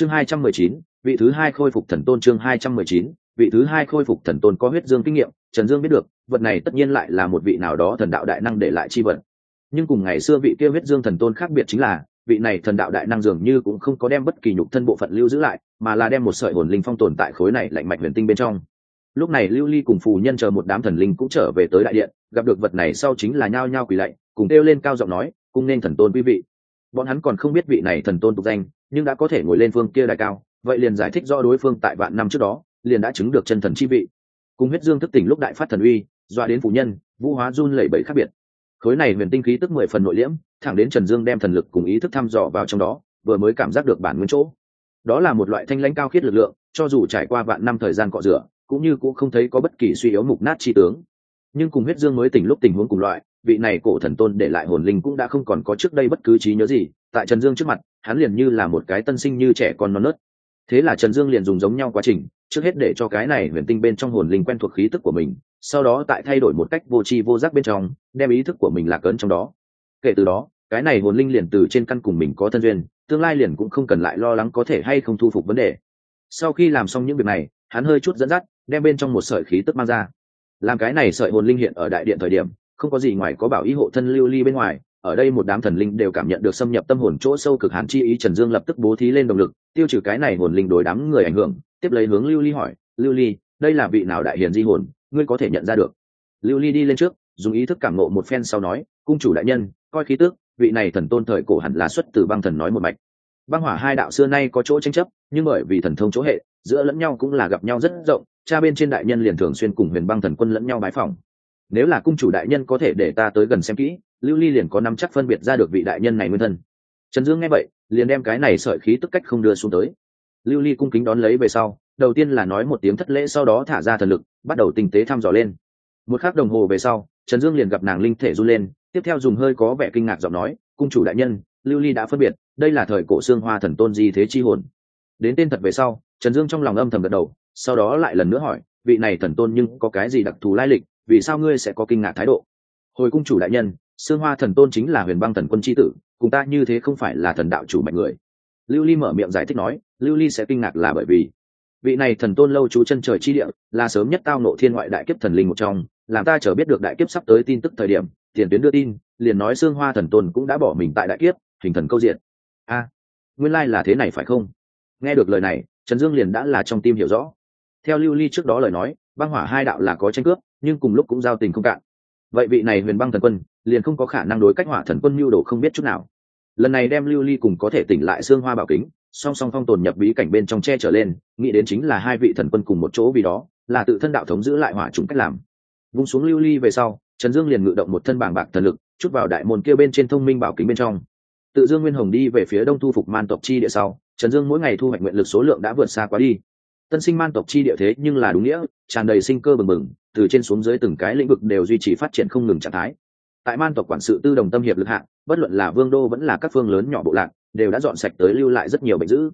chương hai trăm mười chín, vị thứ hai khôi phục thần tôn chương hai trăm mười chín, vị thứ hai khôi phục thần tôn có huyết dương kinh nghiệm, trần dương biết được, vật này tất nhiên lại là một vị nào đó thần đạo đại năng để lại chi vật. Nhưng cùng ngày xưa vị kia huyết dương thần tôn khác biệt chính là, vị này thần đạo đại năng dường như cũng không có đem bất kỳ nhục thân bộ phận lưu giữ lại, mà là đem một sợi hồn linh phong tồn tại khối này lạnh mạch huyền tinh bên trong. Lúc này lưu ly cùng phù nhân chờ một đám thần linh cũng trở về tới đại điện, gặp được vật này sau chính là nhao nhao quỳ lạy, cùng kêu lên cao giọng nói, cung nên thần tôn quý vị bọn hắn còn không biết vị này thần tôn tục danh, nhưng đã có thể ngồi lên phương kia đại cao, vậy liền giải thích do đối phương tại vạn năm trước đó, liền đã chứng được chân thần chi vị. Cùng huyết dương thức tỉnh lúc đại phát thần uy, dọa đến phụ nhân, vũ hóa run lẩy bẩy khác biệt. Khối này huyền tinh khí tức mười phần nội liễm, thẳng đến trần dương đem thần lực cùng ý thức thăm dò vào trong đó, vừa mới cảm giác được bản nguyên chỗ. Đó là một loại thanh lãnh cao khiết lực lượng, cho dù trải qua vạn năm thời gian cọ rửa, cũng như cũng không thấy có bất kỳ suy yếu mục nát chi tướng. Nhưng cùng huyết dương mới tỉnh lúc tình huống cùng loại vị này cổ thần tôn để lại hồn linh cũng đã không còn có trước đây bất cứ trí nhớ gì, tại trần dương trước mặt, hắn liền như là một cái tân sinh như trẻ con non nớt. Thế là trần dương liền dùng giống nhau quá trình, trước hết để cho cái này huyền tinh bên trong hồn linh quen thuộc khí tức của mình, sau đó tại thay đổi một cách vô tri vô giác bên trong, đem ý thức của mình lạc ấn trong đó. Kể từ đó, cái này hồn linh liền từ trên căn cùng mình có thân duyên, tương lai liền cũng không cần lại lo lắng có thể hay không thu phục vấn đề. Sau khi làm xong những việc này, hắn hơi chút dẫn dắt, đem bên trong một sợi khí tức mang ra. Làm cái này sợi hồn linh hiện ở đại điện thời điểm không có gì ngoài có bảo ý hộ thân lưu ly bên ngoài, ở đây một đám thần linh đều cảm nhận được xâm nhập tâm hồn chỗ sâu cực hàn chi ý trần dương lập tức bố thí lên động lực, tiêu trừ cái này hồn linh đối đám người ảnh hưởng, tiếp lấy hướng lưu ly hỏi, lưu ly, đây là vị nào đại hiền di hồn? Ngươi có thể nhận ra được. Lưu ly đi lên trước, dùng ý thức cảm ngộ một phen sau nói, cung chủ đại nhân, coi khí tước, vị này thần tôn thời cổ hẳn là xuất từ băng thần nói một mạch. Băng hỏa hai đạo xưa nay có chỗ tranh chấp, nhưng bởi vì thần thông chỗ hệ, giữa lẫn nhau cũng là gặp nhau rất rộng, cha bên trên đại nhân liền thường xuyên cùng huyền băng thần quân lẫn nhau bái phỏng nếu là cung chủ đại nhân có thể để ta tới gần xem kỹ, lưu ly liền có năm chắc phân biệt ra được vị đại nhân này nguyên thân. Trần dương nghe vậy, liền đem cái này sợi khí tức cách không đưa xuống tới. Lưu ly cung kính đón lấy về sau, đầu tiên là nói một tiếng thất lễ sau đó thả ra thần lực, bắt đầu tinh tế thăm dò lên. Một khắc đồng hồ về sau, trần dương liền gặp nàng linh thể run lên, tiếp theo dùng hơi có vẻ kinh ngạc giọng nói, cung chủ đại nhân, lưu ly đã phân biệt, đây là thời cổ xương hoa thần tôn di thế chi hồn. Đến tên thật về sau, trần dương trong lòng âm thầm gật đầu, sau đó lại lần nữa hỏi, vị này thần tôn nhưng có cái gì đặc thù lai lịch vì sao ngươi sẽ có kinh ngạc thái độ? Hồi cung chủ đại nhân xương hoa thần tôn chính là huyền băng thần quân tri tử, cùng ta như thế không phải là thần đạo chủ mạnh người. Lưu ly mở miệng giải thích nói, lưu ly sẽ kinh ngạc là bởi vì, vị này thần tôn lâu chú chân trời chi địa, là sớm nhất tao nộ thiên ngoại đại kiếp thần linh một trong, làm ta chờ biết được đại kiếp sắp tới tin tức thời điểm, tiền tuyến đưa tin, liền nói xương hoa thần tôn cũng đã bỏ mình tại đại kiếp, hình thần câu diện a, nguyên lai là thế này phải không? Nghe được lời này, trần dương liền đã là trong tim hiểu rõ. Theo lưu ly trước đó lời nói, băng hỏa hai đạo là có tranh cướp nhưng cùng lúc cũng giao tình không cạn. Vậy vị này huyền băng thần quân, liền không có khả năng đối cách hỏa thần quân mưu đồ không biết chút nào. Lần này đem lưu ly cùng có thể tỉnh lại xương hoa bảo kính, song song phong tồn nhập bí cảnh bên trong che trở lên, nghĩ đến chính là hai vị thần quân cùng một chỗ vì đó, là tự thân đạo thống giữ lại hỏa chúng cách làm. Vung xuống lưu ly về sau, trần dương liền ngự động một thân bảng bạc thần lực, chút vào đại môn kia bên trên thông minh bảo kính bên trong. Tự dương nguyên hồng đi về phía đông thu phục man tộc chi địa sau, trần dương mỗi ngày thu hoạch nguyện lực số lượng đã vượt xa quá đi tân sinh man tộc chi địa thế nhưng là đúng nghĩa, tràn đầy sinh cơ bừng bừng, từ trên xuống dưới từng cái lĩnh vực đều duy trì phát triển không ngừng trạng thái. Tại man tộc quản sự tư đồng tâm hiệp lực hạng bất luận là vương đô vẫn là các phương lớn nhỏ bộ lạc, đều đã dọn sạch tới lưu lại rất nhiều bệnh dữ.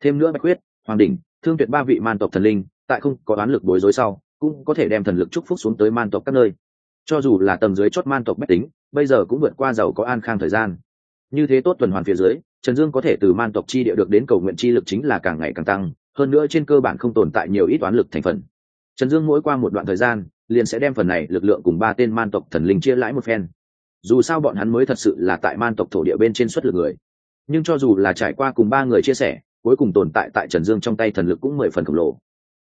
Thêm nữa bạch huyết hoàng đỉnh thương tuyệt ba vị man tộc thần linh, tại không có đoán lực bối rối sau, cũng có thể đem thần lực chúc phúc xuống tới man tộc các nơi. Cho dù là tầng dưới chót man tộc bách tính, bây giờ cũng vượt qua giàu có an khang thời gian. Như thế tốt tuần hoàn phía dưới, trần dương có thể từ man tộc chi địa được đến cầu nguyện chi lực chính là càng ngày càng tăng hơn nữa trên cơ bản không tồn tại nhiều ít toán lực thành phần. Trần dương mỗi qua một đoạn thời gian, liền sẽ đem phần này lực lượng cùng ba tên man tộc thần linh chia lãi một phen. Dù sao bọn hắn mới thật sự là tại man tộc thổ địa bên trên xuất lực người. Nhưng cho dù là trải qua cùng ba người chia sẻ, cuối cùng tồn tại tại trần dương trong tay thần lực cũng mười phần khổng lồ.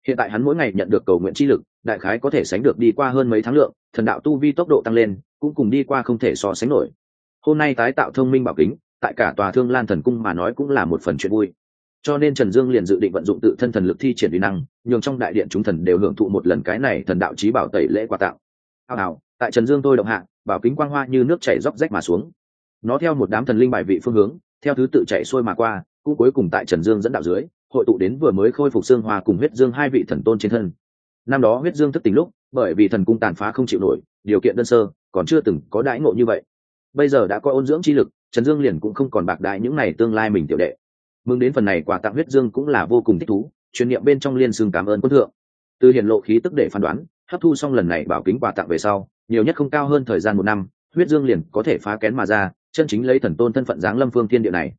Hiện tại hắn mỗi ngày nhận được cầu nguyện chi lực, đại khái có thể sánh được đi qua hơn mấy tháng lượng, thần đạo tu vi tốc độ tăng lên, cũng cùng đi qua không thể so sánh nổi. Hôm nay tái tạo thông minh bảo kính, tại cả tòa thương lan thần cung mà nói cũng là một phần chuyện vui cho nên trần dương liền dự định vận dụng tự thân thần lực thi triển uy năng, nhường trong đại điện chúng thần đều hưởng thụ một lần cái này thần đạo trí bảo tẩy lễ quà tạo hào hào, tại trần dương tôi động hạ, bảo kính quang hoa như nước chảy róc rách mà xuống. Nó theo một đám thần linh bài vị phương hướng, theo thứ tự chạy xuôi mà qua, cũng cuối cùng tại trần dương dẫn đạo dưới, hội tụ đến vừa mới khôi phục xương hoa cùng huyết dương hai vị thần tôn trên thân. Năm đó huyết dương thức tỉnh lúc, bởi vì thần cung tàn phá không chịu nổi, điều kiện đơn sơ, còn chưa từng có đãi ngộ như vậy. Bây giờ đã có ôn dưỡng chi lực, trần dương liền cũng không còn bạc đại những này tương lai mình tiểu đệ mừng đến phần này quà tặng huyết dương cũng là vô cùng thích thú truyền niệm bên trong liên xương cảm ơn quân thượng. Từ hiển lộ khí tức để phán đoán, hấp thu xong lần này bảo kính quà tặng về sau, nhiều nhất không cao hơn thời gian một năm, huyết dương liền có thể phá kén mà ra, chân chính lấy thần tôn thân phận giáng lâm phương thiên địa này.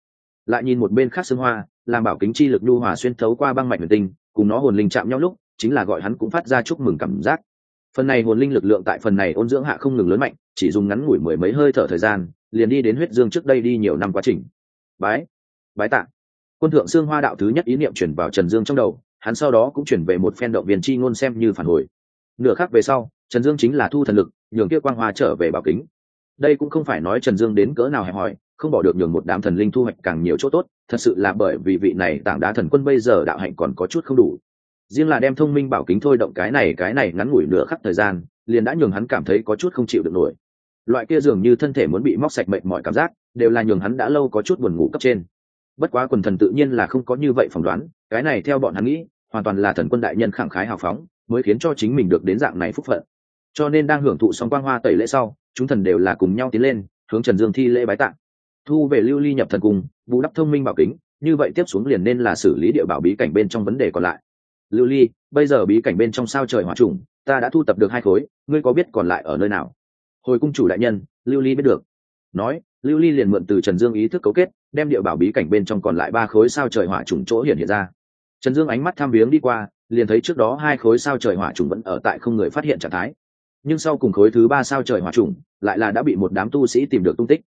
Lại nhìn một bên khác xương hoa, làm bảo kính chi lực nhu hòa xuyên thấu qua băng mạch huyền tinh, cùng nó hồn linh chạm nhau lúc, chính là gọi hắn cũng phát ra chúc mừng cảm giác. Phần này hồn linh lực lượng tại phần này ôn dưỡng hạ không ngừng lớn mạnh, chỉ dùng ngắn ngủi mười mấy hơi thở thời gian, liền đi đến huyết dương trước đây đi nhiều năm quá trình. Bái bái tạ quân thượng xương hoa đạo thứ nhất ý niệm chuyển vào trần dương trong đầu, hắn sau đó cũng chuyển về một phen động viên chi ngôn xem như phản hồi. Nửa khác về sau, trần dương chính là thu thần lực, nhường kia quang hoa trở về bảo kính. Đây cũng không phải nói trần dương đến cỡ nào hẹp hòi, không bỏ được nhường một đám thần linh thu hoạch càng nhiều chỗ tốt, thật sự là bởi vì vị này tảng đá thần quân bây giờ đạo hạnh còn có chút không đủ. Riêng là đem thông minh bảo kính thôi động cái này cái này ngắn ngủi nửa khắc thời gian, liền đã nhường hắn cảm thấy có chút không chịu được nổi. Loại kia dường như thân thể muốn bị móc sạch mệnh mọi cảm giác, đều là nhường hắn đã lâu có chút buồn ngủ cấp trên bất quá quần thần tự nhiên là không có như vậy phỏng đoán, cái này theo bọn hắn nghĩ, hoàn toàn là thần quân đại nhân khẳng khái hào phóng, mới khiến cho chính mình được đến dạng này phúc phận. Cho nên đang hưởng thụ sóng quang hoa tẩy lễ sau, chúng thần đều là cùng nhau tiến lên, hướng trần dương thi lễ bái tạng thu về lưu ly nhập thần cung, bù đắp thông minh bảo kính, như vậy tiếp xuống liền nên là xử lý địa bảo bí cảnh bên trong vấn đề còn lại. Lưu ly, bây giờ bí cảnh bên trong sao trời hỏa trùng, ta đã thu tập được hai khối, ngươi có biết còn lại ở nơi nào? Hồi cung chủ đại nhân, lưu ly biết được. Nói, lưu ly liền mượn từ trần dương ý thức cấu kết đem địa bảo bí cảnh bên trong còn lại ba khối sao trời hỏa trùng chỗ hiện hiện ra. Trần dương ánh mắt tham viếng đi qua, liền thấy trước đó hai khối sao trời hỏa trùng vẫn ở tại không người phát hiện trạng thái. Nhưng sau cùng khối thứ ba sao trời hỏa trùng lại là đã bị một đám tu sĩ tìm được tung tích.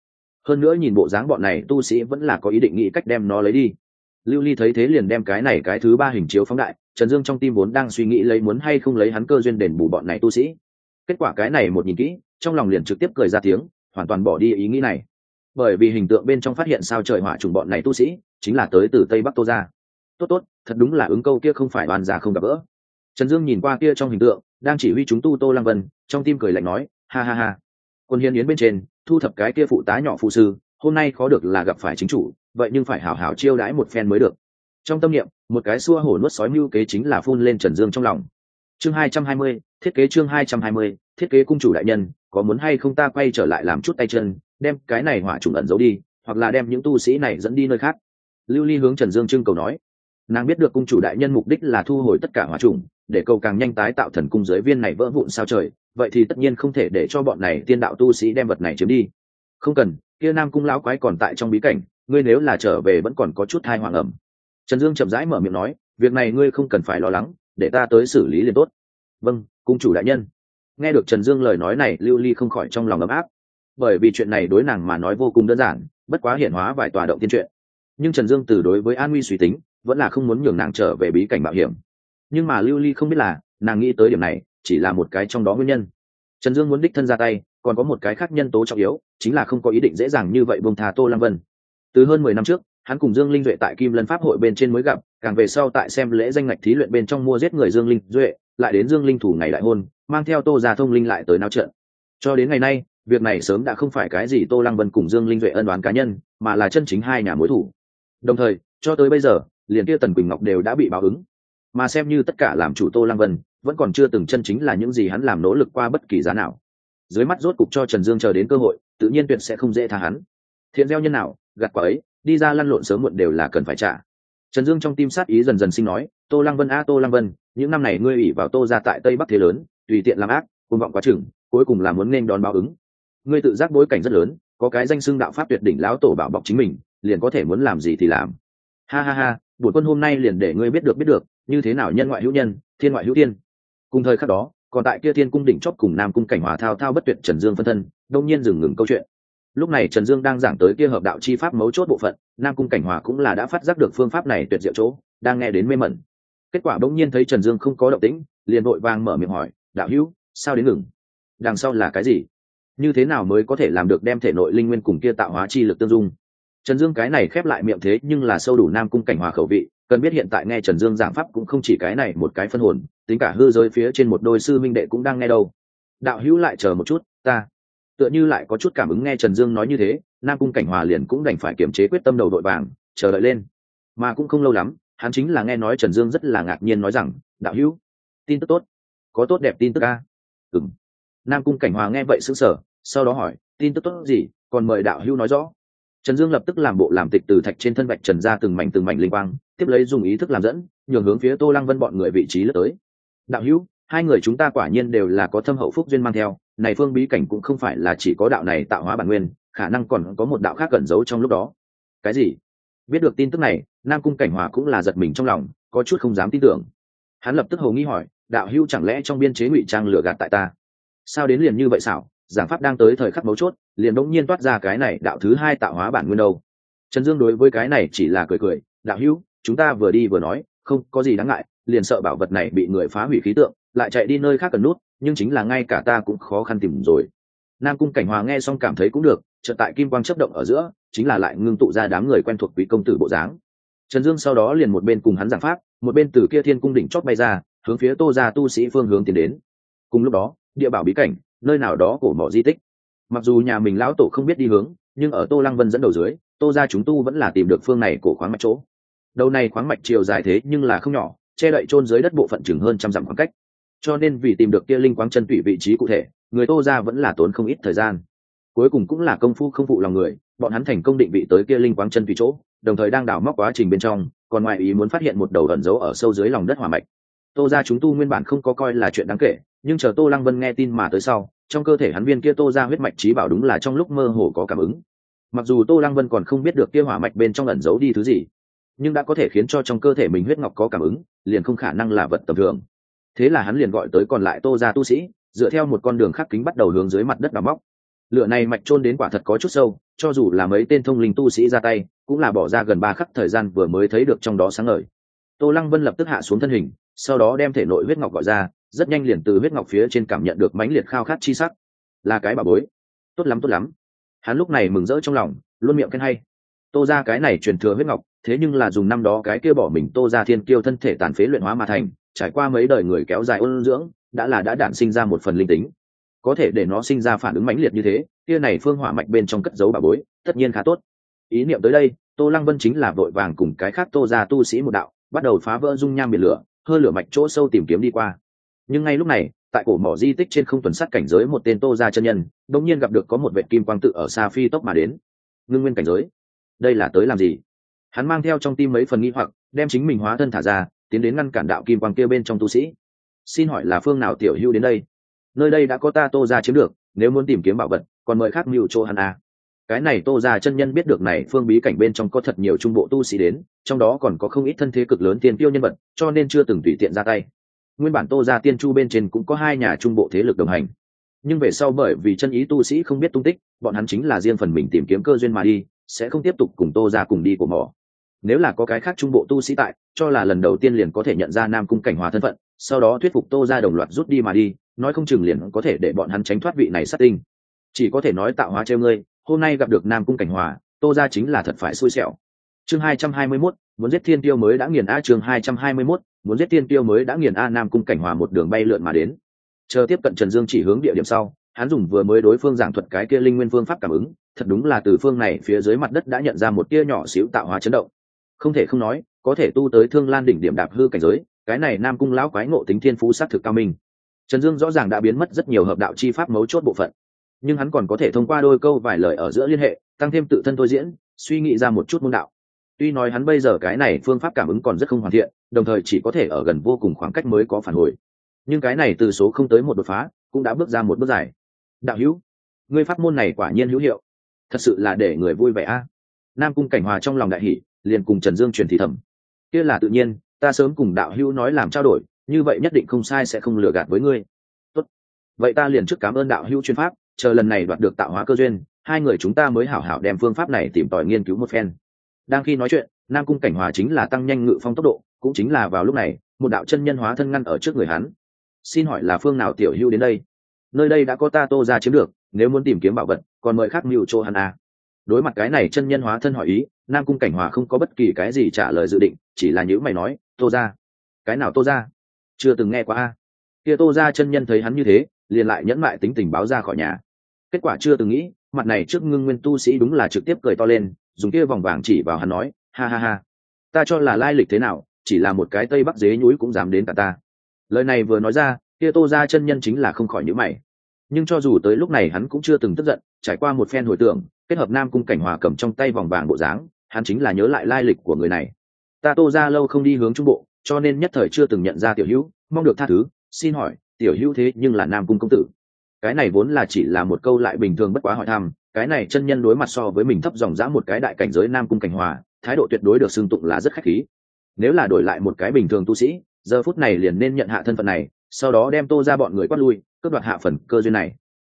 Hơn nữa nhìn bộ dáng bọn này, tu sĩ vẫn là có ý định nghĩ cách đem nó lấy đi. Lưu ly thấy thế liền đem cái này cái thứ ba hình chiếu phóng đại, trần dương trong tim vốn đang suy nghĩ lấy muốn hay không lấy hắn cơ duyên đền bù bọn này tu sĩ. Kết quả cái này một nhìn kỹ, trong lòng liền trực tiếp cười ra tiếng, hoàn toàn bỏ đi ý nghĩ này bởi vì hình tượng bên trong phát hiện sao trời hỏa trùng bọn này tu sĩ, chính là tới từ tây bắc tô ra tốt tốt, thật đúng là ứng câu kia không phải đoàn già không gặp gỡ. Trần dương nhìn qua kia trong hình tượng, đang chỉ huy chúng tu tô lăng vân, trong tim cười lạnh nói, ha ha ha. Quân hiến yến bên trên, thu thập cái kia phụ tá nhỏ phụ sư, hôm nay khó được là gặp phải chính chủ, vậy nhưng phải hảo hảo chiêu đãi một phen mới được. Trong tâm niệm, một cái xua hổ nuốt sói mưu kế chính là phun lên trần dương trong lòng. Chương hai trăm hai mươi, thiết kế chương hai trăm hai mươi, thiết kế cung chủ đại nhân, có muốn hay không ta quay trở lại làm chút tay chân đem cái này hỏa trùng ẩn giấu đi, hoặc là đem những tu sĩ này dẫn đi nơi khác. Lưu ly hướng trần dương trưng cầu nói, nàng biết được cung chủ đại nhân mục đích là thu hồi tất cả hỏa trùng, để cầu càng nhanh tái tạo thần cung giới viên này vỡ vụn sao trời, vậy thì tất nhiên không thể để cho bọn này tiên đạo tu sĩ đem vật này chiếm đi. Không cần, kia nam cung lão quái còn tại trong bí cảnh, ngươi nếu là trở về vẫn còn có chút thai hoàng ẩm. Trần dương chậm rãi mở miệng nói, việc này ngươi không cần phải lo lắng, để ta tới xử lý liền tốt. Vâng cung chủ đại nhân. Nghe được trần dương lời nói này, lưu ly không khỏi trong lòng ấm áp bởi vì chuyện này đối nàng mà nói vô cùng đơn giản, bất quá hiển hóa vài tòa động tiên chuyện nhưng trần dương từ đối với an nguy suy tính, vẫn là không muốn nhường nàng trở về bí cảnh mạo hiểm. Nhưng mà lưu ly không biết là, nàng nghĩ tới điểm này, chỉ là một cái trong đó nguyên nhân. Trần dương muốn đích thân ra tay, còn có một cái khác nhân tố trọng yếu, chính là không có ý định dễ dàng như vậy bông thà tô lăng vân. Từ hơn mười năm trước, hắn cùng dương linh duệ tại kim lân pháp hội bên trên mới gặp, càng về sau tại xem lễ danh ngạch thí luyện bên trong mua giết người dương linh duệ, lại đến dương linh thủ ngày đại hôn, mang theo tô ra thông linh lại tới náo trận. Cho đến ngày nay việc này sớm đã không phải cái gì tô lăng vân cùng dương linh duệ ân đoán cá nhân, mà là chân chính hai nhà mối thủ. Đồng thời, cho tới bây giờ, liền kia tần quỳnh ngọc đều đã bị báo ứng. Mà xem như tất cả làm chủ tô lăng vân, vẫn còn chưa từng chân chính là những gì hắn làm nỗ lực qua bất kỳ giá nào. Dưới mắt rốt cục cho trần dương chờ đến cơ hội, tự nhiên tuyệt sẽ không dễ tha hắn. Thiện gieo nhân nào gặt quả ấy, đi ra lăn lộn sớm muộn đều là cần phải trả. Trần dương trong tim sát ý dần dần sinh nói, tô lăng vân a, tô lăng vân, những năm này ngươi ủy vào tô ra tại tây bắc thế lớn, tùy tiện làm ác côn vọng quá chừng, cuối cùng là muốn nên đón báo ứng ngươi tự giác bối cảnh rất lớn, có cái danh xưng đạo pháp tuyệt đỉnh lão tổ bảo bọc chính mình, liền có thể muốn làm gì thì làm. Ha ha ha, bổn quân hôm nay liền để ngươi biết được biết được, như thế nào nhân ngoại hữu nhân, thiên ngoại hữu thiên. Cùng thời khắc đó, còn tại kia thiên cung đỉnh chóp cùng nam cung cảnh hòa thao thao bất tuyệt trần dương phân thân, đông nhiên dừng ngừng câu chuyện. Lúc này trần dương đang giảng tới kia hợp đạo chi pháp mấu chốt bộ phận, nam cung cảnh hòa cũng là đã phát giác được phương pháp này tuyệt diệu chỗ, đang nghe đến mê mẩn. Kết quả bỗng nhiên thấy trần dương không có động tĩnh, liền vội vàng mở miệng hỏi, đạo hữu, sao đến ngừng? Đằng sau là cái gì? Như thế nào mới có thể làm được đem thể nội linh nguyên cùng kia tạo hóa chi lực tương dung? Trần dương cái này khép lại miệng thế nhưng là sâu đủ nam cung cảnh hòa khẩu vị, cần biết hiện tại nghe trần dương giảng pháp cũng không chỉ cái này một cái phân hồn, tính cả hư giới phía trên một đôi sư minh đệ cũng đang nghe đâu. Đạo hữu lại chờ một chút, ta. Tựa như lại có chút cảm ứng nghe trần dương nói như thế, nam cung cảnh hòa liền cũng đành phải kiềm chế quyết tâm đầu đội vàng, chờ đợi lên. Mà cũng không lâu lắm, hắn chính là nghe nói trần dương rất là ngạc nhiên nói rằng, đạo hữu, tin tức tốt. Có tốt đẹp tin tức ca ừng nam cung cảnh hòa nghe vậy xứng sở sau đó hỏi, tin tức tốt gì? Còn mời đạo hữu nói rõ. Trần dương lập tức làm bộ làm tịch từ thạch trên thân vạch trần ra từng mảnh từng mảnh linh quang, tiếp lấy dùng ý thức làm dẫn, nhường hướng phía tô lăng vân bọn người vị trí lướt tới. Đạo hữu, hai người chúng ta quả nhiên đều là có thâm hậu phúc duyên mang theo, này phương bí cảnh cũng không phải là chỉ có đạo này tạo hóa bản nguyên, khả năng còn có một đạo khác cẩn giấu trong lúc đó. Cái gì? Biết được tin tức này, nam cung cảnh hòa cũng là giật mình trong lòng, có chút không dám tin tưởng. Hắn lập tức hầu nghi hỏi, đạo hữu chẳng lẽ trong biên chế ngụy trang lừa gạt tại ta? Sao đến liền như vậy xảo? Giảng pháp đang tới thời khắc mấu chốt, liền đống nhiên toát ra cái này đạo thứ hai tạo hóa bản nguyên đâu. Trần dương đối với cái này chỉ là cười cười, đạo hữu, chúng ta vừa đi vừa nói, không có gì đáng ngại, liền sợ bảo vật này bị người phá hủy khí tượng, lại chạy đi nơi khác cần nút, nhưng chính là ngay cả ta cũng khó khăn tìm rồi. Nam cung cảnh hòa nghe xong cảm thấy cũng được, chợt tại kim quang chấp động ở giữa, chính là lại ngưng tụ ra đám người quen thuộc quý công tử bộ dáng. Trần dương sau đó liền một bên cùng hắn giảng pháp, một bên từ kia thiên cung đỉnh chót bay ra, hướng phía tô ra tu sĩ phương hướng tiến đến. Cùng lúc đó, địa bảo bí cảnh nơi nào đó cổ mỏ di tích. Mặc dù nhà mình lão tổ không biết đi hướng, nhưng ở tô lăng vân dẫn đầu dưới, tô ra chúng tu vẫn là tìm được phương này cổ khoáng mạch chỗ. Đầu này khoáng mạch chiều dài thế nhưng là không nhỏ, che đậy chôn dưới đất bộ phận chừng hơn trăm dặm khoảng cách. Cho nên vì tìm được kia linh quáng chân tụy vị trí cụ thể, người tô ra vẫn là tốn không ít thời gian. Cuối cùng cũng là công phu không phụ lòng người, bọn hắn thành công định vị tới kia linh quáng chân tùy chỗ, đồng thời đang đào móc quá trình bên trong, còn ngoài ý muốn phát hiện một đầu ẩn giấu ở sâu dưới lòng đất hỏa mạch tô ra chúng tu nguyên bản không có coi là chuyện đáng kể, nhưng chờ tô lăng vân nghe tin mà tới sau, trong cơ thể hắn viên kia tô ra huyết mạch trí bảo đúng là trong lúc mơ hồ có cảm ứng. Mặc dù tô lăng vân còn không biết được kia hỏa mạch bên trong ẩn giấu đi thứ gì, nhưng đã có thể khiến cho trong cơ thể mình huyết ngọc có cảm ứng, liền không khả năng là vật tầm thường. Thế là hắn liền gọi tới còn lại tô ra tu sĩ, dựa theo một con đường khắc kính bắt đầu hướng dưới mặt đất đào móc. Lửa này mạch trôn đến quả thật có chút sâu, cho dù là mấy tên thông linh tu sĩ ra tay, cũng là bỏ ra gần ba khắc thời gian vừa mới thấy được trong đó sáng ngời. Tô lăng vân lập tức hạ xuống thân hình sau đó đem thể nội huyết ngọc gọi ra, rất nhanh liền từ huyết ngọc phía trên cảm nhận được mãnh liệt khao khát chi sắc. Là cái bà bối. Tốt lắm tốt lắm. Hắn lúc này mừng rỡ trong lòng, luôn miệng khen hay. Tô ra cái này truyền thừa huyết ngọc, thế nhưng là dùng năm đó cái kia bỏ mình tô ra thiên kiêu thân thể tàn phế luyện hóa mà thành, trải qua mấy đời người kéo dài ôn dưỡng, đã là đã đản sinh ra một phần linh tính. Có thể để nó sinh ra phản ứng mãnh liệt như thế, kia này phương hỏa mạch bên trong cất dấu bà bối, tất nhiên khá tốt. Ý niệm tới đây, tô lăng vân chính là vội vàng cùng cái khác tô ra tu sĩ một đạo, bắt đầu phá vỡ dung nham biển lửa hơ lửa mạch chỗ sâu tìm kiếm đi qua. Nhưng ngay lúc này, tại cổ mỏ di tích trên không tuần sát cảnh giới một tên tô ra chân nhân, đột nhiên gặp được có một vệ kim quang tự ở xa phi tốc mà đến. Ngưng nguyên cảnh giới. Đây là tới làm gì? Hắn mang theo trong tim mấy phần nghi hoặc, đem chính mình hóa thân thả ra, tiến đến ngăn cản đạo kim quang kia bên trong tu sĩ. Xin hỏi là phương nào tiểu hưu đến đây? Nơi đây đã có ta tô ra chiếm được, nếu muốn tìm kiếm bảo vật, còn mời khác mưu chỗ hắn a cái này tô ra chân nhân biết được này phương bí cảnh bên trong có thật nhiều trung bộ tu sĩ đến, trong đó còn có không ít thân thế cực lớn tiên tiêu nhân vật, cho nên chưa từng tùy tiện ra tay. Nguyên bản tô ra tiên chu bên trên cũng có hai nhà trung bộ thế lực đồng hành. Nhưng về sau bởi vì chân ý tu sĩ không biết tung tích, bọn hắn chính là riêng phần mình tìm kiếm cơ duyên mà đi, sẽ không tiếp tục cùng tô ra cùng đi của mỏ. Nếu là có cái khác trung bộ tu sĩ tại, cho là lần đầu tiên liền có thể nhận ra nam cung cảnh hòa thân phận, sau đó thuyết phục tô ra đồng loạt rút đi mà đi, nói không chừng liền có thể để bọn hắn tránh thoát vị này sát tinh. Chỉ có thể nói tạo hóa treo ngươi hôm nay gặp được nam cung cảnh hòa, tô ra chính là thật phải xui xẻo. Chương hai trăm hai mươi mốt, muốn giết thiên tiêu mới đã nghiền a, chương hai trăm hai mươi mốt, muốn giết thiên tiêu mới đã nghiền a, nam cung cảnh hòa một đường bay lượn mà đến. Chờ tiếp cận trần dương chỉ hướng địa điểm sau, hắn dùng vừa mới đối phương giảng thuật cái kia linh nguyên phương pháp cảm ứng, thật đúng là từ phương này phía dưới mặt đất đã nhận ra một tia nhỏ xíu tạo hóa chấn động. Không thể không nói, có thể tu tới thương lan đỉnh điểm đạp hư cảnh giới, cái này nam cung lão quái ngộ tính thiên phú s á t thực cao minh. Trần dương rõ ràng đã biến mất rất nhiều hợp đạo chi pháp mấu chốt bộ phận nhưng hắn còn có thể thông qua đôi câu vài lời ở giữa liên hệ, tăng thêm tự thân thôi diễn, suy nghĩ ra một chút môn đạo. Tuy nói hắn bây giờ cái này phương pháp cảm ứng còn rất không hoàn thiện, đồng thời chỉ có thể ở gần vô cùng khoảng cách mới có phản hồi. Nhưng cái này từ số không tới một đột phá, cũng đã bước ra một bước dài. Đạo hữu, ngươi pháp môn này quả nhiên hữu hiệu. Thật sự là để người vui vẻ a. Nam cung cảnh hòa trong lòng đại hỷ liền cùng trần dương truyền thì thầm. Kia là tự nhiên, ta sớm cùng đạo hữu nói làm trao đổi, như vậy nhất định không sai sẽ không lừa gạt với ngươi. Tốt. vậy ta liền trước cảm ơn đạo hữu chuyên pháp chờ lần này đoạt được tạo hóa cơ duyên, hai người chúng ta mới hảo hảo đem phương pháp này tìm tòi nghiên cứu một phen. Đang khi nói chuyện, nam cung cảnh hòa chính là tăng nhanh ngự phong tốc độ, cũng chính là vào lúc này, một đạo chân nhân hóa thân ngăn ở trước người hắn. Xin hỏi là phương nào tiểu hưu đến đây? Nơi đây đã có ta tô ra chiếm được, nếu muốn tìm kiếm bảo vật, còn mời khác mưu chỗ hắn à? đối mặt cái này chân nhân hóa thân hỏi ý, nam cung cảnh hòa không có bất kỳ cái gì trả lời dự định, chỉ là những mày nói, tô ra. Cái nào tô ra? Chưa từng nghe qua a. Kia tô ra chân nhân thấy hắn như thế, liền lại nhẫn mại tính tình báo ra khỏi nhà kết quả chưa từng nghĩ, mặt này trước ngưng nguyên tu sĩ đúng là trực tiếp cười to lên, dùng kia vòng vàng chỉ vào hắn nói, ha ha ha, ta cho là lai lịch thế nào, chỉ là một cái tây bắc dế nhúi cũng dám đến cả ta. Lời này vừa nói ra, kia tô ra chân nhân chính là không khỏi nhữ mày. Nhưng cho dù tới lúc này hắn cũng chưa từng tức giận, trải qua một phen hồi tưởng, kết hợp nam cung cảnh hòa cầm trong tay vòng vàng bộ dáng, hắn chính là nhớ lại lai lịch của người này. Ta tô ra lâu không đi hướng trung bộ, cho nên nhất thời chưa từng nhận ra tiểu hữu, mong được tha thứ, xin hỏi, tiểu hữu thế nhưng là nam cung công tử cái này vốn là chỉ là một câu lại bình thường bất quá hỏi thăm, cái này chân nhân đối mặt so với mình thấp dòng dã một cái đại cảnh giới nam cung cảnh hòa, thái độ tuyệt đối được xưng tụng là rất khách khí. Nếu là đổi lại một cái bình thường tu sĩ, giờ phút này liền nên nhận hạ thân phận này, sau đó đem tô ra bọn người quát lui, cướp đoạt hạ phần cơ duyên này.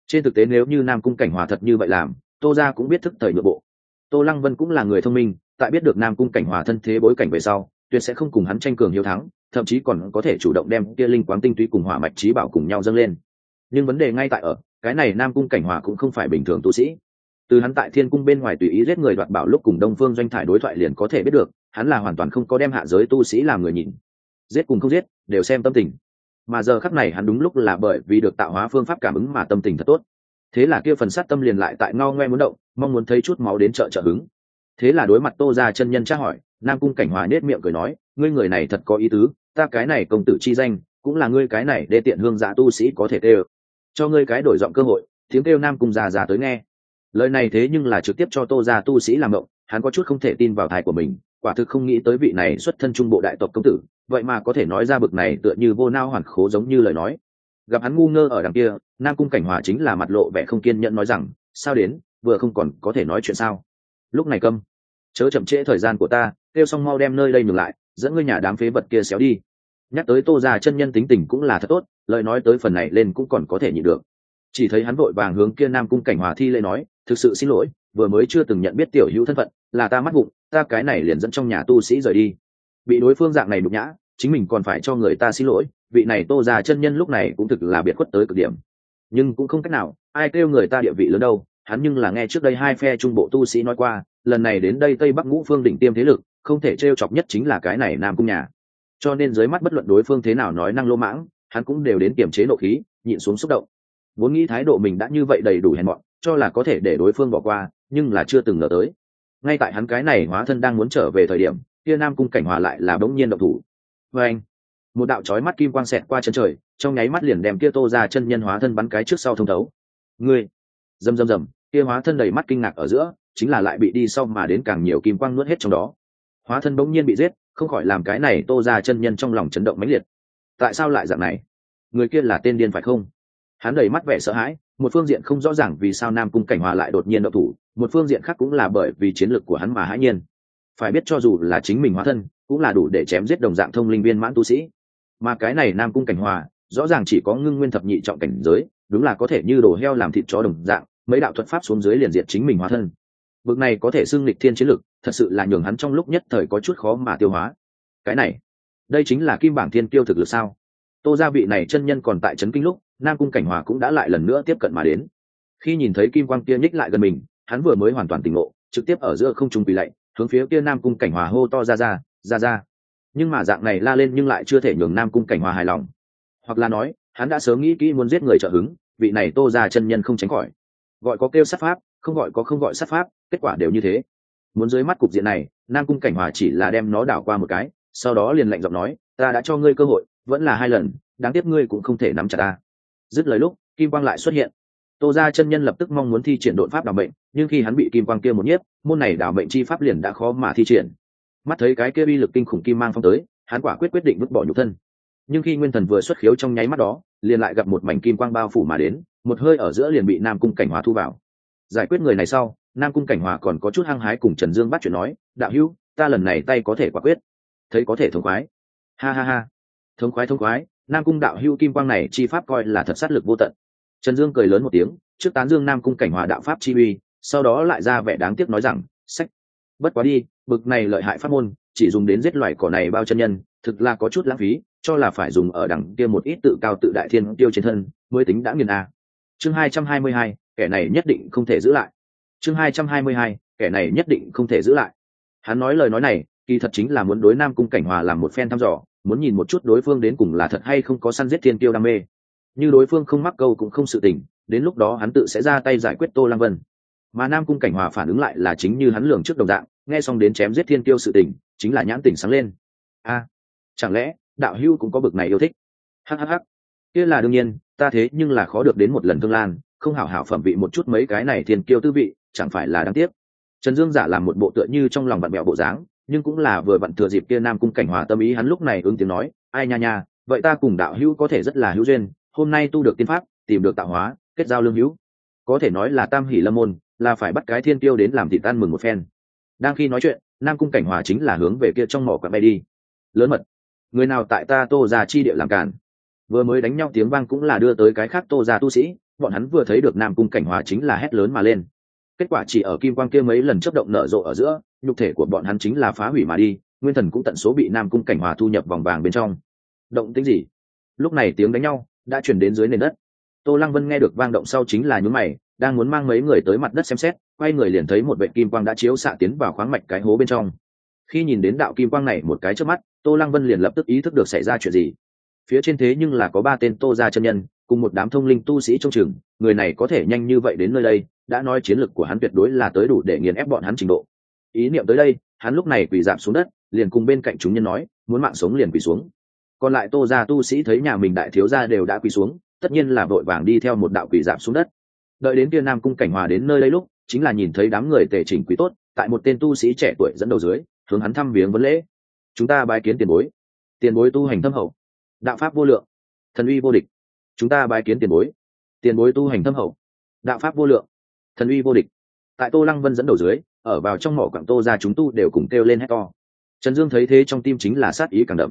Trên thực tế nếu như nam cung cảnh hòa thật như vậy làm, tô ra cũng biết thức thời nội bộ. Tô lăng vân cũng là người thông minh, tại biết được nam cung cảnh hòa thân thế bối cảnh về sau, tuyệt sẽ không cùng hắn tranh cường hiếu thắng, thậm chí còn có thể chủ động đem kia linh quáng tinh túy cùng hỏa mạch trí bảo cùng nhau dâng lên nhưng vấn đề ngay tại ở, cái này nam cung cảnh hòa cũng không phải bình thường tu sĩ. Từ hắn tại thiên cung bên ngoài tùy ý giết người đoạt bảo lúc cùng đông phương doanh thải đối thoại liền có thể biết được, hắn là hoàn toàn không có đem hạ giới tu sĩ làm người nhìn. Giết cùng không giết, đều xem tâm tình. Mà giờ khắc này hắn đúng lúc là bởi vì được tạo hóa phương pháp cảm ứng mà tâm tình thật tốt. Thế là kia phần sát tâm liền lại tại ngao ngoe muốn động, mong muốn thấy chút máu đến chợ trợ hứng. Thế là đối mặt tô ra chân nhân tra hỏi, nam cung cảnh hòa nết miệng cười nói, ngươi người này thật có ý tứ, ta cái này công tử chi danh, cũng là ngươi cái này để tiện hương giả tu sĩ có thể tê cho ngươi cái đổi giọng cơ hội tiếng kêu nam cung già già tới nghe. Lời này thế nhưng là trực tiếp cho tô ra tu sĩ làm mộng, hắn có chút không thể tin vào thai của mình quả thực không nghĩ tới vị này xuất thân trung bộ đại tộc công tử vậy mà có thể nói ra bực này tựa như vô nao hoàn khố giống như lời nói. Gặp hắn ngu ngơ ở đằng kia nam cung cảnh hòa chính là mặt lộ vẻ không kiên nhẫn nói rằng sao đến vừa không còn có thể nói chuyện sao? Lúc này câm chớ chậm trễ thời gian của ta kêu xong mau đem nơi đây ngừng lại dẫn ngươi nhà đám phế vật kia xéo đi. Nhắc tới tô già chân nhân tính tình cũng là thật tốt lời nói tới phần này lên cũng còn có thể nhịn được. Chỉ thấy hắn vội vàng hướng kia nam cung cảnh hòa thi lễ nói, thực sự xin lỗi, vừa mới chưa từng nhận biết tiểu hữu thân phận, là ta mắt bụng, ta cái này liền dẫn trong nhà tu sĩ rời đi. Bị đối phương dạng này đục nhã, chính mình còn phải cho người ta xin lỗi, vị này tô già chân nhân lúc này cũng thực là biệt khuất tới cực điểm. Nhưng cũng không cách nào, ai kêu người ta địa vị lớn đâu, hắn nhưng là nghe trước đây hai phe trung bộ tu sĩ nói qua, lần này đến đây tây bắc ngũ phương đỉnh tiêm thế lực, không thể t chọc nhất chính là cái này nam cung nhà. Cho nên dưới mắt bất luận đối phương thế nào nói năng lô mãng hắn cũng đều đến kiềm chế nộ khí, nhịn xuống xúc động. Vốn nghĩ thái độ mình đã như vậy đầy đủ hèn mọn, cho là có thể để đối phương bỏ qua, nhưng là chưa từng ngờ tới. Ngay tại hắn cái này hóa thân đang muốn trở về thời điểm, kia nam cung cảnh hòa lại là bỗng nhiên động thủ. Vê anh, một đạo trói mắt kim quang xẹt qua chân trời, trong nháy mắt liền đem kia tô ra chân nhân hóa thân bắn cái trước sau thông thấu. Ngươi, rầm rầm rầm, kia hóa thân đầy mắt kinh ngạc ở giữa, chính là lại bị đi sau mà đến càng nhiều kim quang nuốt hết trong đó. Hóa thân bỗng nhiên bị giết, không khỏi làm cái này tô ra chân nhân trong lòng chấn động mãnh liệt tại sao lại dạng này? Người kia là tên điên phải không? Hắn đầy mắt vẻ sợ hãi, một phương diện không rõ ràng vì sao nam cung cảnh hòa lại đột nhiên đậu thủ, một phương diện khác cũng là bởi vì chiến lược của hắn mà hãi nhiên. Phải biết cho dù là chính mình hóa thân, cũng là đủ để chém giết đồng dạng thông linh viên mãn tu sĩ. Mà cái này nam cung cảnh hòa, rõ ràng chỉ có ngưng nguyên thập nhị trọng cảnh giới, đúng là có thể như đồ heo làm thịt chó đồng dạng, mấy đạo thuật pháp xuống dưới liền diệt chính mình hóa thân. Bực này có thể xưng lịch thiên chiến lực thật sự là nhường hắn trong lúc nhất thời có chút khó mà tiêu hóa. Cái này đây chính là kim bảng thiên tiêu thực lực sao? Tô gia vị này chân nhân còn tại trấn kinh lúc, nam cung cảnh hòa cũng đã lại lần nữa tiếp cận mà đến. Khi nhìn thấy kim quang kia nhích lại gần mình, hắn vừa mới hoàn toàn tỉnh ngộ, trực tiếp ở giữa không trung quỳ lạy, hướng phía kia nam cung cảnh hòa hô to ra ra ra ra. Nhưng mà dạng này la lên nhưng lại chưa thể nhường nam cung cảnh hòa hài lòng. Hoặc là nói, hắn đã sớm nghĩ kỹ muốn giết người trợ hứng, vị này tô ra chân nhân không tránh khỏi. Gọi có kêu sát pháp, không gọi có không gọi sát pháp, kết quả đều như thế. Muốn dưới mắt cục diện này, nam cung cảnh hòa chỉ là đem nó đảo qua một cái sau đó liền lạnh giọng nói ta đã cho ngươi cơ hội vẫn là hai lần đáng tiếc ngươi cũng không thể nắm chặt ta. Dứt lời lúc kim quang lại xuất hiện. Tô ra chân nhân lập tức mong muốn thi triển đột pháp đảo mệnh, bệnh nhưng khi hắn bị kim quang kia một nhiếp môn này đảo bệnh chi pháp liền đã khó mà thi triển. Mắt thấy cái kia uy lực kinh khủng kim mang phong tới hắn quả quyết quyết định vứt bỏ nhục thân. Nhưng khi nguyên thần vừa xuất khiếu trong nháy mắt đó liền lại gặp một mảnh kim quang bao phủ mà đến một hơi ở giữa liền bị nam cung cảnh hóa thu vào. Giải quyết người này sau nam cung cảnh hòa còn có chút hăng hái cùng trần dương bắt chuyện nói đạo hữu ta lần này tay có thể quả quyết thấy có thể thống khoái. Ha ha ha. Thống khoái thống khoái, nam cung đạo hưu kim quang này chi pháp coi là thật sát lực vô tận. Trần dương cười lớn một tiếng, trước tán dương nam cung cảnh hòa đạo pháp chi uy, sau đó lại ra vẻ đáng tiếc nói rằng, sách, bất quá đi, bực này lợi hại pháp môn, chỉ dùng đến giết loài cỏ này bao chân nhân, thực là có chút lãng phí, cho là phải dùng ở đẳng kia một ít tự cao tự đại thiên tiêu trên thân, mới tính đã nghiền a. Chương hai trăm hai mươi hai, kẻ này nhất định không thể giữ lại. Chương hai trăm hai mươi hai, kẻ này nhất định không thể giữ lại. Hắn nói lời nói này kỳ thật chính là muốn đối nam cung cảnh hòa làm một phen thăm dò, muốn nhìn một chút đối phương đến cùng là thật hay không có săn giết thiên tiêu đam mê. Như đối phương không mắc câu cũng không sự tình, đến lúc đó hắn tự sẽ ra tay giải quyết tô lăng vân. Mà nam cung cảnh hòa phản ứng lại là chính như hắn lường trước đồng dạng, nghe xong đến chém giết thiên tiêu sự tình, chính là nhãn tỉnh sáng lên. A, chẳng lẽ đạo hưu cũng có bực này yêu thích? Hhh kia là đương nhiên, ta thế nhưng là khó được đến một lần thương lan, không hảo hảo phẩm vị một chút mấy cái này thiên kiêu tư vị, chẳng phải là đáng tiếc. Trần dương giả làm một bộ tựa như trong lòng bạn mẹo bộ dáng nhưng cũng là vừa vặn thừa dịp kia nam cung cảnh hòa tâm ý hắn lúc này ứng tiếng nói, ai nha nha, vậy ta cùng đạo hữu có thể rất là hữu duyên, hôm nay tu được tiên pháp, tìm được tạo hóa, kết giao lương hữu. Có thể nói là tam hỷ lâm môn, là phải bắt cái thiên tiêu đến làm thị tan mừng một phen. Đang khi nói chuyện, nam cung cảnh hòa chính là hướng về kia trong mỏ quặng bay đi. Lớn mật, người nào tại ta tô ra chi địa làm cản? Vừa mới đánh nhau tiếng vang cũng là đưa tới cái khác tô ra tu sĩ, bọn hắn vừa thấy được nam cung cảnh hòa chính là hét lớn mà lên kết quả chỉ ở kim quang kia mấy lần chấp động nở rộ ở giữa, nhục thể của bọn hắn chính là phá hủy mà đi, nguyên thần cũng tận số bị nam cung cảnh hòa thu nhập vòng vàng bên trong. Động tính gì? Lúc này tiếng đánh nhau đã chuyển đến dưới nền đất. Tô lăng vân nghe được vang động sau chính là nhún mày, đang muốn mang mấy người tới mặt đất xem xét, quay người liền thấy một vệ kim quang đã chiếu xạ tiến vào khoáng mạch cái hố bên trong. Khi nhìn đến đạo kim quang này một cái trước mắt, tô lăng vân liền lập tức ý thức được xảy ra chuyện gì. Phía trên thế nhưng là có ba tên tô gia chân nhân, cùng một đám thông linh tu sĩ trong trường người này có thể nhanh như vậy đến nơi đây đã nói chiến lược của hắn tuyệt đối là tới đủ để nghiền ép bọn hắn trình độ. Ý niệm tới đây, hắn lúc này quỳ giảm xuống đất, liền cùng bên cạnh chúng nhân nói, muốn mạng sống liền quỳ xuống. Còn lại tô gia tu sĩ thấy nhà mình đại thiếu gia đều đã quỳ xuống, tất nhiên là vội vàng đi theo một đạo quỳ giảm xuống đất. Đợi đến kia nam cung cảnh hòa đến nơi đây lúc, chính là nhìn thấy đám người tề chỉnh quý tốt, tại một tên tu sĩ trẻ tuổi dẫn đầu dưới, hướng hắn thăm viếng vấn lễ. Chúng ta bái kiến tiền bối. Tiền bối tu hành thâm hậu. Đạo pháp vô lượng. Thần uy vô địch. Chúng ta bái kiến tiền bối. Tiền bối tu hành thâm hậu. Đạo pháp vô lượng thần uy vô địch. Tại tô lăng vân dẫn đầu dưới, ở vào trong mỏ quảng tô ra chúng tu đều cùng kêu lên hét to. Trần dương thấy thế trong tim chính là sát ý càng đậm.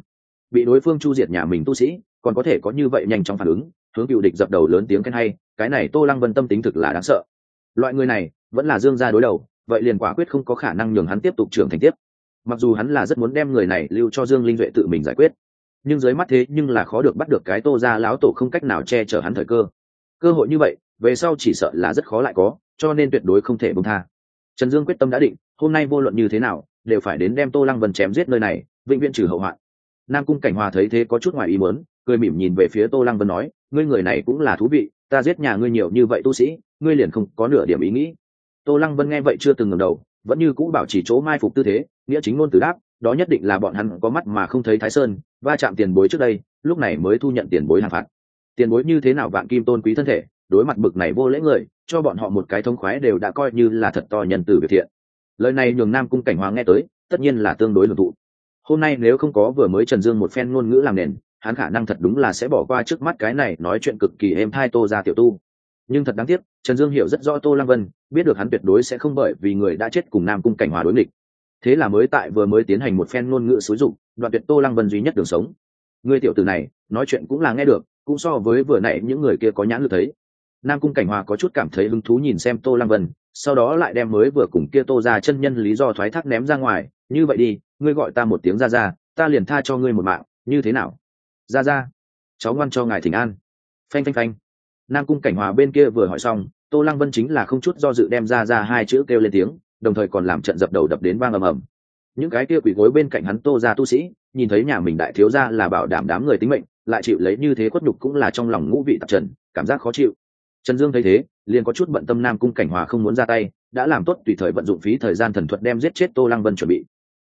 Bị đối phương chu diệt nhà mình tu sĩ, còn có thể có như vậy nhanh chóng phản ứng, hướng cựu địch dập đầu lớn tiếng khen hay, cái này tô lăng vân tâm tính thực là đáng sợ. Loại người này, vẫn là dương gia đối đầu, vậy liền quả quyết không có khả năng nhường hắn tiếp tục trưởng thành tiếp. Mặc dù hắn là rất muốn đem người này lưu cho dương linh duệ tự mình giải quyết, nhưng dưới mắt thế nhưng là khó được bắt được cái tô ra láo tổ không cách nào che chở hắn thời cơ. Cơ hội như vậy về sau chỉ sợ là rất khó lại có, cho nên tuyệt đối không thể bông tha. Trần dương quyết tâm đã định, hôm nay vô luận như thế nào, đều phải đến đem tô lăng vân chém giết nơi này, vĩnh viễn trừ hậu hoạn. Nam cung cảnh hòa thấy thế có chút ngoài ý muốn, cười mỉm nhìn về phía tô lăng vân nói, ngươi người này cũng là thú vị, ta giết nhà ngươi nhiều như vậy tu sĩ, ngươi liền không có nửa điểm ý nghĩ. Tô lăng vân nghe vậy chưa từng ngẩng đầu, vẫn như cũ bảo chỉ chỗ mai phục tư thế, nghĩa chính ngôn từ đáp, đó nhất định là bọn hắn có mắt mà không thấy thái sơn, va chạm tiền bối trước đây, lúc này mới thu nhận tiền bối hàng phạt. Tiền bối như thế nào vạn kim tôn quý thân thể đối mặt bực này vô lễ người, cho bọn họ một cái thông khoái đều đã coi như là thật to nhân từ việc thiện. Lời này nhường nam cung cảnh hoàng nghe tới, tất nhiên là tương đối hưởng thụ. Hôm nay nếu không có vừa mới trần dương một phen ngôn ngữ làm nền, hắn khả năng thật đúng là sẽ bỏ qua trước mắt cái này nói chuyện cực kỳ êm thai tô ra tiểu tu. Nhưng thật đáng tiếc, trần dương hiểu rất rõ tô lăng vân, biết được hắn tuyệt đối sẽ không bởi vì người đã chết cùng nam cung cảnh hòa đối nghịch. Thế là mới tại vừa mới tiến hành một phen ngôn ngữ xúi dụng đoạn tuyệt tô lăng vân duy nhất đường sống. Người tiểu tử này, nói chuyện cũng là nghe được, cũng so với vừa nãy những người kia có nhãn lực thấy nam cung cảnh hòa có chút cảm thấy hứng thú nhìn xem tô lăng vân, sau đó lại đem mới vừa cùng kia tô ra chân nhân lý do thoái thác ném ra ngoài, như vậy đi, ngươi gọi ta một tiếng ra ra ta liền tha cho ngươi một mạng, như thế nào? Ra ra cháu ngoan cho ngài thỉnh an. Phanh phanh phanh. Nam cung cảnh hòa bên kia vừa hỏi xong, tô lăng vân chính là không chút do dự đem ra ra hai chữ kêu lên tiếng, đồng thời còn làm trận dập đầu đập đến vang ầm ầm. Những cái kia quỷ gối bên cạnh hắn tô ra tu sĩ, nhìn thấy nhà mình đại thiếu ra là bảo đảm đám người tính mệnh, lại chịu lấy như thế khuất nhục cũng là trong lòng ngũ vị tạp trần, cảm giác khó chịu trần dương thấy thế, liền có chút bận tâm nam cung cảnh hòa không muốn ra tay, đã làm tốt tùy thời vận dụng phí thời gian thần thuật đem giết chết tô lăng vân chuẩn bị.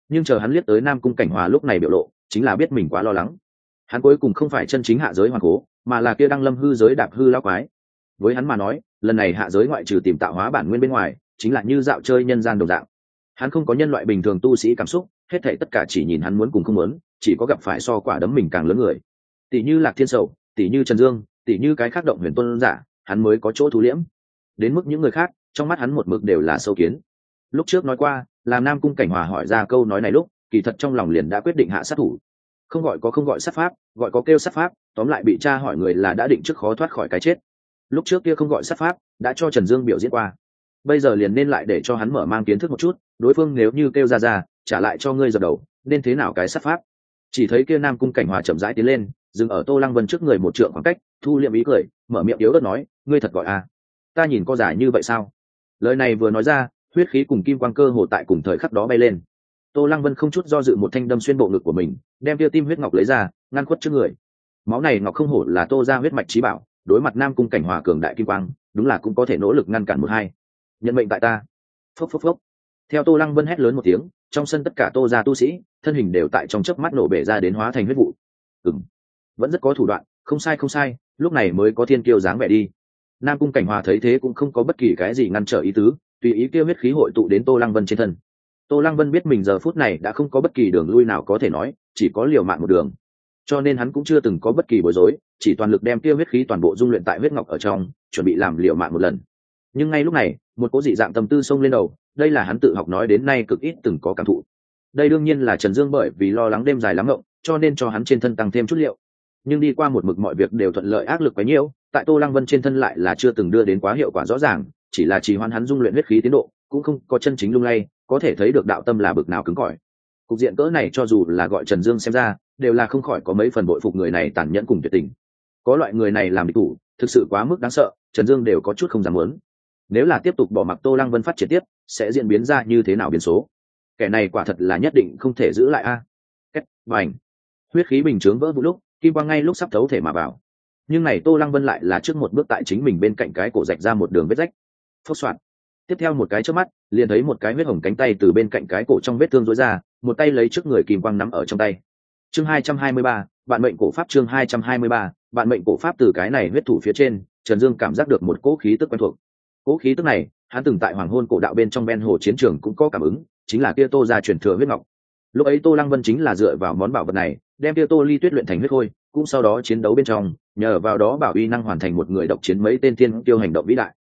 Nhưng chờ hắn liếc tới nam cung cảnh hòa lúc này biểu lộ, chính là biết mình quá lo lắng. Hắn cuối cùng không phải chân chính hạ giới hoàng cố, mà là kia đang lâm hư giới đạp hư lao quái. Với hắn mà nói, lần này hạ giới ngoại trừ tìm tạo hóa bản nguyên bên ngoài, chính là như dạo chơi nhân gian đồng dạng. Hắn không có nhân loại bình thường tu sĩ cảm xúc, hết thảy tất cả chỉ nhìn hắn muốn cùng không muốn, chỉ có gặp phải so quả đấm mình càng lớn người. Tỷ như lạc thiên sầu, tỷ như trần dương, tỷ như cái khác động huyền tôn giả hắn mới có chỗ thú liễm. Đến mức những người khác, trong mắt hắn một mực đều là sâu kiến. Lúc trước nói qua, làm nam cung cảnh hòa hỏi ra câu nói này lúc, kỳ thật trong lòng liền đã quyết định hạ sát thủ. Không gọi có không gọi sát pháp, gọi có kêu sát pháp, tóm lại bị cha hỏi người là đã định trước khó thoát khỏi cái chết. Lúc trước kia không gọi sát pháp, đã cho trần dương biểu diễn qua. Bây giờ liền nên lại để cho hắn mở mang kiến thức một chút, đối phương nếu như kêu ra ra, trả lại cho ngươi dập đầu, nên thế nào cái sát pháp? Chỉ thấy kia nam cung cảnh hòa chậm rãi tiến lên, dừng ở tô lăng vân trước người một trượng khoảng cách, thu liệm ý cười mở miệng yếu ớt nói, ngươi thật gọi à? Ta nhìn có giải như vậy sao? Lời này vừa nói ra, huyết khí cùng kim quang cơ hồ tại cùng thời khắc đó bay lên. Tô lăng vân không chút do dự một thanh đâm xuyên bộ ngực của mình, đem tia tim huyết ngọc lấy ra, ngăn khuất trước người. Máu này ngọc không hổ là tô ra huyết mạch trí bảo, đối mặt nam cung cảnh hòa cường đại kim quang, đúng là cũng có thể nỗ lực ngăn cản một hai. Nhận mệnh tại ta. Phốc phốc phốc. Theo tô lăng vân hét lớn một tiếng, trong sân tất cả tô ra tu sĩ, thân hình đều tại trong chớp mắt nổ bể ra đến hóa thành huyết vụ. Ừng vẫn rất có thủ đoạn, không sai không sai lúc này mới có thiên kiêu dáng vẻ đi. Nam cung cảnh hòa thấy thế cũng không có bất kỳ cái gì ngăn trở ý tứ, tùy ý kêu huyết khí hội tụ đến tô lăng vân trên thân. Tô lăng vân biết mình giờ phút này đã không có bất kỳ đường lui nào có thể nói, chỉ có liều mạng một đường. Cho nên hắn cũng chưa từng có bất kỳ bối rối, chỉ toàn lực đem kêu huyết khí toàn bộ dung luyện tại huyết ngọc ở trong, chuẩn bị làm liều mạng một lần. Nhưng ngay lúc này, một cố dị dạng tâm tư xông lên đầu, đây là hắn tự học nói đến nay cực ít từng có cảm thụ. Đây đương nhiên là trần dương bởi vì lo lắng đêm dài lắm ngộng, cho nên cho hắn trên thân tăng thêm chút liệu nhưng đi qua một mực mọi việc đều thuận lợi ác lực quá nhiễu, tại tô lăng vân trên thân lại là chưa từng đưa đến quá hiệu quả rõ ràng, chỉ là trì hoãn hắn dung luyện huyết khí tiến độ, cũng không có chân chính lung lay, có thể thấy được đạo tâm là bực nào cứng cỏi. Cục diện cỡ này cho dù là gọi trần dương xem ra, đều là không khỏi có mấy phần bội phục người này tàn nhẫn cùng tuyệt tình. Có loại người này làm địch thủ, thực sự quá mức đáng sợ, trần dương đều có chút không dám muốn. Nếu là tiếp tục bỏ mặc tô lăng vân phát triển tiếp, sẽ diễn biến ra như thế nào biến số? Kẻ này quả thật là nhất định không thể giữ lại a. À. cách huyết khí bình chướng vỡ vụ lúc kim quang ngay lúc sắp thấu thể mà vào. Nhưng này tô lăng vân lại là trước một bước tại chính mình bên cạnh cái cổ rạch ra một đường vết rách. Phốc soạn tiếp theo một cái trước mắt, liền thấy một cái huyết hồng cánh tay từ bên cạnh cái cổ trong vết thương rối ra, một tay lấy trước người kim quang nắm ở trong tay. Chương hai trăm hai mươi ba, bạn mệnh cổ pháp chương hai trăm hai mươi ba, bạn mệnh cổ pháp từ cái này huyết thủ phía trên, trần dương cảm giác được một cỗ khí tức quen thuộc. Cỗ khí tức này, hắn từng tại hoàng hôn cổ đạo bên trong ben hồ chiến trường cũng có cảm ứng, chính là kia tô ra truyền thừa huyết ngọc. Lúc ấy tô lăng vân chính là dựa vào món bảo vật này đem tiêu tô ly tuyết luyện thành huyết khôi, cũng sau đó chiến đấu bên trong, nhờ vào đó bảo uy năng hoàn thành một người độc chiến mấy tên tiên tiêu hành động vĩ đại.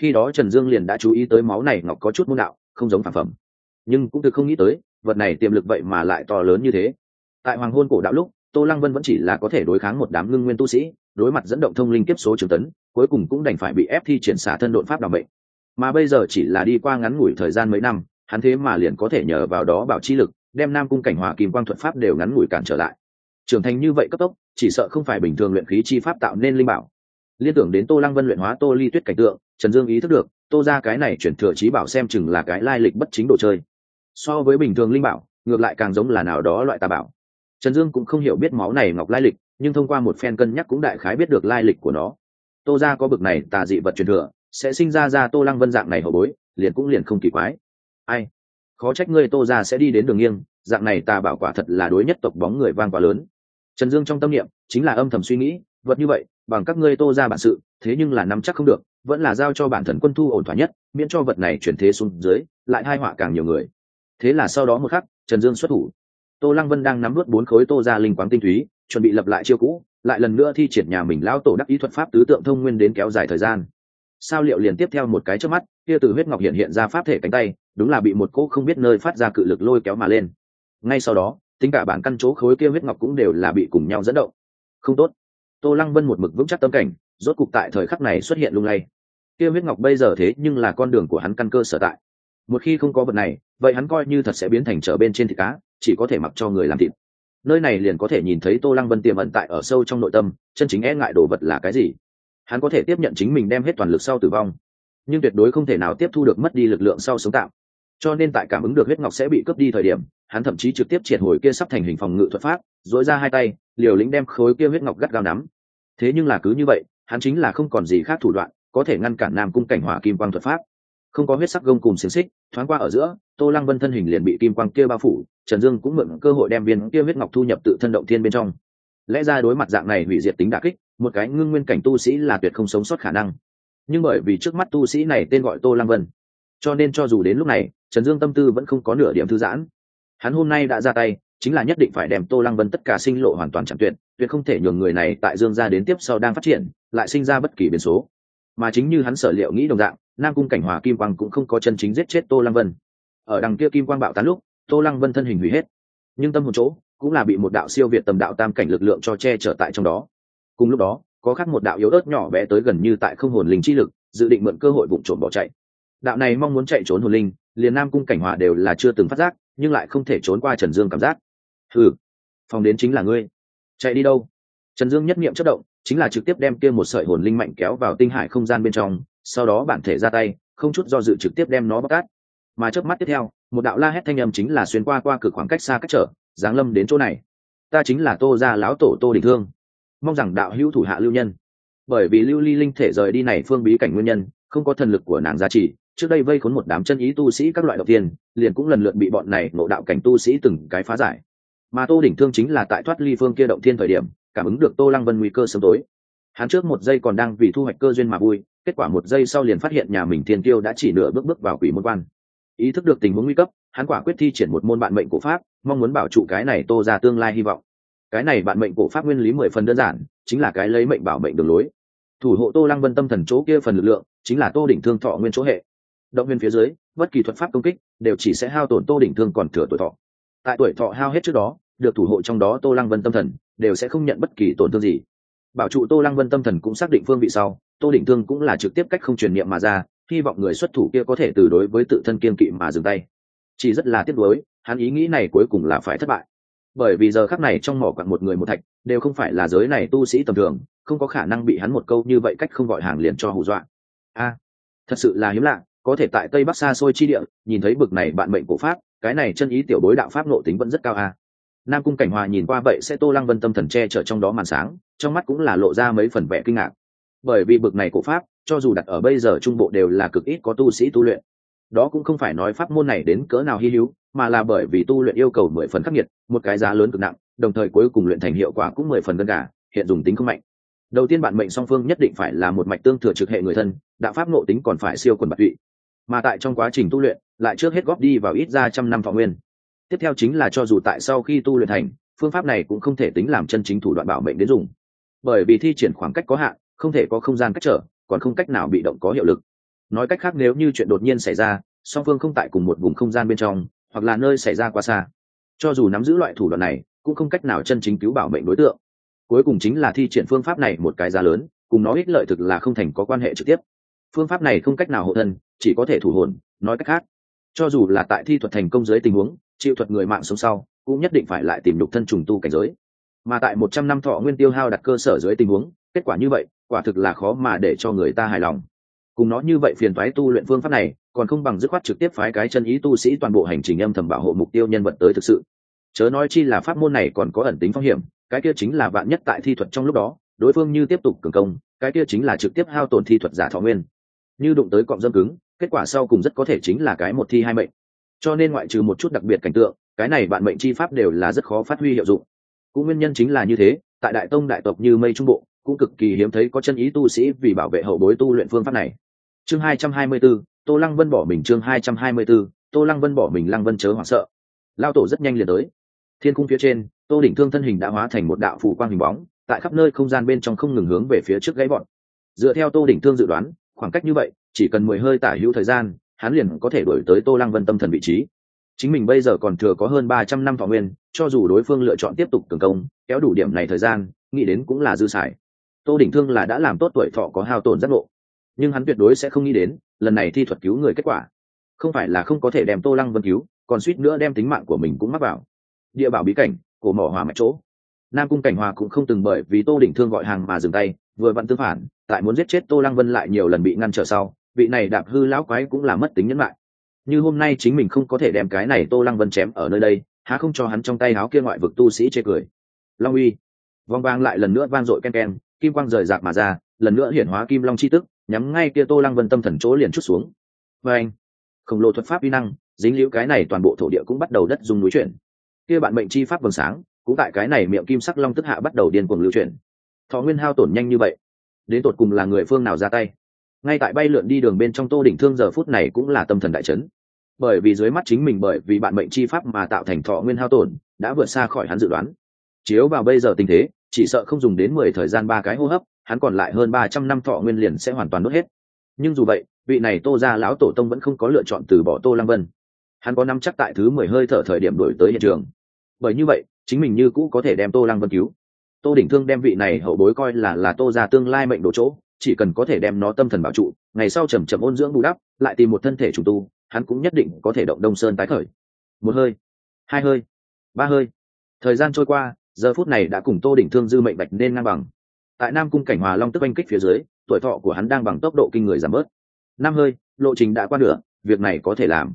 Khi đó trần dương liền đã chú ý tới máu này ngọc có chút môn đạo, không giống phản phẩm. Nhưng cũng thực không nghĩ tới, vật này tiềm lực vậy mà lại to lớn như thế. Tại hoàng hôn cổ đạo lúc, tô lăng vân vẫn chỉ là có thể đối kháng một đám ngưng nguyên tu sĩ, đối mặt dẫn động thông linh kiếp số trường tấn, cuối cùng cũng đành phải bị ép thi triển xả thân đột pháp đ ả bệnh. Mà bây giờ chỉ là đi qua ngắn ngủi thời gian mấy năm, hắn thế mà liền có thể nhờ vào đó bảo chi lực đem nam cung cảnh hòa kim quang thuật pháp đều ngắn ngủi cản trở lại. Trưởng thành như vậy cấp tốc, chỉ sợ không phải bình thường luyện khí chi pháp tạo nên linh bảo. Liên tưởng đến tô lăng vân luyện hóa tô ly tuyết cảnh tượng, trần dương ý thức được, tô ra cái này chuyển thừa trí bảo xem chừng là cái lai lịch bất chính đồ chơi. So với bình thường linh bảo, ngược lại càng giống là nào đó loại tà bảo. Trần dương cũng không hiểu biết máu này ngọc lai lịch, nhưng thông qua một phen cân nhắc cũng đại khái biết được lai lịch của nó. Tô ra có bực này tà dị vật truyền thừa, sẽ sinh ra ra tô lăng vân dạng này hậu bối, liền cũng liền không kỳ quái. Ai khó trách ngươi tô ra sẽ đi đến đường nghiêng, dạng này ta bảo quả thật là đối nhất tộc bóng người vang quá lớn. Trần dương trong tâm niệm, chính là âm thầm suy nghĩ, vật như vậy, bằng các ngươi tô ra bản sự, thế nhưng là nắm chắc không được, vẫn là giao cho bản thần quân thu ổn thỏa nhất, miễn cho vật này chuyển thế xuống dưới, lại hai họa càng nhiều người. Thế là sau đó một khắc, trần dương xuất thủ. Tô lăng vân đang nắm vớt bốn khối tô ra linh quáng tinh túy, chuẩn bị lập lại chiêu cũ, lại lần nữa thi triển nhà mình lao tổ đắc ý thuật pháp tứ tượng thông nguyên đến kéo dài thời gian. Sao liệu liền tiếp theo một cái trước mắt, kia từ huyết ngọc hiện hiện ra pháp thể cánh tay đúng là bị một cỗ không biết nơi phát ra cự lực lôi kéo mà lên. Ngay sau đó, tính cả bản căn chỗ khối kia huyết ngọc cũng đều là bị cùng nhau dẫn động. Không tốt. Tô lăng vân một mực vững chắc tâm cảnh, rốt cục tại thời khắc này xuất hiện lung lay. Kia huyết ngọc bây giờ thế nhưng là con đường của hắn căn cơ sở tại. Một khi không có vật này, vậy hắn coi như thật sẽ biến thành trở bên trên thịt cá, chỉ có thể mặc cho người làm thịt. Nơi này liền có thể nhìn thấy tô lăng vân tiềm ẩn tại ở sâu trong nội tâm, chân chính e ngại đồ vật là cái gì. Hắn có thể tiếp nhận chính mình đem hết toàn lực sau tử vong, nhưng tuyệt đối không thể nào tiếp thu được mất đi lực lượng sau sống tạm cho nên tại cảm ứng được huyết ngọc sẽ bị cướp đi thời điểm, hắn thậm chí trực tiếp triệt hồi kia sắp thành hình phòng ngự thuật pháp dối ra hai tay, liều lĩnh đem khối kia huyết ngọc gắt gao nắm. Thế nhưng là cứ như vậy, hắn chính là không còn gì khác thủ đoạn, có thể ngăn cản nam cung cảnh hỏa kim quang thuật pháp. Không có huyết sắc gông cùng xiềng xích, thoáng qua ở giữa, tô lăng vân thân hình liền bị kim quang kia bao phủ, trần dương cũng mượn cơ hội đem viên kia huyết ngọc thu nhập tự thân động thiên bên trong. Lẽ ra đối mặt dạng này hủy diệt tính đà kích, một cái ngưng nguyên cảnh tu sĩ là tuyệt không sống sót khả năng. Nhưng bởi vì trước mắt tu sĩ này tên gọi tô lăng vân cho nên cho dù đến lúc này, trần dương tâm tư vẫn không có nửa điểm thư giãn. Hắn hôm nay đã ra tay, chính là nhất định phải đem tô lăng vân tất cả sinh lộ hoàn toàn chặn tuyệt tuyệt không thể nhường người này tại dương gia đến tiếp sau đang phát triển, lại sinh ra bất kỳ biến số. Mà chính như hắn sở liệu nghĩ đồng dạng, nam cung cảnh hòa kim quang cũng không có chân chính giết chết tô lăng vân. Ở đằng kia kim quang bạo tán lúc, tô lăng vân thân hình hủy hết. Nhưng tâm một chỗ cũng là bị một đạo siêu việt tầm đạo tam cảnh lực lượng cho che trở tại trong đó. Cùng lúc đó, có khác một đạo yếu ớt nhỏ bé tới gần như tại không hồn linh chi lực, dự định mượn cơ hội vụ trộm bỏ chạy đạo này mong muốn chạy trốn hồn linh, liền nam cung cảnh hòa đều là chưa từng phát giác, nhưng lại không thể trốn qua trần dương cảm giác. Ừ phòng đến chính là ngươi. Chạy đi đâu? Trần dương nhất nghiệm chất động, chính là trực tiếp đem kia một sợi hồn linh mạnh kéo vào tinh hải không gian bên trong, sau đó bản thể ra tay, không chút do dự trực tiếp đem nó bóc cát. Mà trước mắt tiếp theo, một đạo la hét thanh âm chính là xuyên qua qua cực khoảng cách xa cách trở, giáng lâm đến chỗ này. Ta chính là tô gia lão tổ tô đình thương. Mong rằng đạo hữu thủ hạ lưu nhân. Bởi vì lưu ly linh thể rời đi này phương bí cảnh nguyên nhân, không có thần lực của nàng giá trị trước đây vây khốn một đám chân ý tu sĩ các loại đầu tiên liền cũng lần lượt bị bọn này nộ đạo cảnh tu sĩ từng cái phá giải. Mà tô đỉnh thương chính là tại thoát ly phương kia động thiên thời điểm, cảm ứng được tô lăng vân nguy cơ sớm tối. Hắn trước một giây còn đang vì thu hoạch cơ duyên mà vui, kết quả một giây sau liền phát hiện nhà mình thiên tiêu đã chỉ nửa bước bước vào quỷ môn quan. Ý thức được tình huống nguy cấp, hắn quả quyết thi triển một môn bạn mệnh cổ pháp, mong muốn bảo trụ cái này tô ra tương lai hy vọng. Cái này bạn mệnh cổ pháp nguyên lý mười phần đơn giản, chính là cái lấy mệnh bảo mệnh đường lối. Thủ hộ tô lăng vân tâm thần chỗ kia phần lực lượng, chính là tô đỉnh thương thọ nguyên chỗ hệ động viên phía dưới, bất kỳ thuật pháp công kích đều chỉ sẽ hao tổn tô đỉnh thương còn thừa tuổi thọ. Tại tuổi thọ hao hết trước đó, được thủ hộ trong đó tô lăng vân tâm thần đều sẽ không nhận bất kỳ tổn thương gì. Bảo trụ tô lăng vân tâm thần cũng xác định phương vị sau, tô đỉnh thương cũng là trực tiếp cách không truyền niệm mà ra, hy vọng người xuất thủ kia có thể từ đối với tự thân kiên kỵ mà dừng tay. Chỉ rất là tiếc nuối, hắn ý nghĩ này cuối cùng là phải thất bại. Bởi vì giờ khắc này trong mỏ quặng một người một thạch đều không phải là giới này tu sĩ tầm thường, không có khả năng bị hắn một câu như vậy cách không gọi hàng liền cho hù dọa. A, thật sự là hiếm lạ có thể tại tây bắc xa xôi chi địa, nhìn thấy bực này bạn mệnh cổ pháp, cái này chân ý tiểu bối đạo pháp nộ tính vẫn rất cao a. Nam cung cảnh hòa nhìn qua vậy sẽ tô lăng vân tâm thần che chở trong đó màn sáng, trong mắt cũng là lộ ra mấy phần vẻ kinh ngạc. Bởi vì bực này cổ pháp, cho dù đặt ở bây giờ trung bộ đều là cực ít có tu sĩ tu luyện. Đó cũng không phải nói pháp môn này đến cỡ nào hy hữu, mà là bởi vì tu luyện yêu cầu mười phần khắc nghiệt, một cái giá lớn cực nặng, đồng thời cuối cùng luyện thành hiệu quả cũng mười phần gần cả hiện dùng tính không mạnh. Đầu tiên bạn mệnh song phương nhất định phải là một mạch tương thừa trực hệ người thân, đạo pháp ngộ tính còn phải siêu quần bạc tụy mà tại trong quá trình tu luyện, lại trước hết góp đi vào ít ra trăm năm thọ nguyên. Tiếp theo chính là cho dù tại sau khi tu luyện thành, phương pháp này cũng không thể tính làm chân chính thủ đoạn bảo mệnh đến dùng. Bởi vì thi triển khoảng cách có hạn, không thể có không gian cách trở, còn không cách nào bị động có hiệu lực. Nói cách khác nếu như chuyện đột nhiên xảy ra, song phương không tại cùng một vùng không gian bên trong, hoặc là nơi xảy ra quá xa. Cho dù nắm giữ loại thủ đoạn này, cũng không cách nào chân chính cứu bảo mệnh đối tượng. Cuối cùng chính là thi triển phương pháp này một cái giá lớn, cùng nó ích lợi thực là không thành có quan hệ trực tiếp phương pháp này không cách nào hộ thân, chỉ có thể thủ hồn, nói cách khác. Cho dù là tại thi thuật thành công dưới tình huống, chịu thuật người mạng sống sau, cũng nhất định phải lại tìm đục thân trùng tu cảnh giới. Mà tại một trăm năm thọ nguyên tiêu hao đặt cơ sở dưới tình huống, kết quả như vậy, quả thực là khó mà để cho người ta hài lòng. Cùng nó như vậy phiền toái tu luyện phương pháp này, còn không bằng dứt khoát trực tiếp phái cái chân ý tu sĩ toàn bộ hành trình âm thầm bảo hộ mục tiêu nhân vật tới thực sự. Chớ nói chi là pháp môn này còn có ẩn tính phong hiểm, cái kia chính là bạn nhất tại thi thuật trong lúc đó, đối phương như tiếp tục cường công, cái kia chính là trực tiếp hao tổn thi thuật giả thọ nguyên như đụng tới cọng dâm cứng kết quả sau cùng rất có thể chính là cái một thi hai mệnh. Cho nên ngoại trừ một chút đặc biệt cảnh tượng cái này bạn mệnh chi pháp đều là rất khó phát huy hiệu dụng. Cũng nguyên nhân chính là như thế tại đại tông đại tộc như mây trung bộ cũng cực kỳ hiếm thấy có chân ý tu sĩ vì bảo vệ hậu bối tu luyện phương pháp này. Chương hai trăm hai mươi 224, tô lăng vân bỏ mình chương hai trăm hai mươi 224, tô lăng vân bỏ mình lăng vân chớ hoảng sợ. Lao tổ rất nhanh liền tới. Thiên cung phía trên tô đỉnh thương thân hình đã hóa thành một đạo phủ quang hình bóng tại khắp nơi không gian bên trong không ngừng hướng về phía trước gãy bọn dựa theo tô đỉnh thương dự đoán khoảng cách như vậy, chỉ cần mười hơi tả hữu thời gian, hắn liền có thể đổi tới tô lăng vân tâm thần vị trí. Chính mình bây giờ còn thừa có hơn ba trăm năm thọ nguyên, cho dù đối phương lựa chọn tiếp tục cường công, kéo đủ điểm này thời gian, nghĩ đến cũng là dư sải tô đỉnh thương là đã làm tốt tuổi thọ có hao tổn giác ngộ. Nhưng hắn tuyệt đối sẽ không nghĩ đến, lần này thi thuật cứu người kết quả. Không phải là không có thể đem tô lăng vân cứu, còn suýt nữa đem tính mạng của mình cũng mắc vào. Địa bảo bí cảnh, cổ mỏ hòa mạch chỗ. Nam cung cảnh hòa cũng không từng bởi vì tô đỉnh thương gọi hàng mà dừng tay, vừa vặn tương phản tại muốn giết chết tô lăng vân lại nhiều lần bị ngăn trở sau, vị này đạp hư lão quái cũng là mất tính nhẫn lại như hôm nay chính mình không có thể đem cái này tô lăng vân chém ở nơi đây, há không cho hắn trong tay áo kia ngoại vực tu sĩ chê cười. Long uy. Vong vang lại lần nữa vang dội ken ken, kim quang rời rạc mà ra, lần nữa hiển hóa kim long chi tức, nhắm ngay kia tô lăng vân tâm thần chỗ liền chút xuống. Và anh khổng lồ thuật pháp uy năng, dính liễu cái này toàn bộ thổ địa cũng bắt đầu đất dùng núi chuyển. Kia bạn mệnh chi pháp vầng sáng, cũng tại cái này miệng kim sắc long tức hạ bắt đầu điên cuồng lưu chuyển. Thọ nguyên hao tổn nhanh như vậy đến tột cùng là người phương nào ra tay. Ngay tại bay lượn đi đường bên trong tô đỉnh thương giờ phút này cũng là tâm thần đại chấn. Bởi vì dưới mắt chính mình bởi vì bạn mệnh chi pháp mà tạo thành thọ nguyên hao tổn, đã vượt xa khỏi hắn dự đoán. Chiếu vào bây giờ tình thế, chỉ sợ không dùng đến mười thời gian ba cái hô hấp, hắn còn lại hơn ba trăm năm thọ nguyên liền sẽ hoàn toàn đốt hết. Nhưng dù vậy, vị này tô ra lão tổ tông vẫn không có lựa chọn từ bỏ tô lăng vân. Hắn có năm chắc tại thứ mười hơi thở thời điểm đổi tới hiện trường. Bởi như vậy, chính mình như cũ có thể đem tô lăng vân cứu tô đỉnh thương đem vị này hậu bối coi là là tô ra tương lai mệnh đồ chỗ, chỉ cần có thể đem nó tâm thần bảo trụ, ngày sau chầm chậm ôn dưỡng bù đắp, lại tìm một thân thể trùng tu, hắn cũng nhất định có thể động đông sơn tái khởi. Một hơi, hai hơi, ba hơi. Thời gian trôi qua, giờ phút này đã cùng tô đỉnh thương dư mệnh bạch nên ngang bằng. Tại nam cung cảnh hòa long tức oanh kích phía dưới, tuổi thọ của hắn đang bằng tốc độ kinh người giảm bớt. Năm hơi, lộ trình đã qua nửa, việc này có thể làm.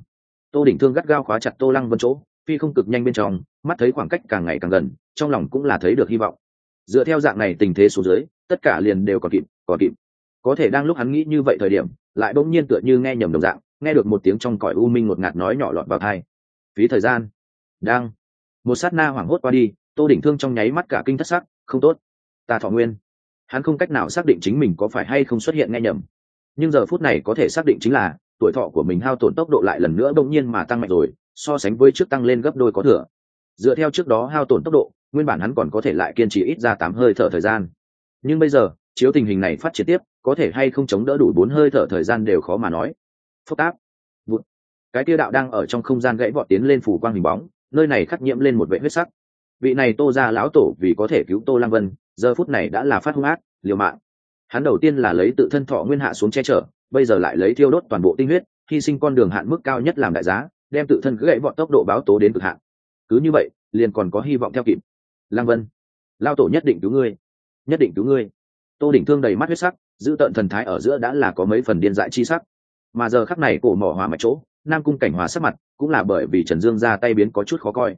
Tô đỉnh thương gắt gao khóa chặt tô lăng vân chỗ, phi không cực nhanh bên trong, mắt thấy khoảng cách càng ngày càng gần, trong lòng cũng là thấy được hy vọng dựa theo dạng này tình thế xuống dưới, tất cả liền đều còn kịp còn kịp. Có thể đang lúc hắn nghĩ như vậy thời điểm, lại bỗng nhiên tựa như nghe nhầm đồng dạng, nghe được một tiếng trong cõi u minh ngột ngạt nói nhỏ lọt vào thai phí thời gian. Đang. Một sát na hoảng hốt qua đi, tô đỉnh thương trong nháy mắt cả kinh thất sắc, không tốt. Ta thọ nguyên. Hắn không cách nào xác định chính mình có phải hay không xuất hiện nghe nhầm. Nhưng giờ phút này có thể xác định chính là, tuổi thọ của mình hao tổn tốc độ lại lần nữa bỗng nhiên mà tăng mạnh rồi, so sánh với trước tăng lên gấp đôi có thừa. Dựa theo trước đó hao tổn tốc độ nguyên bản hắn còn có thể lại kiên trì ít ra tám hơi thở thời gian. Nhưng bây giờ, chiếu tình hình này phát triển tiếp, có thể hay không chống đỡ đủ bốn hơi thở thời gian đều khó mà nói. Phức tạp. vụt. Cái tia đạo đang ở trong không gian gãy vọt tiến lên phủ quang hình bóng, nơi này khắc nhiễm lên một vệ huyết sắc. Vị này tô ra lão tổ vì có thể cứu tô lăng vân, giờ phút này đã là phát hung ác, liều mạng. Hắn đầu tiên là lấy tự thân thọ nguyên hạ xuống che chở, bây giờ lại lấy thiêu đốt toàn bộ tinh huyết, hy sinh con đường hạn mức cao nhất làm đại giá, đem tự thân gãy bọn tốc độ báo tố đến cực hạn. Cứ như vậy, liền còn có hy vọng theo kịp lăng vân, lao tổ nhất định cứu ngươi, nhất định cứu ngươi. Tô đỉnh thương đầy mắt huyết sắc, giữ tợn thần thái ở giữa đã là có mấy phần điên dại chi sắc. Mà giờ khắc này cổ mỏ hỏa mạch chỗ, nam cung cảnh hòa sắc mặt, cũng là bởi vì trần dương ra tay biến có chút khó coi.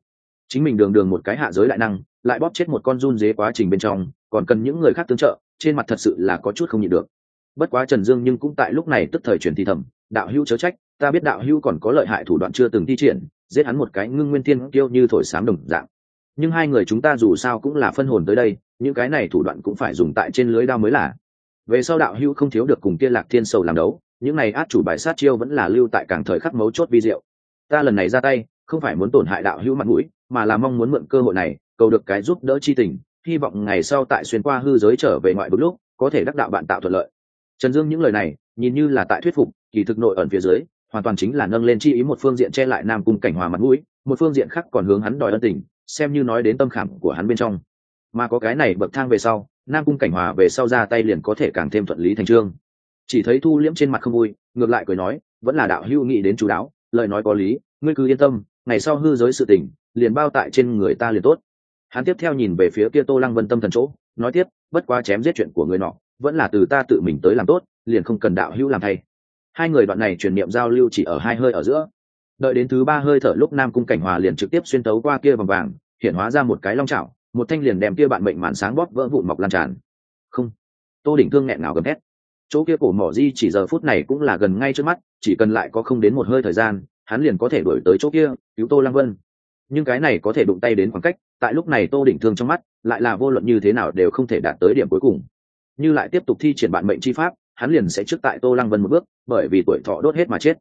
Chính mình đường đường một cái hạ giới đại năng, lại bóp chết một con run dế quá trình bên trong, còn cần những người khác tương trợ, trên mặt thật sự là có chút không nhịn được. Bất quá trần dương nhưng cũng tại lúc này tức thời truyền thi thầm đạo hữu chớ trách, ta biết đạo hữu còn có lợi hại thủ đoạn chưa từng thi triển, giết hắn một cái ngưng nguyên thiên kêu như thổi sám đồng dạng nhưng hai người chúng ta dù sao cũng là phân hồn tới đây, những cái này thủ đoạn cũng phải dùng tại trên lưới đao mới là. Về sau đạo hữu không thiếu được cùng kia lạc thiên sầu làm đấu, những này át chủ bài sát chiêu vẫn là lưu tại càng thời khắc mấu chốt vi diệu. Ta lần này ra tay, không phải muốn tổn hại đạo hữu mặt mũi, mà là mong muốn mượn cơ hội này, cầu được cái giúp đỡ chi tình, hy vọng ngày sau tại xuyên qua hư giới trở về ngoại bước lúc, có thể đắc đạo bạn tạo thuận lợi. Trần dương những lời này, nhìn như là tại thuyết phục, kỳ thực nội ẩn phía dưới, hoàn toàn chính là nâng lên chi ý một phương diện che lại nam cung cảnh hòa mặt mũi, một phương diện khác còn hướng hắn đòi ân tình xem như nói đến tâm khảm của hắn bên trong. Mà có cái này bậc thang về sau, nam cung cảnh hòa về sau ra tay liền có thể càng thêm thuận lý thành trương. Chỉ thấy thu liễm trên mặt không vui, ngược lại cười nói, vẫn là đạo hữu nghị đến chú đáo, lời nói có lý, ngươi cứ yên tâm, ngày sau hư giới sự tình, liền bao tại trên người ta liền tốt. Hắn tiếp theo nhìn về phía kia tô lăng vân tâm thần chỗ, nói tiếp, bất quá chém giết chuyện của người nọ, vẫn là từ ta tự mình tới làm tốt, liền không cần đạo hữu làm thay. Hai người đoạn này truyền niệm giao lưu chỉ ở hai hơi ở giữa đợi đến thứ ba hơi thở lúc nam cung cảnh hòa liền trực tiếp xuyên tấu qua kia vòng vàng, hiện hóa ra một cái long trào một thanh liền đem kia bạn mệnh màn sáng bóp vỡ vụn mọc lan tràn. Không. Tô đỉnh thương nghẹn ngào gầm thét. Chỗ kia cổ mỏ di chỉ giờ phút này cũng là gần ngay trước mắt, chỉ cần lại có không đến một hơi thời gian, hắn liền có thể đuổi tới chỗ kia, cứu tô lăng vân. Nhưng cái này có thể đụng tay đến khoảng cách, tại lúc này tô đỉnh thương trong mắt, lại là vô luận như thế nào đều không thể đạt tới điểm cuối cùng. Như lại tiếp tục thi triển bạn mệnh chi pháp, hắn liền sẽ trước tại tô lăng vân một bước, bởi vì tuổi thọ đốt hết mà chết.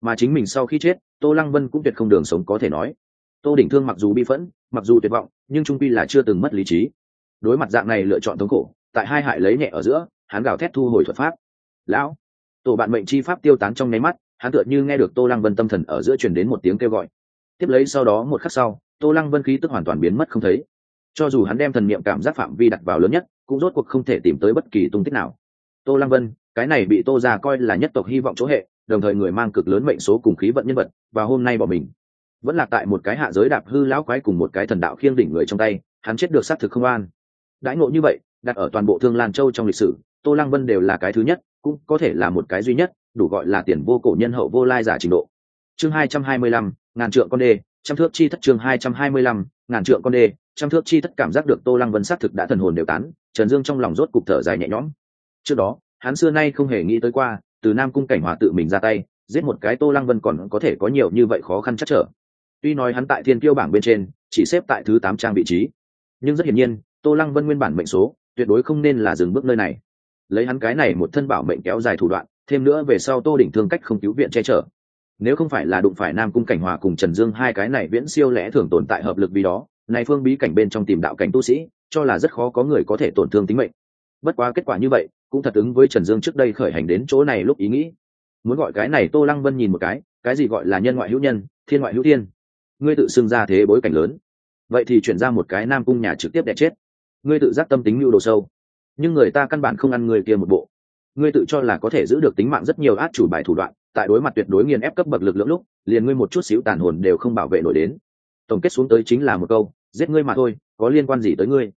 Mà chính mình sau khi chết tô lăng vân cũng tuyệt không đường sống có thể nói. Tô đỉnh thương mặc dù bi phẫn, mặc dù tuyệt vọng, nhưng trung pi là chưa từng mất lý trí. Đối mặt dạng này lựa chọn thống khổ, tại hai hại lấy nhẹ ở giữa, hắn gào thét thu hồi thuật pháp. Lão! Tổ bạn mệnh chi pháp tiêu tán trong nháy mắt, hắn tựa như nghe được tô lăng vân tâm thần ở giữa truyền đến một tiếng kêu gọi. Tiếp lấy sau đó một khắc sau, tô lăng vân khí tức hoàn toàn biến mất không thấy. Cho dù hắn đem thần niệm cảm giác phạm vi đặt vào lớn nhất, cũng rốt cuộc không thể tìm tới bất kỳ tung tích nào. Tô lăng vân, cái này bị tô già coi là nhất tộc hy vọng chỗ hệ đồng thời người mang cực lớn mệnh số cùng khí vận nhân vật, và hôm nay bỏ mình. Vẫn là tại một cái hạ giới đạp hư lão quái cùng một cái thần đạo khiêng đỉnh người trong tay, hắn chết được xác thực không an. Đãi ngộ như vậy, đặt ở toàn bộ thương lan châu trong lịch sử, tô lăng vân đều là cái thứ nhất, cũng có thể là một cái duy nhất, đủ gọi là tiền vô cổ nhân hậu vô lai giả trình độ. Chương hai trăm hai mươi lăm, ngàn trượng con đê, trăm thước chi thất chương hai trăm hai mươi lăm, ngàn trượng con đê, trăm thước chi thất cảm giác được tô lăng vân xác thực đã thần hồn đều tán, trần dương trong lòng rốt cục thở dài nhẹ nhõm. Trước đó, hắn xưa nay không hề nghĩ tới qua từ nam cung cảnh hòa tự mình ra tay, giết một cái tô lăng vân còn có thể có nhiều như vậy khó khăn chắc trở. Tuy nói hắn tại thiên kiêu bảng bên trên, chỉ xếp tại thứ tám trang vị trí, nhưng rất hiển nhiên, tô lăng vân nguyên bản mệnh số, tuyệt đối không nên là dừng bước nơi này. Lấy hắn cái này một thân bảo mệnh kéo dài thủ đoạn, thêm nữa về sau tô đỉnh thương cách không cứu viện che chở. Nếu không phải là đụng phải nam cung cảnh hòa cùng trần dương hai cái này viễn siêu lẽ thường tồn tại hợp lực vì đó, này phương bí cảnh bên trong tìm đạo cảnh tu sĩ, cho là rất khó có người có thể tổn thương tính mệnh. Bất quá kết quả như vậy cũng thật ứng với trần dương trước đây khởi hành đến chỗ này lúc ý nghĩ. Muốn gọi cái này tô lăng vân nhìn một cái cái gì gọi là nhân ngoại hữu nhân, thiên ngoại hữu thiên. Ngươi tự xưng ra thế bối cảnh lớn. Vậy thì chuyển ra một cái nam cung nhà trực tiếp đẻ chết. Ngươi tự giác tâm tính lưu đồ sâu. Nhưng người ta căn bản không ăn người kia một bộ. Ngươi tự cho là có thể giữ được tính mạng rất nhiều át chủ bài thủ đoạn, tại đối mặt tuyệt đối nghiền ép cấp bậc lực lượng lúc, liền ngươi một chút xíu tàn hồn đều không bảo vệ nổi đến. Tổng kết xuống tới chính là một câu, giết ngươi mà thôi, có liên quan gì tới ngươi?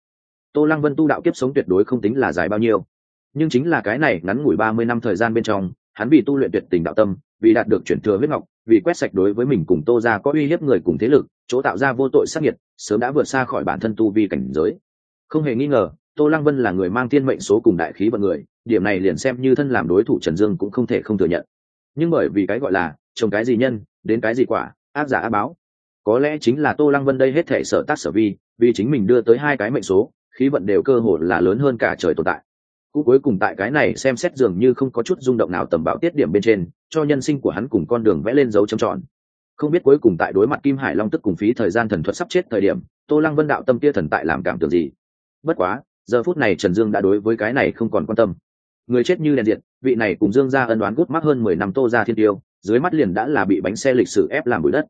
Tô lăng vân tu đạo kiếp sống tuyệt đối không tính là dài bao nhiêu nhưng chính là cái này ngắn ngủi ba mươi năm thời gian bên trong, hắn vì tu luyện tuyệt tình đạo tâm, vì đạt được chuyển thừa huyết ngọc, vì quét sạch đối với mình cùng tô ra có uy hiếp người cùng thế lực, chỗ tạo ra vô tội sắc nhiệt sớm đã vượt xa khỏi bản thân tu vi cảnh giới. Không hề nghi ngờ, tô lăng vân là người mang thiên mệnh số cùng đại khí vận người, điểm này liền xem như thân làm đối thủ trần dương cũng không thể không thừa nhận. Nhưng bởi vì cái gọi là, trồng cái gì nhân, đến cái gì quả áp giả áp báo. Có lẽ chính là tô lăng vân đây hết thể sở tác sở vi, vì chính mình đưa tới hai cái mệnh số, khí vận đều cơ hội là lớn hơn cả trời tồn tại cũng cuối cùng tại cái này xem xét dường như không có chút rung động nào tầm bảo tiết điểm bên trên, cho nhân sinh của hắn cùng con đường vẽ lên dấu trầm tròn. Không biết cuối cùng tại đối mặt kim hải long tức cùng phí thời gian thần thuật sắp chết thời điểm, tô lăng vân đạo tâm tia thần tại làm cảm tưởng gì? Bất quá, giờ phút này trần dương đã đối với cái này không còn quan tâm. Người chết như đèn diệt, vị này cùng dương ra ân đoán gút mắc hơn mười năm tô ra thiên tiêu, dưới mắt liền đã là bị bánh xe lịch sử ép làm bụi đất.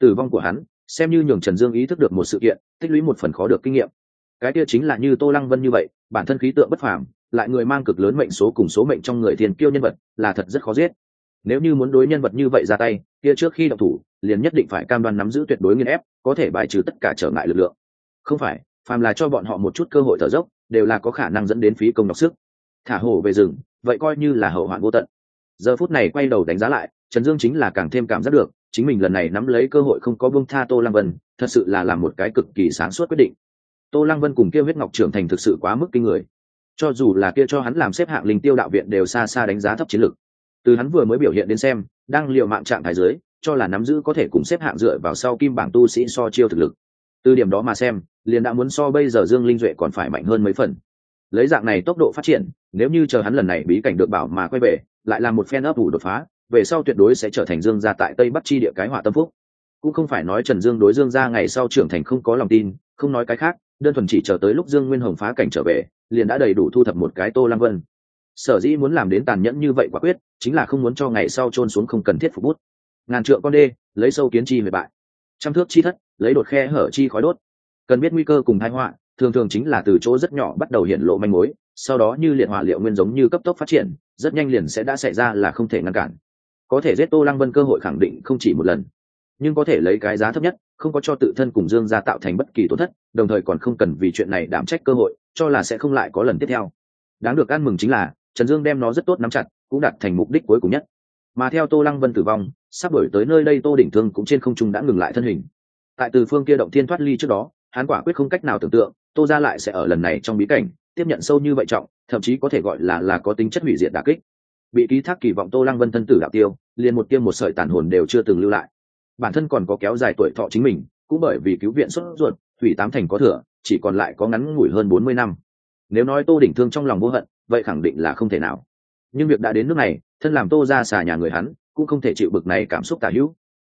Tử vong của hắn, xem như nhường trần dương ý thức được một sự kiện, tích lũy một phần khó được kinh nghiệm. Cái kia chính là như tô lăng vân như vậy, bản thân khí tượng bất phàm lại người mang cực lớn mệnh số cùng số mệnh trong người thiên kiêu nhân vật là thật rất khó giết. Nếu như muốn đối nhân vật như vậy ra tay, kia trước khi đậu thủ, liền nhất định phải cam đoan nắm giữ tuyệt đối nghiên ép, có thể bài trừ tất cả trở ngại lực lượng. Không phải, phàm là cho bọn họ một chút cơ hội thở dốc, đều là có khả năng dẫn đến phí công đọc sức. Thả hổ về rừng, vậy coi như là hậu hoạn vô tận. Giờ phút này quay đầu đánh giá lại, trần dương chính là càng thêm cảm giác được, chính mình lần này nắm lấy cơ hội không có buông tha tô lăng vân, thật sự là làm một cái cực kỳ sáng suốt quyết định. Tô lăng vân cùng kia huyết ngọc trưởng thành thực sự quá mức kinh người cho dù là kia cho hắn làm xếp hạng linh tiêu đạo viện đều xa xa đánh giá thấp chiến lược. Từ hắn vừa mới biểu hiện đến xem, đang liều mạng trạng thái dưới, cho là nắm giữ có thể cùng xếp hạng dựa vào sau kim bảng tu sĩ so chiêu thực lực. Từ điểm đó mà xem, liền đã muốn so bây giờ dương linh duệ còn phải mạnh hơn mấy phần. Lấy dạng này tốc độ phát triển, nếu như chờ hắn lần này bí cảnh được bảo mà quay về, lại là một phen ấp ủ đột phá, về sau tuyệt đối sẽ trở thành dương gia tại tây bắc chi địa cái họa tâm phúc. Cũng không phải nói trần dương đối dương gia ngày sau trưởng thành không có lòng tin, không nói cái khác, đơn thuần chỉ chờ tới lúc dương nguyên hồng phá cảnh trở về liền đã đầy đủ thu thập một cái tô lăng vân. Sở dĩ muốn làm đến tàn nhẫn như vậy quả quyết, chính là không muốn cho ngày sau trôn xuống không cần thiết phục bút. Ngàn trượng con đê, lấy sâu kiến chi về bại. Trăm thước chi thất, lấy đột khe hở chi khói đốt. Cần biết nguy cơ cùng thái họa, thường thường chính là từ chỗ rất nhỏ bắt đầu hiện lộ manh mối, sau đó như liệt hỏa liệu nguyên giống như cấp tốc phát triển, rất nhanh liền sẽ đã xảy ra là không thể ngăn cản. Có thể giết tô lăng vân cơ hội khẳng định không chỉ một lần, nhưng có thể lấy cái giá thấp nhất, không có cho tự thân cùng dương gia tạo thành bất kỳ tổn thất, đồng thời còn không cần vì chuyện này đảm trách cơ hội cho là sẽ không lại có lần tiếp theo. Đáng được ăn mừng chính là, trần dương đem nó rất tốt nắm chặt, cũng đạt thành mục đích cuối cùng nhất. Mà theo tô lăng vân tử vong, sắp đổi tới nơi đây tô đỉnh thương cũng trên không trung đã ngừng lại thân hình. Tại từ phương kia động thiên thoát ly trước đó, hắn quả quyết không cách nào tưởng tượng, tô ra lại sẽ ở lần này trong bí cảnh, tiếp nhận sâu như vậy trọng, thậm chí có thể gọi là là có tính chất hủy diệt đà kích. Bị ký thác kỳ vọng tô lăng vân thân tử đạo tiêu, liền một tiêm một sợi tàn hồn đều chưa từng lưu lại. Bản thân còn có kéo dài tuổi thọ chính mình, cũng bởi vì cứu viện xuất ruột, thủy tám thành có thừa chỉ còn lại có ngắn ngủi hơn bốn mươi năm. Nếu nói tô đỉnh thương trong lòng vô hận, vậy khẳng định là không thể nào. Nhưng việc đã đến nước này, thân làm tô ra xà nhà người hắn, cũng không thể chịu bực này cảm xúc tả hữu.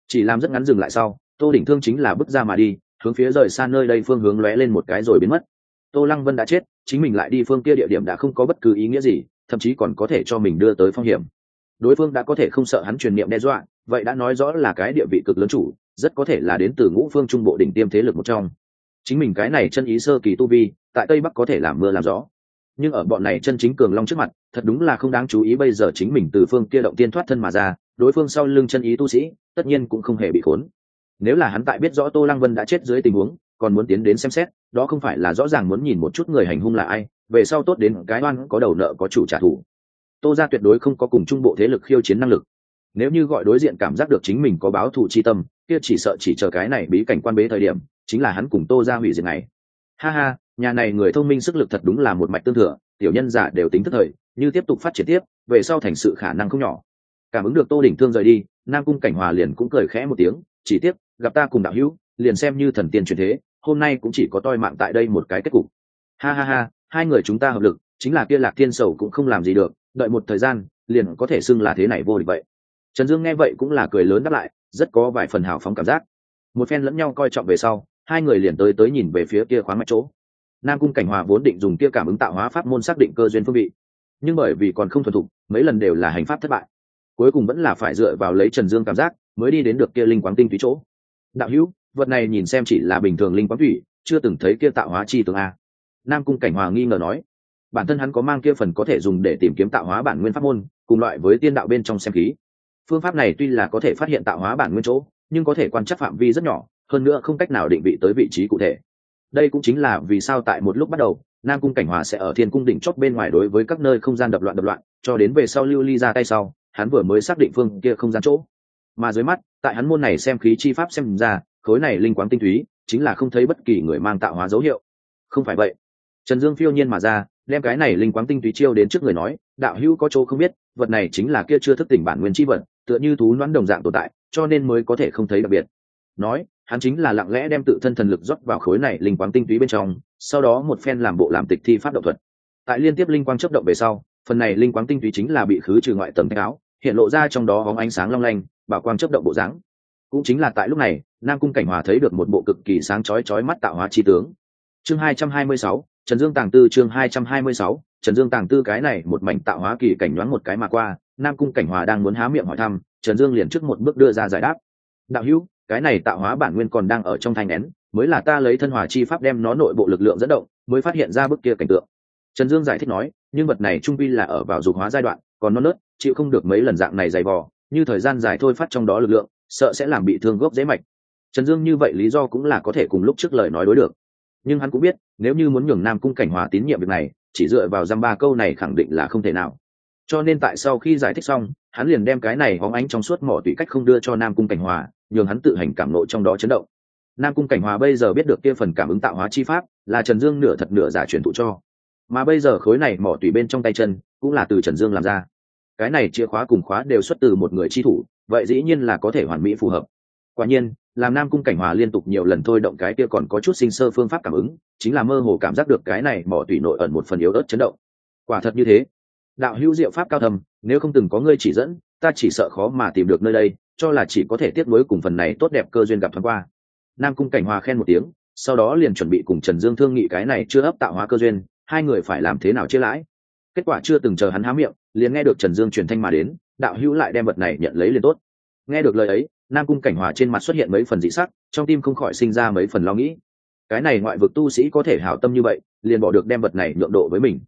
Chỉ làm rất ngắn dừng lại sau, tô đỉnh thương chính là bước ra mà đi, hướng phía rời xa nơi đây phương hướng lóe lên một cái rồi biến mất. Tô lăng vân đã chết, chính mình lại đi phương kia địa điểm đã không có bất cứ ý nghĩa gì, thậm chí còn có thể cho mình đưa tới phong hiểm. Đối phương đã có thể không sợ hắn truyền niệm đe dọa, vậy đã nói rõ là cái địa vị cực lớn chủ, rất có thể là đến từ ngũ phương trung bộ đỉnh tiêm thế lực một trong chính mình cái này chân ý sơ kỳ tu vi, tại tây bắc có thể làm mưa làm gió. Nhưng ở bọn này chân chính cường long trước mặt, thật đúng là không đáng chú ý bây giờ chính mình từ phương kia động tiên thoát thân mà ra, đối phương sau lưng chân ý tu sĩ, tất nhiên cũng không hề bị khốn. Nếu là hắn tại biết rõ tô lăng vân đã chết dưới tình huống, còn muốn tiến đến xem xét, đó không phải là rõ ràng muốn nhìn một chút người hành hung là ai, về sau tốt đến cái oan có đầu nợ có chủ trả thù. Tô ra tuyệt đối không có cùng trung bộ thế lực khiêu chiến năng lực. Nếu như gọi đối diện cảm giác được chính mình có báo thù chi tâm, kia chỉ sợ chỉ chờ cái này bí cảnh quan bế thời điểm chính là hắn cùng tô ra hủy diệt này. Ha ha, nhà này người thông minh sức lực thật đúng là một mạch tương thừa, tiểu nhân giả đều tính thức thời, như tiếp tục phát triển tiếp, về sau thành sự khả năng không nhỏ. Cảm ứng được tô đỉnh thương rời đi, nam cung cảnh hòa liền cũng cười khẽ một tiếng, chỉ tiếp, gặp ta cùng đạo hữu, liền xem như thần tiên truyền thế, hôm nay cũng chỉ có toi mạng tại đây một cái kết cục. Ha ha ha, hai người chúng ta hợp lực, chính là kia lạc thiên sầu cũng không làm gì được, đợi một thời gian, liền có thể xưng là thế này vô địch vậy. Trần dương nghe vậy cũng là cười lớn đáp lại, rất có vài phần hào phóng cảm giác. Một phen lẫn nhau coi trọng về sau hai người liền tới tới nhìn về phía kia khoáng mạch chỗ. Nam cung cảnh hòa vốn định dùng kia cảm ứng tạo hóa pháp môn xác định cơ duyên phương vị, nhưng bởi vì còn không thuần thục, mấy lần đều là hành pháp thất bại. Cuối cùng vẫn là phải dựa vào lấy trần dương cảm giác mới đi đến được kia linh quáng tinh túy chỗ. Đạo hữu, vật này nhìn xem chỉ là bình thường linh quáng thủy, chưa từng thấy kia tạo hóa chi tướng a. Nam cung cảnh hòa nghi ngờ nói, bản thân hắn có mang kia phần có thể dùng để tìm kiếm tạo hóa bản nguyên pháp môn, cùng loại với tiên đạo bên trong xem khí. Phương pháp này tuy là có thể phát hiện tạo hóa bản nguyên chỗ, nhưng có thể quan trắc phạm vi rất nhỏ hơn nữa không cách nào định vị tới vị trí cụ thể. Đây cũng chính là vì sao tại một lúc bắt đầu, nam cung cảnh hòa sẽ ở thiên cung đỉnh chót bên ngoài đối với các nơi không gian đập loạn đập loạn, cho đến về sau lưu ly ra tay sau, hắn vừa mới xác định phương kia không gian chỗ. Mà dưới mắt, tại hắn môn này xem khí chi pháp xem ra, khối này linh quáng tinh túy, chính là không thấy bất kỳ người mang tạo hóa dấu hiệu. Không phải vậy. Trần dương phiêu nhiên mà ra, đem cái này linh quáng tinh túy chiêu đến trước người nói, đạo hữu có chỗ không biết, vật này chính là kia chưa thức tỉnh bản nguyên chi vật, tựa như thú noãn đồng dạng tồn tại, cho nên mới có thể không thấy đặc biệt. Nói hắn chính là lặng lẽ đem tự thân thần lực rót vào khối này linh quang tinh túy bên trong, sau đó một phen làm bộ làm tịch thi pháp động thuật. Tại liên tiếp linh quang chấp động về sau, phần này linh quang tinh túy chính là bị khứ trừ ngoại tầng áo, hiện lộ ra trong đó bóng ánh sáng long lanh, bảo quang chấp động bộ dáng. Cũng chính là tại lúc này, nam cung cảnh hòa thấy được một bộ cực kỳ sáng chói chói mắt tạo hóa chi tướng. Chương hai trăm hai mươi sáu, trần dương tàng tư chương hai trăm hai mươi sáu, trần dương tàng tư cái này một mảnh tạo hóa kỳ cảnh nhoáng một cái mà qua, nam cung cảnh hòa đang muốn há miệng hỏi thăm, trần dương liền trước một bước đưa ra giải đáp. Đạo hữu cái này tạo hóa bản nguyên còn đang ở trong thanh nén, mới là ta lấy thân hòa chi pháp đem nó nội bộ lực lượng dẫn động, mới phát hiện ra bức kia cảnh tượng. Trần dương giải thích nói, nhưng vật này trung vi là ở vào dục hóa giai đoạn, còn non nớt, chịu không được mấy lần dạng này dày vò, như thời gian dài thôi phát trong đó lực lượng, sợ sẽ làm bị thương gốc dễ mạch. Trần dương như vậy lý do cũng là có thể cùng lúc trước lời nói đối được. Nhưng hắn cũng biết, nếu như muốn nhường nam cung cảnh hòa tín nhiệm việc này, chỉ dựa vào dăm ba câu này khẳng định là không thể nào. Cho nên tại sau khi giải thích xong, hắn liền đem cái này hóng ánh trong suốt mỏ tùy cách không đưa cho nam cung cảnh hòa nhường hắn tự hành cảm nộ trong đó chấn động. Nam cung cảnh hòa bây giờ biết được kia phần cảm ứng tạo hóa chi pháp là trần dương nửa thật nửa giả truyền thụ cho. Mà bây giờ khối này mỏ tùy bên trong tay chân cũng là từ trần dương làm ra. Cái này chìa khóa cùng khóa đều xuất từ một người chi thủ, vậy dĩ nhiên là có thể hoàn mỹ phù hợp. Quả nhiên, làm nam cung cảnh hòa liên tục nhiều lần thôi động cái kia còn có chút sinh sơ phương pháp cảm ứng, chính là mơ hồ cảm giác được cái này mỏ tùy nội ẩn một phần yếu ớt chấn động. Quả thật như thế. Đạo hữu diệu pháp cao thầm nếu không từng có ngươi chỉ dẫn, ta chỉ sợ khó mà tìm được nơi đây cho là chỉ có thể tiếp nối cùng phần này tốt đẹp cơ duyên gặp thoáng qua. Nam cung cảnh hòa khen một tiếng, sau đó liền chuẩn bị cùng trần dương thương nghị cái này chưa ấp tạo hóa cơ duyên, hai người phải làm thế nào chia lãi. Kết quả chưa từng chờ hắn há miệng, liền nghe được trần dương truyền thanh mà đến, đạo hữu lại đem vật này nhận lấy liền tốt. Nghe được lời ấy, nam cung cảnh hòa trên mặt xuất hiện mấy phần dị sắc, trong tim không khỏi sinh ra mấy phần lo nghĩ. Cái này ngoại vực tu sĩ có thể hảo tâm như vậy, liền bỏ được đem vật này nhượng độ với mình.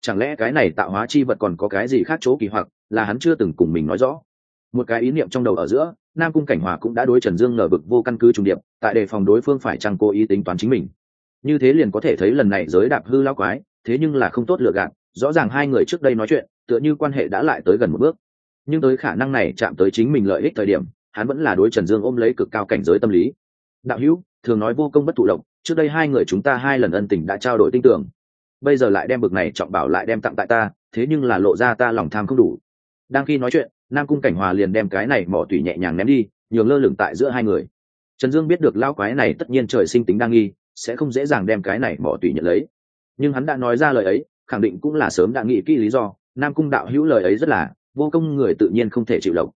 Chẳng lẽ cái này tạo hóa chi vật còn có cái gì khác chỗ kỳ hoặc, là hắn chưa từng cùng mình nói rõ? Một cái ý niệm trong đầu ở giữa nam cung cảnh hòa cũng đã đối trần dương ngờ vực vô căn cứ trùng điệp tại đề phòng đối phương phải chăng cố ý tính toán chính mình. Như thế liền có thể thấy lần này giới đạp hư lao quái thế nhưng là không tốt lựa gạt rõ ràng hai người trước đây nói chuyện tựa như quan hệ đã lại tới gần một bước. Nhưng tới khả năng này chạm tới chính mình lợi ích thời điểm hắn vẫn là đối trần dương ôm lấy cực cao cảnh giới tâm lý. Đạo hữu thường nói vô công bất thụ động, trước đây hai người chúng ta hai lần ân tình đã trao đổi tin tưởng. Bây giờ lại đem bực này trọng bảo lại đem tặng tại ta thế nhưng là lộ ra ta lòng tham không đủ. Đang khi nói chuyện nam cung cảnh hòa liền đem cái này mỏ tủy nhẹ nhàng ném đi, nhường lơ lửng tại giữa hai người. Trần dương biết được lao quái này tất nhiên trời sinh tính đa nghi, sẽ không dễ dàng đem cái này mỏ tủy nhận lấy. Nhưng hắn đã nói ra lời ấy, khẳng định cũng là sớm đã nghĩ kỹ lý do, nam cung đạo hữu lời ấy rất là, vô công người tự nhiên không thể chịu lộc.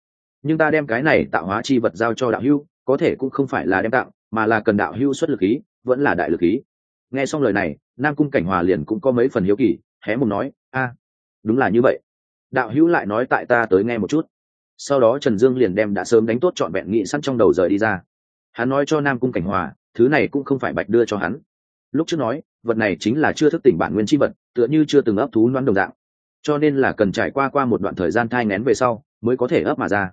Nhưng ta đem cái này tạo hóa chi vật giao cho đạo hữu, có thể cũng không phải là đem tặng mà là cần đạo hữu xuất lực ý, vẫn là đại lực ý. Nghe xong lời này, nam cung cảnh hòa liền cũng có mấy phần hiếu kỳ, hé mùng nói, a, đúng là như vậy đạo hữu lại nói tại ta tới nghe một chút. Sau đó trần dương liền đem đã sớm đánh tốt trọn vẹn nghị sẵn trong đầu rời đi ra. Hắn nói cho nam cung cảnh hòa, thứ này cũng không phải bạch đưa cho hắn. Lúc trước nói, vật này chính là chưa thức tỉnh bản nguyên tri vật, tựa như chưa từng ấp thú loan đồng dạng. Cho nên là cần trải qua qua một đoạn thời gian thai ngén về sau, mới có thể ấp mà ra.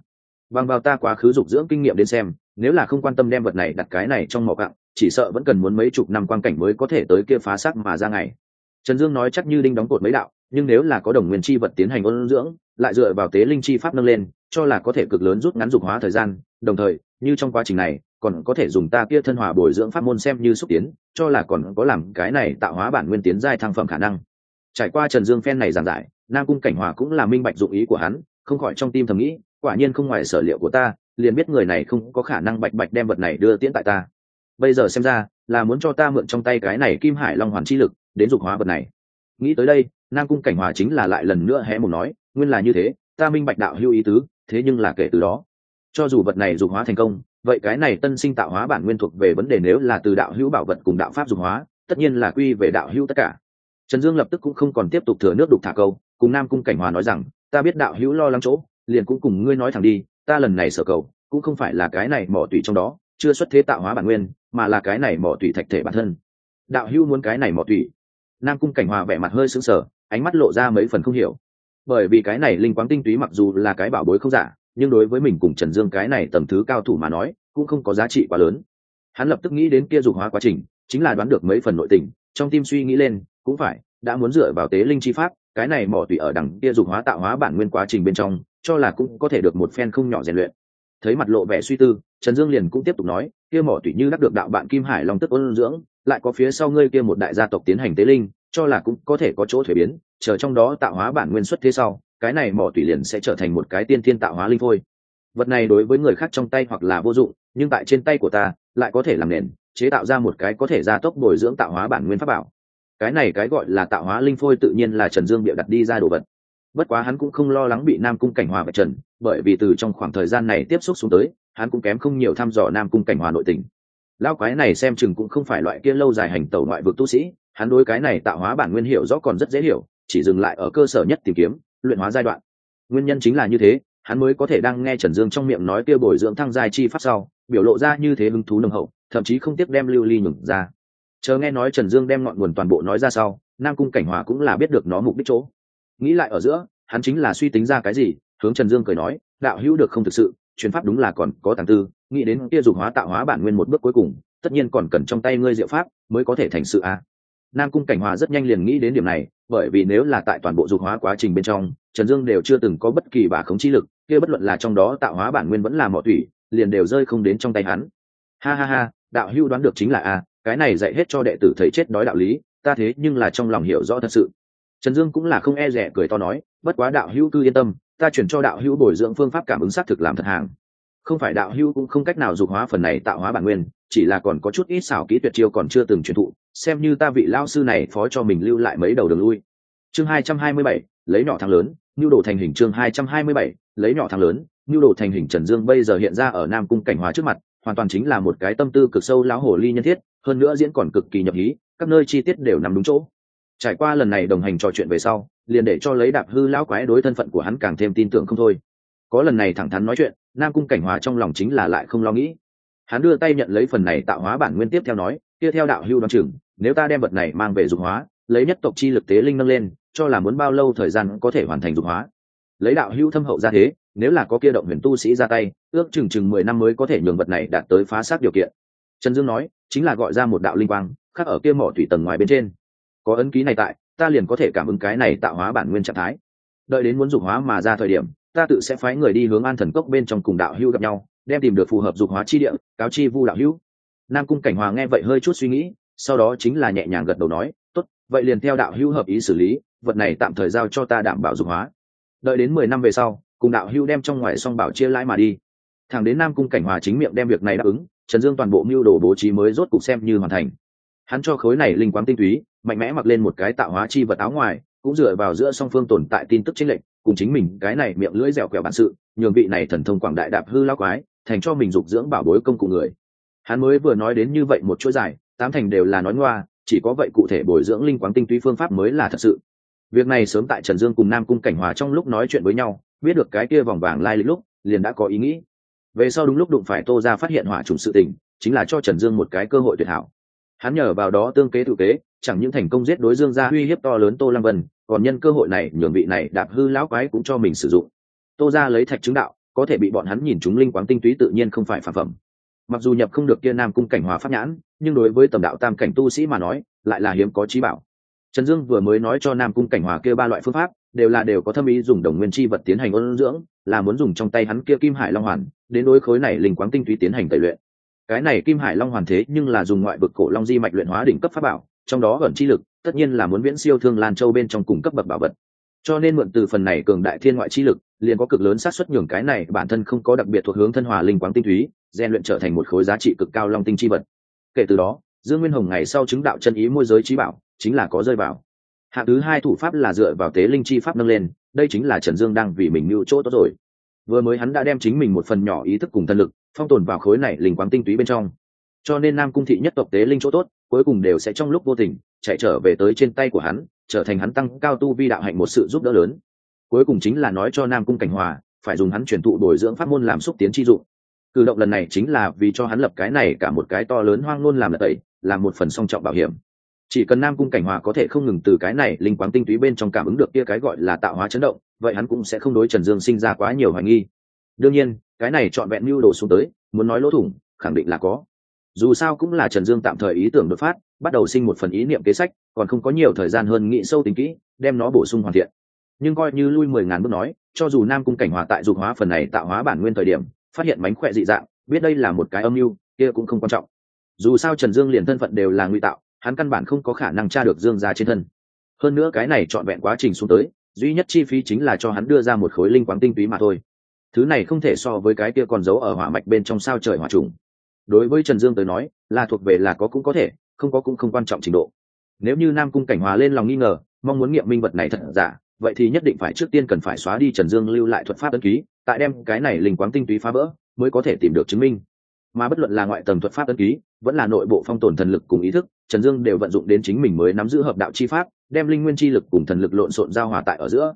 Bằng vào ta quá khứ dục dưỡng kinh nghiệm đến xem, nếu là không quan tâm đem vật này đặt cái này trong mỏ cặng chỉ sợ vẫn cần muốn mấy chục năm quan cảnh mới có thể tới kia phá sắc mà ra ngày. Trần dương nói chắc như đinh đóng cột mấy đạo nhưng nếu là có đồng nguyên chi vật tiến hành ôn dưỡng, lại dựa vào tế linh chi pháp nâng lên, cho là có thể cực lớn rút ngắn dục hóa thời gian, đồng thời, như trong quá trình này, còn có thể dùng ta kia thân hòa bồi dưỡng pháp môn xem như xúc tiến, cho là còn có làm cái này tạo hóa bản nguyên tiến giai thăng phẩm khả năng. Trải qua trần dương phen này giảng giải, nam cung cảnh hòa cũng là minh bạch dụng ý của hắn, không khỏi trong tim thầm nghĩ, quả nhiên không ngoài sở liệu của ta, liền biết người này không có khả năng bạch bạch đem vật này đưa tiễn tại ta. Bây giờ xem ra, là muốn cho ta mượn trong tay cái này kim hải long hoàn chi lực, đến dục hóa vật này. Nghĩ tới đây nam cung cảnh hòa chính là lại lần nữa hé một nói, nguyên là như thế, ta minh bạch đạo hưu ý tứ, thế nhưng là kể từ đó. Cho dù vật này dục hóa thành công, vậy cái này tân sinh tạo hóa bản nguyên thuộc về vấn đề nếu là từ đạo hữu bảo vật cùng đạo pháp dục hóa, tất nhiên là quy về đạo hữu tất cả. Trần dương lập tức cũng không còn tiếp tục thừa nước đục thả câu, cùng nam cung cảnh hòa nói rằng, ta biết đạo hữu lo lắng chỗ, liền cũng cùng ngươi nói thẳng đi, ta lần này sở cầu, cũng không phải là cái này mỏ tùy trong đó, chưa xuất thế tạo hóa bản nguyên, mà là cái này mỏ tùy thạch thể bản thân. Đạo hữu muốn cái này mỏ tùy nam cung cảnh hòa vẻ mặt hơi sững sờ ánh mắt lộ ra mấy phần không hiểu. Bởi vì cái này linh quáng tinh túy mặc dù là cái bảo bối không giả, nhưng đối với mình cùng trần dương cái này tầm thứ cao thủ mà nói, cũng không có giá trị quá lớn. Hắn lập tức nghĩ đến kia dục hóa quá trình, chính là đoán được mấy phần nội tình, trong tim suy nghĩ lên, cũng phải, đã muốn dựa vào tế linh chi pháp, cái này mỏ tùy ở đằng kia dục hóa tạo hóa bản nguyên quá trình bên trong, cho là cũng có thể được một phen không nhỏ rèn luyện. Thấy mặt lộ vẻ suy tư, trần dương liền cũng tiếp tục nói, kia mỏ tùy như đắc được đạo bạn kim hải long tức ôn dưỡng, lại có phía sau ngươi kia một đại gia tộc tiến hành tế linh cho là cũng có thể có chỗ thuế biến, chờ trong đó tạo hóa bản nguyên xuất thế sau, cái này mỏ tùy liền sẽ trở thành một cái tiên thiên tạo hóa linh phôi. Vật này đối với người khác trong tay hoặc là vô dụng, nhưng tại trên tay của ta, lại có thể làm nền, chế tạo ra một cái có thể gia tốc bồi dưỡng tạo hóa bản nguyên pháp bảo. Cái này cái gọi là tạo hóa linh phôi tự nhiên là trần dương bịa đặt đi ra đồ vật. Bất quá hắn cũng không lo lắng bị nam cung cảnh hòa và trần, bởi vì từ trong khoảng thời gian này tiếp xúc xuống tới, hắn cũng kém không nhiều thăm dò nam cung cảnh hòa nội tình lao quái này xem chừng cũng không phải loại kia lâu dài hành tẩu ngoại vực tu sĩ, hắn đối cái này tạo hóa bản nguyên hiệu rõ còn rất dễ hiểu, chỉ dừng lại ở cơ sở nhất tìm kiếm, luyện hóa giai đoạn. Nguyên nhân chính là như thế, hắn mới có thể đang nghe trần dương trong miệng nói kia bồi dưỡng thăng giai chi pháp sau, biểu lộ ra như thế hứng thú nồng hậu, thậm chí không tiếc đem lưu ly nhường ra. Chờ nghe nói trần dương đem ngọn nguồn toàn bộ nói ra sau, nam cung cảnh hòa cũng là biết được nó mục đích chỗ. Nghĩ lại ở giữa, hắn chính là suy tính ra cái gì, hướng trần dương cười nói, đạo hữu được không thực sự chuyến pháp đúng là còn có tàng tư nghĩ đến kia dục hóa tạo hóa bản nguyên một bước cuối cùng, tất nhiên còn cần trong tay ngươi diệu pháp mới có thể thành sự a nam cung cảnh hòa rất nhanh liền nghĩ đến điểm này, bởi vì nếu là tại toàn bộ dục hóa quá trình bên trong, trần dương đều chưa từng có bất kỳ bà khống chi lực, kia bất luận là trong đó tạo hóa bản nguyên vẫn là mỏ thủy, liền đều rơi không đến trong tay hắn. Ha ha ha, đạo hưu đoán được chính là a, cái này dạy hết cho đệ tử thầy chết đói đạo lý, ta thế nhưng là trong lòng hiểu rõ thật sự. Trần dương cũng là không e rẻ cười to nói, bất quá đạo hữu cư yên tâm, ta chuyển cho đạo hữu bồi dưỡng phương pháp cảm ứng xác thực làm thật hàng không phải đạo hữu cũng không cách nào dục hóa phần này tạo hóa bản nguyên, chỉ là còn có chút ít xảo kỹ tuyệt chiêu còn chưa từng truyền thụ, xem như ta vị lao sư này phó cho mình lưu lại mấy đầu đường lui. Chương hai trăm hai mươi bảy, lấy nhỏ thằng lớn nhu đồ thành hình chương hai trăm hai mươi bảy, lấy nhỏ thằng lớn nhu đồ thành hình trần dương bây giờ hiện ra ở nam cung cảnh hóa trước mặt, hoàn toàn chính là một cái tâm tư cực sâu lão hồ ly nhân thiết, hơn nữa diễn còn cực kỳ nhập lý các nơi chi tiết đều nằm đúng chỗ. Trải qua lần này đồng hành trò chuyện về sau, liền để cho lấy đạp hư lão quái đối thân phận của hắn càng thêm tin tưởng không thôi. Có lần này thẳng thắn nói chuyện nam cung cảnh hóa trong lòng chính là lại không lo nghĩ. Hắn đưa tay nhận lấy phần này tạo hóa bản nguyên tiếp theo nói, kia theo đạo hưu đoan chừng, nếu ta đem vật này mang về dục hóa, lấy nhất tộc chi lực tế linh nâng lên, cho là muốn bao lâu thời gian có thể hoàn thành dục hóa. Lấy đạo hưu thâm hậu ra thế, nếu là có kia động huyền tu sĩ ra tay, ước chừng chừng mười năm mới có thể nhường vật này đạt tới phá xác điều kiện. Trần dương nói, chính là gọi ra một đạo linh quang khác ở kia mỏ thủy tầng ngoài bên trên. Có ấn ký này tại, ta liền có thể cảm ứng cái này tạo hóa bản nguyên trạng thái. Đợi đến muốn dục hóa mà ra thời điểm ta tự sẽ phái người đi hướng an thần cốc bên trong cùng đạo hưu gặp nhau, đem tìm được phù hợp dục hóa chi địa, cáo chi vu đạo hưu nam cung cảnh hòa nghe vậy hơi chút suy nghĩ, sau đó chính là nhẹ nhàng gật đầu nói, tốt, vậy liền theo đạo hưu hợp ý xử lý, vật này tạm thời giao cho ta đảm bảo dục hóa. Đợi đến mười năm về sau, cùng đạo hưu đem trong ngoài song bảo chia lãi mà đi. Thẳng đến nam cung cảnh hòa chính miệng đem việc này đáp ứng, trần dương toàn bộ mưu đồ bố trí mới rốt cục xem như hoàn thành. Hắn cho khối này linh quáng tinh túy, mạnh mẽ mặc lên một cái tạo hóa chi vật áo ngoài, cũng dựa vào giữa song phương tồn tại tin tức chính lệnh cùng chính mình, cái này miệng lưỡi dẻo quẹo bản sự, nhường vị này thần thông quảng đại đạp hư lao quái, thành cho mình dục dưỡng bảo bối công cụ người. Hắn mới vừa nói đến như vậy một chuỗi dài, tám thành đều là nói ngoa, chỉ có vậy cụ thể bồi dưỡng linh quáng tinh túy phương pháp mới là thật sự. Việc này sớm tại trần dương cùng nam cung cảnh hòa trong lúc nói chuyện với nhau, biết được cái kia vòng vàng lai lịch lúc, liền đã có ý nghĩ. Về sau đúng lúc đụng phải tô ra phát hiện hỏa trùng sự tình, chính là cho trần dương một cái cơ hội tuyệt hảo hắn nhờ vào đó tương kế tự kế, chẳng những thành công giết đối dương gia uy hiếp to lớn tô lăng vân, còn nhân cơ hội này nhường vị này đạp hư lão quái cũng cho mình sử dụng. Tô ra lấy thạch chứng đạo, có thể bị bọn hắn nhìn chúng linh quáng tinh túy tự nhiên không phải phản phẩm. Mặc dù nhập không được kia nam cung cảnh hòa pháp nhãn, nhưng đối với tầm đạo tam cảnh tu sĩ mà nói, lại là hiếm có trí bảo. Trần dương vừa mới nói cho nam cung cảnh hòa kia ba loại phương pháp, đều là đều có thâm ý dùng đồng nguyên chi vật tiến hành ôn dưỡng, là muốn dùng trong tay hắn kia kim hải long hoàn, đến đối khối này linh quáng tinh túy tiến hành tẩy luyện cái này kim hải long hoàn thế nhưng là dùng ngoại vực cổ long di mạch luyện hóa đỉnh cấp pháp bảo, trong đó gần chi lực, tất nhiên là muốn viễn siêu thương lan châu bên trong cùng cấp bậc bảo vật. Cho nên mượn từ phần này cường đại thiên ngoại chi lực, liền có cực lớn sát suất nhường cái này bản thân không có đặc biệt thuộc hướng thân hòa linh quáng tinh túy, rèn luyện trở thành một khối giá trị cực cao long tinh chi vật. Kể từ đó, dương nguyên hồng ngày sau chứng đạo chân ý môi giới trí bảo, chính là có rơi vào. Hạng thứ hai thủ pháp là dựa vào tế linh chi pháp nâng lên, đây chính là trần dương đang vì mình mưu chỗ tốt rồi vừa mới hắn đã đem chính mình một phần nhỏ ý thức cùng thân lực, phong tồn vào khối này linh quáng tinh túy bên trong. Cho nên nam cung thị nhất tộc tế linh chỗ tốt, cuối cùng đều sẽ trong lúc vô tình, chạy trở về tới trên tay của hắn, trở thành hắn tăng cao tu vi đạo hạnh một sự giúp đỡ lớn. Cuối cùng chính là nói cho nam cung cảnh hòa, phải dùng hắn truyền thụ bồi dưỡng pháp môn làm xúc tiến chi dụng. Cử động lần này chính là vì cho hắn lập cái này cả một cái to lớn hoang ngôn làm lợi tẩy, là một phần song trọng bảo hiểm chỉ cần nam cung cảnh hòa có thể không ngừng từ cái này linh quáng tinh túy bên trong cảm ứng được kia cái gọi là tạo hóa chấn động, vậy hắn cũng sẽ không đối trần dương sinh ra quá nhiều hoài nghi. Đương nhiên, cái này trọn vẹn mưu đồ xuống tới, muốn nói lỗ thủng, khẳng định là có. Dù sao cũng là trần dương tạm thời ý tưởng đột phát, bắt đầu sinh một phần ý niệm kế sách, còn không có nhiều thời gian hơn nghĩ sâu tính kỹ, đem nó bổ sung hoàn thiện. Nhưng coi như lui mười ngàn bước nói, cho dù nam cung cảnh hòa tại dục hóa phần này tạo hóa bản nguyên thời điểm, phát hiện mánh khỏe dị dạng, biết đây là một cái âm mưu, kia cũng không quan trọng. Dù sao trần dương liền thân phận đều là nguy tạo hắn căn bản không có khả năng tra được dương gia trên thân. Hơn nữa cái này trọn vẹn quá trình xuống tới, duy nhất chi phí chính là cho hắn đưa ra một khối linh quáng tinh túy mà thôi. Thứ này không thể so với cái kia còn giấu ở hỏa mạch bên trong sao trời hỏa trùng. Đối với trần dương tới nói, là thuộc về là có cũng có thể, không có cũng không quan trọng trình độ. Nếu như nam cung cảnh hòa lên lòng nghi ngờ, mong muốn nghiệm minh vật này thật giả, vậy thì nhất định phải trước tiên cần phải xóa đi trần dương lưu lại thuật pháp ấn ký, tại đem cái này linh quáng tinh túy phá vỡ, mới có thể tìm được chứng minh. Mà bất luận là ngoại tầng thuật pháp ấn ký vẫn là nội bộ phong tồn thần lực cùng ý thức, trần dương đều vận dụng đến chính mình mới nắm giữ hợp đạo chi pháp, đem linh nguyên chi lực cùng thần lực lộn xộn giao hòa tại ở giữa.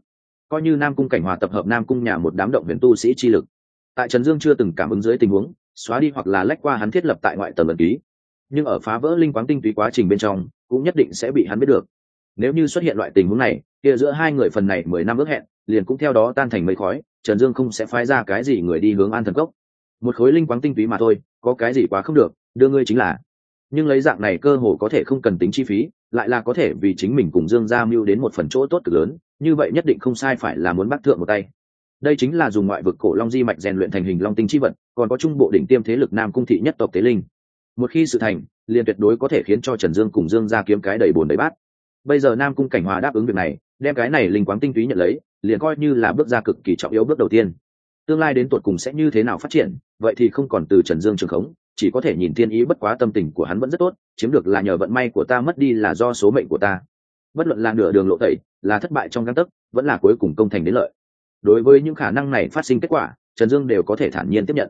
Coi như nam cung cảnh hòa tập hợp nam cung nhà một đám động huyền tu sĩ chi lực. Tại trần dương chưa từng cảm ứng dưới tình huống, xóa đi hoặc là lách qua hắn thiết lập tại ngoại tầng ẩn ký. Nhưng ở phá vỡ linh quang tinh túy quá trình bên trong, cũng nhất định sẽ bị hắn biết được. Nếu như xuất hiện loại tình huống này, kia giữa hai người phần này mười năm ước hẹn, liền cũng theo đó tan thành mây khói, trần dương không sẽ phái ra cái gì người đi hướng an thần cốc một khối linh quáng tinh túy mà thôi, có cái gì quá không được, đưa ngươi chính là. Nhưng lấy dạng này cơ hồ có thể không cần tính chi phí, lại là có thể vì chính mình cùng dương gia mưu đến một phần chỗ tốt cực lớn, như vậy nhất định không sai phải là muốn bắt thượng một tay. Đây chính là dùng ngoại vực cổ long di mạch rèn luyện thành hình long tinh chi vật, còn có trung bộ đỉnh tiêm thế lực nam cung thị nhất tộc tế linh. Một khi sự thành, liền tuyệt đối có thể khiến cho trần dương cùng dương ra kiếm cái đầy bồn đầy bát. Bây giờ nam cung cảnh hòa đáp ứng việc này, đem cái này linh quáng tinh túy nhận lấy, liền coi như là bước ra cực kỳ trọng yếu bước đầu tiên tương lai đến tột cùng sẽ như thế nào phát triển, vậy thì không còn từ trần dương trường khống, chỉ có thể nhìn thiên ý bất quá tâm tình của hắn vẫn rất tốt, chiếm được là nhờ vận may của ta mất đi là do số mệnh của ta. Bất luận là nửa đường lộ tẩy, là thất bại trong găng tấc, vẫn là cuối cùng công thành đến lợi. Đối với những khả năng này phát sinh kết quả, trần dương đều có thể thản nhiên tiếp nhận.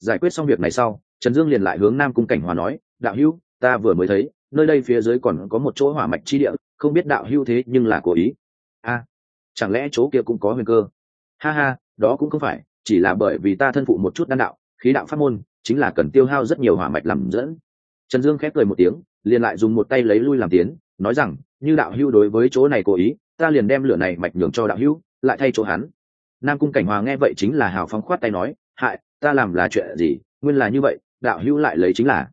Giải quyết xong việc này sau, trần dương liền lại hướng nam cung cảnh hòa nói, đạo hữu, ta vừa mới thấy, nơi đây phía dưới còn có một chỗ hỏa mạch chi địa, không biết đạo hữu thế nhưng là cố ý. A, chẳng lẽ chỗ kia cũng có nguy cơ? Ha ha, đó cũng không phải chỉ là bởi vì ta thân phụ một chút đan đạo, khí đạo pháp môn, chính là cần tiêu hao rất nhiều hỏa mạch làm dẫn. Trần dương khép cười một tiếng, liền lại dùng một tay lấy lui làm tiến, nói rằng, như đạo hưu đối với chỗ này cố ý, ta liền đem lửa này mạch nhường cho đạo hưu lại thay chỗ hắn. Nam cung cảnh hòa nghe vậy chính là hào phóng khoát tay nói, hại, ta làm là chuyện gì? Nguyên là như vậy, đạo hưu lại lấy chính là.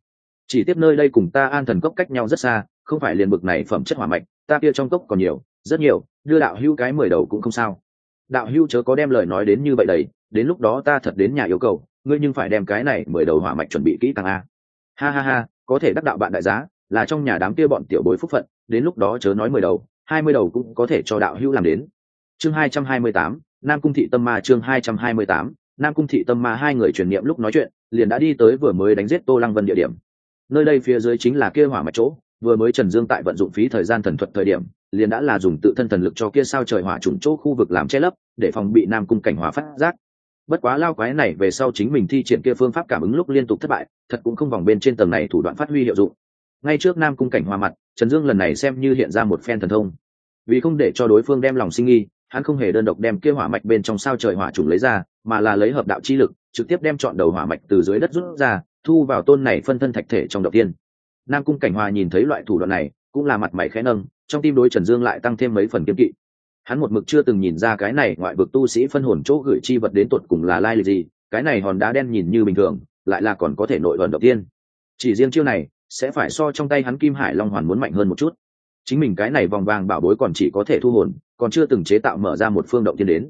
Chỉ tiếp nơi đây cùng ta an thần cốc cách nhau rất xa, không phải liền bực này phẩm chất hỏa mạch, ta kia trong cốc còn nhiều, rất nhiều, đưa đạo hưu cái mười đầu cũng không sao. Đạo hưu chớ có đem lời nói đến như vậy đấy đến lúc đó ta thật đến nhà yêu cầu, ngươi nhưng phải đem cái này mười đầu hỏa mạch chuẩn bị kỹ càng a. Ha ha ha, có thể đắc đạo bạn đại giá, là trong nhà đám kia bọn tiểu bối phúc phận, đến lúc đó chớ nói mười đầu, hai mươi đầu cũng có thể cho đạo hữu làm đến. Chương hai trăm hai mươi tám, nam cung thị tâm ma chương hai trăm hai mươi tám, nam cung thị tâm ma hai người truyền niệm lúc nói chuyện, liền đã đi tới vừa mới đánh giết tô lăng vân địa điểm. Nơi đây phía dưới chính là kia hỏa mạch chỗ, vừa mới trần dương tại vận dụng phí thời gian thần thuật thời điểm, liền đã là dùng tự thân thần lực cho kia sao trời hỏa trùng chỗ khu vực làm che lấp, để phòng bị nam cung cảnh hỏa phát giác bất quá lao quái này về sau chính mình thi triển kia phương pháp cảm ứng lúc liên tục thất bại, thật cũng không vòng bên trên tầng này thủ đoạn phát huy hiệu dụng. Ngay trước nam cung cảnh hòa mặt, trần dương lần này xem như hiện ra một phen thần thông. Vì không để cho đối phương đem lòng sinh nghi, hắn không hề đơn độc đem kia hỏa mạch bên trong sao trời hỏa trùng lấy ra, mà là lấy hợp đạo chi lực, trực tiếp đem chọn đầu hỏa mạch từ dưới đất rút ra, thu vào tôn này phân thân thạch thể trong đầu tiên. Nam cung cảnh hòa nhìn thấy loại thủ đoạn này, cũng là mặt mày khẽ nâng, trong tim đối trần dương lại tăng thêm mấy phần kiếm kỵ hắn một mực chưa từng nhìn ra cái này ngoại vực tu sĩ phân hồn chỗ gửi chi vật đến tột cùng là lai lịch gì, cái này hòn đá đen nhìn như bình thường, lại là còn có thể nội đoàn đầu tiên. Chỉ riêng chiêu này, sẽ phải so trong tay hắn kim hải long hoàn muốn mạnh hơn một chút. Chính mình cái này vòng vàng bảo bối còn chỉ có thể thu hồn, còn chưa từng chế tạo mở ra một phương động tiên đến.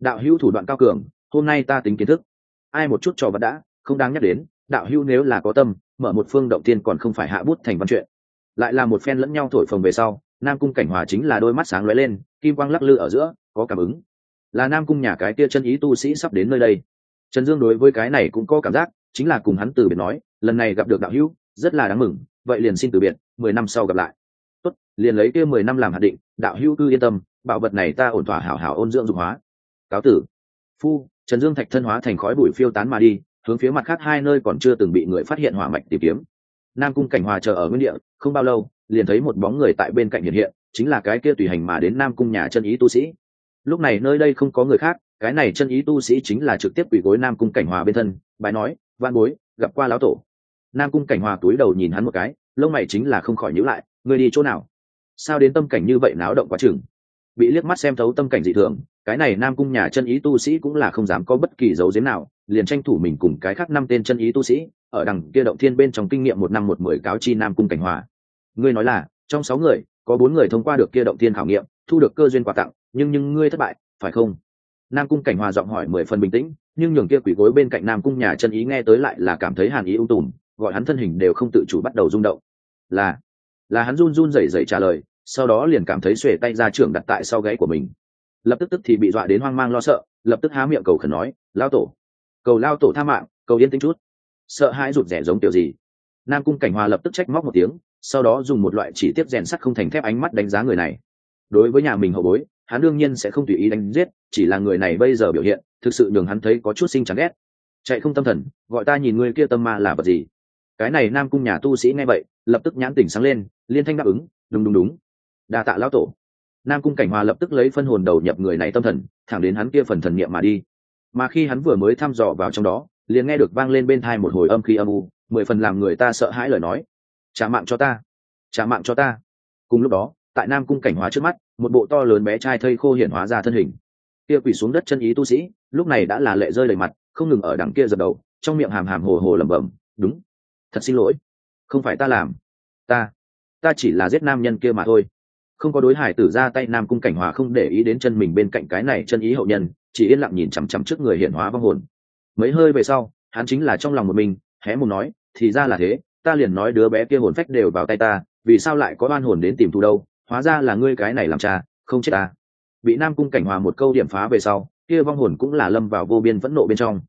Đạo hữu thủ đoạn cao cường, hôm nay ta tính kiến thức. Ai một chút cho vật đã, không đáng nhắc đến, đạo hữu nếu là có tâm, mở một phương động tiên còn không phải hạ bút thành văn chuyện. Lại là một phen lẫn nhau thổi phồng về sau nam cung cảnh hòa chính là đôi mắt sáng lóe lên, kim quang lắc lư ở giữa, có cảm ứng. Là nam cung nhà cái kia chân ý tu sĩ sắp đến nơi đây. Trần dương đối với cái này cũng có cảm giác, chính là cùng hắn từ biệt nói, lần này gặp được đạo hữu, rất là đáng mừng, vậy liền xin từ biệt, mười năm sau gặp lại. Tốt, liền lấy kia mười năm làm hạt định, đạo hữu cư yên tâm, bảo vật này ta ổn thỏa hảo hảo ôn dưỡng dục hóa. Cáo tử. Phu, trần dương thạch thân hóa thành khói bụi phiêu tán mà đi, hướng phía mặt khác hai nơi còn chưa từng bị người phát hiện hỏa mạch tìm kiếm. Nam cung cảnh hòa chờ ở nguyên địa, không bao lâu liền thấy một bóng người tại bên cạnh hiện hiện, chính là cái kia tùy hành mà đến nam cung nhà chân ý tu sĩ. Lúc này nơi đây không có người khác, cái này chân ý tu sĩ chính là trực tiếp quỷ gối nam cung cảnh hòa bên thân, bái nói van bối, gặp qua lão tổ. Nam cung cảnh hòa túi đầu nhìn hắn một cái, lông mày chính là không khỏi nhíu lại người đi chỗ nào? Sao đến tâm cảnh như vậy náo động quá chừng? Bị liếc mắt xem thấu tâm cảnh dị thường, cái này nam cung nhà chân ý tu sĩ cũng là không dám có bất kỳ dấu giếm nào, liền tranh thủ mình cùng cái khác năm tên chân ý tu sĩ, ở đằng kia động thiên bên trong kinh nghiệm một năm một mười cáo chi nam cung cảnh hòa ngươi nói là, trong sáu người, có bốn người thông qua được kia động thiên khảo nghiệm, thu được cơ duyên quà tặng, nhưng nhưng ngươi thất bại, phải không? Nam cung cảnh hòa giọng hỏi mười phần bình tĩnh, nhưng nhường kia quỷ gối bên cạnh nam cung nhà chân ý nghe tới lại là cảm thấy hàn ý ung tùm, gọi hắn thân hình đều không tự chủ bắt đầu rung động. Là là hắn run run rẩy rẩy trả lời, sau đó liền cảm thấy xuề tay ra trưởng đặt tại sau gáy của mình. Lập tức tức thì bị dọa đến hoang mang lo sợ, lập tức há miệng cầu khẩn nói lao tổ, cầu lao tổ tha mạng, cầu yên tĩnh chút. Sợ hãi rụt rẻ giống kiểu gì. Nam cung cảnh hòa lập tức trách móc một tiếng sau đó dùng một loại chỉ tiếp rèn sắt không thành thép ánh mắt đánh giá người này. Đối với nhà mình hậu bối, hắn đương nhiên sẽ không tùy ý đánh giết, chỉ là người này bây giờ biểu hiện, thực sự nhường hắn thấy có chút sinh chán ghét. Chạy không tâm thần, gọi ta nhìn người kia tâm ma là vật gì? Cái này nam cung nhà tu sĩ nghe vậy, lập tức nhãn tỉnh sáng lên, liên thanh đáp ứng, đúng đúng đúng. Đa tạ lão tổ. Nam cung cảnh hòa lập tức lấy phân hồn đầu nhập người này tâm thần, thẳng đến hắn kia phần thần niệm mà đi. Mà khi hắn vừa mới thăm dò vào trong đó, liền nghe được vang lên bên thai một hồi âm khí âm u, mười phần làm người ta sợ hãi lời nói trả mạng cho ta, trả mạng cho ta. Cùng lúc đó, tại nam cung cảnh hóa trước mắt, một bộ to lớn bé trai thây khô hiển hóa ra thân hình. Kia quỳ xuống đất chân ý tu sĩ, lúc này đã là lệ rơi đầy mặt, không ngừng ở đằng kia dập đầu, trong miệng hàm hàm hồ hồ lẩm bẩm, đúng, thật xin lỗi, không phải ta làm, ta ta chỉ là giết nam nhân kia mà thôi. Không có đối hải tử ra tay, nam cung cảnh hòa không để ý đến chân mình bên cạnh cái này chân ý hậu nhân, chỉ yên lặng nhìn chằm chằm trước người hiện hóa vong hồn. Mấy hơi về sau, hắn chính là trong lòng một mình, hé mùng nói, thì ra là thế ta liền nói đứa bé kia hồn phách đều vào tay ta, vì sao lại có oan hồn đến tìm thù đâu? Hóa ra là ngươi cái này làm cha, không chết ta. Bị nam cung cảnh hòa một câu điểm phá về sau, kia vong hồn cũng là lâm vào vô biên phẫn nộ bên trong.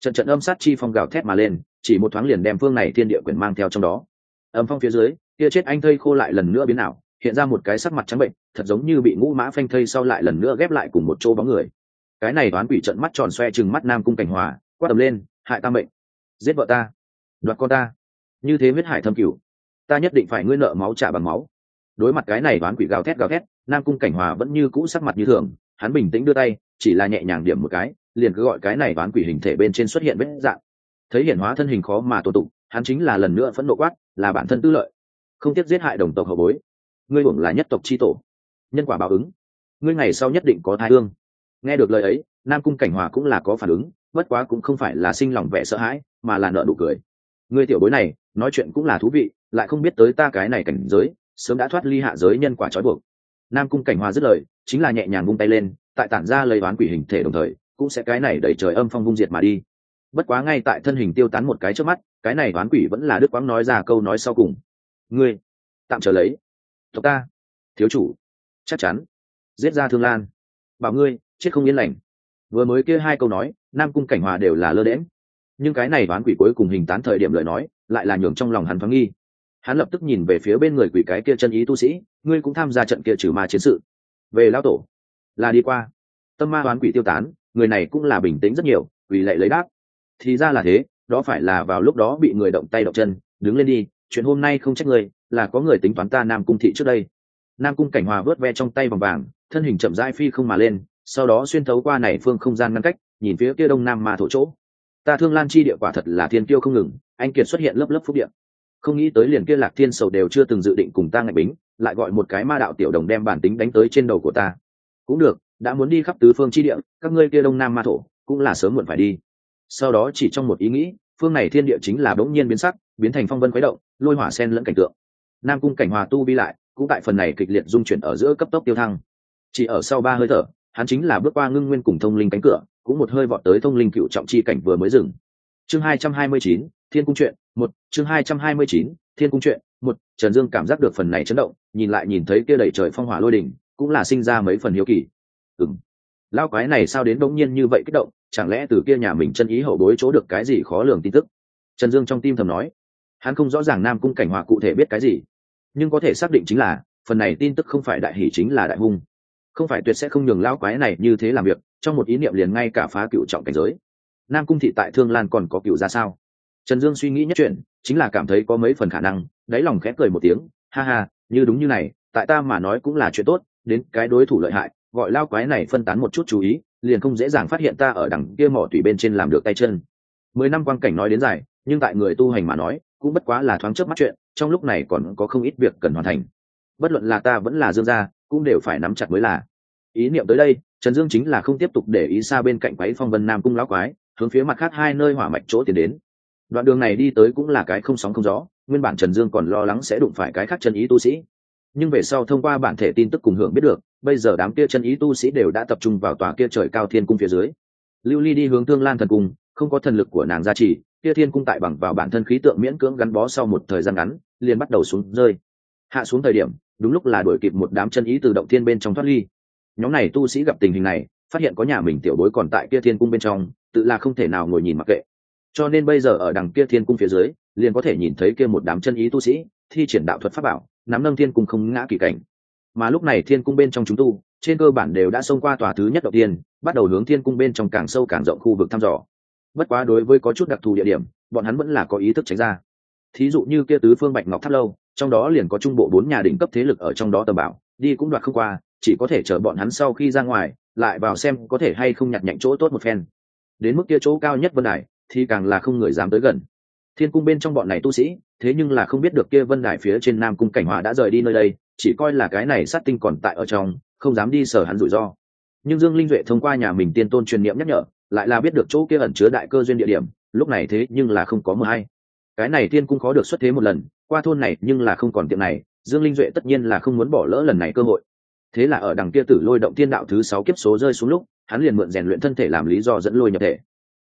Trận trận âm sát chi phong gào thét mà lên, chỉ một thoáng liền đem phương này thiên địa quyền mang theo trong đó. Âm phong phía dưới, kia chết anh thây khô lại lần nữa biến ảo, hiện ra một cái sắc mặt trắng bệnh, thật giống như bị ngũ mã phanh thây sau lại lần nữa ghép lại cùng một chỗ bóng người. Cái này đoán quỷ trận mắt tròn xoe chừng mắt nam cung cảnh hòa, quát tầm lên, hại ta mệnh! Giết vợ ta! Đoạt con ta! Như thế huyết hải thâm cửu, ta nhất định phải ngươi nợ máu trả bằng máu. Đối mặt cái này đoán quỷ gào thét gào thét, nam cung cảnh hòa vẫn như cũ sắc mặt như thường, hắn bình tĩnh đưa tay, chỉ là nhẹ nhàng điểm một cái, liền cứ gọi cái này đoán quỷ hình thể bên trên xuất hiện vết dạng. Thấy hiển hóa thân hình khó mà tổ tụng, hắn chính là lần nữa phẫn nộ quát, là bản thân tư lợi. Không tiếc giết hại đồng tộc hậu bối. Ngươi hưởng là nhất tộc c h i tổ. Nhân quả báo ứng. Ngươi ngày sau nhất định có thai hương. Nghe được lời ấy, nam cung cảnh hòa cũng là có phản ứng, bất quá cũng không phải là sinh lòng vẻ sợ hãi, mà là nợ nụ cười. Ngươi tiểu bối này nói chuyện cũng là thú vị, lại không biết tới ta cái này cảnh giới, sớm đã thoát ly hạ giới nhân quả trói buộc. Nam cung cảnh hòa dứt lời, chính là nhẹ nhàng vung tay lên, tại tản ra lấy đoán quỷ hình thể đồng thời, cũng sẽ cái này đẩy trời âm phong vung diệt mà đi. Bất quá ngay tại thân hình tiêu tán một cái trước mắt, cái này đoán quỷ vẫn là đức quang nói ra câu nói sau cùng. Ngươi, tạm trở lấy. Tộc ta, thiếu chủ, chắc chắn, giết ra thương lan. Bảo ngươi, chết không yên lành. Vừa mới kia hai câu nói, nam cung cảnh hòa đều là lơ đễm nhưng cái này đoán quỷ cuối cùng hình tán thời điểm lời nói lại là nhường trong lòng hắn thoáng nghi. Hắn lập tức nhìn về phía bên người quỷ cái kia chân ý tu sĩ, ngươi cũng tham gia trận kia trừ ma chiến sự. Về lao tổ, là đi qua. Tâm ma đoán quỷ tiêu tán, người này cũng là bình tĩnh rất nhiều quỷ lệ lấy đáp. Thì ra là thế, đó phải là vào lúc đó bị người động tay động chân, đứng lên đi, chuyện hôm nay không trách người là có người tính toán ta nam cung thị trước đây. Nam cung cảnh hòa vớt ve trong tay vòng vàng, thân hình chậm rãi phi không mà lên, sau đó xuyên thấu qua này phương không gian ngăn cách, nhìn phía kia đông nam ma thổ chỗ ta thương lan chi địa quả thật là thiên tiêu không ngừng, anh kiệt xuất hiện lớp lớp phúc điện không nghĩ tới liền kia lạc thiên sầu đều chưa từng dự định cùng ta ngạch bính, lại gọi một cái ma đạo tiểu đồng đem bản tính đánh tới trên đầu của ta. Cũng được, đã muốn đi khắp tứ phương chi địa, các ngươi kia đông nam ma thổ, cũng là sớm muộn phải đi. Sau đó chỉ trong một ý nghĩ, phương này thiên địa chính là bỗng nhiên biến sắc, biến thành phong vân khuấy động, lôi hỏa sen lẫn cảnh tượng. Nam cung cảnh hòa tu vi lại, cũng tại phần này kịch liệt dung chuyển ở giữa cấp tốc tiêu thăng. Chỉ ở sau ba hơi thở, hắn chính là bước qua ngưng nguyên cùng thông linh cánh cửa cũng một hơi vọt tới thông linh cựu trọng chi cảnh vừa mới dừng. Chương hai trăm hai mươi chín, thiên cung chuyện một, chương hai trăm hai mươi chín, thiên cung chuyện một, trần dương cảm giác được phần này chấn động, nhìn lại nhìn thấy kia đầy trời phong hỏa lôi đỉnh cũng là sinh ra mấy phần hiếu kỳ. Ừm lao quái này sao đến bỗng nhiên như vậy kích động, chẳng lẽ từ kia nhà mình chân ý hậu bối chỗ được cái gì khó lường tin tức? Trần dương trong tim thầm nói, hắn không rõ ràng nam cung cảnh hòa cụ thể biết cái gì, nhưng có thể xác định chính là, phần này tin tức không phải đại hỷ chính là đại hung không phải tuyệt sẽ không nhường lão quái này như thế làm việc, trong một ý niệm liền ngay cả phá cựu trọng cảnh giới. Nam cung thị tại thương lan còn có cựu ra sao? Trần dương suy nghĩ nhất chuyện, chính là cảm thấy có mấy phần khả năng, đáy lòng khẽ cười một tiếng, ha ha, như đúng như này, tại ta mà nói cũng là chuyện tốt, đến cái đối thủ lợi hại, gọi lao quái này phân tán một chút chú ý, liền không dễ dàng phát hiện ta ở đằng kia mỏ tùy bên trên làm được tay chân. Mười năm quan cảnh nói đến dài, nhưng tại người tu hành mà nói, cũng bất quá là thoáng chớp mắt chuyện, trong lúc này còn có không ít việc cần hoàn thành. Bất luận là ta vẫn là dương gia cũng đều phải nắm chặt mới là. Ý niệm tới đây, trần dương chính là không tiếp tục để ý xa bên cạnh quái phong vân nam cung lão quái, hướng phía mặt khác hai nơi hỏa mạch chỗ tiến đến. Đoạn đường này đi tới cũng là cái không sóng không gió, nguyên bản trần dương còn lo lắng sẽ đụng phải cái khác chân ý tu sĩ. Nhưng về sau thông qua bản thể tin tức cùng hưởng biết được, bây giờ đám kia chân ý tu sĩ đều đã tập trung vào tòa kia trời cao thiên cung phía dưới. Lưu ly đi hướng thương lan thần cung, không có thần lực của nàng gia trì, kia thiên cung tại bằng vào bản thân khí tượng miễn cưỡng gắn bó sau một thời gian ngắn, liền bắt đầu xuống rơi. Hạ xuống thời điểm đúng lúc là đuổi kịp một đám chân ý từ động thiên bên trong thoát ly. Nhóm này tu sĩ gặp tình hình này, phát hiện có nhà mình tiểu bối còn tại kia thiên cung bên trong, tự là không thể nào ngồi nhìn mặc kệ. Cho nên bây giờ ở đằng kia thiên cung phía dưới, liền có thể nhìn thấy kia một đám chân ý tu sĩ, thi triển đạo thuật pháp bảo, nắm nâng thiên cung không ngã kỳ cảnh. Mà lúc này thiên cung bên trong chúng tu, trên cơ bản đều đã xông qua tòa thứ nhất đầu tiên bắt đầu hướng thiên cung bên trong càng sâu càng rộng khu vực thăm dò. Bất quá đối với có chút đặc thù địa điểm, bọn hắn vẫn là có ý thức tránh ra. Thí dụ như kia tứ phương bạch ngọc tháp lâu trong đó liền có trung bộ bốn nhà đỉnh cấp thế lực ở trong đó tầm bảo, đi cũng đoạt không qua, chỉ có thể chờ bọn hắn sau khi ra ngoài, lại vào xem có thể hay không nhặt nhạnh chỗ tốt một phen. Đến mức kia chỗ cao nhất vân đài, thì càng là không người dám tới gần. Thiên cung bên trong bọn này tu sĩ, thế nhưng là không biết được kia vân đài phía trên nam cung cảnh hòa đã rời đi nơi đây, chỉ coi là cái này sát tinh còn tại ở trong, không dám đi sở hắn rủi ro. Nhưng dương linh duệ thông qua nhà mình tiên tôn truyền niệm nhắc nhở, lại là biết được chỗ kia ẩn chứa đại cơ duyên địa điểm, lúc này thế nhưng là không có mờ hay. Cái này thiên cung khó được xuất thế một lần qua thôn này nhưng là không còn tiệm này, dương linh duệ tất nhiên là không muốn bỏ lỡ lần này cơ hội. Thế là ở đằng kia tử lôi động tiên đạo thứ sáu kiếp số rơi xuống lúc, hắn liền mượn rèn luyện thân thể làm lý do dẫn lôi nhập thể.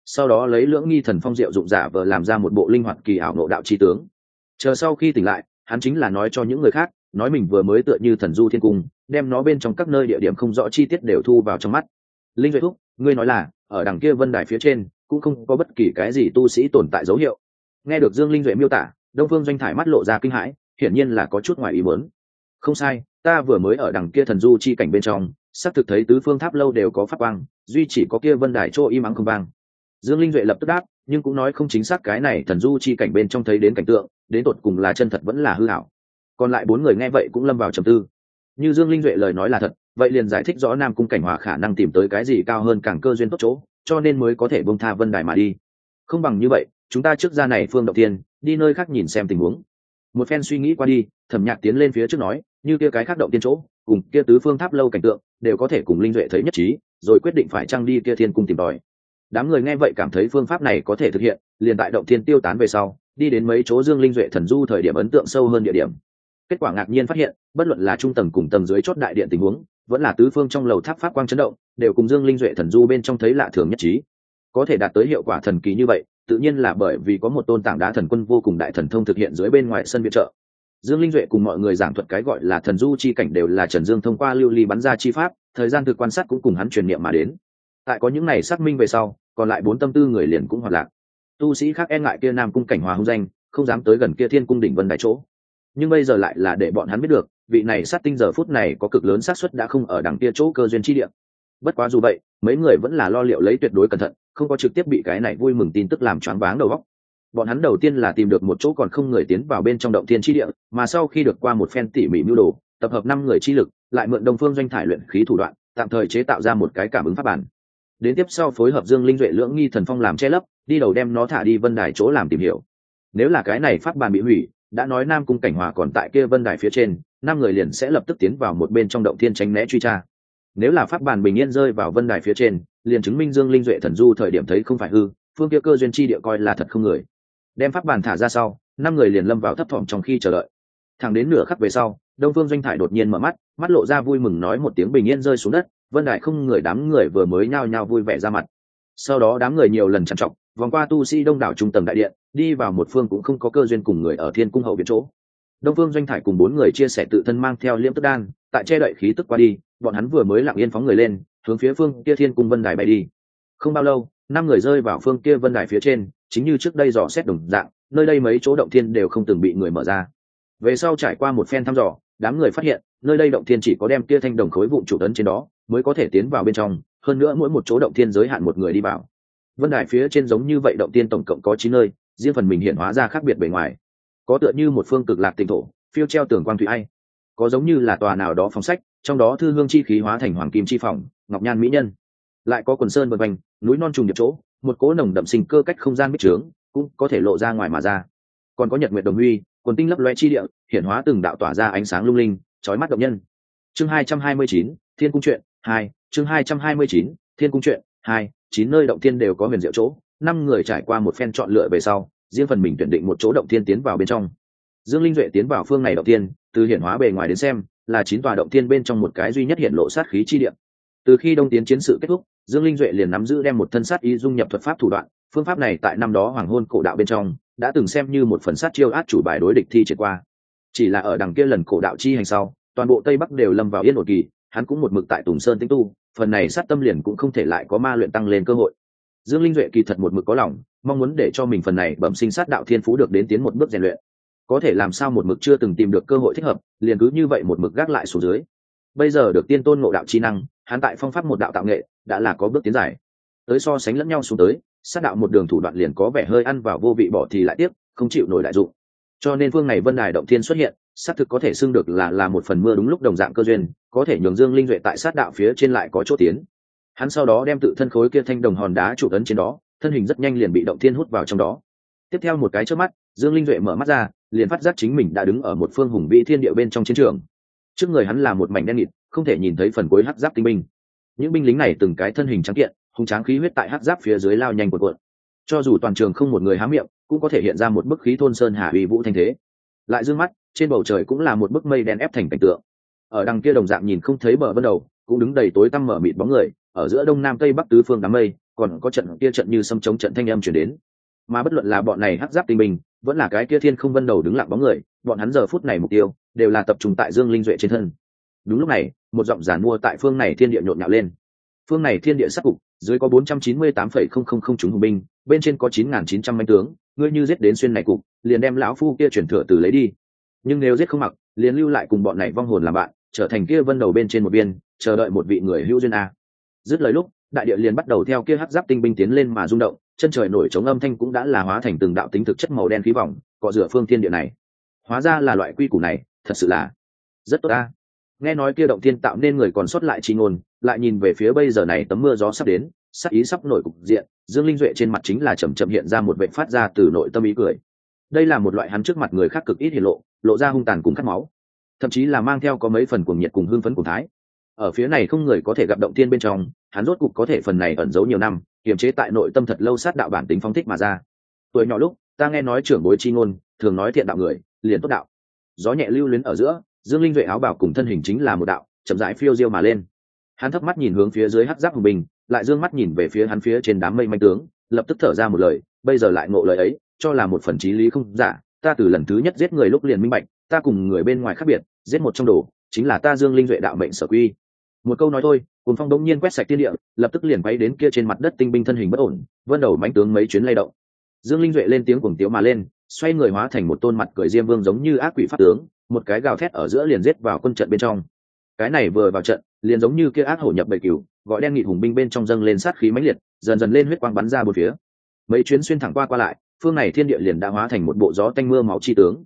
Sau đó lấy lưỡng nghi thần phong diệu dụng giả vờ làm ra một bộ linh hoạt kỳ ảo nộ đạo chi tướng. Chờ sau khi tỉnh lại, hắn chính là nói cho những người khác, nói mình vừa mới tựa như thần du thiên cung, đem nó bên trong các nơi địa điểm không rõ chi tiết đều thu vào trong mắt. Linh duệ thúc, ngươi nói là, ở đằng kia vân đài phía trên, cũng không có bất kỳ cái gì tu sĩ tồn tại dấu hiệu. Nghe được dương linh duệ miêu tả đông phương doanh thải mắt lộ ra kinh hãi, hiển nhiên là có chút ngoài ý muốn. Không sai, ta vừa mới ở đằng kia thần du chi cảnh bên trong, xác thực thấy tứ phương tháp lâu đều có phát quang, duy chỉ có kia vân đài chỗ im ắng không vang. Dương linh duệ lập tức đáp, nhưng cũng nói không chính xác cái này thần du chi cảnh bên trong thấy đến cảnh tượng, đến tột cùng là chân thật vẫn là hư hảo còn lại bốn người nghe vậy cũng lâm vào trầm tư. Như dương linh duệ lời nói là thật, vậy liền giải thích rõ nam cung cảnh hòa khả năng tìm tới cái gì cao hơn càng cơ duyên tốt chỗ, cho nên mới có thể bông tha vân đài mà đi. Không bằng như vậy chúng ta trước ra này phương động tiên đi nơi khác nhìn xem tình huống. Một phen suy nghĩ qua đi, thẩm nhạc tiến lên phía trước nói, như kia cái khác động tiên chỗ, cùng kia tứ phương tháp lâu cảnh tượng, đều có thể cùng linh duệ thấy nhất trí, rồi quyết định phải trăng đi kia thiên cung tìm tòi. Đám người nghe vậy cảm thấy phương pháp này có thể thực hiện, liền tại động thiên tiêu tán về sau, đi đến mấy chỗ dương linh duệ thần du thời điểm ấn tượng sâu hơn địa điểm. Kết quả ngạc nhiên phát hiện, bất luận là trung tầng cùng tầng dưới chốt đại điện tình huống, vẫn là tứ phương trong lầu tháp pháp quang chấn động, đều cùng dương linh duệ thần du bên trong thấy lạ thường nhất trí. Có thể đạt tới hiệu quả thần kỳ như vậy tự nhiên là bởi vì có một tôn tảng đá thần quân vô cùng đại thần thông thực hiện dưới bên ngoài sân viện trợ. Dương linh duệ cùng mọi người giảng thuật cái gọi là thần du chi cảnh đều là trần dương thông qua lưu ly bắn ra chi pháp, thời gian thực quan sát cũng cùng hắn truyền niệm mà đến. Tại có những này xác minh về sau, còn lại bốn tâm tư người liền cũng hoạt lạc. Tu sĩ khác e ngại kia nam cung cảnh hòa hung danh, không dám tới gần kia thiên cung đỉnh vân đại chỗ. Nhưng bây giờ lại là để bọn hắn biết được, vị này sát tinh giờ phút này có cực lớn xác suất đã không ở đằng kia chỗ cơ duyên chi địa bất quá dù vậy, mấy người vẫn là lo liệu lấy tuyệt đối cẩn thận, không có trực tiếp bị cái này vui mừng tin tức làm choáng váng đầu óc. Bọn hắn đầu tiên là tìm được một chỗ còn không người tiến vào bên trong động thiên chi địa, mà sau khi được qua một phen tỉ mỉ mưu đồ, tập hợp năm người chi lực, lại mượn đồng phương doanh thải luyện khí thủ đoạn, tạm thời chế tạo ra một cái cảm ứng pháp bản. Đến tiếp sau phối hợp dương linh duệ lưỡng nghi thần phong làm che lấp, đi đầu đem nó thả đi vân đài chỗ làm tìm hiểu. Nếu là cái này pháp bàn bị hủy, đã nói nam cung cảnh hòa còn tại kia vân đài phía trên, năm người liền sẽ lập tức tiến vào một bên trong động thiên tránh né truy tra nếu là pháp bàn bình yên rơi vào vân đài phía trên, liền chứng minh dương linh duệ thần du thời điểm thấy không phải hư, phương kia cơ duyên chi địa coi là thật không người. Đem pháp bàn thả ra sau, năm người liền lâm vào thấp thỏm trong khi chờ đợi. Thẳng đến nửa khắc về sau, đông phương doanh thải đột nhiên mở mắt mắt lộ ra vui mừng nói một tiếng bình yên rơi xuống đất, vân đại không người đám người vừa mới nhao nhao vui vẻ ra mặt. Sau đó đám người nhiều lần trằn trọc, vòng qua tu sĩ đông đảo trung tầng đại điện, đi vào một phương cũng không có cơ duyên cùng người ở thiên cung hậu viện chỗ. Đông phương doanh thải cùng bốn người chia sẻ tự thân mang theo liễm tức đan, tại che đậy khí tức qua đi bọn hắn vừa mới lặng yên phóng người lên, hướng phía phương kia thiên cung vân đài bay đi. Không bao lâu, năm người rơi vào phương kia vân đài phía trên, chính như trước đây dò xét đồng dạng, nơi đây mấy chỗ động thiên đều không từng bị người mở ra. Về sau trải qua một phen thăm dò, đám người phát hiện, nơi đây động thiên chỉ có đem kia thanh đồng khối vụn chủ tấn trên đó, mới có thể tiến vào bên trong, hơn nữa mỗi một chỗ động thiên giới hạn một người đi vào. Vân đài phía trên giống như vậy động tiên tổng cộng có chín nơi, riêng phần mình hiện hóa ra khác biệt bề ngoài. Có tựa như một phương cực lạc tỉnh thổ, phiêu treo tường quang thủy ai có giống như là tòa nào đó phòng sách, trong đó thư hương chi khí hóa thành hoàng kim chi phòng, ngọc nhan mỹ nhân. Lại có quần sơn vân quanh, núi non trùng nhập chỗ, một cỗ nồng đậm sinh cơ cách không gian bích trướng, cũng có thể lộ ra ngoài mà ra. Còn có nhật nguyện đồng huy, quần tinh lấp loe chi địa, hiển hóa từng đạo tỏa ra ánh sáng lung linh trói mắt động nhân. Chương hai trăm hai mươi chín, thiên cung truyện hai, chương hai trăm hai mươi chín, thiên cung truyện hai, chín nơi động thiên đều có huyền diệu chỗ, năm người trải qua một phen chọn lựa về sau, riêng phần mình tuyển định một chỗ động thiên tiến vào bên trong. Dương linh duệ tiến vào phương này động thiên từ hiển hóa bề ngoài đến xem, là chín tòa động thiên bên trong một cái duy nhất hiện lộ sát khí chi địa. Từ khi đông tiến chiến sự kết thúc, dương linh duệ liền nắm giữ đem một thân sát ý dung nhập thuật pháp thủ đoạn, phương pháp này tại năm đó hoàng hôn cổ đạo bên trong, đã từng xem như một phần sát chiêu át chủ bài đối địch thi triệt qua. Chỉ là ở đằng kia lần cổ đạo chi hành sau, toàn bộ tây bắc đều lâm vào yên ổn kỳ, hắn cũng một mực tại tùng sơn tĩnh tu, phần này sát tâm liền cũng không thể lại có ma luyện tăng lên cơ hội. Dương linh duệ kỳ thật một mực có lòng, mong muốn để cho mình phần này bẩm sinh sát đạo thiên phú được đến tiến một bước rèn luyện có thể làm sao một mực chưa từng tìm được cơ hội thích hợp, liền cứ như vậy một mực gác lại xuống dưới. Bây giờ được tiên tôn ngộ đạo chi năng, hắn tại phong pháp một đạo tạo nghệ, đã là có bước tiến dài. Tới so sánh lẫn nhau xuống tới, sát đạo một đường thủ đoạn liền có vẻ hơi ăn vào vô vị bỏ thì lại tiếc không chịu nổi đại dụng. Cho nên phương này vân đài động thiên xuất hiện, xác thực có thể xưng được là là một phần mưa đúng lúc đồng dạng cơ duyên, có thể nhường dương linh duệ tại sát đạo phía trên lại có chỗ tiến. Hắn sau đó đem tự thân khối kia thanh đồng hòn đá trụ ấn trên đó, thân hình rất nhanh liền bị động thiên hút vào trong đó tiếp theo một cái trước mắt, dương linh duệ mở mắt ra, liền phát giác chính mình đã đứng ở một phương hùng vĩ thiên địa bên trong chiến trường. Trước người hắn là một mảnh đen nghịt, không thể nhìn thấy phần cuối hắc giáp tinh binh. Những binh lính này từng cái thân hình trắng kiện hùng tráng khí huyết tại hắc giáp phía dưới lao nhanh cuộn cuộn. Cho dù toàn trường không một người há miệng, cũng có thể hiện ra một bức khí thôn sơn hà uy vũ thanh thế. Lại d ư ơ n g mắt, trên bầu trời cũng là một bức mây đen ép thành cảnh tượng. Ở đằng kia đồng dạng nhìn không thấy bờ bắt đầu, cũng đứng đầy tối tăm mở mịt bóng người, ở giữa đông nam tây bắc tứ phương đám mây, còn có trận kia trận như xâm chống trận thanh âm chuyển đến mà bất luận là bọn này hắc giáp tinh bình vẫn là cái kia thiên không vân đầu đứng lặng bóng người, bọn hắn giờ phút này mục tiêu, đều là tập trung tại dương linh duệ trên thân. Đúng lúc này, một giọng giàn mua tại phương này thiên địa nhộn nhạo lên. Phương này thiên địa sắc cục, dưới có bốn trăm chín mươi tám phẩy không không không chúng hùng binh, bên trên có chín nghìn chín trăm manh tướng, ngươi như giết đến xuyên này cục, liền đem lão phu kia chuyển thừa từ lấy đi. Nhưng nếu giết không mặc, liền lưu lại cùng bọn này vong hồn làm bạn, trở thành kia vân đầu bên trên một biên chờ đợi một vị người hữu duyên a. Dứt lời lúc, đại địa liền bắt đầu theo kia hắc giáp tinh binh tiến lên mà rung động chân trời nổi trống âm thanh cũng đã là hóa thành từng đạo tính thực chất màu đen khí vòng, cọ rửa phương thiên địa này. Hóa ra là loại quy củ này, thật sự là rất tốt ta. Nghe nói kia động thiên tạo nên người còn sót lại chi ngôn, lại nhìn về phía bây giờ này tấm mưa gió sắp đến, sắc ý sắp nổi cục diện, dương linh duệ trên mặt chính là chầm chậm hiện ra một vệ phát ra từ nội tâm ý cười. Đây là một loại hắn trước mặt người khác cực ít hiện lộ lộ ra hung tàn cùng cắt máu. Thậm chí là mang theo có mấy phần cuồng nhiệt cùng hưng phấn cùng thái. Ở phía này không người có thể gặp động thiên bên trong hắn rốt cục có thể phần này ẩn giấu nhiều năm, kiềm chế tại nội tâm thật lâu sát đạo bản tính phong thích mà ra. Tuổi nhỏ lúc, ta nghe nói trưởng bối chi ngôn, thường nói thiện đạo người, liền tốt đạo. Gió nhẹ lưu luyến ở giữa, dương linh duệ áo bảo cùng thân hình chính là một đạo, chậm rãi phiêu diêu mà lên. Hắn thấp mắt nhìn hướng phía dưới hắc giáp hùng bình, lại d ư ơ n g mắt nhìn về phía hắn phía trên đám mây manh tướng, lập tức thở ra một lời, bây giờ lại ngộ lời ấy, cho là một phần trí lý không giả, ta từ lần thứ nhất giết người lúc liền minh bạch, ta cùng người bên ngoài khác biệt, giết một trong đồ, chính là ta dương linh duệ đạo mệnh sở quy. Một câu nói thôi Cuồng phong đống nhiên quét sạch tiên địa, lập tức liền quay đến kia trên mặt đất tinh binh thân hình bất ổn vân đầu mánh tướng mấy chuyến lay động. Dương linh duệ lên tiếng cuồng tiếu mà lên, xoay người hóa thành một tôn mặt cười diêm vương giống như ác quỷ pháp tướng, một cái gào thét ở giữa liền giết vào quân trận bên trong. Cái này vừa vào trận, liền giống như kia ác hổ nhập bầy cừu, gọi đen nghị hùng binh bên trong dâng lên sát khí mãnh liệt, dần dần lên huyết quang bắn ra bốn phía. Mấy chuyến xuyên thẳng qua qua lại, phương này thiên địa liền đã hóa thành một bộ gió tanh mưa máu chi tướng.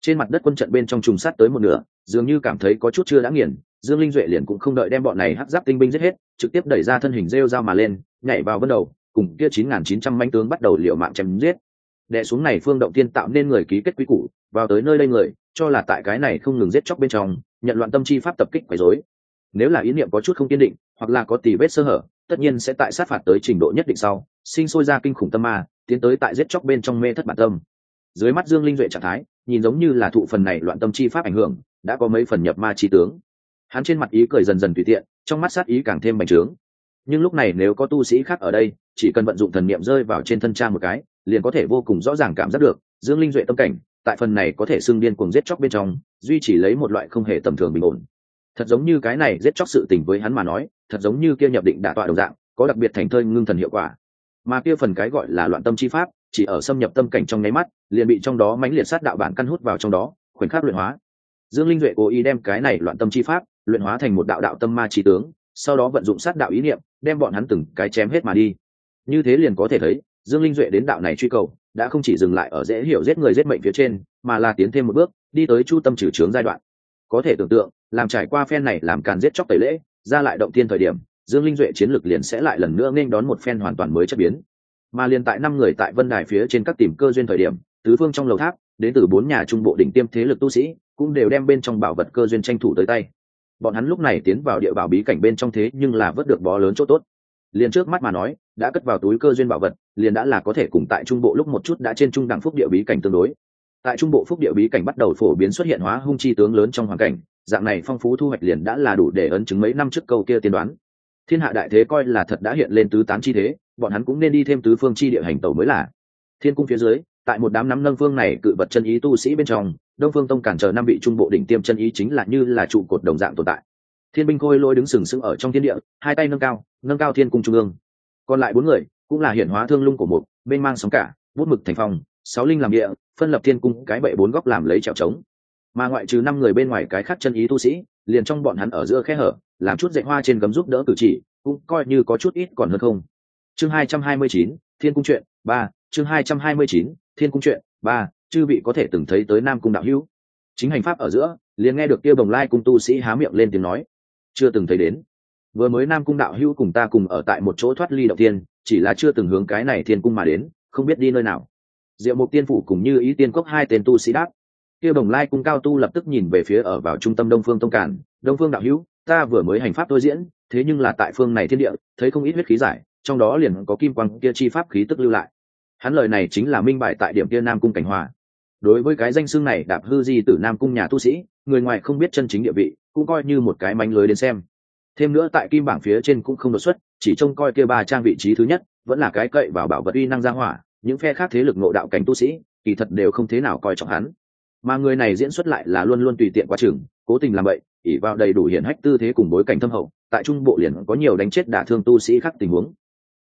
Trên mặt đất quân trận bên trong trùng sát tới một nửa, dường như cảm thấy có chút chưa đã nghiền dương linh duệ liền cũng không đợi đem bọn này hắc giáp tinh binh giết hết, trực tiếp đẩy ra thân hình rêu dao mà lên, nhảy vào vân đầu, cùng kia chín nghìn chín trăm manh tướng bắt đầu liệu mạng chém giết. Đệ xuống này phương động tiên tạo nên người ký kết quý củ, vào tới nơi đây người, cho là tại cái này không ngừng giết chóc bên trong, nhận loạn tâm chi pháp tập kích quấy rối. Nếu là ý niệm có chút không kiên định, hoặc là có tì vết sơ hở, tất nhiên sẽ tại sát phạt tới trình độ nhất định sau, sinh sôi ra kinh khủng tâm ma, tiến tới tại giết chóc bên trong mê thất bản tâm. Dưới mắt dương linh duệ trạng thái, nhìn giống như là thụ phần này loạn tâm chi pháp ảnh hưởng, đã có mấy phần nhập ma chi tướng hắn trên mặt ý cười dần dần tùy tiện, trong mắt sát ý càng thêm bành trướng. Nhưng lúc này nếu có tu sĩ khác ở đây, chỉ cần vận dụng thần niệm rơi vào trên thân cha một cái, liền có thể vô cùng rõ ràng cảm giác được, dương linh duệ tâm cảnh, tại phần này có thể xưng điên cuồng giết chóc bên trong, duy chỉ lấy một loại không hề tầm thường bình ổn. Thật giống như cái này giết chóc sự tình với hắn mà nói, thật giống như kia nhập định đả tọa đồng dạng, có đặc biệt thành thơi ngưng thần hiệu quả. Mà kia phần cái gọi là loạn tâm chi pháp, chỉ ở xâm nhập tâm cảnh trong nháy mắt, liền bị trong đó mãnh liệt sát đạo bản căn hút vào trong đó, khoảnh khắc luyện hóa. Dương linh duệ cố ý đem cái này loạn tâm chi pháp luyện hóa thành một đạo đạo tâm ma trí tướng, sau đó vận dụng sát đạo ý niệm, đem bọn hắn từng cái chém hết mà đi. Như thế liền có thể thấy, dương linh duệ đến đạo này truy cầu, đã không chỉ dừng lại ở dễ hiểu giết người giết mệnh phía trên, mà là tiến thêm một bước, đi tới chu tâm trừ trướng giai đoạn. Có thể tưởng tượng, làm trải qua phen này làm càn giết chóc tẩy lễ, ra lại động tiên thời điểm, dương linh duệ chiến lược liền sẽ lại lần nữa nên đón một phen hoàn toàn mới chất biến. Mà liền tại năm người tại vân đài phía trên các tìm cơ duyên thời điểm, tứ phương trong lầu tháp, đến từ bốn nhà trung bộ đỉnh tiêm thế lực tu sĩ, cũng đều đem bên trong bảo vật cơ duyên tranh thủ tới tay bọn hắn lúc này tiến vào địa bảo bí cảnh bên trong thế nhưng là vớt được bó lớn chỗ tốt. Liền trước mắt mà nói, đã cất vào túi cơ duyên bảo vật, liền đã là có thể cùng tại trung bộ lúc một chút đã trên trung đẳng phúc địa bí cảnh tương đối. Tại trung bộ phúc địa bí cảnh bắt đầu phổ biến xuất hiện hóa hung chi tướng lớn trong hoàn cảnh, dạng này phong phú thu hoạch liền đã là đủ để ấn chứng mấy năm trước câu kia tiên đoán. Thiên hạ đại thế coi là thật đã hiện lên tứ tán chi thế, bọn hắn cũng nên đi thêm tứ phương chi địa hành tàu mới là. Thiên cung phía dưới, tại một đám nắm nâng phương này cự vật chân ý tu sĩ bên trong đông phương tông cản trở năm vị trung bộ đỉnh tiêm chân ý chính là như là trụ cột đồng dạng tồn tại. Thiên binh khôi lôi đứng sừng sững ở trong thiên địa, hai tay nâng cao nâng cao thiên cung trung ương. Còn lại bốn người, cũng là hiển hóa thương lung của một, bên mang sóng cả, bút mực thành phong, sáu linh làm địa, phân lập thiên cung, cái bệ bốn góc làm lấy trèo trống. Mà ngoại trừ năm người bên ngoài cái khác chân ý tu sĩ, liền trong bọn hắn ở giữa khe hở, làm chút dạy hoa trên gấm giúp đỡ cử chỉ, cũng coi như có chút ít còn hơn không. Chương hai trăm hai mươi chín, thiên cung chuyện ba, chương hai trăm hai mươi chín, thiên cung chuyện ba chư vị có thể từng thấy tới nam cung đạo hữu. Chính hành pháp ở giữa, liền nghe được kia bồng lai cung tu sĩ há miệng lên tiếng nói. Chưa từng thấy đến. Vừa mới nam cung đạo hữu cùng ta cùng ở tại một chỗ thoát ly đầu tiên chỉ là chưa từng hướng cái này thiên cung mà đến, không biết đi nơi nào. Diệu mục tiên phủ cùng như ý tiên cốc hai tên tu sĩ đáp. Kia bồng lai cung cao tu lập tức nhìn về phía ở vào trung tâm đông phương tông cản. Đông phương đạo hữu, ta vừa mới hành pháp tôi diễn, thế nhưng là tại phương này thiên địa, thấy không ít huyết khí giải, trong đó liền có kim quang kia chi pháp khí tức lưu lại. Hắn lời này chính là minh bại tại điểm kia nam cung cảnh hòa đối với cái danh xưng này, đạp hư di tử nam cung nhà tu sĩ, người ngoài không biết chân chính địa vị, cũng coi như một cái mánh lưới đến xem. Thêm nữa tại kim bảng phía trên cũng không đột xuất, chỉ trông coi kia ba trang vị trí thứ nhất, vẫn là cái cậy vào bảo vật uy năng gia hỏa, những phe khác thế lực ngộ đạo cảnh tu sĩ, kỳ thật đều không thế nào coi trọng hắn. Mà người này diễn xuất lại là luôn luôn tùy tiện quá chừng, cố tình làm vậy ỉ vào đầy đủ hiển hách tư thế cùng bối cảnh thâm hậu, tại trung bộ liền có nhiều đánh chết đả thương tu sĩ khác tình huống.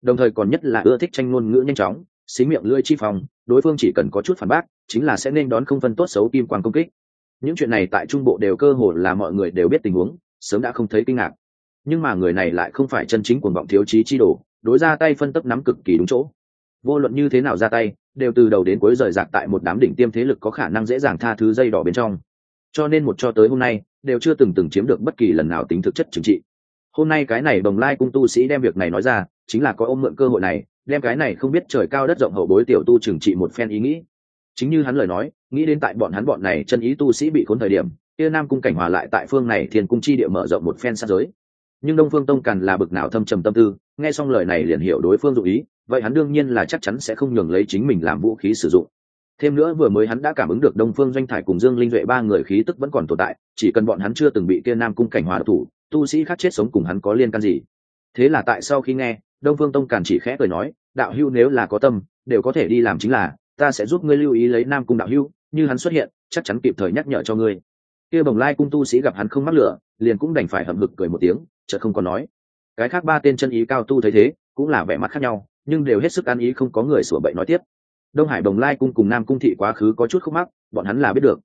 Đồng thời còn nhất là ưa thích tranh ngôn ngữ nhanh chóng, xí miệng lưỡi chi phòng đối phương chỉ cần có chút phản bác, chính là sẽ nên đón không phân tốt xấu kim quan công kích. Những chuyện này tại trung bộ đều cơ hồ là mọi người đều biết tình huống, sớm đã không thấy kinh ngạc. Nhưng mà người này lại không phải chân chính cuồng vọng thiếu chí chi đồ, đối ra tay phân tấp nắm cực kỳ đúng chỗ. Vô luận như thế nào ra tay, đều từ đầu đến cuối rời rạc tại một đám đỉnh tiêm thế lực có khả năng dễ dàng tha thứ dây đỏ bên trong. Cho nên một cho tới hôm nay, đều chưa từng từng chiếm được bất kỳ lần nào tính thực chất trừng trị. Hôm nay cái này đồng lai cung tu sĩ đem việc này nói ra, chính là có ôm mượn cơ hội này đem cái này không biết trời cao đất rộng hậu bối tiểu tu trừng trị một phen ý nghĩ. Chính như hắn lời nói, nghĩ đến tại bọn hắn bọn này chân ý tu sĩ bị khốn thời điểm, kia nam cung cảnh hòa lại tại phương này thiên cung chi địa mở rộng một phen sát giới. Nhưng đông phương tông càn là bực nào thâm trầm tâm tư, nghe xong lời này liền hiểu đối phương dụ ý, vậy hắn đương nhiên là chắc chắn sẽ không nhường lấy chính mình làm vũ khí sử dụng. Thêm nữa vừa mới hắn đã cảm ứng được đông phương doanh thải cùng dương linh duệ ba người khí tức vẫn còn tồn tại, chỉ cần bọn hắn chưa từng bị kia nam cung cảnh hòa thủ, tu sĩ khác chết sống cùng hắn có liên can gì. Thế là tại sau khi nghe, đông phương tông càn chỉ khẽ cười nói đạo hưu nếu là có tâm, đều có thể đi làm chính là, ta sẽ giúp ngươi lưu ý lấy nam cung đạo hưu như hắn xuất hiện, chắc chắn kịp thời nhắc nhở cho ngươi. Kia bồng lai cung tu sĩ gặp hắn không mắc lửa, liền cũng đành phải hậm hực cười một tiếng, chợt không còn nói. Cái khác ba tên chân ý cao tu thấy thế, cũng là vẻ mặt khác nhau, nhưng đều hết sức an ý không có người sửa bậy nói tiếp. Đông hải bồng lai cung cùng nam cung thị quá khứ có chút khúc mắc, bọn hắn là biết được.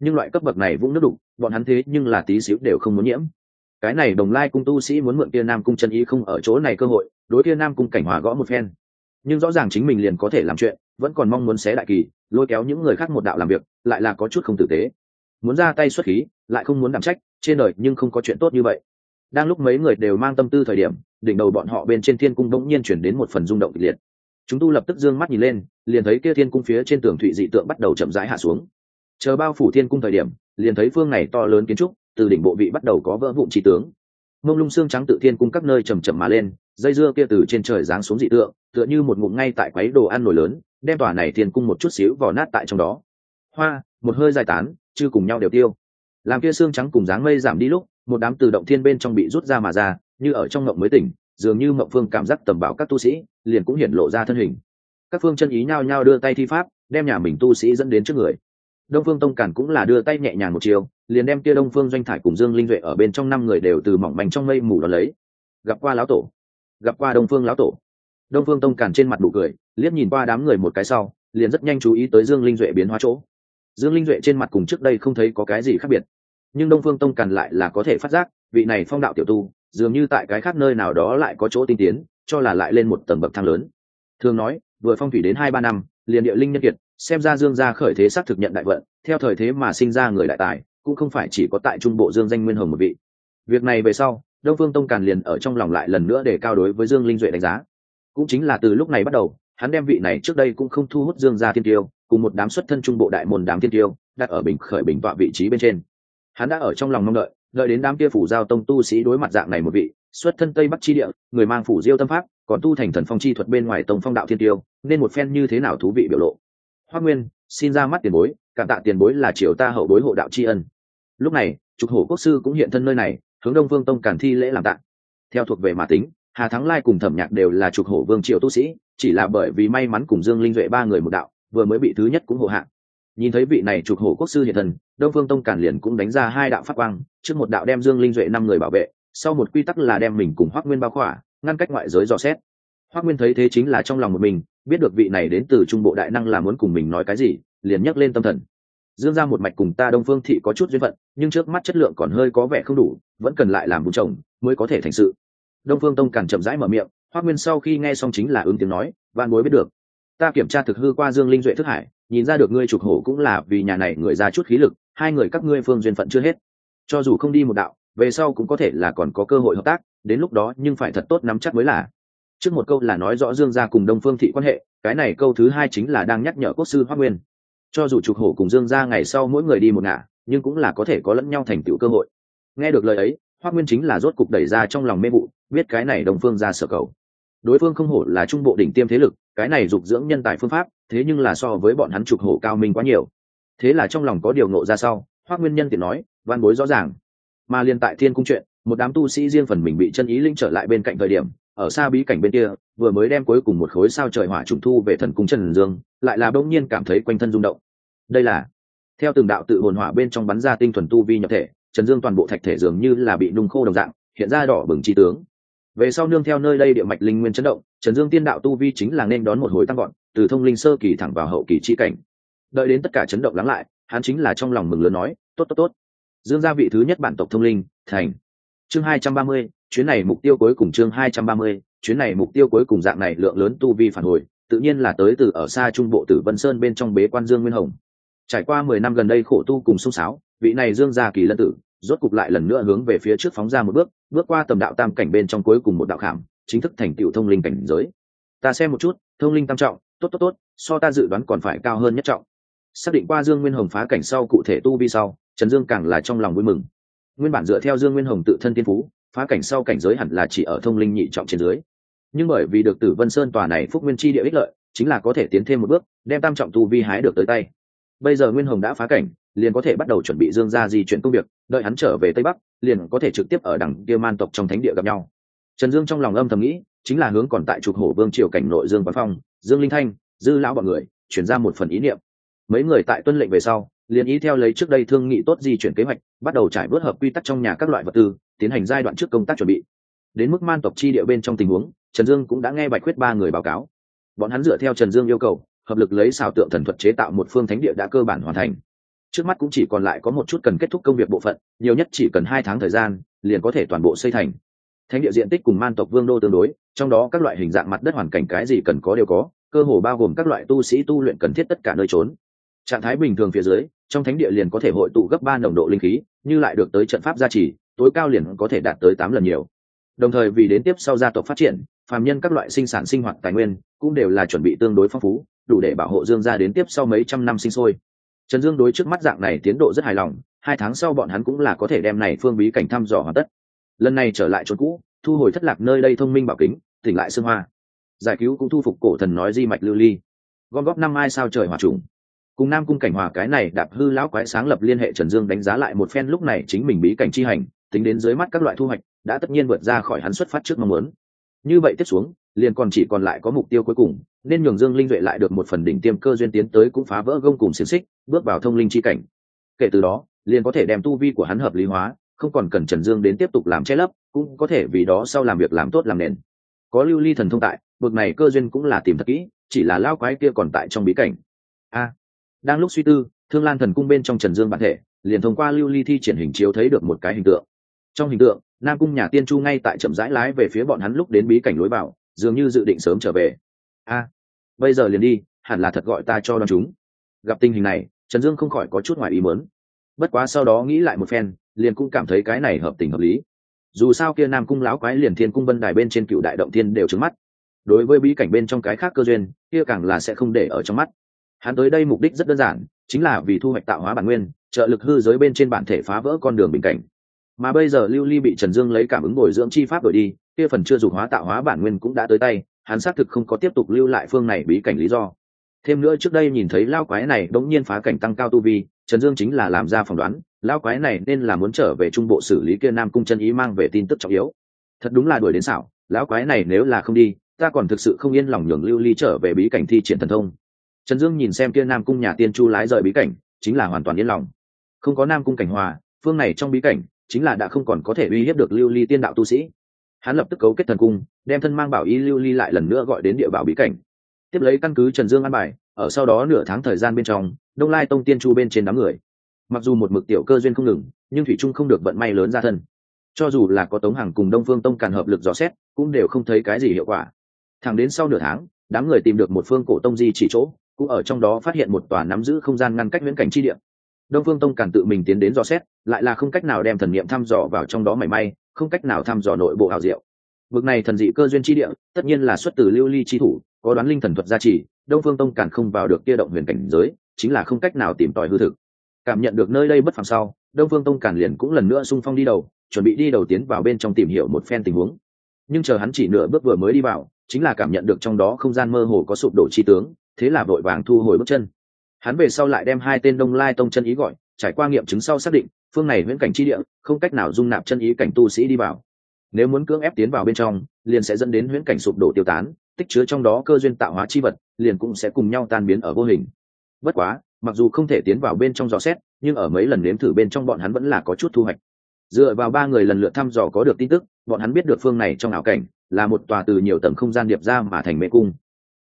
Nhưng loại cấp bậc này vũng nước đục, bọn hắn thế nhưng là tí xíu đều không muốn nhiễm. Cái này đồng lai cung tu sĩ muốn mượn kia nam cung chân ý không ở chỗ này cơ hội, đối kia nam cung cảnh hòa gõ một phen nhưng rõ ràng chính mình liền có thể làm chuyện, vẫn còn mong muốn xé đại kỳ, lôi kéo những người khác một đạo làm việc, lại là có chút không tử tế. Muốn ra tay xuất khí, lại không muốn đảm trách, trên đời nhưng không có chuyện tốt như vậy. Đang lúc mấy người đều mang tâm tư thời điểm, đỉnh đầu bọn họ bên trên thiên cung bỗng nhiên chuyển đến một phần rung động kịch liệt. Chúng tu lập tức d ư ơ n g mắt nhìn lên, liền thấy kia thiên cung phía trên tường thụy dị tượng bắt đầu chậm rãi hạ xuống. Chờ bao phủ thiên cung thời điểm, liền thấy phương này to lớn kiến trúc, từ đỉnh bộ vị bắt đầu có vỡ vụn trí tướng mông lung xương trắng tự thiên cung các nơi chầm chậm mà lên, dây dưa kia từ trên trời giáng xuống dị tượng, tựa như một ngụm ngay tại quấy đồ ăn nổi lớn, đem tòa này thiên cung một chút xíu vò nát tại trong đó. Hoa, một hơi dài tán chứ cùng nhau đều tiêu. Làm kia xương trắng cùng dáng mây giảm đi lúc, một đám từ động thiên bên trong bị rút ra mà ra, như ở trong ngộng mới tỉnh, dường như mộng phương cảm giác tầm bảo các tu sĩ, liền cũng hiển lộ ra thân hình. Các phương chân ý nhao nhao đưa tay thi pháp, đem nhà mình tu sĩ dẫn đến trước người đông phương tông cản cũng là đưa tay nhẹ nhàng một chiều, liền đem kia đông phương doanh thải cùng dương linh duệ ở bên trong năm người đều từ mỏng manh trong mây mù đó lấy. Gặp qua lão tổ. Gặp qua đông phương lão tổ. Đông phương tông cản trên mặt nụ cười, liếc nhìn qua đám người một cái sau, liền rất nhanh chú ý tới dương linh duệ biến hóa chỗ. Dương linh duệ trên mặt cùng trước đây không thấy có cái gì khác biệt. Nhưng đông phương tông Cản lại là có thể phát giác, vị này phong đạo tiểu tu, dường như tại cái khác nơi nào đó lại có chỗ tinh tiến, cho là lại lên một tầng bậc thang lớn. Thường nói, vừa phong thủy đến hai ba năm, liền địa linh nhân kiệt xem ra dương gia khởi thế xác thực nhận đại vận, theo thời thế mà sinh ra người đại tài, cũng không phải chỉ có tại trung bộ dương danh nguyên hồng một vị. Việc này về sau, đông phương tông càn liền ở trong lòng lại lần nữa để cao đối với dương linh duệ đánh giá. Cũng chính là từ lúc này bắt đầu, hắn đem vị này trước đây cũng không thu hút dương gia thiên tiêu, cùng một đám xuất thân trung bộ đại môn đám thiên tiêu, đặt ở bình khởi bình tọa vị trí bên trên. Hắn đã ở trong lòng mong đợi đợi đến đám kia phủ giao tông tu sĩ đối mặt dạng này một vị, xuất thân tây bắc chi địa, người mang phủ diêu tâm pháp, còn tu thành thần phong chi thuật bên ngoài tông phong đạo thiên tiêu, nên một phen như thế nào thú vị biểu lộ hoa nguyên, xin ra mắt tiền bối, cảm tạ tiền bối là triều ta hậu bối hộ đạo tri ân. Lúc này, trục hổ quốc sư cũng hiện thân nơi này, hướng đông vương tông cản thi lễ làm tạ. Theo thuộc về mà tính, hà thắng lai cùng thẩm nhạc đều là trục hổ vương triều tu sĩ, chỉ là bởi vì may mắn cùng dương linh duệ ba người một đạo, vừa mới bị thứ nhất cũng hộ hạng nhìn thấy vị này trục hổ quốc sư hiện thần đông phương tông cản liền cũng đánh ra hai đạo phát quang, trước một đạo đem dương linh duệ năm người bảo vệ, sau một quy tắc là đem mình cùng hoác nguyên bao khỏa, ngăn cách ngoại giới dò xét. Hoác nguyên thấy thế chính là trong lòng một mình biết được vị này đến từ trung bộ đại năng là muốn cùng mình nói cái gì, liền nhắc lên tâm thần. Dương ra một mạch cùng ta đông phương thị có chút duyên phận, nhưng trước mắt chất lượng còn hơi có vẻ không đủ, vẫn cần lại làm bù chồng mới có thể thành sự. Đông phương tông càng chậm rãi mở miệng hoác nguyên sau khi nghe xong chính là ứng tiếng nói van bối biết được. Ta kiểm tra thực hư qua dương linh duệ thức hải, nhìn ra được ngươi trục hổ cũng là vì nhà này người ra chút khí lực, hai người các ngươi phương duyên phận chưa hết. Cho dù không đi một đạo, về sau cũng có thể là còn có cơ hội hợp tác, đến lúc đó nhưng phải thật tốt nắm chắc mới là trước một câu là nói rõ dương gia cùng đông phương thị quan hệ, cái này câu thứ hai chính là đang nhắc nhở quốc sư hoác nguyên. Cho dù trục hổ cùng dương gia ngày sau mỗi người đi một ngả, nhưng cũng là có thể có lẫn nhau thành tựu cơ hội. Nghe được lời ấy hoác nguyên chính là rốt cục đẩy ra trong lòng mê vụ, biết cái này đồng phương ra sở cầu. Đối phương không hổ là trung bộ đỉnh tiêm thế lực, cái này dục dưỡng nhân tài phương pháp, thế nhưng là so với bọn hắn trục hổ cao minh quá nhiều. Thế là trong lòng có điều nộ ra sau hoác nguyên nhân tiện nói, văn bối rõ ràng. Mà liên tại thiên cung chuyện, một đám tu sĩ riêng phần mình bị chân ý linh trở lại bên cạnh thời điểm ở xa bí cảnh bên kia, vừa mới đem cuối cùng một khối sao trời hỏa trùng thu về thần cung trần dương, lại là bỗng nhiên cảm thấy quanh thân rung động. Đây là, theo từng đạo tự hồn hỏa bên trong bắn ra tinh thuần tu vi nhập thể trần dương toàn bộ thạch thể dường như là bị nung khô đồng dạng, hiện ra đỏ bừng chi tướng. Về sau nương theo nơi đây địa mạch linh nguyên chấn động trần dương tiên đạo tu vi chính là nên đón một hồi tăng gọn từ thông linh sơ kỳ thẳng vào hậu kỳ chi cảnh. Đợi đến tất cả chấn động lắng lại, hắn chính là trong lòng mừng lớn nói, tốt tốt tốt. Dương gia vị thứ nhất bản tộc thông linh, thành. Chương hai trăm ba mươi chuyến này mục tiêu cuối cùng chương hai trăm ba mươi, chuyến này mục tiêu cuối cùng dạng này lượng lớn tu vi phản hồi, tự nhiên là tới từ ở xa trung bộ tử vân sơn bên trong bế quan dương nguyên hồng. Trải qua mười năm gần đây khổ tu cùng sông sáo, vị này dương gia kỳ lân tử, rốt cục lại lần nữa hướng về phía trước phóng ra một bước bước qua tầm đạo tam cảnh bên trong cuối cùng một đạo khảm, chính thức thành tựu thông linh cảnh giới. Ta xem một chút, thông linh tam trọng, tốt tốt tốt, so ta dự đoán còn phải cao hơn nhất trọng. Xác định qua dương nguyên hồng phá cảnh sau cụ thể tu vi sau, trần dương càng là trong lòng vui mừng. Nguyên bản dựa theo dương nguyên hồng tự thân tiên phú phá cảnh sau cảnh giới hẳn là chỉ ở thông linh nhị trọng trên dưới. Nhưng bởi vì được tử vân sơn tòa này phúc nguyên chi địa ích lợi, chính là có thể tiến thêm một bước, đem tam trọng tu vi hái được tới tay. Bây giờ nguyên hồng đã phá cảnh, liền có thể bắt đầu chuẩn bị dương ra di chuyển công việc, đợi hắn trở về tây bắc, liền có thể trực tiếp ở đẳng kia man tộc trong thánh địa gặp nhau. Trần dương trong lòng âm thầm nghĩ, chính là hướng còn tại trục hổ vương triều cảnh nội dương văn phong, dương linh thanh, dư lão bọn người, chuyển ra một phần ý niệm. Mấy người tại tuân lệnh về sau, liền ý theo lấy trước đây thương nghị tốt di chuyển kế hoạch, bắt đầu trải bớt hợp quy tắc trong nhà các loại vật tư tiến hành giai đoạn trước công tác chuẩn bị. Đến mức man tộc chi địa bên trong tình huống, trần dương cũng đã nghe bạch quyết ba người báo cáo. Bọn hắn dựa theo trần dương yêu cầu, hợp lực lấy xào tượng thần thuật chế tạo một phương thánh địa đã cơ bản hoàn thành. Trước mắt cũng chỉ còn lại có một chút cần kết thúc công việc bộ phận, nhiều nhất chỉ cần hai tháng thời gian, liền có thể toàn bộ xây thành. Thánh địa diện tích cùng man tộc vương đô tương đối, trong đó các loại hình dạng mặt đất hoàn cảnh cái gì cần có đều có, cơ hồ bao gồm các loại tu sĩ tu luyện cần thiết tất cả nơi trốn. Trạng thái bình thường phía dưới, trong thánh địa liền có thể hội tụ gấp ba nồng độ linh khí, như lại được tới trận pháp gia trì tối cao liền có thể đạt tới tám lần nhiều. Đồng thời vì đến tiếp sau gia tộc phát triển, phàm nhân các loại sinh sản sinh hoạt tài nguyên cũng đều là chuẩn bị tương đối phong phú, đủ để bảo hộ dương gia đến tiếp sau mấy trăm năm sinh sôi. Trần dương đối trước mắt dạng này tiến độ rất hài lòng, hai tháng sau bọn hắn cũng là có thể đem này phương bí cảnh thăm dò hoàn tất. Lần này trở lại chỗ cũ, thu hồi thất lạc nơi đây thông minh bảo kính, tỉnh lại sương hoa. Giải cứu cũng thu phục cổ thần nói di mạch lưu ly. Gom góp năm ai sao trời hòa trùng. Cùng nam cung cảnh hòa cái này đạp hư lão quái sáng lập liên hệ trần dương đánh giá lại một phen lúc này chính mình bí cảnh chi hành tính đến dưới mắt các loại thu hoạch, đã tất nhiên vượt ra khỏi hắn xuất phát trước mong muốn. Như vậy tiếp xuống, liền còn chỉ còn lại có mục tiêu cuối cùng, nên nhường dương linh duệ lại được một phần đỉnh tiêm cơ duyên tiến tới cũng phá vỡ gông cùng xiềng xích, bước vào thông linh chi cảnh. Kể từ đó, liền có thể đem tu vi của hắn hợp lý hóa, không còn cần trần dương đến tiếp tục làm che lấp, cũng có thể vì đó sau làm việc làm tốt làm nền. Có lưu ly thần thông tại bậc này cơ duyên cũng là tìm thật kỹ, chỉ là lao quái kia còn tại trong bí cảnh. A, đang lúc suy tư, thương lan thần cung bên trong trần dương bản thể, liền thông qua lưu ly thi triển hình chiếu thấy được một cái hình tượng trong hình tượng, nam cung nhà tiên chu ngay tại chậm rãi lái về phía bọn hắn lúc đến bí cảnh lối vào, dường như dự định sớm trở về. A, bây giờ liền đi, hẳn là thật gọi ta cho đ o chúng. Gặp tình hình này, trần dương không khỏi có chút ngoài ý mớn bất quá sau đó nghĩ lại một phen, liền cũng cảm thấy cái này hợp tình hợp lý. Dù sao kia nam cung lão quái liền thiên cung vân đài bên trên cựu đại động thiên đều trứng mắt. Đối với bí cảnh bên trong cái khác cơ duyên, kia càng là sẽ không để ở trong mắt. Hắn tới đây mục đích rất đơn giản, chính là vì thu hoạch tạo hóa bản nguyên, trợ lực hư giới bên trên bản thể phá vỡ con đường bình cảnh mà bây giờ lưu ly bị trần dương lấy cảm ứng bồi dưỡng chi pháp đổi đi, kia phần chưa dùng hóa tạo hóa bản nguyên cũng đã tới tay, hắn xác thực không có tiếp tục lưu lại phương này bí cảnh lý do. Thêm nữa trước đây nhìn thấy lao quái này đống nhiên phá cảnh tăng cao tu vi, trần dương chính là làm ra phỏng đoán lao quái này nên là muốn trở về trung bộ xử lý kia nam cung chân ý mang về tin tức trọng yếu. Thật đúng là đuổi đến xảo, lão quái này nếu là không đi, ta còn thực sự không yên lòng nhường lưu ly trở về bí cảnh thi triển thần thông. Trần dương nhìn xem kia nam cung nhà tiên chu lái rời bí cảnh, chính là hoàn toàn yên lòng. Không có nam cung cảnh hòa, phương này trong bí cảnh chính là đã không còn có thể uy hiếp được lưu ly tiên đạo tu sĩ. Hắn lập tức cấu kết thần cung, đem thân mang bảo y lưu ly lại lần nữa gọi đến địa bảo bí cảnh. Tiếp lấy căn cứ trần dương an bài, ở sau đó nửa tháng thời gian bên trong, đông lai tông tiên chu bên trên đám người. Mặc dù một mực tiểu cơ duyên không ngừng, nhưng thủy trung không được vận may lớn ra thân. Cho dù là có tống hàng cùng đông phương tông càn hợp lực dò xét, cũng đều không thấy cái gì hiệu quả. Thẳng đến sau nửa tháng, đám người tìm được một phương cổ tông di chỉ chỗ, cũng ở trong đó phát hiện một tòa nắm giữ không gian ngăn cách viễn cảnh chi địa đông phương tông càn tự mình tiến đến dò xét, lại là không cách nào đem thần niệm thăm dò vào trong đó mảy may, không cách nào thăm dò nội bộ hào diệu. Vực này thần dị cơ duyên chi địa, tất nhiên là xuất từ lưu ly chi thủ, có đoán linh thần thuật gia trì, đông phương tông cản không vào được kia động huyền cảnh giới, chính là không cách nào tìm tòi hư thực. Cảm nhận được nơi đây bất phàm sau, đông phương tông cản liền cũng lần nữa xung phong đi đầu, chuẩn bị đi đầu tiến vào bên trong tìm hiểu một phen tình huống. Nhưng chờ hắn chỉ nửa bước vừa mới đi vào, chính là cảm nhận được trong đó không gian mơ hồ có sụp đổ chi tướng, thế là vội vàng thu hồi bước chân hắn về sau lại đem hai tên đông lai tông chân ý gọi, trải qua nghiệm chứng sau xác định, phương này viễn cảnh chi địa, không cách nào dung nạp chân ý cảnh tu sĩ đi vào. Nếu muốn cưỡng ép tiến vào bên trong, liền sẽ dẫn đến huyễn cảnh sụp đổ tiêu tán, tích chứa trong đó cơ duyên tạo hóa chi vật, liền cũng sẽ cùng nhau tan biến ở vô hình. Bất quá, mặc dù không thể tiến vào bên trong dò xét, nhưng ở mấy lần nếm thử bên trong bọn hắn vẫn là có chút thu hoạch. Dựa vào ba người lần lượt thăm dò có được tin tức, bọn hắn biết được phương này trong ảo cảnh là một tòa từ nhiều tầng không gian điệp ra mà thành mê cung.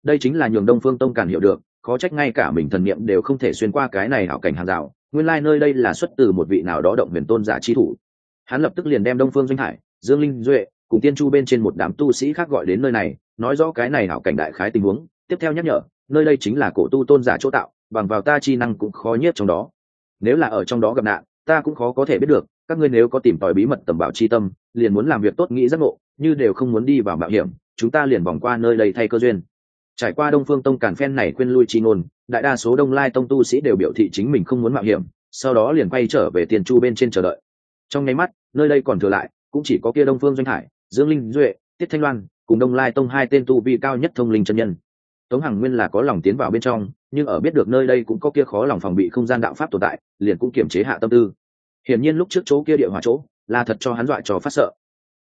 Đây chính là nhường đông phương tông càn hiểu được khó trách ngay cả mình thần niệm đều không thể xuyên qua cái này hảo cảnh hàng rào, nguyên lai nơi đây là xuất từ một vị nào đó động huyền tôn giả chi thủ. Hắn lập tức liền đem đông phương doanh hải, dương linh duệ cùng tiên chu bên trên một đám tu sĩ khác gọi đến nơi này, nói rõ cái này hảo cảnh đại khái tình huống, tiếp theo nhắc nhở, nơi đây chính là cổ tu tôn giả chỗ tạo, bằng vào ta chi năng cũng khó nhất trong đó. Nếu là ở trong đó gặp nạn, ta cũng khó có thể biết được, các ngươi nếu có tìm tòi bí mật tầm bảo chi tâm, liền muốn làm việc tốt nghĩ giác ngộ, như đều không muốn đi vào mạo hiểm, chúng ta liền vòng qua nơi đây thay cơ duyên trải qua đông phương tông càn phen này quên lui chi ngôn, đại đa số đông lai tông tu sĩ đều biểu thị chính mình không muốn mạo hiểm, sau đó liền quay trở về tiền chu bên trên chờ đợi. Trong nháy mắt, nơi đây còn thừa lại, cũng chỉ có kia đông phương doanh hải, dương linh duệ, tiết thanh loan, cùng đông lai tông hai tên tu vi cao nhất thông linh chân nhân. Tống hằng nguyên là có lòng tiến vào bên trong, nhưng ở biết được nơi đây cũng có kia khó lòng phòng bị không gian đạo pháp tồn tại, liền cũng kiềm chế hạ tâm tư. Hiển nhiên lúc trước chỗ kia địa hỏa chỗ, là thật cho hắn dọa cho phát sợ.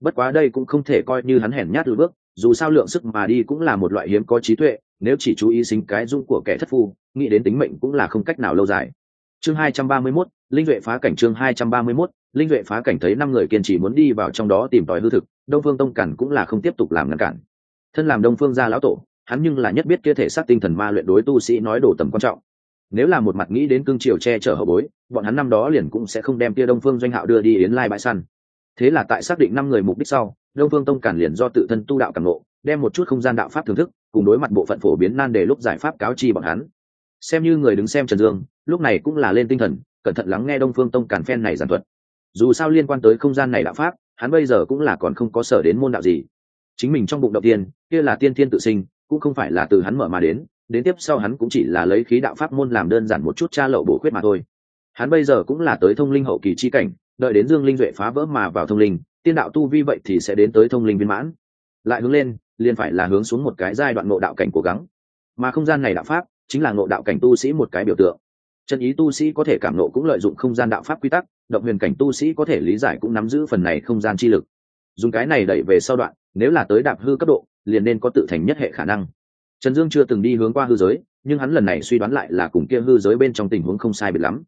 Bất quá đây cũng không thể coi như hắn hèn nhát lùi bước dù sao lượng sức mà đi cũng là một loại hiếm có trí tuệ nếu chỉ chú ý sinh cái dung của kẻ thất phu nghĩ đến tính mệnh cũng là không cách nào lâu dài. Chương 231, linh duệ phá cảnh chương 231, linh duệ phá cảnh thấy năm người kiên trì muốn đi vào trong đó tìm tòi hư thực đông phương tông cản cũng là không tiếp tục làm ngăn cản. Thân làm đông phương gia lão tổ hắn nhưng là nhất biết kia thể xác tinh thần ma luyện đối tu sĩ nói đồ tầm quan trọng. Nếu là một mặt nghĩ đến cương triều che chở hậu bối bọn hắn năm đó liền cũng sẽ không đem kia đông phương doanh hạo đưa đi yến lai bãi săn thế là tại xác định năm người mục đích sau, đông phương tông cản liền do tự thân tu đạo càng ngộ, đem một chút không gian đạo pháp thưởng thức, cùng đối mặt bộ phận phổ biến nan đề lúc giải pháp cáo chi bọn hắn. Xem như người đứng xem trần dương, lúc này cũng là lên tinh thần, cẩn thận lắng nghe đông phương tông cản phen này giảng thuật. Dù sao liên quan tới không gian này đạo pháp, hắn bây giờ cũng là còn không có sở đến môn đạo gì. Chính mình trong bụng đầu tiên, kia là tiên thiên tự sinh, cũng không phải là từ hắn mở mà đến đến tiếp sau hắn cũng chỉ là lấy khí đạo pháp môn làm đơn giản một chút tra lậu bổ khuyết mà thôi. Hắn bây giờ cũng là tới thông linh hậu kỳ chi cảnh đợi đến dương linh duệ phá vỡ mà vào thông linh, tiên đạo tu vi vậy thì sẽ đến tới thông linh viên mãn. Lại hướng lên, liền phải là hướng xuống một cái giai đoạn ngộ đạo cảnh cố gắng. Mà không gian này đạo pháp, chính là ngộ đạo cảnh tu sĩ một cái biểu tượng. Chân ý tu sĩ có thể cảm nộ cũng lợi dụng không gian đạo pháp quy tắc, động huyền cảnh tu sĩ có thể lý giải cũng nắm giữ phần này không gian chi lực. Dùng cái này đẩy về sau đoạn, nếu là tới đạp hư cấp độ, liền nên có tự thành nhất hệ khả năng. Trần dương chưa từng đi hướng qua hư giới, nhưng hắn lần này suy đoán lại là cùng kia hư giới bên trong tình huống không sai biệt lắm.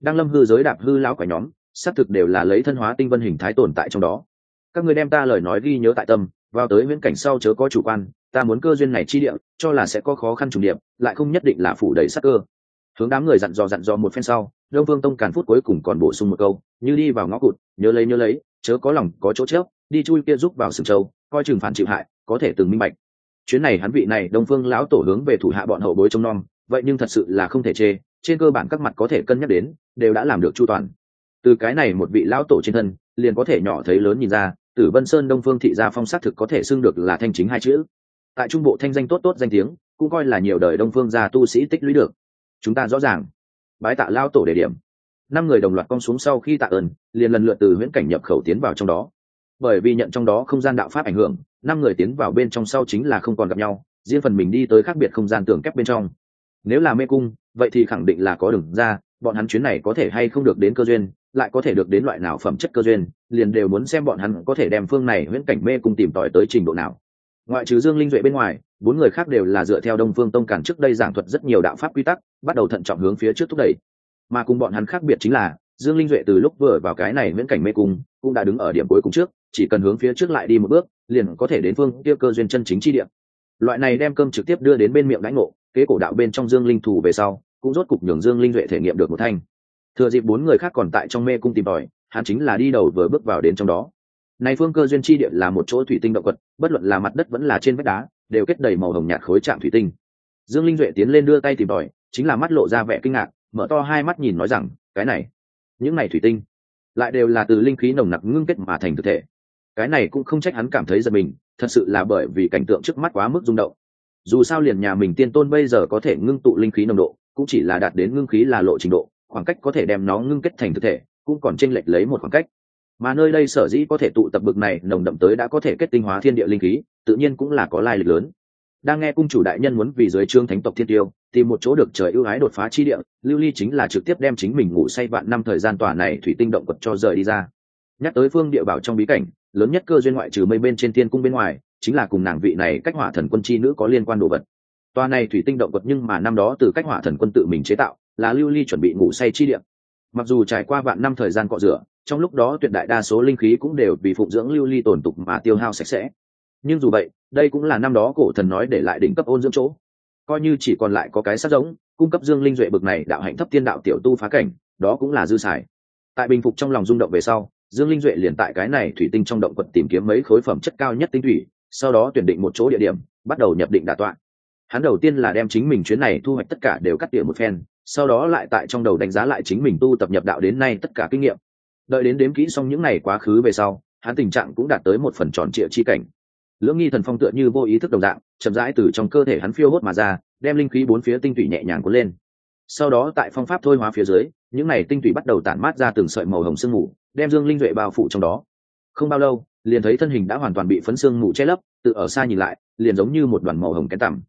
Đang lâm hư giới đạp hư lão quả nhóm xác thực đều là lấy thân hóa tinh vân hình thái tồn tại trong đó. Các người đem ta lời nói ghi nhớ tại tâm, vào tới viễn cảnh sau chớ có chủ quan, ta muốn cơ duyên này chi địa, cho là sẽ có khó khăn trùng điệp, lại không nhất định là phủ đầy sắc cơ. Hướng đám người dặn dò dặn dò một phen sau, đông vương tông càn phút cuối cùng còn bổ sung một câu, như đi vào ngõ cụt, nhớ lấy nhớ lấy, chớ có lòng có chỗ chớp đi chui kia giúp vào sừng châu, coi chừng phản chịu hại, có thể từng minh bạch. Chuyến này hắn vị này đông phương lão tổ hướng về thủ hạ bọn hậu bối trông nom, vậy nhưng thật sự là không thể chê, trên cơ bản các mặt có thể cân nhắc đến, đều đã làm được chu toàn từ cái này một vị lão tổ trên thân, liền có thể nhỏ thấy lớn nhìn ra, tử vân sơn đông phương thị gia phong sát thực có thể xưng được là thanh chính hai chữ. Tại trung bộ thanh danh tốt tốt danh tiếng, cũng coi là nhiều đời đông phương gia tu sĩ tích lũy được. Chúng ta rõ ràng. Bái tạ lao tổ đề điểm. Năm người đồng loạt cong xuống sau khi tạ ơn, liền lần lượt từ huyễn cảnh nhập khẩu tiến vào trong đó. Bởi vì nhận trong đó không gian đạo pháp ảnh hưởng, năm người tiến vào bên trong sau chính là không còn gặp nhau, riêng phần mình đi tới khác biệt không gian tường kép bên trong. Nếu là mê cung, vậy thì khẳng định là có đường ra, bọn hắn chuyến này có thể hay không được đến cơ duyên lại có thể được đến loại nào phẩm chất cơ duyên, liền đều muốn xem bọn hắn có thể đem phương này huyễn cảnh mê cung tìm tòi tới trình độ nào. Ngoại trừ dương linh duệ bên ngoài, bốn người khác đều là dựa theo đông phương tông cản trước đây giảng thuật rất nhiều đạo pháp quy tắc, bắt đầu thận trọng hướng phía trước thúc đẩy. Mà cùng bọn hắn khác biệt chính là, dương linh duệ từ lúc vừa vào cái này viễn cảnh mê cung, cũng đã đứng ở điểm cuối cùng trước, chỉ cần hướng phía trước lại đi một bước, liền có thể đến phương tiêu cơ duyên chân chính chi điểm loại này đem cơm trực tiếp đưa đến bên miệng đánh ngộ, kế cổ đạo bên trong dương linh thủ về sau, cũng rốt cục nhường dương linh duệ thể nghiệm được một thanh thừa dịp bốn người khác còn tại trong mê cung tìm tòi, hắn chính là đi đầu vừa bước vào đến trong đó. Này phương cơ duyên chi địa là một chỗ thủy tinh động vật, bất luận là mặt đất vẫn là trên vách đá, đều kết đầy màu hồng nhạt khối chạm thủy tinh. Dương linh duệ tiến lên đưa tay tìm tòi, chính là mắt lộ ra vẻ kinh ngạc, mở to hai mắt nhìn nói rằng, cái này, những này thủy tinh, lại đều là từ linh khí nồng nặc ngưng kết mà thành thực thể. Cái này cũng không trách hắn cảm thấy giật mình, thật sự là bởi vì cảnh tượng trước mắt quá mức rung động. Dù sao liền nhà mình tiên tôn bây giờ có thể ngưng tụ linh khí nồng độ, cũng chỉ là đạt đến ngưng khí là lộ trình độ khoảng cách có thể đem nó ngưng kết thành thực thể, cũng còn chênh lệch lấy một khoảng cách. Mà nơi đây sở dĩ có thể tụ tập bực này nồng đậm tới đã có thể kết tinh hóa thiên địa linh khí, tự nhiên cũng là có lai lịch lớn. Đang nghe cung chủ đại nhân muốn vì giới trương thánh tộc thiên tiêu, tìm một chỗ được trời ưu ái đột phá chi địa, lưu ly chính là trực tiếp đem chính mình ngủ say vạn năm thời gian tòa này thủy tinh động vật cho rời đi ra. Nhắc tới phương địa bảo trong bí cảnh, lớn nhất cơ duyên ngoại trừ mây bên trên thiên cung bên ngoài, chính là cùng nàng vị này cách hỏa thần quân chi nữ có liên quan đồ vật. Tòa này thủy tinh động vật nhưng mà năm đó từ cách hỏa thần quân tự mình chế tạo là lưu ly chuẩn bị ngủ say chi điểm mặc dù trải qua vạn năm thời gian cọ rửa, trong lúc đó tuyệt đại đa số linh khí cũng đều vì phụng dưỡng lưu ly tổn tục mà tiêu hao sạch sẽ. Nhưng dù vậy, đây cũng là năm đó cổ thần nói để lại đỉnh cấp ôn dưỡng chỗ. Coi như chỉ còn lại có cái sát giống, cung cấp dương linh duệ bực này đạo hạnh thấp tiên đạo tiểu tu phá cảnh, đó cũng là dư xài. Tại bình phục trong lòng rung động về sau, dương linh duệ liền tại cái này thủy tinh trong động quật tìm kiếm mấy khối phẩm chất cao nhất tinh thủy, sau đó tuyển định một chỗ địa điểm, bắt đầu nhập định đà tọa. Hắn đầu tiên là đem chính mình chuyến này thu hoạch tất cả đều cắt tỉa một phen sau đó lại tại trong đầu đánh giá lại chính mình tu tập nhập đạo đến nay tất cả kinh nghiệm. Đợi đến đếm kỹ xong những ngày quá khứ về sau, hắn tình trạng cũng đạt tới một phần tròn trịa chi cảnh. Lưỡng nghi thần phong tựa như vô ý thức đồng dạng, chậm rãi từ trong cơ thể hắn phiêu hốt mà ra, đem linh khí bốn phía tinh tủy nhẹ nhàng cuốn lên. Sau đó tại phong pháp thôi hóa phía dưới, những n à y tinh tủy bắt đầu tản mát ra từng sợi màu hồng sương mù, đem dương linh duệ bao phủ trong đó. Không bao lâu, liền thấy thân hình đã hoàn toàn bị phấn sương mù che lấp tự ở xa nhìn lại, liền giống như một đoàn màu hồng kén tằm.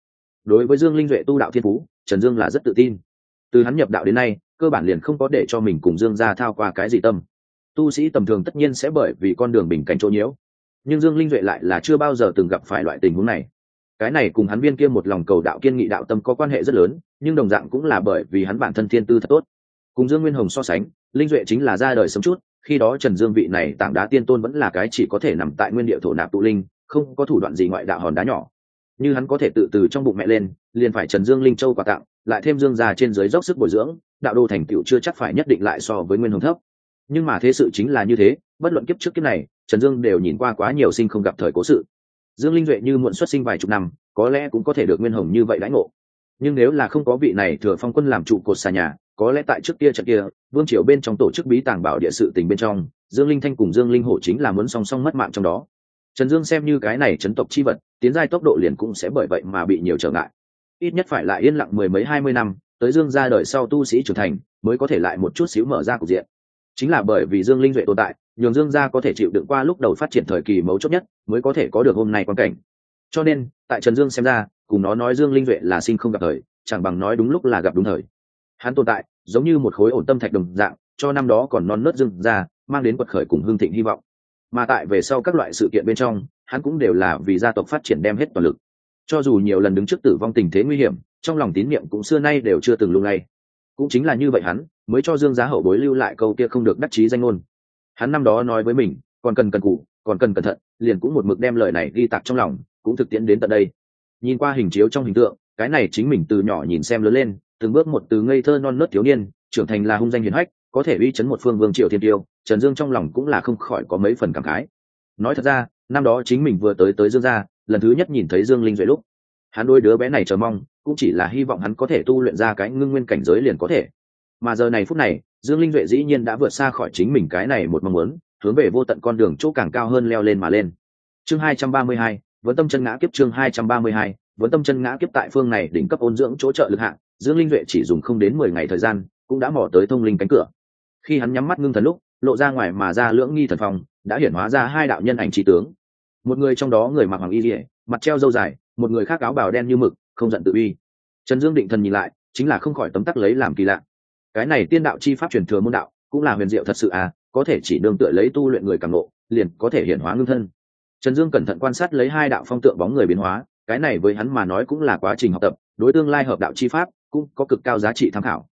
Đối với dương linh duệ tu đạo thiên phú, trần dương là rất tự tin từ hắn nhập đạo đến nay, cơ bản liền không có để cho mình cùng dương gia thao qua cái gì tâm. Tu sĩ tầm thường tất nhiên sẽ bởi vì con đường bình cảnh chỗ nhiễu. Nhưng dương linh duệ lại là chưa bao giờ từng gặp phải loại tình huống này. Cái này cùng hắn viên kia một lòng cầu đạo kiên nghị đạo tâm có quan hệ rất lớn, nhưng đồng dạng cũng là bởi vì hắn bản thân thiên tư thật tốt. Cùng dương nguyên hồng so sánh, linh duệ chính là ra đời sớm chút, khi đó trần dương vị này tảng đá tiên tôn vẫn là cái chỉ có thể nằm tại nguyên địa thổ nạp tụ linh, không có thủ đoạn gì ngoại đạo hòn đá nhỏ. Như hắn có thể tự từ trong bụng mẹ lên, liền phải trần dương linh châu quà tặng lại thêm dương gia trên dưới dốc sức bồi dưỡng, đạo đô thành tựu chưa chắc phải nhất định lại so với nguyên hồng thấp. Nhưng mà thế sự chính là như thế, bất luận kiếp trước kiếp này, trần dương đều nhìn qua quá nhiều sinh không gặp thời cố sự. Dương linh duệ như muộn xuất sinh vài chục năm, có lẽ cũng có thể được nguyên hồng như vậy đãi ngộ. Nhưng nếu là không có vị này thừa phong quân làm trụ cột xà nhà, có lẽ tại trước kia trận kia, vương triều bên trong tổ chức bí tàng bảo địa sự tình bên trong, dương linh thanh cùng dương linh hổ chính là muốn song song mất mạng trong đó. Trần dương xem như cái này chấn tộc chi vật, tiến giai tốc độ liền cũng sẽ bởi vậy mà bị nhiều trở ngại ít nhất phải lại yên lặng mười mấy, hai mươi năm, tới dương ra đời sau tu sĩ trưởng thành, mới có thể lại một chút xíu mở ra cục diện. Chính là bởi vì dương linh duệ tồn tại, nhường dương gia có thể chịu đựng qua lúc đầu phát triển thời kỳ mấu chốt nhất, mới có thể có được hôm nay quan cảnh. Cho nên, tại trần dương xem ra, cùng nó nói dương linh duệ là sinh không gặp thời, chẳng bằng nói đúng lúc là gặp đúng thời. Hắn tồn tại, giống như một khối ổn tâm thạch đồng dạng, cho năm đó còn non nớt dương ra mang đến quật khởi cùng hương thịnh hy vọng. Mà tại về sau các loại sự kiện bên trong, hắn cũng đều là vì gia tộc phát triển đem hết toàn lực cho dù nhiều lần đứng trước tử vong tình thế nguy hiểm, trong lòng tín niệm cũng xưa nay đều chưa từng lung lay. Cũng chính là như vậy hắn, mới cho dương giá hậu bối lưu lại câu kia không được đắc chí danh ngôn. Hắn năm đó nói với mình, còn cần cần cụ, còn cần cẩn thận, liền cũng một mực đem lời này ghi tạc trong lòng, cũng thực tiễn đến tận đây. Nhìn qua hình chiếu trong hình tượng, cái này chính mình từ nhỏ nhìn xem lớn lên, từng bước một từ ngây thơ non nớt thiếu niên, trưởng thành là hung danh hiền hách, có thể uy chấn một phương vương triều thiên tiêu, trần dương trong lòng cũng là không khỏi có mấy phần cảm khái. Nói thật ra, năm đó chính mình vừa tới tới dương gia lần thứ nhất nhìn thấy dương linh duệ lúc, hắn đôi đứa bé này chờ mong, cũng chỉ là hy vọng hắn có thể tu luyện ra cái ngưng nguyên cảnh giới liền có thể. Mà giờ này phút này, dương linh duệ dĩ nhiên đã vượt xa khỏi chính mình cái này một mong muốn, hướng về vô tận con đường chỗ càng cao hơn leo lên mà lên. Chương hai trăm ba mươi hai vẫn tâm chân ngã kiếp chương hai trăm ba mươi hai vẫn tâm chân ngã kiếp tại phương này đỉnh cấp ôn dưỡng chỗ trợ lực hạng, dương linh duệ chỉ dùng không đến mười ngày thời gian, cũng đã mò tới thông linh cánh cửa. Khi hắn nhắm mắt ngưng thần lúc, lộ ra ngoài mà ra lưỡng nghi thần phong đã hiển hóa ra hai đạo nhân ảnh trí tướng một người trong đó người mặc hoàng y lìa mặt treo dâu dài, một người khác áo bào đen như mực, không giận tự uy. Trần dương định thần nhìn lại, chính là không khỏi tấm tắc lấy làm kỳ lạ. Cái này tiên đạo chi pháp truyền thừa môn đạo, cũng là huyền diệu thật sự à có thể chỉ đương tựa lấy tu luyện người càng lộ liền có thể hiển hóa ngưng thân. Trần dương cẩn thận quan sát lấy hai đạo phong tượng bóng người biến hóa, cái này với hắn mà nói cũng là quá trình học tập, đối tương lai hợp đạo chi pháp cũng có cực cao giá trị tham khảo.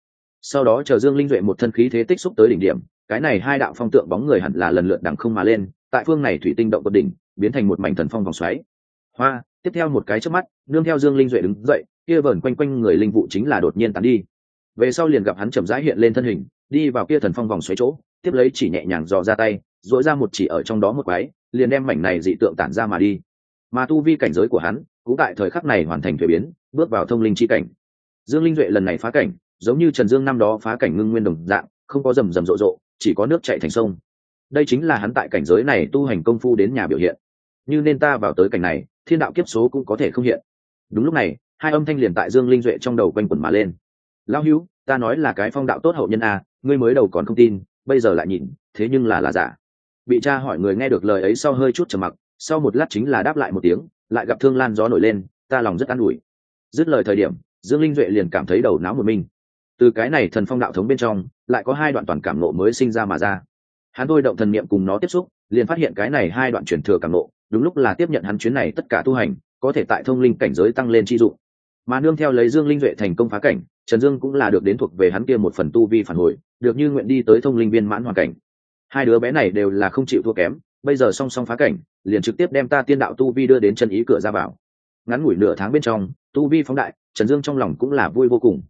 Sau đó chờ dương linh duệ một thân khí thế tích xúc tới đỉnh điểm, cái này hai đạo phong tượng bóng người hẳn là lần lượt đằng không mà lên, tại phương này thủy tinh động cột đỉnh biến thành một mảnh thần phong vòng xoáy. Hoa, tiếp theo một cái trước mắt, nương theo dương linh duệ đứng dậy, kia vờn quanh quanh người linh vụ chính là đột nhiên tán đi. Về sau liền gặp hắn chậm rãi hiện lên thân hình, đi vào kia thần phong vòng xoáy chỗ, tiếp lấy chỉ nhẹ nhàng dò ra tay dỗi ra một chỉ ở trong đó một quái liền đem mảnh này dị tượng tản ra mà đi. Mà tu vi cảnh giới của hắn, cũng tại thời khắc này hoàn thành thuế biến, bước vào thông linh chi cảnh. Dương linh duệ lần này phá cảnh, giống như trần dương năm đó phá cảnh ngưng nguyên đồng dạng, không có rầm rầm rộ rộ, chỉ có nước chạy thành sông. Đây chính là hắn tại cảnh giới này tu hành công phu đến nhà biểu hiện như nên ta vào tới cảnh này, thiên đạo kiếp số cũng có thể không hiện. Đúng lúc này, hai âm thanh liền tại dương linh duệ trong đầu quanh quẩn mà lên. Lão hữu, ta nói là cái phong đạo tốt hậu nhân a ngươi mới đầu còn không tin, bây giờ lại nhìn, thế nhưng là là giả. Bị cha hỏi người nghe được lời ấy sau hơi chút trầm mặc, sau một lát chính là đáp lại một tiếng, lại gặp thương lan gió nổi lên, ta lòng rất an ủi. Dứt lời thời điểm, dương linh duệ liền cảm thấy đầu não một mình. Từ cái này thần phong đạo thống bên trong, lại có hai đoạn toàn cảm nộ mới sinh ra mà ra. Hắn thôi động thần niệm cùng nó tiếp xúc, liền phát hiện cái này hai đoạn truyền thừa cảm nộ đúng lúc là tiếp nhận hắn chuyến này tất cả tu hành, có thể tại thông linh cảnh giới tăng lên chi dụng. Mà nương theo lấy dương linh duệ thành công phá cảnh, trần dương cũng là được đến thuộc về hắn kia một phần tu vi phản hồi, được như nguyện đi tới thông linh viên mãn hoàn cảnh. Hai đứa bé này đều là không chịu thua kém, bây giờ song song phá cảnh, liền trực tiếp đem ta tiên đạo tu vi đưa đến chân ý cửa ra vào. Ngắn ngủi nửa tháng bên trong, tu vi phóng đại, trần dương trong lòng cũng là vui vô cùng.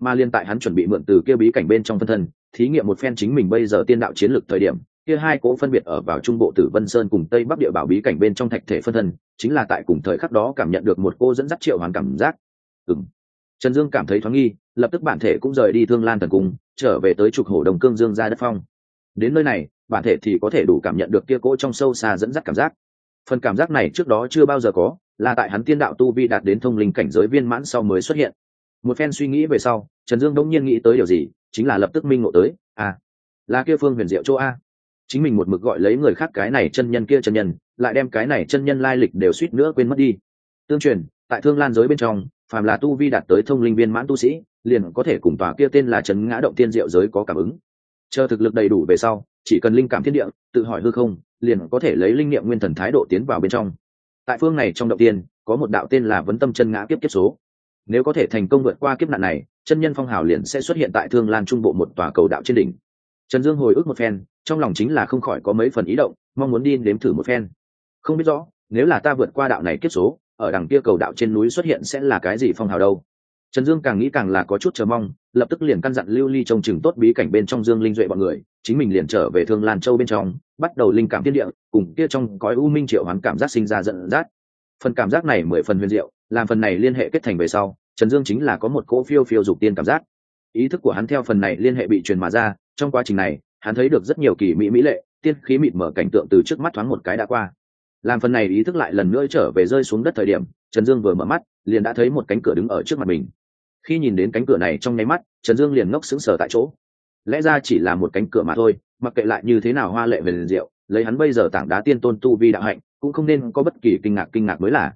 Mà liên tại hắn chuẩn bị mượn từ kia bí cảnh bên trong phân thân, thí nghiệm một phen chính mình bây giờ tiên đạo chiến lược thời điểm kia hai cố phân biệt ở vào trung bộ tử vân sơn cùng tây bắc địa bảo bí cảnh bên trong thạch thể phân thân, chính là tại cùng thời khắc đó cảm nhận được một cô dẫn dắt triệu hoàn cảm giác. Ừng trần dương cảm thấy thoáng nghi, lập tức bản thể cũng rời đi thương lan thần cung, trở về tới trục hổ đồng cương dương ra đất phong. Đến nơi này, bản thể thì có thể đủ cảm nhận được kia cỗ trong sâu xa dẫn dắt cảm giác. Phần cảm giác này trước đó chưa bao giờ có, là tại hắn tiên đạo tu vi đạt đến thông linh cảnh giới viên mãn sau mới xuất hiện. Một phen suy nghĩ về sau, trần dương đông nhiên nghĩ tới điều gì, chính là lập tức minh ngộ tới à là kia phương huyền diệu chỗ a chính mình một mực gọi lấy người khác cái này chân nhân kia chân nhân, lại đem cái này chân nhân lai lịch đều suýt nữa quên mất đi. Tương truyền, tại thương lan giới bên trong, phàm là tu vi đạt tới thông linh viên mãn tu sĩ, liền có thể cùng tòa kia tên là trấn ngã động tiên diệu giới có cảm ứng. Chờ thực lực đầy đủ về sau, chỉ cần linh cảm thiên địa, tự hỏi hư không, liền có thể lấy linh nghiệm nguyên thần thái độ tiến vào bên trong. Tại phương này trong động tiên, có một đạo tên là vấn tâm chân ngã kiếp kiếp số. Nếu có thể thành công vượt qua kiếp nạn này, chân nhân phong hào liền sẽ xuất hiện tại thương lan trung bộ một tòa cầu đạo trên đỉnh. Trần dương hồi ức một phen trong lòng chính là không khỏi có mấy phần ý động, mong muốn đi nếm thử một phen. Không biết rõ, nếu là ta vượt qua đạo này kiếp số, ở đằng kia cầu đạo trên núi xuất hiện sẽ là cái gì phong hào đâu? Trần dương càng nghĩ càng là có chút chờ mong, lập tức liền căn dặn lưu ly trông chừng tốt bí cảnh bên trong dương linh duệ bọn người, chính mình liền trở về thương lan châu bên trong, bắt đầu linh cảm thiên địa, cùng kia trong cõi u minh triệu hoán cảm giác sinh ra giận dắt. Phần cảm giác này mười phần huyền diệu, làm phần này liên hệ kết thành về sau, trần dương chính là có một cỗ phiêu phiêu dục tiên cảm giác. Ý thức của hắn theo phần này liên hệ bị truyền mà ra, trong quá trình này hắn thấy được rất nhiều kỳ mỹ mỹ lệ, tiên khí mịt mở cảnh tượng từ trước mắt thoáng một cái đã qua. Làm phần này ý thức lại lần nữa trở về rơi xuống đất thời điểm, trần dương vừa mở mắt, liền đã thấy một cánh cửa đứng ở trước mặt mình. Khi nhìn đến cánh cửa này trong nháy mắt, trần dương liền ngốc sững sờ tại chỗ. Lẽ ra chỉ là một cánh cửa mà thôi, mặc kệ lại như thế nào hoa lệ về liền diệu, lấy hắn bây giờ tảng đá tiên tôn tu vi đạo hạnh, cũng không nên có bất kỳ kinh ngạc kinh ngạc mới là.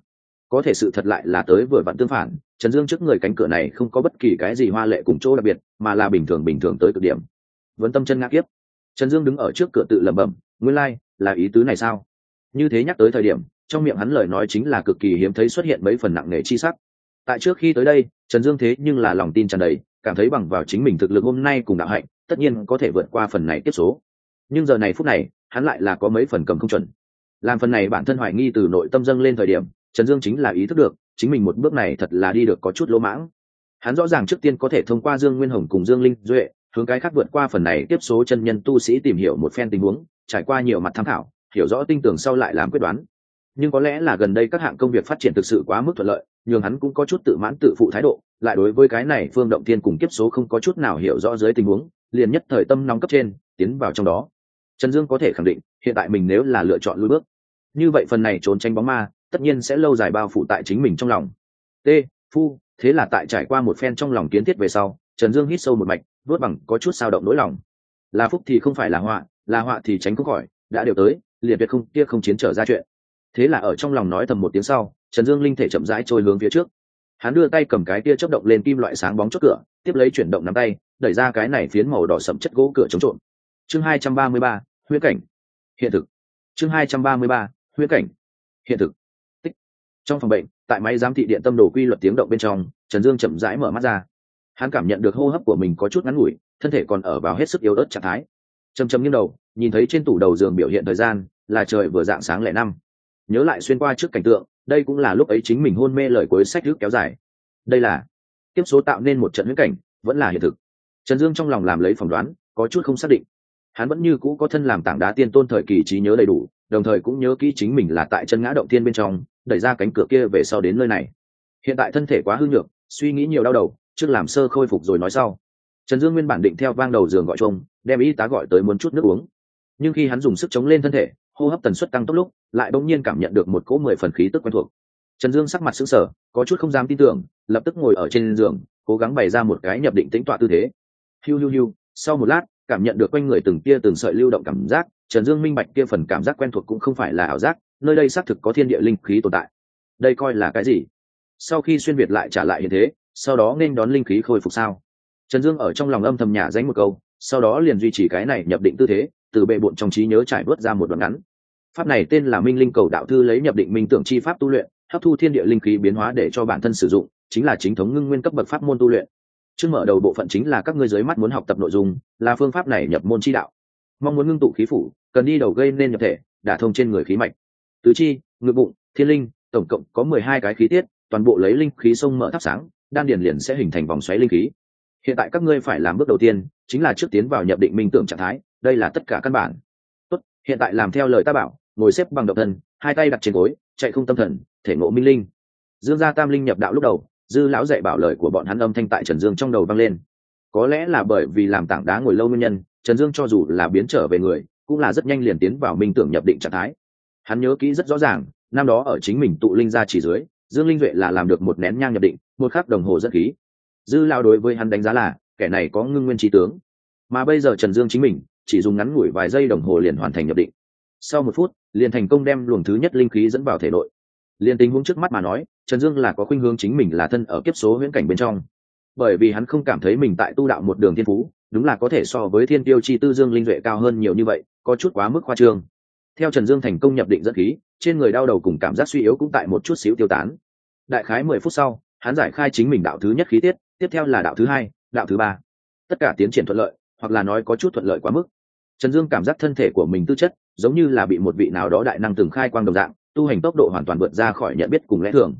Có thể sự thật lại là tới vừa vặn tương phản, trần dương trước người cánh cửa này không có bất kỳ cái gì hoa lệ cùng chỗ đặc biệt, mà là bình thường bình thường tới cực điểm vấn tâm chân ngã kiếp. Trần dương đứng ở trước cửa tự lẩm bẩm nguyên lai、like, là ý tứ này sao? Như thế nhắc tới thời điểm trong miệng hắn lời nói chính là cực kỳ hiếm thấy xuất hiện mấy phần nặng nề chi sắc. Tại trước khi tới đây trần dương thế nhưng là lòng tin tràn đầy cảm thấy bằng vào chính mình thực lực hôm nay cùng đạo hạnh tất nhiên có thể vượt qua phần này tiếp số. Nhưng giờ này phút này hắn lại là có mấy phần cầm không chuẩn. Làm phần này bản thân hoài nghi từ nội tâm dâng lên thời điểm trần dương chính là ý thức được chính mình một bước này thật là đi được có chút lỗ mãng. Hắn rõ ràng trước tiên có thể thông qua dương nguyên hồng cùng dương linh duệ hướng cái khác vượt qua phần này, tiếp số chân nhân tu sĩ tìm hiểu một phen tình huống, trải qua nhiều mặt tham khảo, hiểu rõ tinh tưởng sau lại làm quyết đoán. Nhưng có lẽ là gần đây các hạng công việc phát triển thực sự quá mức thuận lợi, nhường hắn cũng có chút tự mãn tự phụ thái độ, lại đối với cái này phương động tiên cùng kiếp số không có chút nào hiểu rõ dưới tình huống, liền nhất thời tâm nóng cấp trên, tiến vào trong đó. Trần dương có thể khẳng định, hiện tại mình nếu là lựa chọn lui bước, như vậy phần này trốn tránh bóng ma, tất nhiên sẽ lâu dài bao phủ tại chính mình trong lòng. T, phu, thế là tại trải qua một phen trong lòng kiến thiết về sau, trần dương hít sâu một mạch vớt bằng có chút sao động nỗi lòng. Là phúc thì không phải là họa là họa thì tránh cũng khỏi, đã đều tới, liền tuyệt không, kia không chiến trở ra chuyện. Thế là ở trong lòng nói thầm một tiếng sau, trần dương linh thể chậm rãi trôi hướng phía trước. Hắn đưa tay cầm cái kia chớp động lên kim loại sáng bóng chốt cửa, tiếp lấy chuyển động nắm tay, đẩy ra cái này phiến màu đỏ sậm chất gỗ cửa chống trộm. Chương hai trăm ba mươi ba huyết cảnh. Hiện thực. Chương hai trăm ba mươi ba huyết cảnh. Hiện thực. Tích. Trong phòng bệnh, tại máy giám thị điện tâm đồ quy luật tiếng động bên trong, trần dương chậm rãi mở mắt ra hắn cảm nhận được hô hấp của mình có chút ngắn ngủi, thân thể còn ở vào hết sức yếu ớt trạng thái. Chầm chầm nghiêng đầu, nhìn thấy trên tủ đầu giường biểu hiện thời gian là trời vừa dạng sáng lẻ năm. Nhớ lại xuyên qua trước cảnh tượng, đây cũng là lúc ấy chính mình hôn mê lời cuối sách trước kéo dài. Đây là tiếp số tạo nên một trận huyễn cảnh, vẫn là hiện thực. Trần dương trong lòng làm lấy phỏng đoán, có chút không xác định. Hắn vẫn như cũ có thân làm tảng đá tiên tôn thời kỳ trí nhớ đầy đủ, đồng thời cũng nhớ kỹ chính mình là tại chân ngã động tiên bên trong, đẩy ra cánh cửa kia về sau đến nơi này. Hiện tại thân thể quá hư nhược, suy nghĩ nhiều đau đầu trước làm sơ khôi phục rồi nói sau. Trần dương nguyên bản định theo vang đầu giường gọi chung, đem y tá gọi tới muốn chút nước uống. Nhưng khi hắn dùng sức chống lên thân thể, hô hấp tần suất tăng tốc lúc, lại bỗng nhiên cảm nhận được một cỗ mười phần khí tức quen thuộc. Trần dương sắc mặt sững sờ, có chút không dám tin tưởng, lập tức ngồi ở trên giường, cố gắng bày ra một cái nhập định tĩnh tọa tư thế. Hiu hiu hiu, sau một lát, cảm nhận được quanh người từng tia từng sợi lưu động cảm giác, trần dương minh bạch kia phần cảm giác quen thuộc cũng không phải là ảo giác, nơi đây xác thực có thiên địa linh khí tồn tại. Đây coi là cái gì? Sau khi xuyên việt lại trả lại hiện thế sau đó nên đón linh khí khôi phục sao? Trần dương ở trong lòng âm thầm nhả dánh một câu, sau đó liền duy trì cái này nhập định tư thế, từ bệ bộn trong trí nhớ trải bớt ra một đoạn ngắn. Pháp này tên là minh linh cầu đạo thư lấy nhập định minh tưởng chi pháp tu luyện, hấp thu thiên địa linh khí biến hóa để cho bản thân sử dụng, chính là chính thống ngưng nguyên cấp bậc pháp môn tu luyện. Trước mở đầu bộ phận chính là các ngươi dưới mắt muốn học tập nội dung, là phương pháp này nhập môn chi đạo. Mong muốn ngưng tụ khí phủ, cần đi đầu gây nên nhập thể, đả thông trên người khí mạch. Tứ chi, ngực bụng, thiên linh, tổng cộng có mười hai cái khí tiết, toàn bộ lấy linh khí sông mở thắp sáng đan điền liền sẽ hình thành vòng xoáy linh khí. Hiện tại các ngươi phải làm bước đầu tiên, chính là trước tiến vào nhập định minh tưởng trạng thái, đây là tất cả căn bản. Tốt, hiện tại làm theo lời ta bảo, ngồi xếp bằng động thân, hai tay đặt trên gối, chạy không tâm thần, thể ngộ minh linh. Dương gia tam linh nhập đạo lúc đầu, dư lão dạy bảo lời của bọn hắn âm thanh tại trần dương trong đầu vang lên. Có lẽ là bởi vì làm tảng đá ngồi lâu nguyên nhân, trần dương cho dù là biến trở về người, cũng là rất nhanh liền tiến vào minh tưởng nhập định trạng thái. Hắn nhớ kỹ rất rõ ràng, năm đó ở chính mình tụ linh ra chỉ dưới dương linh duệ là làm được một nén nhang nhập định, một khắc đồng hồ dẫn khí. Dư lao đối với hắn đánh giá là, kẻ này có ngưng nguyên trí tướng. Mà bây giờ trần dương chính mình, chỉ dùng ngắn ngủi vài giây đồng hồ liền hoàn thành nhập định. Sau một phút, liền thành công đem luồng thứ nhất linh khí dẫn vào thể nội. Liền tình huống trước mắt mà nói, trần dương là có khuynh hướng chính mình là thân ở kiếp số huyễn cảnh bên trong. Bởi vì hắn không cảm thấy mình tại tu đạo một đường thiên phú, đúng là có thể so với thiên tiêu chi tư dương linh duệ cao hơn nhiều như vậy, có chút quá mức khoa trương theo trần dương thành công nhập định dẫn khí, trên người đau đầu cùng cảm giác suy yếu cũng tại một chút xíu tiêu tán. Đại khái mười phút sau, hắn giải khai chính mình đạo thứ nhất khí tiết, tiếp theo là đạo thứ hai, đạo thứ ba. Tất cả tiến triển thuận lợi, hoặc là nói có chút thuận lợi quá mức. Trần dương cảm giác thân thể của mình tư chất, giống như là bị một vị nào đó đại năng từng khai quang đồng dạng, tu hành tốc độ hoàn toàn vượt ra khỏi nhận biết cùng lẽ thường.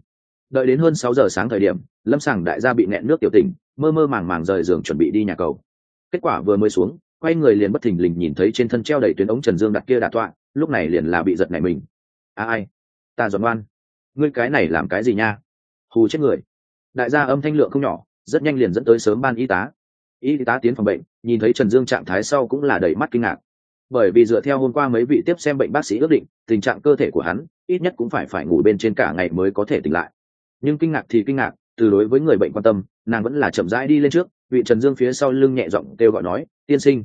Đợi đến hơn sáu giờ sáng thời điểm, lâm sàng đại gia bị nẹn nước tiểu tình mơ mơ màng màng rời giường chuẩn bị đi nhà cầu. Kết quả vừa mới xuống, quay người liền bất thình lình nhìn thấy trên thân treo đầy tuyến ống trần dương đặt kia đà tọa lúc này liền là bị giật này mình. A ai? Ta dọn ngoan ngươi cái này làm cái gì nha? Hù chết người. Đại gia âm thanh lượng không nhỏ, rất nhanh liền dẫn tới sớm ban y tá. Y tá tiến phòng bệnh, nhìn thấy trần dương trạng thái sau cũng là đầy mắt kinh ngạc. Bởi vì dựa theo hôm qua mấy vị tiếp xem bệnh bác sĩ ước định, tình trạng cơ thể của hắn ít nhất cũng phải phải ngủ bên trên cả ngày mới có thể tỉnh lại. Nhưng kinh ngạc thì kinh ngạc, từ đối với người bệnh quan tâm, nàng vẫn là chậm rãi đi lên trước, vị trần dương phía sau lưng nhẹ giọng kêu gọi nói, tiên sinh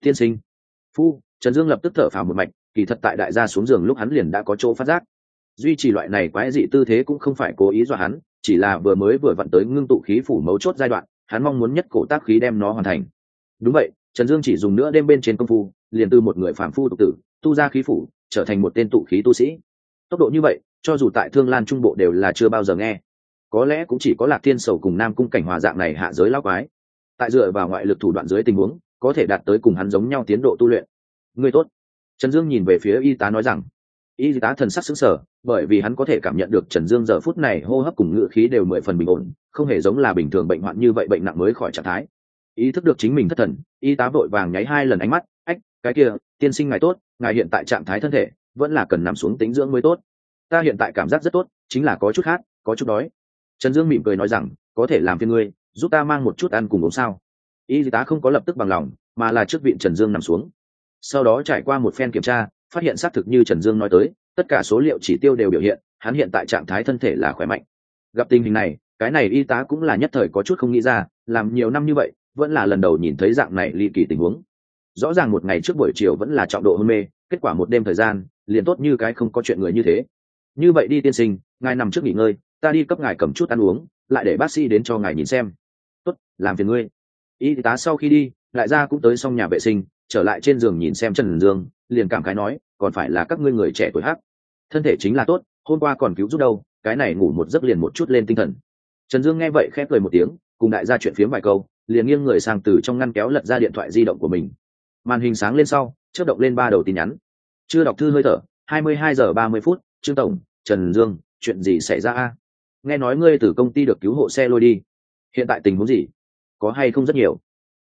tiên sinh. Phu, trần dương lập tức thở phào một mạch kỳ thật tại đại gia xuống giường lúc hắn liền đã có chỗ phát giác. Duy trì loại này quái dị tư thế cũng không phải cố ý dọa hắn, chỉ là vừa mới vừa vặn tới ngưng tụ khí phủ mấu chốt giai đoạn, hắn mong muốn nhất cổ tác khí đem nó hoàn thành. Đúng vậy, trần dương chỉ dùng nữa đêm bên trên công phu, liền từ một người phản phu tục tử, tu ra khí phủ, trở thành một tên tụ khí tu sĩ. Tốc độ như vậy, cho dù tại thương lan trung bộ đều là chưa bao giờ nghe. Có lẽ cũng chỉ có lạc thiên sầu cùng nam cung cảnh hòa dạng này hạ giới lao quái. Tại dựa vào ngoại lực thủ đoạn dưới tình huống, có thể đạt tới cùng hắn giống nhau tiến độ tu luyện. Người tốt trần dương nhìn về phía y tá nói rằng, y tá thần sắc xứng sở bởi vì hắn có thể cảm nhận được trần dương giờ phút này hô hấp cùng ngựa khí đều mười phần bình ổn, không hề giống là bình thường bệnh hoạn như vậy bệnh nặng mới khỏi trạng thái. Ý thức được chính mình thất thần, y tá vội vàng nháy hai lần ánh mắt, ách, cái kia, tiên sinh ngài tốt, ngài hiện tại trạng thái thân thể, vẫn là cần nằm xuống tính dưỡng mới tốt. Ta hiện tại cảm giác rất tốt, chính là có chút khát có chút đói. Trần dương mỉm cười nói rằng, có thể làm phiên ngươi, giúp ta mang một chút ăn cùng uống sao. Y tá không có lập tức bằng lòng, mà là trước viện trần dương nằm xuống sau đó trải qua một phen kiểm tra, phát hiện xác thực như trần dương nói tới, tất cả số liệu chỉ tiêu đều biểu hiện, hắn hiện tại trạng thái thân thể là khỏe mạnh. Gặp tình hình này, cái này y tá cũng là nhất thời có chút không nghĩ ra, làm nhiều năm như vậy, vẫn là lần đầu nhìn thấy dạng này ly kỳ tình huống. Rõ ràng một ngày trước buổi chiều vẫn là trọng độ hôn mê, kết quả một đêm thời gian, liền tốt như cái không có chuyện người như thế. Như vậy đi tiên sinh, ngài nằm trước nghỉ ngơi, ta đi cấp ngài cầm chút ăn uống, lại để bác sĩ đến cho ngài nhìn xem. Tốt, làm phiền ngươi. Y tá sau khi đi, lại ra cũng tới xong nhà vệ sinh trở lại trên giường nhìn xem trần dương, liền cảm khái nói, còn phải là các ngươi người trẻ tuổi hắc. Thân thể chính là tốt, hôm qua còn cứu giúp đâu, cái này ngủ một giấc liền một chút lên tinh thần. Trần dương nghe vậy khép cười một tiếng, cùng đại gia chuyện phiếm vài câu, liền nghiêng người sang từ trong ngăn kéo lật ra điện thoại di động của mình. Màn hình sáng lên sau, chớp động lên ba đầu tin nhắn. Chưa đọc thư hơi thở, hai mươi hai giờ ba mươi phút, trương tổng, trần dương, chuyện gì xảy ra a? Nghe nói ngươi từ công ty được cứu hộ xe lôi đi. Hiện tại tình huống gì? Có hay không rất nhiều?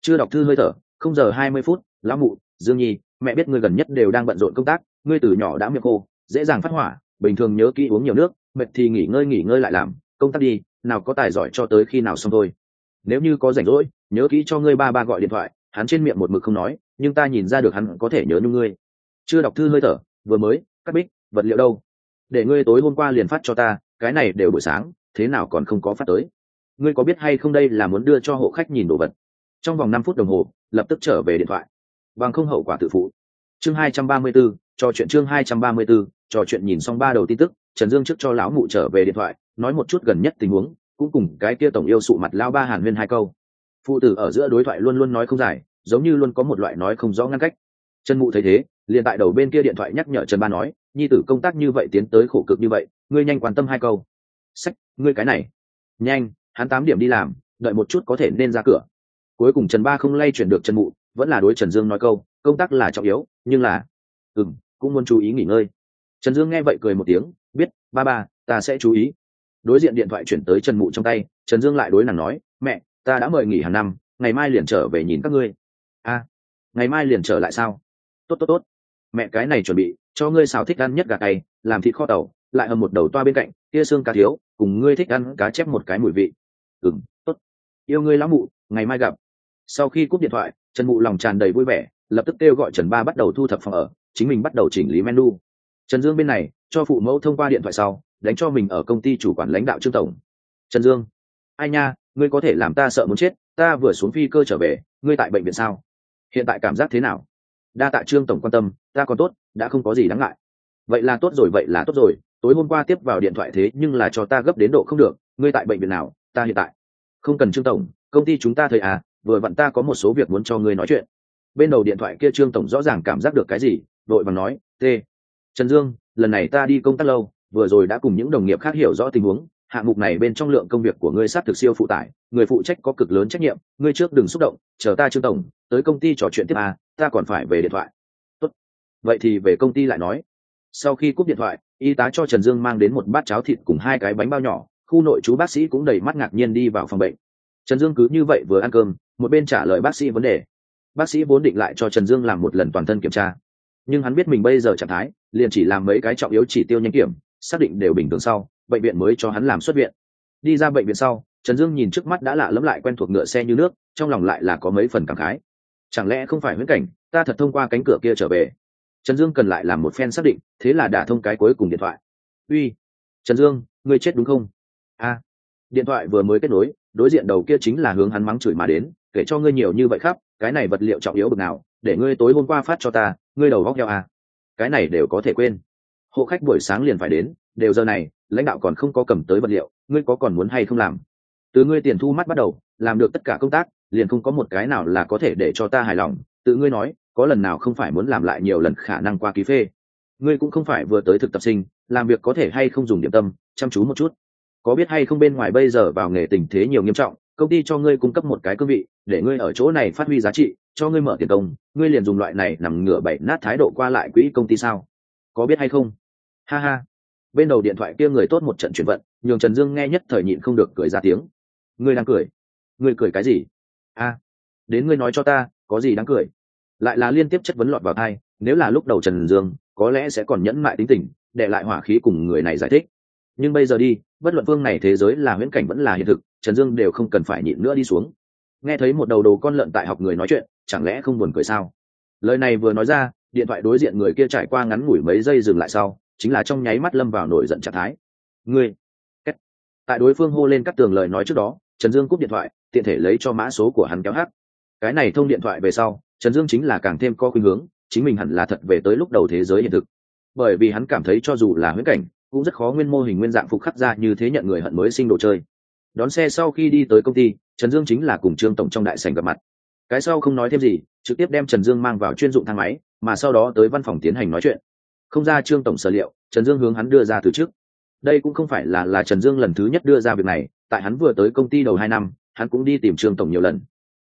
Chưa đọc thư hơi thở không giờ hai mươi phút, lão mụ, dương nhi, mẹ biết ngươi gần nhất đều đang bận rộn công tác, ngươi từ nhỏ đã miệng khô, dễ dàng phát hỏa, bình thường nhớ kỹ uống nhiều nước, mệt thì nghỉ ngơi nghỉ ngơi lại làm, công tác đi, nào có tài giỏi cho tới khi nào xong thôi. Nếu như có rảnh rỗi, nhớ kỹ cho ngươi ba ba gọi điện thoại, hắn trên miệng một mực không nói, nhưng ta nhìn ra được hắn có thể nhớ nhung ngươi. Chưa đọc thư hơi thở, vừa mới, cắt bích, vật liệu đâu? Để ngươi tối hôm qua liền phát cho ta, cái này đều buổi sáng, thế nào còn không có phát tới? Ngươi có biết hay không đây là muốn đưa cho hộ khách nhìn đồ vật? Trong vòng năm phút đồng hồ lập tức trở về điện thoại. Bằng không hậu quả tự phụ. Chương hai trăm ba mươi 234, trò chuyện chương hai trăm ba mươi 234, trò chuyện nhìn xong ba đầu tin tức trần dương trước cho lão mụ trở về điện thoại nói một chút gần nhất tình huống cũng cùng cái kia tổng yêu sụ mặt lao ba hàn huyên hai câu. Phụ tử ở giữa đối thoại luôn luôn nói không dài giống như luôn có một loại nói không rõ ngăn cách. Trần mụ thấy thế liền tại đầu bên kia điện thoại nhắc nhở trần ba nói nhi tử công tác như vậy tiến tới khổ cực như vậy ngươi nhanh quan tâm hai câu. Sách ngươi cái này. Nhanh hắn tám điểm đi làm đợi một chút có thể nên ra cửa cuối cùng trần ba không lay chuyển được trần mụ, vẫn là đối trần dương nói câu, công tác là trọng yếu, nhưng là ừ m cũng muốn chú ý nghỉ ngơi. Trần dương nghe vậy cười một tiếng, biết, ba ba, ta sẽ chú ý. Đối diện điện thoại chuyển tới trần mụ trong tay, trần dương lại đối nàng nói, mẹ, ta đã mời nghỉ hàng năm, ngày mai liền trở về nhìn các ngươi. A, ngày mai liền trở lại sao? Tốt tốt tốt. Mẹ, cái này chuẩn bị, cho ngươi xào thích ăn nhất gà cày làm thịt kho tàu, lại hầm một đầu toa bên cạnh, kia xương cá thiếu, cùng ngươi thích ăn cá chép một cái mùi vị. Ừng tốt. Yêu ngươi lão mụ, ngày mai gặp sau khi cúp điện thoại, trần mụ lòng tràn đầy vui vẻ, lập tức kêu gọi trần ba bắt đầu thu thập phòng ở, chính mình bắt đầu chỉnh lý menu. Trần dương bên này, cho phụ mẫu thông qua điện thoại sau, đánh cho mình ở công ty chủ quản lãnh đạo trương tổng. Trần dương, ai nha, ngươi có thể làm ta sợ muốn chết, ta vừa xuống phi cơ trở về, ngươi tại bệnh viện sao? Hiện tại cảm giác thế nào? Đa tạ trương tổng quan tâm, ta còn tốt, đã không có gì đáng ngại. Vậy là tốt rồi, vậy là tốt rồi, tối hôm qua tiếp vào điện thoại thế nhưng là cho ta gấp đến độ không được, ngươi tại bệnh viện nào, ta hiện tại. Không cần trương tổng, công ty chúng ta thời à vừa vặn ta có một số việc muốn cho ngươi nói chuyện. Bên đầu điện thoại kia trương tổng rõ ràng cảm giác được cái gì, đội vàng nói, t, trần dương, lần này ta đi công tác lâu, vừa rồi đã cùng những đồng nghiệp khác hiểu rõ tình huống, hạng mục này bên trong lượng công việc của ngươi sát thực siêu phụ tải, người phụ trách có cực lớn trách nhiệm, ngươi trước đừng xúc động, chờ ta trương tổng, tới công ty trò chuyện tiếp à ta còn phải về điện thoại. Tốt. vậy thì về công ty lại nói. Sau khi cúp điện thoại, y tá cho trần dương mang đến một bát cháo thịt cùng hai cái bánh bao nhỏ, khu nội chú bác sĩ cũng đầy mắt ngạc nhiên đi vào phòng bệnh. Trần dương cứ như vậy vừa ăn cơm một bên trả lời bác sĩ vấn đề. Bác sĩ vốn định lại cho trần dương làm một lần toàn thân kiểm tra. Nhưng hắn biết mình bây giờ trạng thái, liền chỉ làm mấy cái trọng yếu chỉ tiêu nhanh kiểm, xác định đều bình thường sau, bệnh viện mới cho hắn làm xuất viện. Đi ra bệnh viện sau, trần dương nhìn trước mắt đã lạ lẫm lại quen thuộc ngựa xe như nước, trong lòng lại là có mấy phần cảm khái. Chẳng lẽ không phải huyễn cảnh, ta thật thông qua cánh cửa kia trở về. Trần dương cần lại làm một phen xác định, thế là đả thông cái cuối cùng điện thoại. Uy, trần dương, ngươi chết đúng không? A. Điện thoại vừa mới kết nối, đối diện đầu kia chính là hướng hắn mắng chửi mà đến kể cho ngươi nhiều như vậy khắp, cái này vật liệu trọng yếu bực nào, để ngươi tối hôm qua phát cho ta, ngươi đầu góc heo à. cái này đều có thể quên. Hộ khách buổi sáng liền phải đến, đều giờ này, lãnh đạo còn không có cầm tới vật liệu, ngươi có còn muốn hay không làm? Từ ngươi tiền thu mắt bắt đầu, làm được tất cả công tác, liền không có một cái nào là có thể để cho ta hài lòng. Tự ngươi nói, có lần nào không phải muốn làm lại nhiều lần khả năng qua ký phê? Ngươi cũng không phải vừa tới thực tập sinh, làm việc có thể hay không dùng điểm tâm, chăm chú một chút? Có biết hay không bên ngoài bây giờ vào nghề tình thế nhiều nghiêm trọng công ty cho ngươi cung cấp một cái cương vị, để ngươi ở chỗ này phát huy giá trị, cho ngươi mở tiền công, ngươi liền dùng loại này nằm ngửa bảy nát thái độ qua lại quỹ công ty sao? Có biết hay không? Ha ha. Bên đầu điện thoại kia người tốt một trận chuyển vận, nhường trần dương nghe nhất thời nhịn không được cười ra tiếng. Ngươi đang cười? Ngươi cười cái gì? A. Đến ngươi nói cho ta, có gì đáng cười? Lại là liên tiếp chất vấn lọt vào thai nếu là lúc đầu trần dương, có lẽ sẽ còn nhẫn mại tính tình, để lại hỏa khí cùng người này giải thích nhưng bây giờ đi, bất luận phương này thế giới là huyễn cảnh vẫn là hiện thực, trần dương đều không cần phải nhịn nữa đi xuống. Nghe thấy một đầu đồ con lợn tại học người nói chuyện, chẳng lẽ không buồn cười sao? Lời này vừa nói ra, điện thoại đối diện người kia trải qua ngắn ngủi mấy giây dừng lại sau, chính là trong nháy mắt lâm vào nổi giận trạng thái. Ngươi tại đối phương hô lên cắt tường lời nói trước đó, trần dương cúp điện thoại, tiện thể lấy cho mã số của hắn kéo hát. cái này thông điện thoại về sau, trần dương chính là càng thêm có khuynh hướng, chính mình hẳn là thật về tới lúc đầu thế giới hiện thực. Bởi vì hắn cảm thấy cho dù là huyễn cảnh cũng rất khó nguyên mô hình nguyên dạng phục khắc ra như thế nhận người hận mới sinh đồ chơi. Đón xe sau khi đi tới công ty, trần dương chính là cùng trương tổng trong đại sành gặp mặt. Cái sau không nói thêm gì, trực tiếp đem trần dương mang vào chuyên dụng thang máy, mà sau đó tới văn phòng tiến hành nói chuyện. Không ra trương tổng sở liệu, trần dương hướng hắn đưa ra từ trước. Đây cũng không phải là là trần dương lần thứ nhất đưa ra việc này, tại hắn vừa tới công ty đầu hai năm, hắn cũng đi tìm trương tổng nhiều lần.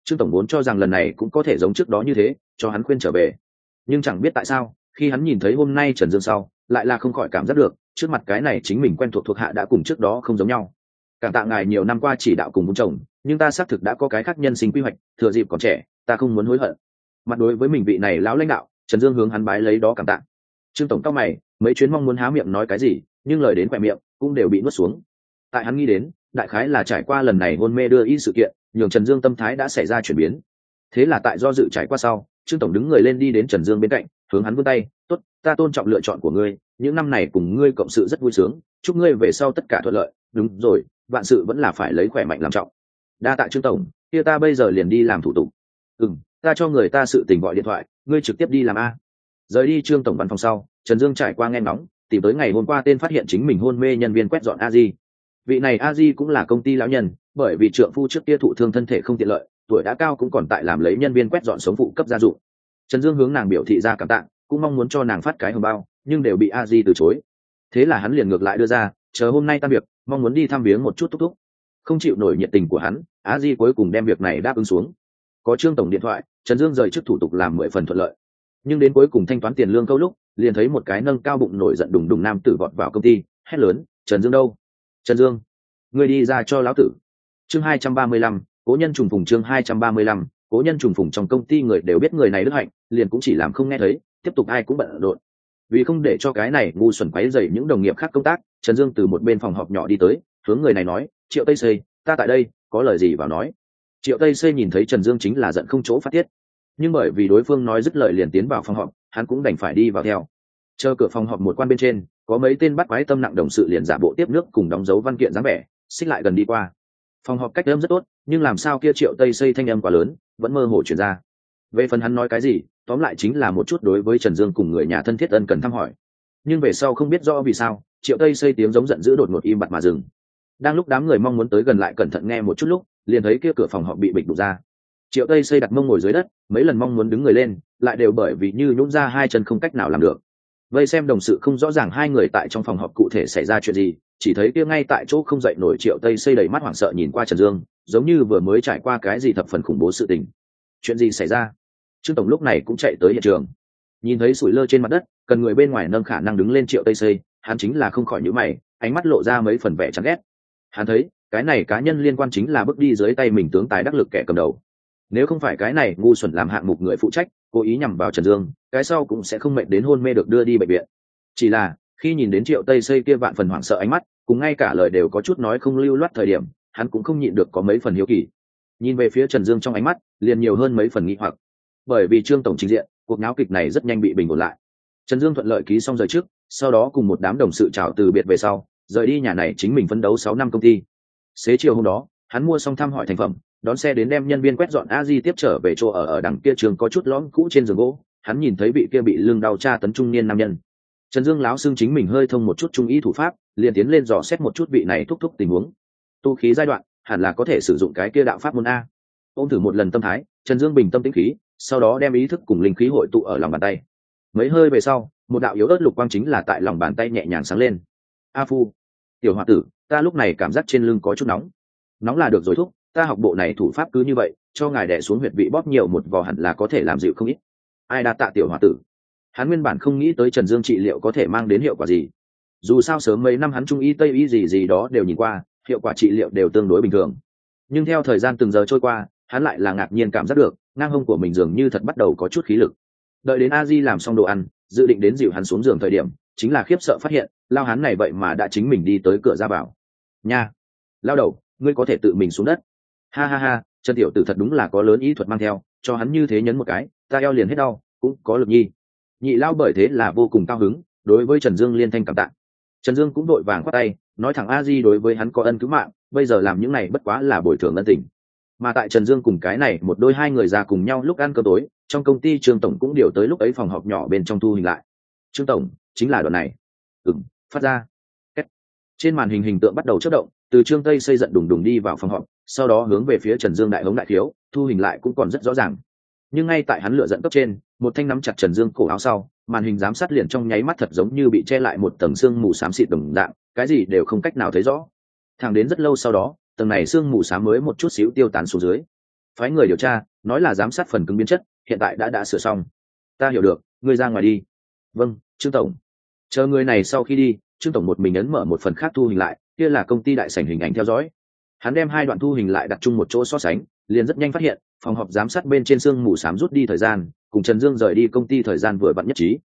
Trương tổng vốn cho rằng lần này cũng có thể giống trước đó như thế, cho hắn khuyên trở về. Nhưng chẳng biết tại sao, khi hắn nhìn thấy hôm nay trần dương sau lại là không khỏi cảm giác được, trước mặt cái này chính mình quen thuộc thuộc hạ đã cùng trước đó không giống nhau. Cảm tạ ngài nhiều năm qua chỉ đạo cùng vun trồng, nhưng ta xác thực đã có cái khác nhân sinh quy hoạch, thừa dịp còn trẻ, ta không muốn hối hận. Mặt đối với mình vị này lão lãnh đạo, trần dương hướng hắn bái lấy đó cảm tạ. Trương tổng cao mày, mấy chuyến mong muốn há miệng nói cái gì, nhưng lời đến khỏe miệng cũng đều bị nuốt xuống. Tại hắn nghĩ đến, đại khái là trải qua lần này hôn mê đưa y sự kiện, nhường trần dương tâm thái đã xảy ra chuyển biến. Thế là tại do dự trải qua sau, trương tổng đứng người lên đi đến trần dương bên cạnh, hướng hắn vươn tay, tốt ta tôn trọng lựa chọn của ngươi, những năm này cùng ngươi cộng sự rất vui sướng, chúc ngươi về sau tất cả thuận lợi. Đúng rồi, vạn sự vẫn là phải lấy khỏe mạnh làm trọng. Đa tạ trương tổng, kia ta bây giờ liền đi làm thủ tục. Ừ ta cho người ta sự tình gọi điện thoại, ngươi trực tiếp đi làm a. Rời đi trương tổng văn phòng sau, trần dương trải qua nghe ngóng, tìm tới ngày hôm qua tên phát hiện chính mình hôn mê nhân viên quét dọn a di. Vị này a di cũng là công ty lão nhân, bởi vì trượng phu trước kia thụ thương thân thể không tiện lợi, tuổi đã cao cũng còn tại làm lấy nhân viên quét dọn sống phụ cấp gia dụng. Trần dương hướng nàng biểu thị ra cảm tạng cũng mong muốn cho nàng phát cái hồng bao, nhưng đều bị a di từ chối. Thế là hắn liền ngược lại đưa ra, chờ hôm nay tan việc, mong muốn đi thăm viếng một chút thúc thúc. Không chịu nổi nhiệt tình của hắn, a di cuối cùng đem việc này đáp ứng xuống. Có trương tổng điện thoại, trần dương rời trước thủ tục làm mười phần thuận lợi. Nhưng đến cuối cùng thanh toán tiền lương câu lúc, liền thấy một cái nâng cao bụng nổi giận đùng đùng nam tử vọt vào công ty, hét lớn, trần dương đâu? Trần dương người đi ra cho lão tử. Chương hai trăm ba mươi lăm, cố nhân trùng phùng chương hai trăm ba mươi lăm, cố nhân trùng phùng trong công ty người đều biết người này đức hạnh, liền cũng chỉ làm không nghe thấy tiếp tục ai cũng bận rộn. Vì không để cho cái này ngu xuẩn quấy dày những đồng nghiệp khác công tác, trần dương từ một bên phòng họp nhỏ đi tới, hướng người này nói, triệu tây xây ta tại đây, có lời gì vào nói? Triệu tây xây nhìn thấy trần dương chính là giận không chỗ phát tiết. Nhưng bởi vì đối phương nói dứt lời liền tiến vào phòng họp, hắn cũng đành phải đi vào theo. Chờ cửa phòng họp một quan bên trên, có mấy tên bắt quái tâm nặng đồng sự liền giả bộ tiếp nước cùng đóng dấu văn kiện dáng vẻ, xích lại gần đi qua. Phòng họp cách âm rất tốt, nhưng làm sao kia triệu tây xây thanh âm quá lớn, vẫn mơ hồ chuyển ra. Về phần hắn nói cái gì tóm lại chính là một chút đối với trần dương cùng người nhà thân thiết ân cần thăm hỏi. Nhưng về sau không biết rõ vì sao, triệu tây xây tiếng giống giận dữ đột ngột im bặt mà dừng. Đang lúc đám người mong muốn tới gần lại cẩn thận nghe một chút lúc, liền thấy kia cửa phòng họp bị bịch đục ra. Triệu tây xây đặt mông ngồi dưới đất, mấy lần mong muốn đứng người lên, lại đều bởi vì như nhún ra hai chân không cách nào làm được. Vây xem đồng sự không rõ ràng hai người tại trong phòng họp cụ thể xảy ra chuyện gì, chỉ thấy kia ngay tại chỗ không dậy nổi triệu tây xây đầy mắt hoảng sợ nhìn qua trần dương, giống như vừa mới trải qua cái gì thập phần khủng bố sự tình. Chuyện gì xảy ra? Trương tổng lúc này cũng chạy tới hiện trường. Nhìn thấy sủi lơ trên mặt đất, cần người bên ngoài nâng khả năng đứng lên triệu tây xây hắn chính là không khỏi nhữ mày, ánh mắt lộ ra mấy phần vẻ chán ghét. Hắn thấy, cái này cá nhân liên quan chính là bước đi dưới tay mình tướng tài đắc lực kẻ cầm đầu. Nếu không phải cái này ngu xuẩn làm hạng mục người phụ trách, cố ý nhằm vào trần dương, cái sau cũng sẽ không mệnh đến hôn mê được đưa đi bệnh viện. Chỉ là, khi nhìn đến triệu tây xây kia vạn phần hoảng sợ ánh mắt, cùng ngay cả lời đều có chút nói không lưu loát thời điểm, hắn cũng không nhịn được có mấy phần hiếu kỳ. Nhìn về phía trần dương trong ánh mắt, liền nhiều hơn mấy phần nghi hoặc bởi vì trương tổng trình diện, cuộc náo kịch này rất nhanh bị bình ổn lại. Trần dương thuận lợi ký xong rời trước, sau đó cùng một đám đồng sự chào từ biệt về sau, rời đi nhà này chính mình phấn đấu sáu năm công ty. Xế chiều hôm đó, hắn mua xong thăm hỏi thành phẩm, đón xe đến đem nhân viên quét dọn a di tiếp trở về chỗ ở ở đằng kia trường có chút lõm cũ trên giường gỗ, hắn nhìn thấy vị kia bị lưng đau tra tấn trung niên nam nhân. Trần dương láo xưng chính mình hơi thông một chút trung ý thủ pháp, liền tiến lên dò xét một chút vị này thúc thúc tình huống. Tu khí giai đoạn, hẳn là có thể sử dụng cái kia đạo pháp môn a. Ôm thử một lần tâm thái, trần dương bình tâm tĩnh khí sau đó đem ý thức cùng linh khí hội tụ ở lòng bàn tay. Mấy hơi về sau, một đạo yếu ớt lục quang chính là tại lòng bàn tay nhẹ nhàng sáng lên. A phu, tiểu h o a tử, ta lúc này cảm giác trên lưng có chút nóng. Nóng là được rồi thúc, ta học bộ này thủ pháp cứ như vậy, cho ngài đẻ xuống huyệt vị bóp nhiều một vò hẳn là có thể làm dịu không ít. Ai đã tạ tiểu h o a tử. Hắn nguyên bản không nghĩ tới trần dương trị liệu có thể mang đến hiệu quả gì. Dù sao sớm mấy năm hắn trung y tây y gì gì đó đều nhìn qua, hiệu quả trị liệu đều tương đối bình thường. Nhưng theo thời gian từng giờ trôi qua hắn lại là ngạc nhiên cảm giác được, ngang hông của mình dường như thật bắt đầu có chút khí lực. Đợi đến a di làm xong đồ ăn, dự định đến dịu hắn xuống giường thời điểm, chính là khiếp sợ phát hiện, lao hắn này vậy mà đã chính mình đi tới cửa ra vào. Nha! Lao đầu, ngươi có thể tự mình xuống đất. Ha ha ha, trần tiểu tử thật đúng là có lớn ý thuật mang theo, cho hắn như thế nhấn một cái, ta eo liền hết đau, cũng có lực nhi. Nhị lao bởi thế là vô cùng cao hứng, đối với trần dương liên thanh cảm tạng trần dương cũng đội vàng khoác tay, nói thẳng a di đối với hắn có ân cứu mạng, bây giờ làm những này bất quá là bồi thường ân tình mà tại trần dương cùng cái này một đôi hai người ra cùng nhau lúc ăn cơm tối, trong công ty trương tổng cũng điều tới lúc ấy phòng họp nhỏ bên trong thu hình lại. Trương tổng, chính là đoạn này. Ừng phát ra. Kết. trên màn hình hình tượng bắt đầu chất động, từ trương tây xây dựng đùng đùng đi vào phòng họp, sau đó hướng về phía trần dương đại hống đại thiếu, thu hình lại cũng còn rất rõ ràng. Nhưng ngay tại hắn lựa dẫn cấp trên, một thanh nắm chặt trần dương cổ áo sau, màn hình giám sát liền trong nháy mắt thật giống như bị che lại một tầng xương mù xám xịt đồng dạng, cái gì đều không cách nào thấy rõ. Thẳng đến rất lâu sau đó tầng này sương mù xám mới một chút xíu tiêu tán xuống dưới. Phái người điều tra, nói là giám sát phần cứng biến chất, hiện tại đã đã sửa xong. Ta hiểu được, ngươi ra ngoài đi. Vâng trương tổng. Chờ người này sau khi đi, trương tổng một mình ấn mở một phần khác thu hình lại, kia là công ty đại sảnh hình ảnh theo dõi. Hắn đem hai đoạn thu hình lại đặt chung một chỗ so sánh, liền rất nhanh phát hiện, phòng họp giám sát bên trên sương mù xám rút đi thời gian, cùng trần dương rời đi công ty thời gian vừa vặn nhất trí.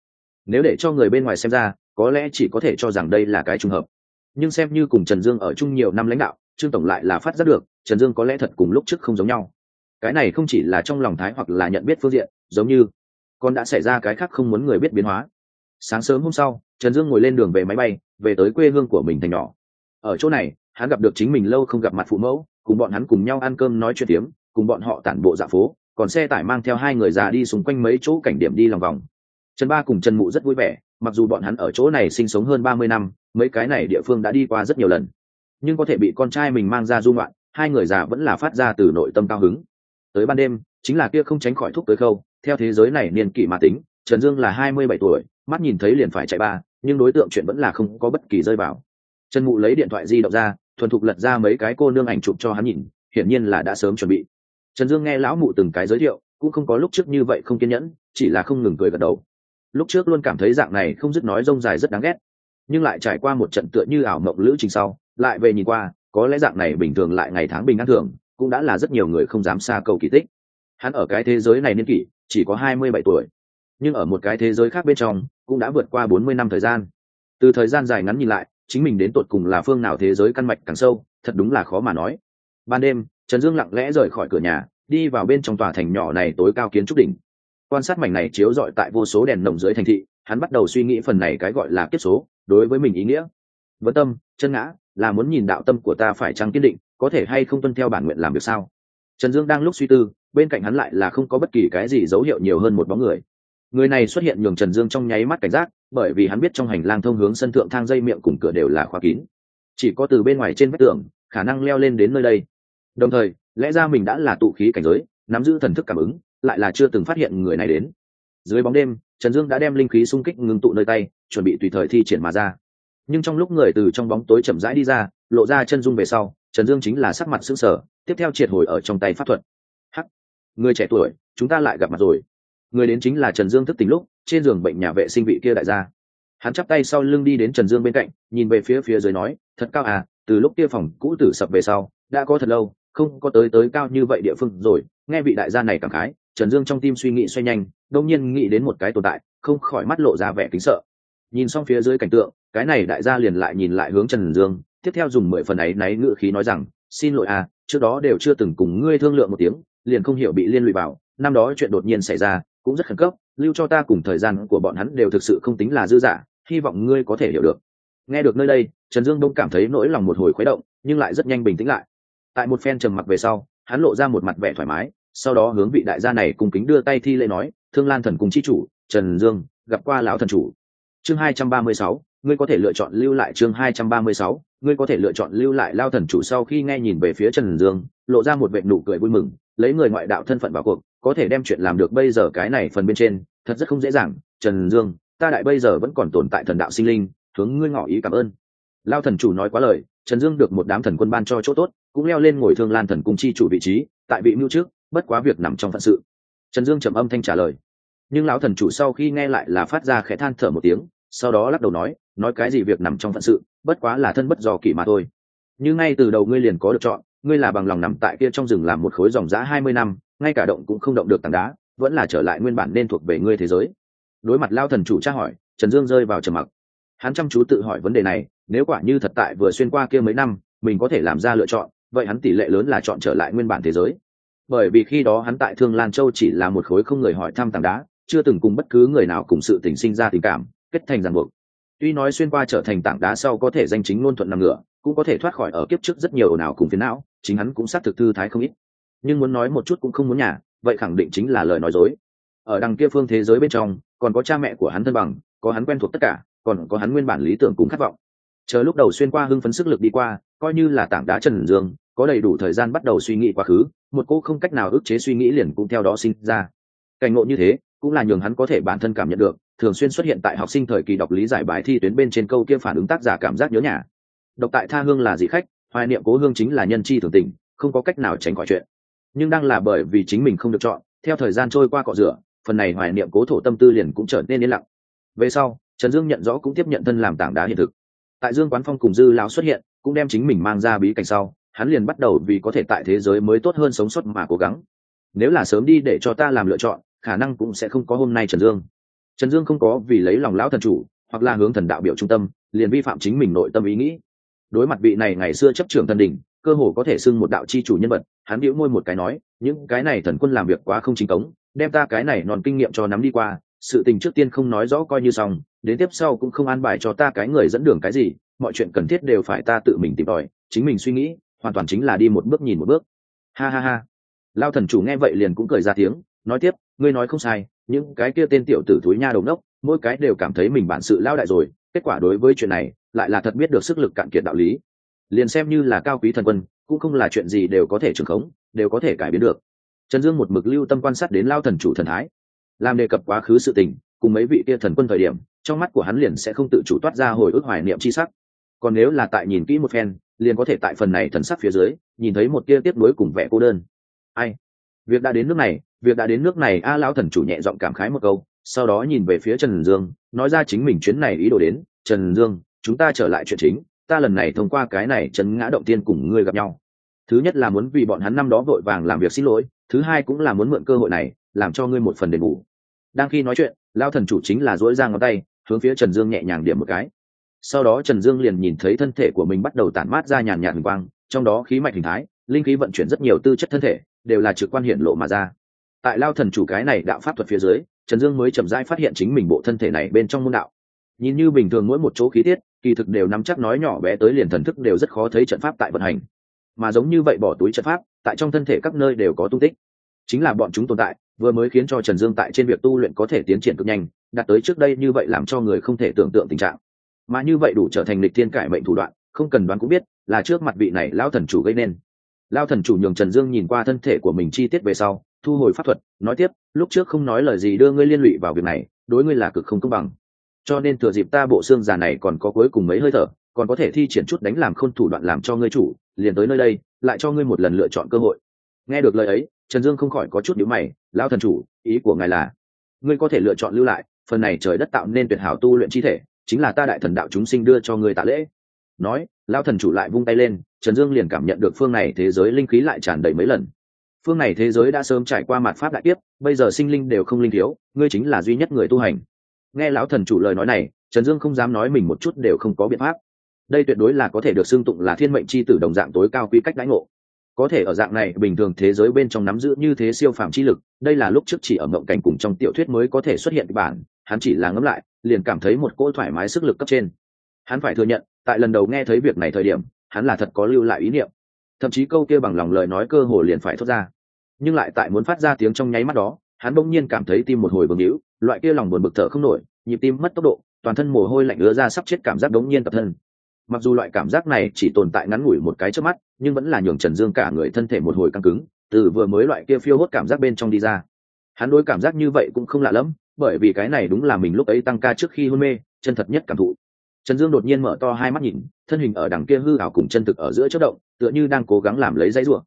Nếu để cho người bên ngoài xem ra, có lẽ chỉ có thể cho rằng đây là cái trùng hợp. Nhưng xem như cùng trần dương ở chung nhiều năm lãnh đạo trương tổng lại là phát giác được, trần dương có lẽ thật cùng lúc trước không giống nhau. Cái này không chỉ là trong lòng thái hoặc là nhận biết phương diện, giống như con đã xảy ra cái khác không muốn người biết biến hóa. Sáng sớm hôm sau, trần dương ngồi lên đường về máy bay, về tới quê hương của mình thành nhỏ. Ở chỗ này, hắn gặp được chính mình lâu không gặp mặt phụ mẫu, cùng bọn hắn cùng nhau ăn cơm nói chuyện tiếm, cùng bọn họ tản bộ dạ phố, còn xe tải mang theo hai người già đi xung quanh mấy chỗ cảnh điểm đi lòng vòng. Trần ba cùng trần mụ rất vui vẻ, mặc dù bọn hắn ở chỗ này sinh sống hơn ba mươi năm, mấy cái này địa phương đã đi qua rất nhiều lần nhưng có thể bị con trai mình mang ra du ngoạn, hai người già vẫn là phát ra từ nội tâm cao hứng. Tới ban đêm, chính là kia không tránh khỏi thúc tới khâu. Theo thế giới này niên kỷ mà tính, trần dương là hai mươi bảy tuổi, mắt nhìn thấy liền phải chạy ba, nhưng đối tượng chuyện vẫn là không có bất kỳ rơi vào. Trần mụ lấy điện thoại di động ra, thuần thục lật ra mấy cái cô nương ảnh chụp cho hắn nhìn, hiển nhiên là đã sớm chuẩn bị. Trần dương nghe lão mụ từng cái giới thiệu, cũng không có lúc trước như vậy không kiên nhẫn, chỉ là không ngừng cười gật đầu. Lúc trước luôn cảm thấy dạng này không dứt nói rông dài rất đáng ghét, nhưng lại trải qua một trận tựa như ảo mộng lữ trình sau lại về nhìn qua, có lẽ dạng này bình thường lại ngày tháng bình an thường, cũng đã là rất nhiều người không dám xa cầu kỳ tích. Hắn ở cái thế giới này niên kỷ, chỉ có hai mươi bảy tuổi. Nhưng ở một cái thế giới khác bên trong, cũng đã vượt qua bốn mươi năm thời gian. Từ thời gian dài ngắn nhìn lại, chính mình đến tột cùng là phương nào thế giới căn mạch càng sâu, thật đúng là khó mà nói. Ban đêm, trần dương lặng lẽ rời khỏi cửa nhà, đi vào bên trong tòa thành nhỏ này tối cao kiến trúc đỉnh. Quan sát mảnh này chiếu rọi tại vô số đèn nồng dưới thành thị, hắn bắt đầu suy nghĩ phần này cái gọi là kiếp số, đối với mình ý nghĩa. Vấn tâm, chân ngã là muốn nhìn đạo tâm của ta phải chăng kiên định, có thể hay không tuân theo bản nguyện làm việc sao? Trần dương đang lúc suy tư, bên cạnh hắn lại là không có bất kỳ cái gì dấu hiệu nhiều hơn một bóng người. Người này xuất hiện nhường trần dương trong nháy mắt cảnh giác, bởi vì hắn biết trong hành lang thông hướng sân thượng thang dây miệng cùng cửa đều là khóa kín. Chỉ có từ bên ngoài trên vách tường, khả năng leo lên đến nơi đây. Đồng thời, lẽ ra mình đã là tụ khí cảnh giới, nắm giữ thần thức cảm ứng, lại là chưa từng phát hiện người này đến. Dưới bóng đêm, trần dương đã đem linh khí xung kích ngưng tụ nơi tay, chuẩn bị tùy thời thi triển mà ra nhưng trong lúc người từ trong bóng tối chậm rãi đi ra, lộ ra chân dung về sau, trần dương chính là sắc mặt xứng sở tiếp theo triệt hồi ở trong tay pháp thuật. Hắc, người trẻ tuổi, chúng ta lại gặp mặt rồi. Người đến chính là trần dương thức tính lúc, trên giường bệnh nhà vệ sinh vị kia đại gia. Hắn chắp tay sau lưng đi đến trần dương bên cạnh, nhìn về phía phía dưới nói, thật cao à từ lúc kia phòng cũ tử sập về sau, đã có thật lâu, không có tới tới cao như vậy địa phương rồi. Nghe vị đại gia này cảm khái, trần dương trong tim suy nghĩ xoay nhanh đông nhiên nghĩ đến một cái tồn tại, không khỏi mắt lộ ra vẻ kính sợ. Nhìn xong phía dưới cảnh tượng cái này đại gia liền lại nhìn lại hướng trần dương, tiếp theo dùng mười phần ấy náy ngự khí nói rằng, xin lỗi à trước đó đều chưa từng cùng ngươi thương lượng một tiếng, liền không hiểu bị liên lụy vào, năm đó chuyện đột nhiên xảy ra, cũng rất khẩn cấp, lưu cho ta cùng thời gian của bọn hắn đều thực sự không tính là dư dả, hy vọng ngươi có thể hiểu được. Nghe được nơi đây, trần dương đông cảm thấy nỗi lòng một hồi khuấy động, nhưng lại rất nhanh bình tĩnh lại. Tại một phen trầm mặc về sau, hắn lộ ra một mặt vẻ thoải mái, sau đó hướng vị đại gia này cùng kính đưa tay thi lễ nói, thương lan thần cùng chi chủ, trần dương, gặp qua lão thần chủ. Chương hai trăm ba mươi sáu ngươi có thể lựa chọn lưu lại chương hai trăm ba mươi sáu, ngươi có thể lựa chọn lưu lại lao thần chủ sau khi nghe nhìn về phía trần dương, lộ ra một vệ nụ cười vui mừng, lấy người ngoại đạo thân phận vào cuộc, có thể đem chuyện làm được bây giờ cái này phần bên trên, thật rất không dễ dàng. Trần dương, ta đại bây giờ vẫn còn tồn tại thần đạo sinh linh, hướng ngươi ngỏ ý cảm ơn. Lao thần chủ nói quá lời, trần dương được một đám thần quân ban cho chỗ tốt, cũng leo lên ngồi thương lan thần cung chi chủ vị trí, tại vị mưu trước, bất quá việc nằm trong phận sự. Trần dương trầm âm thanh trả lời. Nhưng lão thần chủ sau khi nghe lại là phát ra khẽ than thở một tiếng sau đó lắc đầu nói nói cái gì việc nằm trong phận sự, bất quá là thân bất dò kỷ mà thôi. Như ngay từ đầu ngươi liền có được chọn, ngươi là bằng lòng nằm tại kia trong rừng làm một khối dòng giã hai mươi năm, ngay cả động cũng không động được tảng đá, vẫn là trở lại nguyên bản nên thuộc về ngươi thế giới. Đối mặt lao thần chủ tra hỏi, trần dương rơi vào trầm mặc. Hắn chăm chú tự hỏi vấn đề này, nếu quả như thật tại vừa xuyên qua kia mấy năm, mình có thể làm ra lựa chọn, vậy hắn tỷ lệ lớn là chọn trở lại nguyên bản thế giới. Bởi vì khi đó hắn tại thương lan châu chỉ là một khối không người hỏi thăm tảng đá, chưa từng cùng bất cứ người nào cùng sự tình sinh ra tình cảm kết thành ràng buộc. Tuy nói xuyên qua trở thành tảng đá sau có thể danh chính ngôn thuận nằm ngựa cũng có thể thoát khỏi ở kiếp trước rất nhiều ồn ào cùng phiến não, chính hắn cũng xác thực thư thái không ít. Nhưng muốn nói một chút cũng không muốn nhả, vậy khẳng định chính là lời nói dối. Ở đằng kia phương thế giới bên trong, còn có cha mẹ của hắn thân bằng, có hắn quen thuộc tất cả, còn có hắn nguyên bản lý tưởng cùng khát vọng. Chờ lúc đầu xuyên qua hưng phấn sức lực đi qua, coi như là tảng đá trần dương, có đầy đủ thời gian bắt đầu suy nghĩ quá khứ, một cô không cách nào ức chế suy nghĩ liền cũng theo đó sinh ra. Cảnh ngộ như thế, cũng là nhường hắn có thể bản thân cảm nhận được thường xuyên xuất hiện tại học sinh thời kỳ đọc lý giải bài thi tuyến bên trên câu kia phản ứng tác giả cảm giác nhớ nhà. Độc tại tha hương là dị khách, hoài niệm cố hương chính là nhân chi thường tình, không có cách nào tránh khỏi chuyện. Nhưng đang là bởi vì chính mình không được chọn, theo thời gian trôi qua cọ rửa, phần này hoài niệm cố thổ tâm tư liền cũng trở nên yên lặng. Về sau, trần dương nhận rõ cũng tiếp nhận thân làm tảng đá hiện thực. Tại dương quán phong cùng dư lão xuất hiện, cũng đem chính mình mang ra bí cảnh sau, hắn liền bắt đầu vì có thể tại thế giới mới tốt hơn sống sót mà cố gắng. Nếu là sớm đi để cho ta làm lựa chọn, khả năng cũng sẽ không có hôm nay trần dương trần dương không có vì lấy lòng lão thần chủ, hoặc là hướng thần đạo biểu trung tâm, liền vi phạm chính mình nội tâm ý nghĩ. Đối mặt vị này ngày xưa chấp trưởng thần đình cơ hồ có thể xưng một đạo chi chủ nhân vật, hắn biểu môi một cái nói, những cái này thần quân làm việc quá không chính cống, đem ta cái này non kinh nghiệm cho nắm đi qua, sự tình trước tiên không nói rõ coi như xong, đến tiếp sau cũng không an bài cho ta cái người dẫn đường cái gì, mọi chuyện cần thiết đều phải ta tự mình tìm tòi, chính mình suy nghĩ, hoàn toàn chính là đi một bước nhìn một bước. Ha ha ha. Lao thần chủ nghe vậy liền cũng cười ra tiếng, nói tiếp, ngươi nói không sai những cái kia tên tiểu tử thúi nha đầu đốc mỗi cái đều cảm thấy mình bản sự lao đại rồi, kết quả đối với chuyện này, lại là thật biết được sức lực cạn kiệt đạo lý. Liền xem như là cao quý thần quân, cũng không là chuyện gì đều có thể trưởng khống, đều có thể cải biến được. Trần dương một mực lưu tâm quan sát đến lao thần chủ thần thái. Làm đề cập quá khứ sự tình, cùng mấy vị kia thần quân thời điểm, trong mắt của hắn liền sẽ không tự chủ toát ra hồi ức hoài niệm c h i sắc. Còn nếu là tại nhìn kỹ một phen, liền có thể tại phần này thần sắc phía dưới, nhìn thấy một kia tiếp nối cùng vẻ cô đơn. Ai? Việc đã đến nước này, việc đã đến nước này, a lão thần chủ nhẹ giọng cảm khái một câu, sau đó nhìn về phía trần dương, nói ra chính mình chuyến này ý đồ đến. Trần dương, chúng ta trở lại chuyện chính, ta lần này thông qua cái này chấn ngã động tiên cùng ngươi gặp nhau. Thứ nhất là muốn vì bọn hắn năm đó vội vàng làm việc xin lỗi, thứ hai cũng là muốn mượn cơ hội này, làm cho ngươi một phần đền bù. Đang khi nói chuyện, lão thần chủ chính là dỗi ra ngón tay, hướng phía trần dương nhẹ nhàng điểm một cái. Sau đó trần dương liền nhìn thấy thân thể của mình bắt đầu tản mát ra nhàn nhạt hình quang, trong đó khí mạch hình thái, linh khí vận chuyển rất nhiều tư chất thân thể đều là trực quan hiện lộ mà ra. Tại lao thần chủ cái này đạo pháp thuật phía dưới, trần dương mới chậm rãi phát hiện chính mình bộ thân thể này bên trong môn đạo. Nhìn như bình thường mỗi một chỗ khí tiết, kỳ thực đều nắm chắc nói nhỏ bé tới liền thần thức đều rất khó thấy trận pháp tại vận hành. Mà giống như vậy bỏ túi trận pháp, tại trong thân thể các nơi đều có tung tích. Chính là bọn chúng tồn tại, vừa mới khiến cho trần dương tại trên việc tu luyện có thể tiến triển cực nhanh, đạt tới trước đây như vậy làm cho người không thể tưởng tượng tình trạng. Mà như vậy đủ trở thành lịch thiên cải mệnh thủ đoạn, không cần đoán cũng biết là trước mặt vị này Lão thần chủ gây nên lao thần chủ nhường trần dương nhìn qua thân thể của mình chi tiết về sau, thu hồi pháp thuật, nói tiếp, lúc trước không nói lời gì đưa ngươi liên lụy vào việc này, đối ngươi là cực không công bằng. Cho nên thừa dịp ta bộ xương già này còn có cuối cùng mấy hơi thở, còn có thể thi triển chút đánh làm khôn thủ đoạn làm cho ngươi chủ, liền tới nơi đây, lại cho ngươi một lần lựa chọn cơ hội. Nghe được lời ấy, trần dương không khỏi có chút nhíu mày lão thần chủ, ý của ngài là, ngươi có thể lựa chọn lưu lại, phần này trời đất tạo nên tuyệt hảo tu luyện chi thể, chính là ta đại thần đạo chúng sinh đưa cho ngươi tạ lễ. Nói lão thần chủ lại vung tay lên, trần dương liền cảm nhận được phương này thế giới linh khí lại tràn đầy mấy lần. Phương này thế giới đã sớm trải qua mặt pháp đại tiếp bây giờ sinh linh đều không linh thiếu, ngươi chính là duy nhất người tu hành. Nghe lão thần chủ lời nói này, trần dương không dám nói mình một chút đều không có biện pháp. Đây tuyệt đối là có thể được xưng tụng là thiên mệnh c h i tử đồng dạng tối cao quy cách lãnh ngộ. Có thể ở dạng này bình thường thế giới bên trong nắm giữ như thế siêu phàm chi lực, đây là lúc trước chỉ ở mộng cảnh cùng trong tiểu thuyết mới có thể xuất hiện bản, hắn chỉ là ngẫm lại, liền cảm thấy một cỗ thoải mái sức lực cấp trên. Hắn phải thừa nhận tại lần đầu nghe thấy việc này thời điểm, hắn là thật có lưu lại ý niệm. Thậm chí câu kia bằng lòng lời nói cơ hồ liền phải thốt ra. Nhưng lại tại muốn phát ra tiếng trong nháy mắt đó, hắn bỗng nhiên cảm thấy tim một hồi bừng hữu loại kia lòng buồn bực thở không nổi, nhịp tim mất tốc độ, toàn thân mồ hôi lạnh ứa ra sắp chết cảm giác đống nhiên tập thân. Mặc dù loại cảm giác này chỉ tồn tại ngắn ngủi một cái trước mắt, nhưng vẫn là nhường trần dương cả người thân thể một hồi căng cứng, từ vừa mới loại kia phiêu hốt cảm giác bên trong đi ra. Hắn đối cảm giác như vậy cũng không lạ lẫm, bởi vì cái này đúng là mình lúc ấy tăng ca trước khi hôn mê, chân thật nhất cảm thụ trần dương đột nhiên mở to hai mắt nhìn, thân hình ở đằng kia hư ảo cùng chân thực ở giữa chất động, tựa như đang cố gắng làm lấy dãy rủa.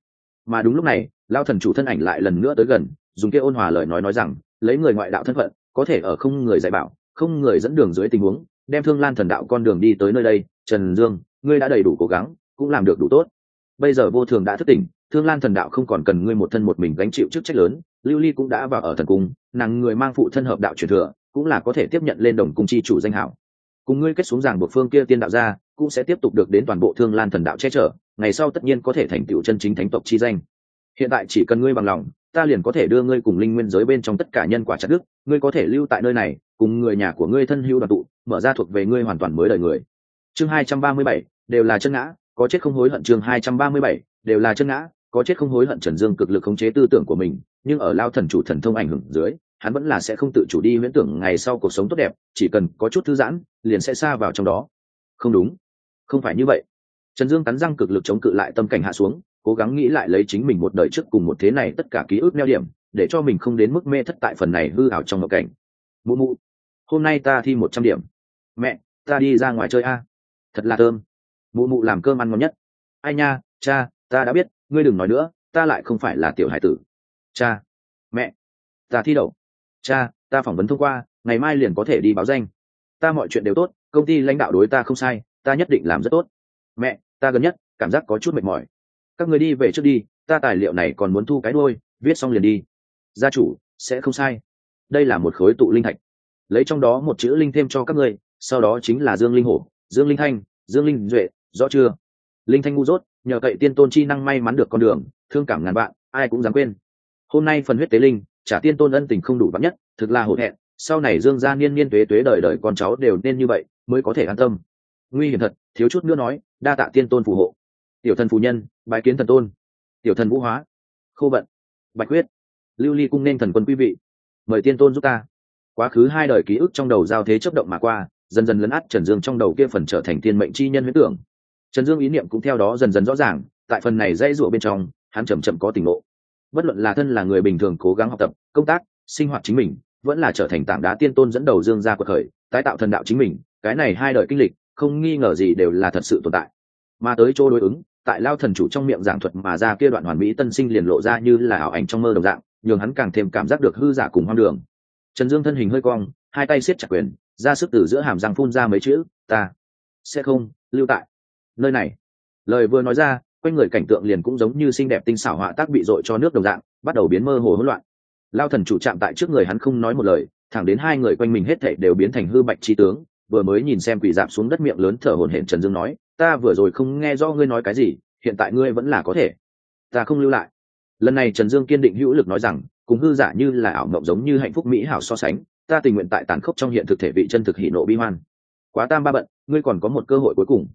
Mà đúng lúc này lao thần chủ thân ảnh lại lần nữa tới gần, dùng kia ôn hòa lời nói nói rằng, lấy người ngoại đạo thân phận, có thể ở không người dạy bảo, không người dẫn đường dưới tình huống, đem thương lan thần đạo con đường đi tới nơi đây. Trần dương, ngươi đã đầy đủ cố gắng, cũng làm được đủ tốt. Bây giờ vô thường đã thức tỉnh, thương lan thần đạo không còn cần ngươi một thân một mình gánh chịu chức trách lớn, lưu ly cũng đã vào ở thần cung, nàng người mang phụ thân hợp đạo truyền thừa, cũng là có thể tiếp nhận lên đồng cung chi chủ danh hảo cùng ngươi kết xuống ràng buộc phương kia tiên đạo ra, cũng sẽ tiếp tục được đến toàn bộ thương lan thần đạo che chở, ngày sau tất nhiên có thể thành tựu chân chính thánh tộc chi danh. Hiện tại chỉ cần ngươi bằng lòng, ta liền có thể đưa ngươi cùng linh nguyên giới bên trong tất cả nhân quả chặt đức ngươi có thể lưu tại nơi này, cùng người nhà của ngươi thân hữu đoàn tụ, mở ra thuộc về ngươi hoàn toàn mới đời người. Chương hai trăm ba mươi bảy, đều là chân ngã, có chết không hối hận chương hai trăm ba mươi bảy, đều là chân ngã, có chết không hối hận trần dương cực lực khống chế tư tưởng của mình, nhưng ở lao thần chủ thần thông ảnh hưởng dưới hắn vẫn là sẽ không tự chủ đi huyễn tưởng ngày sau cuộc sống tốt đẹp, chỉ cần có chút thư giãn, liền sẽ xa vào trong đó. Không đúng. Không phải như vậy. Trần dương cắn răng cực lực chống cự lại tâm cảnh hạ xuống, cố gắng nghĩ lại lấy chính mình một đời trước cùng một thế này tất cả ký ức neo điểm, để cho mình không đến mức mê thất tại phần này hư ảo trong ngộ cảnh. Mụ mụ, hôm nay ta thi một trăm điểm. Mẹ, ta đi ra ngoài chơi a. Thật là thơm. Mụ mụ làm cơm ăn ngon nhất. Ai nha, cha, ta đã biết, ngươi đừng nói nữa, ta lại không phải là tiểu hải tử. Cha, mẹ, ta thi đậu cha, ta phỏng vấn thông qua, ngày mai liền có thể đi báo danh. Ta mọi chuyện đều tốt, công ty lãnh đạo đối ta không sai, ta nhất định làm rất tốt. Mẹ, ta gần nhất, cảm giác có chút mệt mỏi. Các người đi về trước đi, ta tài liệu này còn muốn thu cái đôi viết xong liền đi. Gia chủ, sẽ không sai. Đây là một khối tụ linh thạch. Lấy trong đó một chữ linh thêm cho các ngươi sau đó chính là dương linh hổ, dương linh thanh, dương linh duệ, rõ chưa? Linh thanh ngu dốt, nhờ cậy tiên tôn chi năng may mắn được con đường, thương cảm ngàn bạn ai cũng dám quên. Hôm nay phần huyết tế linh trả tiên tôn ân tình không đủ vắn nhất, thực là hổ thẹn, sau này dương gia niên niên tuế tuế đời đời con cháu đều nên như vậy, mới có thể an tâm. Nguy hiểm thật, thiếu chút nữa nói, đa tạ tiên tôn phù hộ. Tiểu thần phù nhân, bái kiến thần tôn. Tiểu thần vũ hóa. Khô vận. Bạch huyết lưu ly cung nên thần quân quý vị. Mời tiên tôn giúp ta. Quá khứ hai đời ký ức trong đầu giao thế chấp động mà qua, dần dần lấn át trần dương trong đầu kia phần trở thành tiên mệnh chi nhân huyết tưởng. Trần dương ý niệm cũng theo đó dần dần rõ ràng, tại phần này dãy rụa bên trong, hắn chậm chậm có tỉnh ngộ bất luận là thân là người bình thường cố gắng học tập, công tác, sinh hoạt chính mình, vẫn là trở thành tảng đá tiên tôn dẫn đầu dương gia cuộc khởi tái tạo thần đạo chính mình, cái này hai đời kinh lịch, không nghi ngờ gì đều là thật sự tồn tại. Mà tới chỗ đối ứng, tại lao thần chủ trong miệng giảng thuật mà ra kia đoạn hoàn mỹ tân sinh liền lộ ra như là ảo ảnh trong mơ đồng dạng, nhường hắn càng thêm cảm giác được hư giả cùng hoang đường. Trần dương thân hình hơi cong, hai tay siết chặt quyền, ra sức từ giữa hàm răng phun ra mấy chữ, ta sẽ không lưu tại nơi này. Lời vừa nói ra quanh người cảnh tượng liền cũng giống như xinh đẹp tinh xảo họa tác bị dội cho nước đồng dạng, bắt đầu biến mơ hồ hỗn loạn. Lao thần chủ chạm tại trước người hắn không nói một lời, thẳng đến hai người quanh mình hết thảy đều biến thành hư bạch chi tướng, vừa mới nhìn xem quỷ dạp xuống đất miệng lớn thở hổn hển trần dương nói, ta vừa rồi không nghe rõ ngươi nói cái gì, hiện tại ngươi vẫn là có thể. Ta không lưu lại. Lần này trần dương kiên định hữu lực nói rằng, cùng hư giả như là ảo mộng giống như hạnh phúc mỹ hảo so sánh, ta tình nguyện tại tàn khốc trong hiện thực thể vị chân thực hỷ nộ bi hoan. Quá tam ba bận, ngươi còn có một cơ hội cuối cùng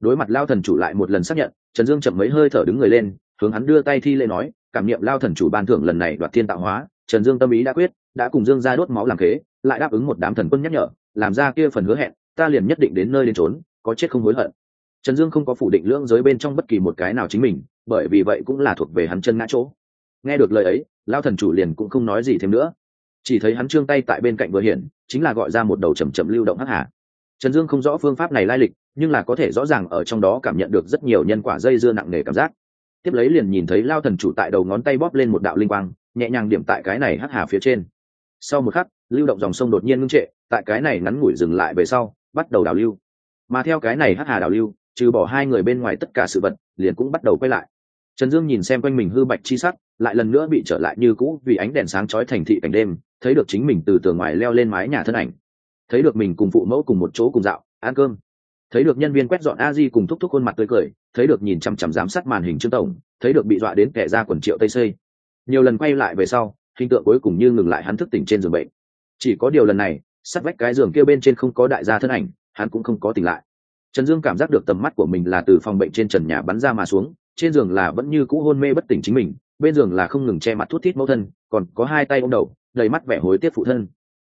đối mặt lao thần chủ lại một lần xác nhận, trần dương chậm mấy hơi thở đứng người lên, hướng hắn đưa tay thi lễ nói, cảm niệm lao thần chủ ban thưởng lần này đoạt thiên tạo hóa, trần dương tâm ý đã quyết, đã cùng dương ra đốt máu làm kế, lại đáp ứng một đám thần quân nhắc nhở, làm ra kia phần hứa hẹn, ta liền nhất định đến nơi đến trốn có chết không hối hận. Trần dương không có phủ định lưỡng giới bên trong bất kỳ một cái nào chính mình, bởi vì vậy cũng là thuộc về hắn chân ngã chỗ. Nghe được lời ấy, lao thần chủ liền cũng không nói gì thêm nữa. Chỉ thấy hắn trương tay tại bên cạnh vừa hiển, chính là gọi ra một đầu chầm chậm lưu động hắc hà. Trần dương không rõ phương pháp này lai lịch nhưng là có thể rõ ràng ở trong đó cảm nhận được rất nhiều nhân quả dây dưa nặng nề cảm giác. Tiếp lấy liền nhìn thấy lao thần chủ tại đầu ngón tay bóp lên một đạo linh quang, nhẹ nhàng điểm tại cái này hắc hà phía trên. Sau một khắc, lưu động dòng sông đột nhiên ngưng trệ, tại cái này ngắn ngủi dừng lại về sau, bắt đầu đào lưu. Mà theo cái này hắc hà đào lưu, trừ bỏ hai người bên ngoài tất cả sự vật, liền cũng bắt đầu quay lại. Trần dương nhìn xem quanh mình hư bạch chi sắc, lại lần nữa bị trở lại như cũ vì ánh đèn sáng chói thành thị cảnh đêm, thấy được chính mình từ tường ngoài leo lên mái nhà thân ảnh. Thấy được mình cùng phụ mẫu cùng một chỗ cùng dạo, ăn cơm thấy được nhân viên quét dọn a di cùng thúc thúc khuôn mặt tươi cười, thấy được nhìn chằm chằm giám sát màn hình trương tổng, thấy được bị dọa đến kẻ ra quần triệu tây xây nhiều lần quay lại về sau, hình tượng cuối cùng như ngừng lại hắn thức tỉnh trên giường bệnh. Chỉ có điều lần này, sắt vách cái giường kia bên trên không có đại gia thân ảnh, hắn cũng không có tỉnh lại. Trần dương cảm giác được tầm mắt của mình là từ phòng bệnh trên trần nhà bắn ra mà xuống, trên giường là vẫn như cũ hôn mê bất tỉnh chính mình, bên giường là không ngừng che mặt thút thít mẫu thân, còn có hai tay ôm đầu, đầy mắt vẻ hối tiếc phụ thân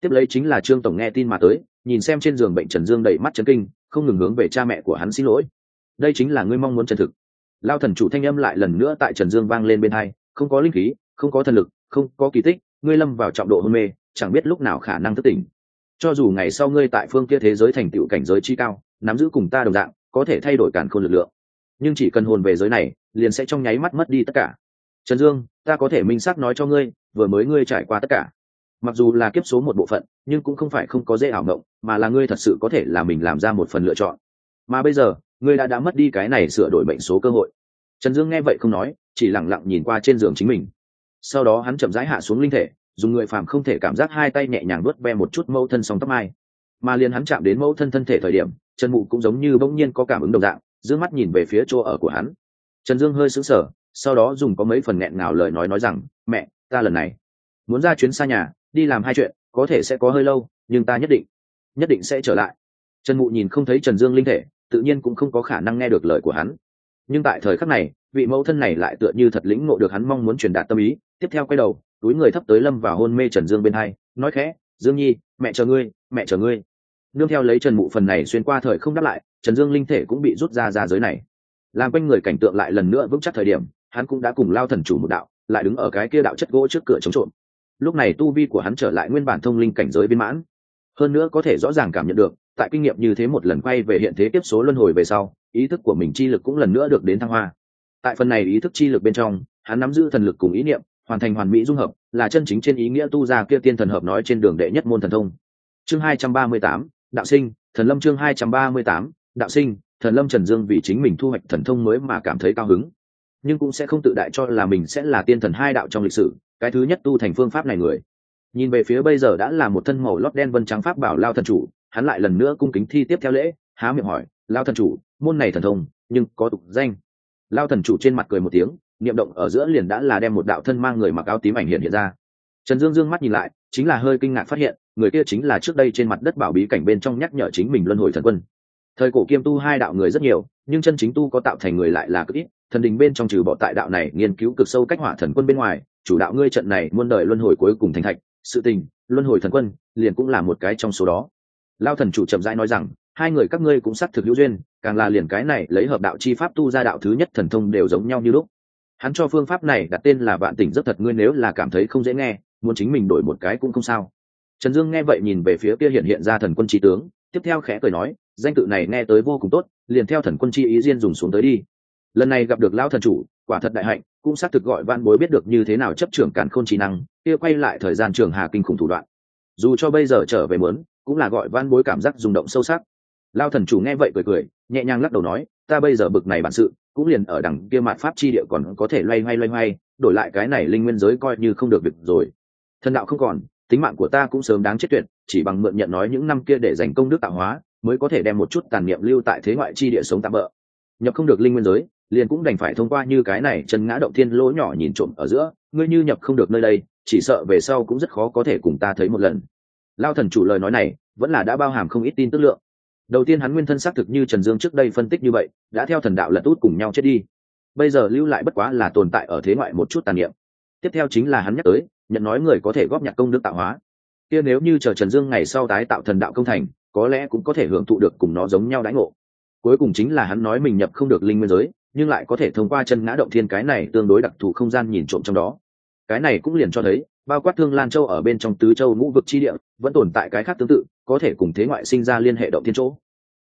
tiếp lấy chính là trương tổng nghe tin mà tới, nhìn xem trên giường bệnh trần dương đầy mắt chấn kinh, không ngừng hướng về cha mẹ của hắn xin lỗi. Đây chính là ngươi mong muốn chân thực. Lao thần chủ thanh âm lại lần nữa tại trần dương vang lên bên hai, không có linh khí, không có thần lực, không có kỳ tích, ngươi lâm vào trọng độ hôn mê, chẳng biết lúc nào khả năng thất tỉnh. Cho dù ngày sau ngươi tại phương kia thế giới thành tựu cảnh giới chi cao, nắm giữ cùng ta đồng dạng, có thể thay đổi cản khôn lực lượng. Nhưng chỉ cần hồn về giới này, liền sẽ trong nháy mắt mất đi tất cả. Trần dương, ta có thể minh xác nói cho ngươi, vừa mới ngươi trải qua tất cả mặc dù là kiếp số một bộ phận, nhưng cũng không phải không có dễ ảo mộng, mà là ngươi thật sự có thể là mình làm ra một phần lựa chọn. Mà bây giờ, ngươi đã đã mất đi cái này sửa đổi mệnh số cơ hội. Trần dương nghe vậy không nói, chỉ lẳng lặng nhìn qua trên giường chính mình. Sau đó hắn chậm rãi hạ xuống linh thể, dùng người phàm không thể cảm giác hai tay nhẹ nhàng vớt ve một chút mâu thân song tóc mai. Mà liền hắn chạm đến mẫu thân thân thể thời điểm trần mụ cũng giống như bỗng nhiên có cảm ứng đồng dạng, giữ mắt nhìn về phía chỗ ở của hắn. Trần dương hơi sững sờ, sau đó dùng có mấy phần nghẹn ngào lời nói nói rằng, mẹ, ta lần này muốn ra chuyến xa nhà đi làm hai chuyện, có thể sẽ có hơi lâu, nhưng ta nhất định nhất định sẽ trở lại. Trần mụ nhìn không thấy trần dương linh thể, tự nhiên cũng không có khả năng nghe được lời của hắn. Nhưng tại thời khắc này, vị mẫu thân này lại tựa như thật lĩnh ngộ được hắn mong muốn truyền đạt tâm ý, tiếp theo quay đầu, túi người thấp tới lâm vào hôn mê trần dương bên hai, nói khẽ, dương nhi, mẹ chờ ngươi, mẹ chờ ngươi. Nương theo lấy trần mụ phần này xuyên qua thời không đáp lại, trần dương linh thể cũng bị rút ra ra giới này. Làm quanh người cảnh tượng lại lần nữa vững chắc thời điểm, hắn cũng đã cùng lao thần chủ một đạo, lại đứng ở cái kia đạo chất gỗ trước cửa chống trộm lúc này tu vi của hắn trở lại nguyên bản thông linh cảnh giới viên mãn. Hơn nữa có thể rõ ràng cảm nhận được, tại kinh nghiệm như thế một lần quay về hiện thế tiếp số luân hồi về sau, ý thức của mình chi lực cũng lần nữa được đến thăng hoa. Tại phần này ý thức chi lực bên trong, hắn nắm giữ thần lực cùng ý niệm, hoàn thành hoàn mỹ dung hợp, là chân chính trên ý nghĩa tu ra kia tiên thần hợp nói trên đường đệ nhất môn thần thông. Chương hai trăm ba mươi tám, đạo sinh, thần lâm chương hai trăm ba mươi tám, đạo sinh, thần lâm trần dương vì chính mình thu hoạch thần thông mới mà cảm thấy cao hứng. Nhưng cũng sẽ không tự đại cho là mình sẽ là tiên thần hai đạo trong lịch sử cái thứ nhất tu thành phương pháp này người. Nhìn về phía bây giờ đã là một thân màu lót đen vân trắng pháp bảo lao thần chủ, hắn lại lần nữa cung kính thi tiếp theo lễ, há miệng hỏi, lao thần chủ, môn này thần thông, nhưng có tục danh. Lao thần chủ trên mặt cười một tiếng, niệm động ở giữa liền đã là đem một đạo thân mang người mặc áo tím ảnh hiện hiện ra. Trần dương dương mắt nhìn lại, chính là hơi kinh ngạc phát hiện, người kia chính là trước đây trên mặt đất bảo bí cảnh bên trong nhắc nhở chính mình luân hồi thần quân. Thời cổ kiêm tu hai đạo người rất nhiều, nhưng chân chính tu có tạo thành người lại là cực ít, thần đình bên trong trừ bỏ tại đạo này nghiên cứu cực sâu cách hỏa thần quân bên ngoài chủ đạo ngươi trận này muôn đời luân hồi cuối cùng thành thạch, sự tình, luân hồi thần quân, liền cũng là một cái trong số đó. Lao thần chủ chậm rãi nói rằng, hai người các ngươi cũng xác thực hữu duyên, càng là liền cái này lấy hợp đạo chi pháp tu ra đạo thứ nhất thần thông đều giống nhau như lúc. Hắn cho phương pháp này đặt tên là vạn tỉnh rất thật ngươi nếu là cảm thấy không dễ nghe, muốn chính mình đổi một cái cũng không sao. Trần dương nghe vậy nhìn về phía kia hiện hiện ra thần quân trí tướng, tiếp theo khẽ cười nói, danh tự này nghe tới vô cùng tốt, liền theo thần quân chi ý riêng dùng xuống tới đi. Lần này gặp được lão thần chủ quả thật đại hạnh, cũng xác thực gọi văn bối biết được như thế nào chấp trưởng cản khôn trí năng, kia quay lại thời gian trường hà kinh khủng thủ đoạn. Dù cho bây giờ trở về mướn cũng là gọi văn bối cảm giác rung động sâu sắc. Lao thần chủ nghe vậy cười cười, nhẹ nhàng lắc đầu nói, ta bây giờ bực này bản sự, cũng liền ở đằng kia mạt pháp chi địa còn có thể loay hoay loay hoay, đổi lại cái này linh nguyên giới coi như không được việc rồi. Thần đạo không còn, tính mạng của ta cũng sớm đáng chết tuyệt, chỉ bằng mượn nhận nói những năm kia để dành công đức tạo hóa, mới có thể đem một chút tàn niệm lưu tại thế ngoại chi địa sống tạm bỡ nhập không được linh nguyên giới liền cũng đành phải thông qua như cái này chân ngã động thiên lỗ nhỏ nhìn trộm ở giữa, ngươi như nhập không được nơi đây, chỉ sợ về sau cũng rất khó có thể cùng ta thấy một lần. Lao thần chủ lời nói này, vẫn là đã bao hàm không ít tin tức lượng. Đầu tiên hắn nguyên thân xác thực như trần dương trước đây phân tích như vậy, đã theo thần đạo lật út cùng nhau chết đi. Bây giờ lưu lại bất quá là tồn tại ở thế ngoại một chút tàn niệm. Tiếp theo chính là hắn nhắc tới, nhận nói người có thể góp nhặt công đức tạo hóa. Kia nếu như chờ trần dương ngày sau tái tạo thần đạo công thành, có lẽ cũng có thể hưởng thụ được cùng nó giống nhau đãi ngộ. Cuối cùng chính là hắn nói mình nhập không được linh nguyên giới nhưng lại có thể thông qua chân ngã động thiên cái này tương đối đặc thù không gian nhìn trộm trong đó. Cái này cũng liền cho thấy, bao quát thương lan châu ở bên trong tứ châu ngũ vực chi địa, vẫn tồn tại cái khác tương tự, có thể cùng thế ngoại sinh ra liên hệ động thiên chỗ.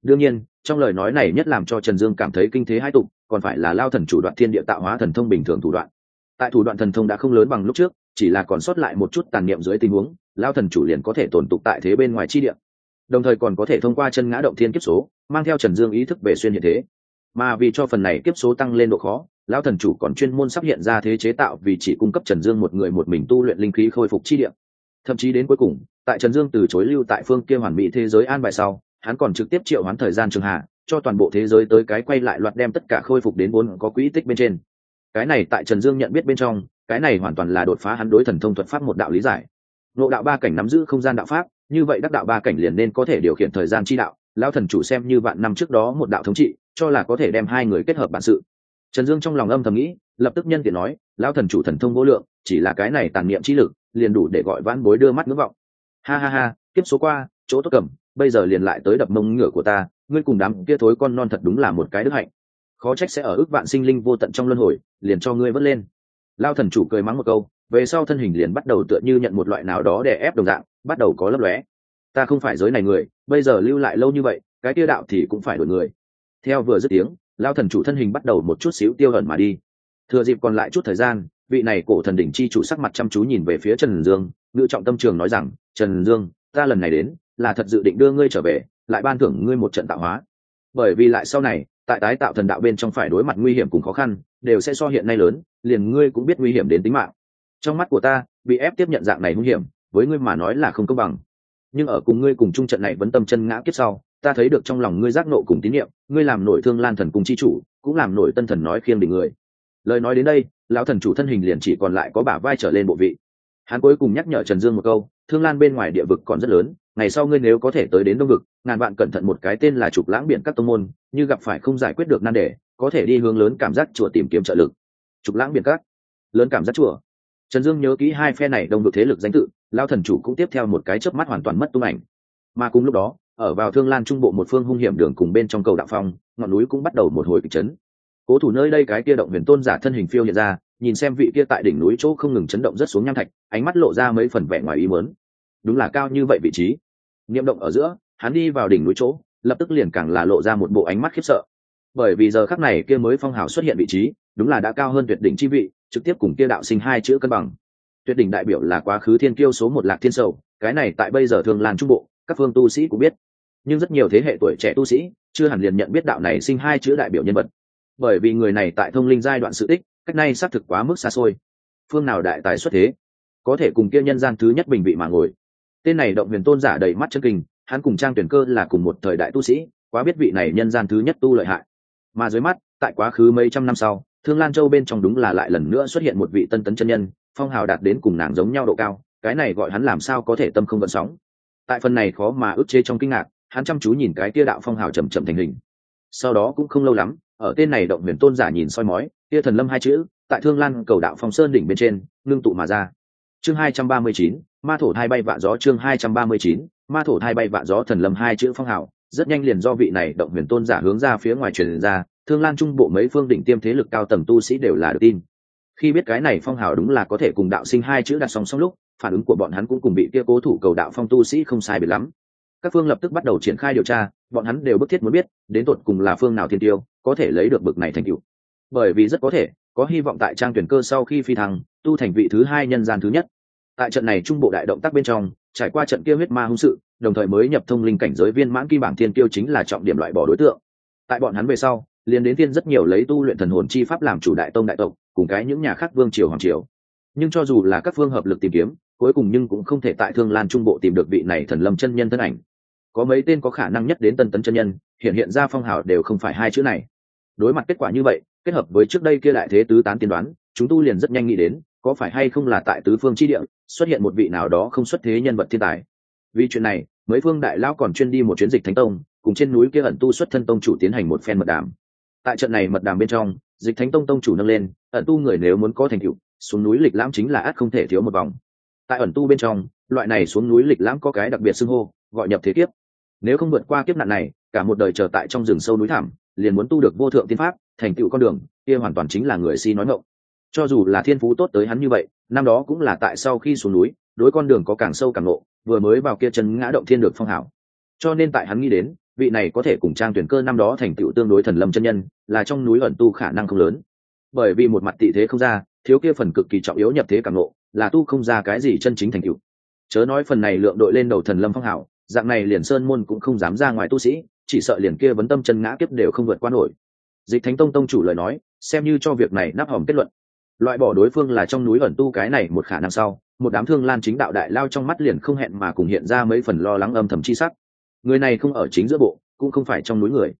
Đương nhiên, trong lời nói này nhất làm cho trần dương cảm thấy kinh thế hai tục, còn phải là lao thần chủ đoạn thiên địa tạo hóa thần thông bình thường thủ đoạn. Tại thủ đoạn thần thông đã không lớn bằng lúc trước, chỉ là còn sót lại một chút tàn niệm dưới tình huống, lao thần chủ liền có thể tồn tục tại thế bên ngoài chi địa. Đồng thời còn có thể thông qua chân ngã động thiên kiếp số, mang theo trần dương ý thức về xuyên hiện thế mà vì cho phần này kiếp số tăng lên độ khó, lão thần chủ còn chuyên môn sắp hiện ra thế chế tạo vì chỉ cung cấp trần dương một người một mình tu luyện linh khí khôi phục chi địa. Thậm chí đến cuối cùng, tại trần dương từ chối lưu tại phương kia hoàn mỹ thế giới an bài sau, hắn còn trực tiếp triệu hoán thời gian trường hạ, cho toàn bộ thế giới tới cái quay lại loạt đem tất cả khôi phục đến vốn có quỹ tích bên trên. Cái này tại trần dương nhận biết bên trong, cái này hoàn toàn là đột phá hắn đối thần thông thuật pháp một đạo lý giải. Nộ đạo ba cảnh nắm giữ không gian đạo pháp, như vậy đắc đạo ba cảnh liền nên có thể điều khiển thời gian chi đạo. Lão thần chủ xem như vạn năm trước đó một đạo thống trị cho là có thể đem hai người kết hợp bản sự. Trần dương trong lòng âm thầm nghĩ, lập tức nhân tiện nói, Lão thần chủ thần thông vô lượng, chỉ là cái này tàn niệm trí lực, liền đủ để gọi vãn bối đưa mắt ngưỡng vọng. Ha ha ha tiếp số qua, chỗ tốt cầm, bây giờ liền lại tới đập mông ngựa của ta, ngươi cùng đám kia thối con non thật đúng là một cái đức hạnh. Khó trách sẽ ở ước vạn sinh linh vô tận trong luân hồi, liền cho ngươi vớt lên. Lao thần chủ cười mắng một câu, về sau thân hình liền bắt đầu tựa như nhận một loại nào đó để ép đồng dạng, bắt đầu có lấp lóe. Ta không phải giới này người, bây giờ lưu lại lâu như vậy, cái kia đạo thì cũng phải đổi người theo vừa dứt tiếng lao thần chủ thân hình bắt đầu một chút xíu tiêu hận mà đi. Thừa dịp còn lại chút thời gian, vị này cổ thần đỉnh chi chủ sắc mặt chăm chú nhìn về phía trần dương, ngự trọng tâm trường nói rằng, trần dương, ta lần này đến, là thật dự định đưa ngươi trở về, lại ban thưởng ngươi một trận tạo hóa. Bởi vì lại sau này, tại tái tạo thần đạo bên trong phải đối mặt nguy hiểm cùng khó khăn, đều sẽ so hiện nay lớn, liền ngươi cũng biết nguy hiểm đến tính mạng. Trong mắt của ta, bị ép tiếp nhận dạng này nguy hiểm, với ngươi mà nói là không công bằng. Nhưng ở cùng ngươi cùng chung trận này vẫn tâm chân ngã kiếp sau ta thấy được trong lòng ngươi giác nộ cùng tín nhiệm, ngươi làm nổi thương lan thần cùng chi chủ, cũng làm nổi tân thần nói khiêng đỉnh người. Lời nói đến đây, lão thần chủ thân hình liền chỉ còn lại có bả vai trở lên bộ vị. Hắn cuối cùng nhắc nhở trần dương một câu, thương lan bên ngoài địa vực còn rất lớn, ngày sau ngươi nếu có thể tới đến đông vực, ngàn vạn cẩn thận một cái tên là trục lãng biển các tông môn, như gặp phải không giải quyết được nan đề, có thể đi hướng lớn cảm giác chùa tìm kiếm trợ lực. Trục lãng biển các, lớn cảm giác chùa. Trần dương nhớ kỹ hai phe này đông vực thế lực danh tự lao thần chủ cũng tiếp theo một cái chớp mắt hoàn toàn mất tung ảnh. Mà cùng lúc đó ở vào thương lan trung bộ một phương hung hiểm đường cùng bên trong cầu đạo phong, ngọn núi cũng bắt đầu một hồi kịch chấn. Cố thủ nơi đây cái kia động huyền tôn giả thân hình phiêu hiện ra, nhìn xem vị kia tại đỉnh núi chỗ không ngừng chấn động rất xuống nham thạch, ánh mắt lộ ra mấy phần vẻ ngoài ý mớn đúng là cao như vậy vị trí. Niệm động ở giữa, hắn đi vào đỉnh núi chỗ, lập tức liền càng là lộ ra một bộ ánh mắt khiếp sợ. Bởi vì giờ khắc này kia mới phong hào xuất hiện vị trí, đúng là đã cao hơn tuyệt đỉnh chi vị, trực tiếp cùng kia đạo sinh hai chữ cân bằng. Tuyệt đỉnh đại biểu là quá khứ thiên kiêu số một lạc thiên sầu, cái này tại bây giờ thường lan trung bộ các phương tu sĩ cũng biết. Nhưng rất nhiều thế hệ tuổi trẻ tu sĩ chưa hẳn liền nhận biết đạo này sinh hai chữ đại biểu nhân vật. Bởi vì người này tại thông linh giai đoạn sự tích, cách nay xác thực quá mức xa xôi. Phương nào đại tài xuất thế, có thể cùng kia nhân gian thứ nhất bình vị mà ngồi. Tên này động huyền tôn giả đầy mắt chân kinh, hắn cùng trang tuyển cơ là cùng một thời đại tu sĩ, quá biết vị này nhân gian thứ nhất tu lợi hại. Mà dưới mắt, tại quá khứ mấy trăm năm sau, thương lan châu bên trong đúng là lại lần nữa xuất hiện một vị tân tấn chân nhân, phong hào đạt đến cùng nàng giống nhau độ cao, cái này gọi hắn làm sao có thể tâm không vận sóng tại phần này khó mà ức chế trong kinh ngạc, hắn chăm chú nhìn cái Tia đạo phong hào chầm chậm thành hình. Sau đó cũng không lâu lắm, ở tên này động huyền tôn giả nhìn soi mói Tia thần lâm hai chữ, tại thương lan cầu đạo phong sơn đỉnh bên trên, ngưng tụ mà ra. Chương hai trăm ba mươi chín, ma thổ thai bay vạ gió chương hai trăm ba mươi chín, ma thổ thai bay vạ gió thần lâm hai chữ phong hào, rất nhanh liền do vị này động huyền tôn giả hướng ra phía ngoài truyền ra, thương lan trung bộ mấy phương đỉnh tiêm thế lực cao tầng tu sĩ đều là được tin. Khi biết cái này phong hào đúng là có thể cùng đạo sinh hai chữ đặt song song lúc phản ứng của bọn hắn cũng cùng bị kia cố thủ cầu đạo phong tu sĩ không sai biệt lắm. Các phương lập tức bắt đầu triển khai điều tra, bọn hắn đều bức thiết muốn biết, đến tột cùng là phương nào thiên tiêu, có thể lấy được bực này thành tựu. Bởi vì rất có thể, có hy vọng tại trang tuyển cơ sau khi phi thăng, tu thành vị thứ hai nhân gian thứ nhất. Tại trận này trung bộ đại động tác bên trong, trải qua trận kia huyết ma hung sự, đồng thời mới nhập thông linh cảnh giới viên mãn kim bảng thiên tiêu chính là trọng điểm loại bỏ đối tượng. Tại bọn hắn về sau, liền đến tiên rất nhiều lấy tu luyện thần hồn chi pháp làm chủ đại tông đại tộc, cùng cái những nhà khác vương triều hoàng triều nhưng cho dù là các phương hợp lực tìm kiếm, cuối cùng nhưng cũng không thể tại thương lan trung bộ tìm được vị này thần lâm chân nhân thân ảnh. Có mấy tên có khả năng nhất đến tân tấn chân nhân, hiện hiện ra phong hào đều không phải hai chữ này. Đối mặt kết quả như vậy, kết hợp với trước đây kia đại thế tứ tán tiên đoán, chúng tu liền rất nhanh nghĩ đến, có phải hay không là tại tứ phương chi địa, xuất hiện một vị nào đó không xuất thế nhân vật thiên tài. Vì chuyện này, mấy phương đại lão còn chuyên đi một chuyến dịch thánh tông, cùng trên núi kia ẩn tu xuất thân tông chủ tiến hành một phen mật đàm. Tại trận này mật đàm bên trong, dịch thánh tông tông chủ nâng lên, ẩn tu người nếu muốn có thành tựu xuống núi lịch lãm chính là ắt không thể thiếu một vòng. Tại ẩn tu bên trong, loại này xuống núi lịch lãm có cái đặc biệt xưng hô, gọi nhập thế kiếp. Nếu không vượt qua kiếp nạn này, cả một đời chờ tại trong rừng sâu núi thảm liền muốn tu được vô thượng tiên pháp, thành tựu con đường, kia hoàn toàn chính là người si nói ngộng cho dù là thiên phú tốt tới hắn như vậy, năm đó cũng là tại sau khi xuống núi, đối con đường có càng sâu càng ngộ, vừa mới vào kia chân ngã động thiên được phong hảo. Cho nên tại hắn nghĩ đến, vị này có thể cùng trang tuyển cơ năm đó thành tựu tương đối thần lâm chân nhân, là trong núi ẩn tu khả năng không lớn. Bởi vì một mặt tị thế không ra thiếu kia phần cực kỳ trọng yếu nhập thế càng ngộ, là tu không ra cái gì chân chính thành tựu. Chớ nói phần này lượng đội lên đầu thần lâm phong hảo, dạng này liền sơn môn cũng không dám ra ngoài tu sĩ, chỉ sợ liền kia vấn tâm chân ngã kiếp đều không vượt qua nổi. Dịch thánh tông tông chủ lời nói, xem như cho việc này nắp hòm kết luận. Loại bỏ đối phương là trong núi ẩn tu cái này một khả năng sau, một đám thương lan chính đạo đại lao trong mắt liền không hẹn mà cùng hiện ra mấy phần lo lắng âm thầm chi sắc. Người này không ở chính giữa bộ, cũng không phải trong núi người.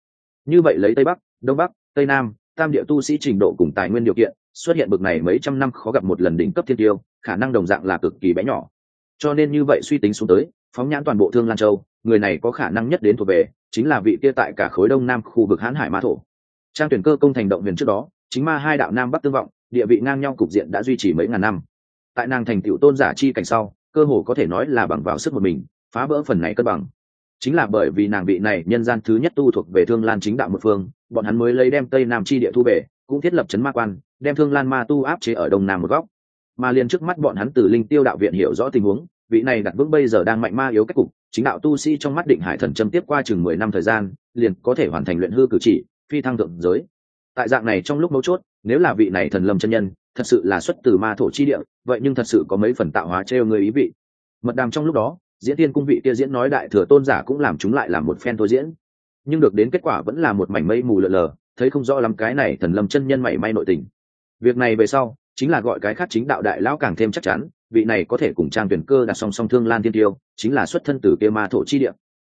Như vậy lấy tây bắc, đông bắc, tây nam, tam địa tu sĩ trình độ cùng tài nguyên điều kiện xuất hiện bực này mấy trăm năm khó gặp một lần đỉnh cấp thiên tiêu, khả năng đồng dạng là cực kỳ bé nhỏ. Cho nên như vậy suy tính xuống tới, phóng nhãn toàn bộ thương lan châu, người này có khả năng nhất đến thuộc về, chính là vị kia tại cả khối đông nam khu vực hãn hải ma thổ. Trang tuyển cơ công thành động huyền trước đó, chính ma hai đạo nam bắc tương vọng, địa vị ngang nhau cục diện đã duy trì mấy ngàn năm. Tại nàng thành tựu tôn giả chi cảnh sau, cơ hồ có thể nói là bằng vào sức một mình, phá vỡ phần này cân bằng. Chính là bởi vì nàng vị này nhân gian thứ nhất tu thuộc về thương lan chính đạo một phương, bọn hắn mới lấy đem tây nam chi địa thu về, cũng thiết lập chấn ma quan đem thương lan ma tu áp chế ở đông nam một góc. Mà liền trước mắt bọn hắn từ linh tiêu đạo viện hiểu rõ tình huống, vị này đặt vững bây giờ đang mạnh ma yếu cách cục, chính đạo tu sĩ trong mắt định hải thần châm tiếp qua chừng mười năm thời gian, liền có thể hoàn thành luyện hư cử chỉ, phi thăng thượng giới. Tại dạng này trong lúc mấu chốt, nếu là vị này thần lâm chân nhân, thật sự là xuất từ ma thổ chi địa, vậy nhưng thật sự có mấy phần tạo hóa trêu người ý vị. Mật đàm trong lúc đó, diễn tiên cung vị kia diễn nói đại thừa tôn giả cũng làm chúng lại làm một phen thôi diễn. Nhưng được đến kết quả vẫn là một mảnh mây mù lờ lờ, thấy không rõ lắm cái này thần lâm chân nhân mảy may nội tình việc này về sau, chính là gọi cái khác chính đạo đại lão càng thêm chắc chắn, vị này có thể cùng trang tuyển cơ đặt song song thương lan tiên tiêu, chính là xuất thân từ kia ma thổ chi địa.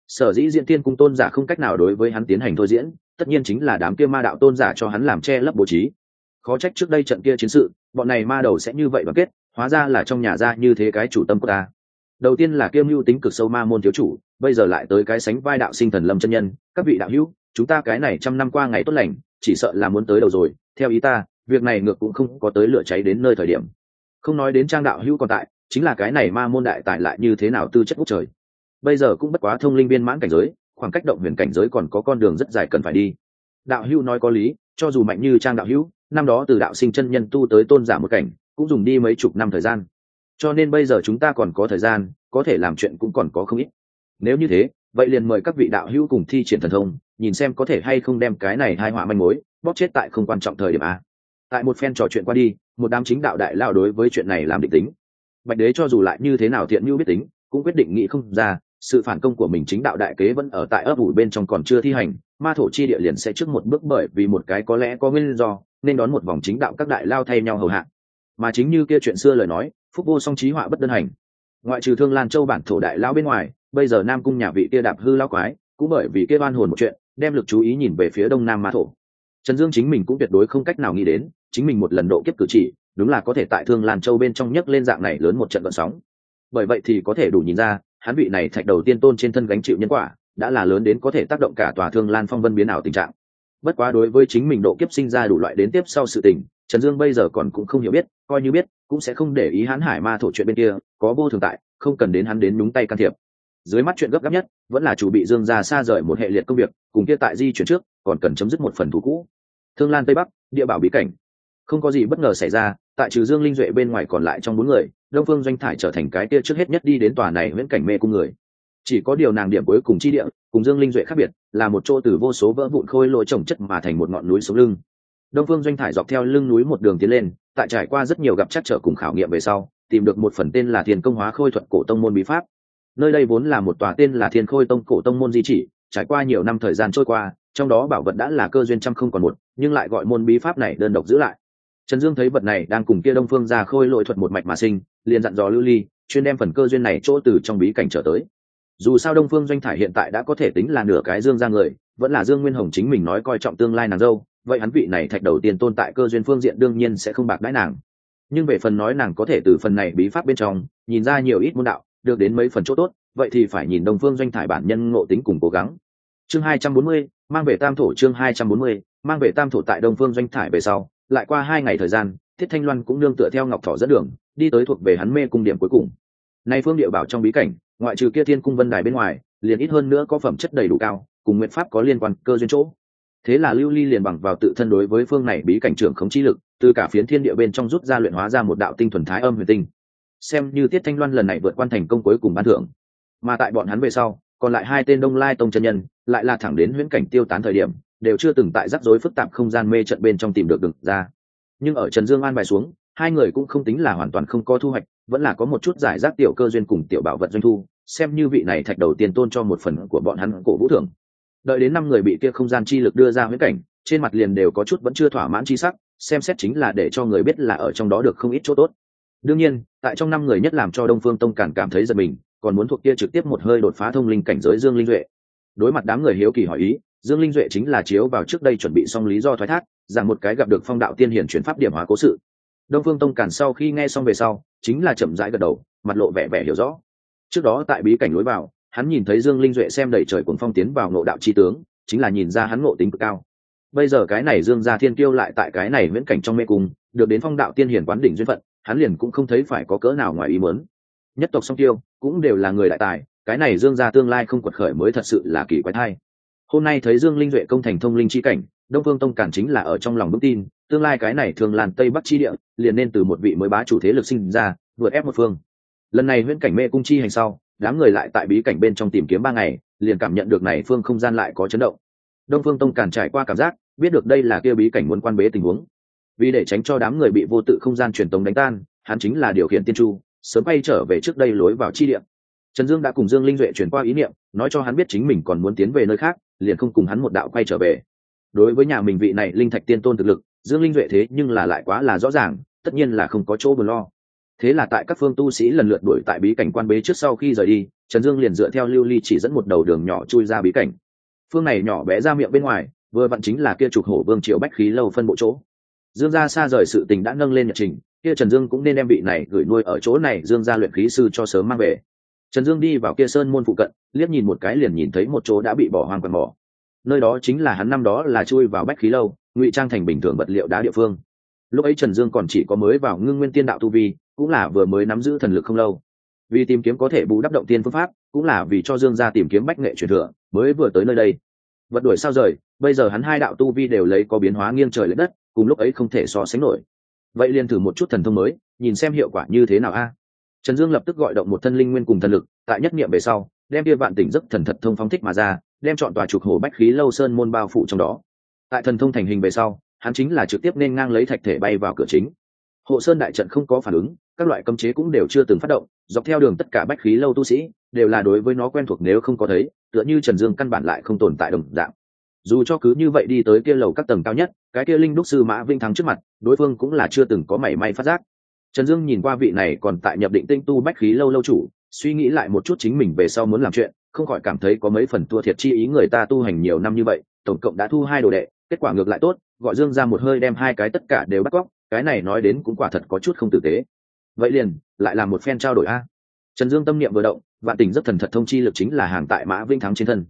Sở dĩ diễn tiên cung tôn giả không cách nào đối với hắn tiến hành thôi diễn, tất nhiên chính là đám kia ma đạo tôn giả cho hắn làm che lấp bố trí. Khó trách trước đây trận kia chiến sự, bọn này ma đầu sẽ như vậy và kết, hóa ra là trong nhà ra như thế cái chủ tâm của ta. Đầu tiên là kiêm mưu tính cực sâu ma môn thiếu chủ, bây giờ lại tới cái sánh vai đạo sinh thần lâm chân nhân, các vị đạo hữu, chúng ta cái này trăm năm qua ngày tốt lành, chỉ sợ là muốn tới đầu rồi, theo ý ta việc này ngược cũng không có tới lửa cháy đến nơi thời điểm. Không nói đến trang đạo hữu còn tại, chính là cái này ma môn đại tại lại như thế nào tư chất quốc trời. Bây giờ cũng bất quá thông linh viên mãn cảnh giới, khoảng cách động huyền cảnh giới còn có con đường rất dài cần phải đi. Đạo hữu nói có lý, cho dù mạnh như trang đạo hữu, năm đó từ đạo sinh chân nhân tu tới tôn giả một cảnh, cũng dùng đi mấy chục năm thời gian. Cho nên bây giờ chúng ta còn có thời gian, có thể làm chuyện cũng còn có không ít. Nếu như thế, vậy liền mời các vị đạo hữu cùng thi triển thần thông, nhìn xem có thể hay không đem cái này hai họa manh mối, bóp chết tại không quan trọng thời điểm a tại một phen trò chuyện qua đi, một đám chính đạo đại lao đối với chuyện này làm định tính. Bạch đế cho dù lại như thế nào thiện như biết tính, cũng quyết định nghĩ không ra, sự phản công của mình chính đạo đại kế vẫn ở tại ấp ủ bên trong còn chưa thi hành, ma thổ chi địa liền sẽ trước một bước bởi vì một cái có lẽ có nguyên do, nên đón một vòng chính đạo các đại lao thay nhau hầu hạ. Mà chính như kia chuyện xưa lời nói, phúc vô song trí họa bất đơn hành. Ngoại trừ thương lan châu bản thổ đại lao bên ngoài, bây giờ nam cung nhà vị kia đạp hư lao quái, cũng bởi vì kia ban hồn một chuyện, đem lực chú ý nhìn về phía đông nam ma thổ trần dương chính mình cũng tuyệt đối không cách nào nghĩ đến, chính mình một lần độ kiếp cử chỉ, đúng là có thể tại thương lan châu bên trong nhấc lên dạng này lớn một trận vận sóng. Bởi vậy thì có thể đủ nhìn ra, hắn vị này thạch đầu tiên tôn trên thân gánh chịu nhân quả, đã là lớn đến có thể tác động cả tòa thương lan phong vân biến ảo tình trạng. Bất quá đối với chính mình độ kiếp sinh ra đủ loại đến tiếp sau sự tình, trần dương bây giờ còn cũng không hiểu biết, coi như biết, cũng sẽ không để ý hắn hải ma thổ chuyện bên kia, có vô thường tại, không cần đến hắn đến nhúng tay can thiệp dưới mắt chuyện gấp gáp nhất vẫn là chủ bị dương ra xa rời một hệ liệt công việc, cùng kia tại di chuyển trước, còn cần chấm dứt một phần thủ cũ. Thương lan tây bắc, địa bảo bí cảnh. Không có gì bất ngờ xảy ra, tại trừ dương linh duệ bên ngoài còn lại trong bốn người, đông phương doanh thải trở thành cái kia trước hết nhất đi đến tòa này viễn cảnh mê cung người. Chỉ có điều nàng điểm cuối cùng chi địa, cùng dương linh duệ khác biệt, là một chỗ từ vô số vỡ vụn khôi lỗi trồng chất mà thành một ngọn núi xuống lưng. Đông phương doanh thải dọc theo lưng núi một đường tiến lên, tại trải qua rất nhiều gặp chắc trở cùng khảo nghiệm về sau, tìm được một phần tên là thiên công hóa khôi thuật cổ tông môn bí pháp nơi đây vốn là một tòa tên là thiên khôi tông cổ tông môn di chỉ, trải qua nhiều năm thời gian trôi qua, trong đó bảo vật đã là cơ duyên trăm không còn một, nhưng lại gọi môn bí pháp này đơn độc giữ lại. Trần dương thấy vật này đang cùng kia đông phương ra khôi lội thuật một mạch mà sinh, liền dặn dò lưu ly, chuyên đem phần cơ duyên này chỗ từ trong bí cảnh trở tới. Dù sao đông phương doanh thải hiện tại đã có thể tính là nửa cái dương ra người, vẫn là dương nguyên hồng chính mình nói coi trọng tương lai nàng dâu, vậy hắn vị này thạch đầu tiên tồn tại cơ duyên phương diện đương nhiên sẽ không bạc đãi nàng. Nhưng về phần nói nàng có thể từ phần này bí pháp bên trong, nhìn ra nhiều ít môn đạo được đến mấy phần chỗ tốt, vậy thì phải nhìn đông phương doanh thải bản nhân ngộ tính cùng cố gắng. Chương hai trăm bốn mươi, mang về tam thổ chương hai trăm bốn mươi, mang về tam thổ tại đông phương doanh thải về sau, lại qua hai ngày thời gian, thiết thanh loan cũng nương tựa theo ngọc thỏ dẫn đường, đi tới thuộc về hắn mê cung điểm cuối cùng. Nay phương địa bảo trong bí cảnh, ngoại trừ kia thiên cung vân đài bên ngoài, liền ít hơn nữa có phẩm chất đầy đủ cao, cùng nguyện pháp có liên quan cơ duyên chỗ. Thế là lưu ly liền bằng vào tự thân đối với phương này bí cảnh trưởng khống chi lực, từ cả phiến thiên địa bên trong rút ra luyện hóa ra một đạo tinh thuần thái âm huyền tinh xem như tiết thanh loan lần này vượt quan thành công cuối cùng ban thưởng. Mà tại bọn hắn về sau, còn lại hai tên đông lai tông chân nhân, lại là thẳng đến huyễn cảnh tiêu tán thời điểm, đều chưa từng tại rắc rối phức tạp không gian mê trận bên trong tìm được được ra. Nhưng ở trần dương an bài xuống, hai người cũng không tính là hoàn toàn không có thu hoạch, vẫn là có một chút giải rác tiểu cơ duyên cùng tiểu bảo vật doanh thu, xem như vị này thạch đầu tiên tôn cho một phần của bọn hắn cổ vũ thưởng. Đợi đến năm người bị kia không gian chi lực đưa ra huyễn cảnh, trên mặt liền đều có chút vẫn chưa thỏa mãn chi sắc, xem xét chính là để cho người biết là ở trong đó được không ít chỗ tốt đương nhiên, tại trong năm người nhất làm cho đông phương tông cản cảm thấy giật mình, còn muốn thuộc kia trực tiếp một hơi đột phá thông linh cảnh giới dương linh duệ. Đối mặt đám người hiếu kỳ hỏi ý, dương linh duệ chính là chiếu vào trước đây chuẩn bị xong lý do thoái thác, rằng một cái gặp được phong đạo tiên hiển chuyển pháp điểm hóa cố sự. Đông phương tông cản sau khi nghe xong về sau, chính là chậm rãi gật đầu, mặt lộ vẻ vẻ hiểu rõ. Trước đó tại bí cảnh lối vào, hắn nhìn thấy dương linh duệ xem đầy trời cuồng phong tiến vào ngộ đạo chi tướng, chính là nhìn ra hắn ngộ tính cực cao. Bây giờ cái này dương gia thiên tiêu lại tại cái này viễn cảnh trong mê cung, được đến phong đạo tiên hiển quán đỉnh duyên phận hắn liền cũng không thấy phải có cỡ nào ngoài ý muốn. Nhất tộc song tiêu cũng đều là người đại tài, cái này dương gia tương lai không quật khởi mới thật sự là kỳ quái thai hôm nay thấy dương linh duệ công thành thông linh chi cảnh, đông vương tông cản chính là ở trong lòng vững tin, tương lai cái này thường làn tây bắc chi địa, liền nên từ một vị mới bá chủ thế lực sinh ra, vượt ép một phương. Lần này huyễn cảnh mê cung chi hành sau, đám người lại tại bí cảnh bên trong tìm kiếm ba ngày, liền cảm nhận được này phương không gian lại có chấn động. Đông phương tông cản trải qua cảm giác, biết được đây là kia bí cảnh muốn quan bế tình huống vì để tránh cho đám người bị vô tự không gian truyền tống đánh tan, hắn chính là điều khiển tiên chu, sớm bay trở về trước đây lối vào chi địa. Trần dương đã cùng dương linh duệ truyền qua ý niệm, nói cho hắn biết chính mình còn muốn tiến về nơi khác, liền không cùng hắn một đạo quay trở về. Đối với nhà mình vị này linh thạch tiên tôn thực lực, dương linh duệ thế nhưng là lại quá là rõ ràng, tất nhiên là không có chỗ buồn lo. Thế là tại các phương tu sĩ lần lượt đuổi tại bí cảnh quan bế trước sau khi rời đi, trần dương liền dựa theo lưu ly chỉ dẫn một đầu đường nhỏ chui ra bí cảnh. Phương này nhỏ bé ra miệng bên ngoài, vừa vặn chính là kia trục hổ vương triệu bách khí lâu phân bộ chỗ dương gia xa rời sự tình đã nâng lên nhật trình, kia trần dương cũng nên đem vị này gửi nuôi ở chỗ này dương gia luyện khí sư cho sớm mang về. Trần dương đi vào kia sơn môn phụ cận, liếc nhìn một cái liền nhìn thấy một chỗ đã bị bỏ hoang quần bỏ nơi đó chính là hắn năm đó là chui vào bách khí lâu, ngụy trang thành bình thường vật liệu đá địa phương. Lúc ấy trần dương còn chỉ có mới vào ngưng nguyên tiên đạo tu vi, cũng là vừa mới nắm giữ thần lực không lâu. Vì tìm kiếm có thể bù đắp động tiên phương pháp, cũng là vì cho dương gia tìm kiếm bách nghệ truyền thừa, mới vừa tới nơi đây vật đuổi sao rời, bây giờ hắn hai đạo tu vi đều lấy có biến hóa nghiêng trời l ệ đất, cùng lúc ấy không thể so sánh nổi. Vậy liền thử một chút thần thông mới, nhìn xem hiệu quả như thế nào a. Trần dương lập tức gọi động một thân linh nguyên cùng thần lực, tại nhất nghiệm về sau, đem kia vạn tỉnh giấc thần thật thông phóng thích mà ra, đem chọn tòa trục hồ bách khí lâu sơn môn bao phủ trong đó. Tại thần thông thành hình về sau, hắn chính là trực tiếp nên ngang lấy thạch thể bay vào cửa chính. Hộ sơn đại trận không có phản ứng, các loại cấm chế cũng đều chưa từng phát động, dọc theo đường tất cả bách khí lâu tu sĩ đều là đối với nó quen thuộc nếu không có thấy, tựa như trần dương căn bản lại không tồn tại đồng dạng. Dù cho cứ như vậy đi tới kia lầu các tầng cao nhất, cái kia linh đúc sư mã vinh thắng trước mặt, đối phương cũng là chưa từng có mảy may phát giác. Trần dương nhìn qua vị này còn tại nhập định tinh tu bách khí lâu lâu chủ, suy nghĩ lại một chút chính mình về sau muốn làm chuyện, không khỏi cảm thấy có mấy phần thua thiệt chi ý người ta tu hành nhiều năm như vậy, tổng cộng đã thu hai đồ đệ, kết quả ngược lại tốt, gọi dương ra một hơi đem hai cái tất cả đều bắt cóc, cái này nói đến cũng quả thật có chút không tử tế. Vậy liền, lại là một phen trao đổi a. Trần dương tâm niệm vừa động vạn tình rất thần thật thông chi lực chính là hàng tại mã vinh thắng trên thân.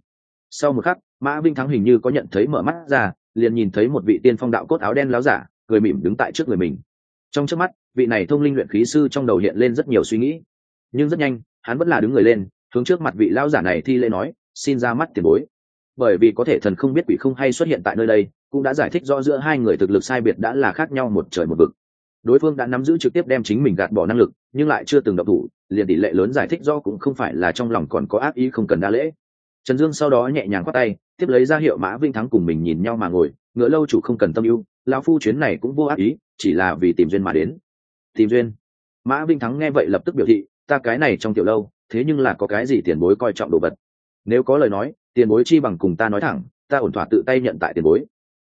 Sau một khắc, mã vinh thắng hình như có nhận thấy mở mắt ra, liền nhìn thấy một vị tiên phong đạo cốt áo đen láo giả, cười mỉm đứng tại trước người mình. Trong trước mắt, vị này thông linh luyện khí sư trong đầu hiện lên rất nhiều suy nghĩ. Nhưng rất nhanh, hắn vẫn là đứng người lên, hướng trước mặt vị lao giả này thi lễ nói, xin ra mắt tiền bối. Bởi vì có thể thần không biết quỷ không hay xuất hiện tại nơi đây, cũng đã giải thích rõ giữa hai người thực lực sai biệt đã là khác nhau một trời một vực. Đối phương đã nắm giữ trực tiếp đem chính mình gạt bỏ năng lực, nhưng lại chưa từng độc thủ liền tỷ lệ lớn giải thích do cũng không phải là trong lòng còn có ác ý không cần đa lễ. Trần dương sau đó nhẹ nhàng quát tay, tiếp lấy ra hiệu mã vinh thắng cùng mình nhìn nhau mà ngồi, ngựa lâu chủ không cần tâm ưu, lão phu chuyến này cũng vô ác ý, chỉ là vì tìm duyên mà đến. Tìm duyên? Mã vinh thắng nghe vậy lập tức biểu thị, ta cái này trong tiểu lâu, thế nhưng là có cái gì tiền bối coi trọng đồ vật? Nếu có lời nói, tiền bối chi bằng cùng ta nói thẳng, ta ổn thỏa tự tay nhận tại tiền bối.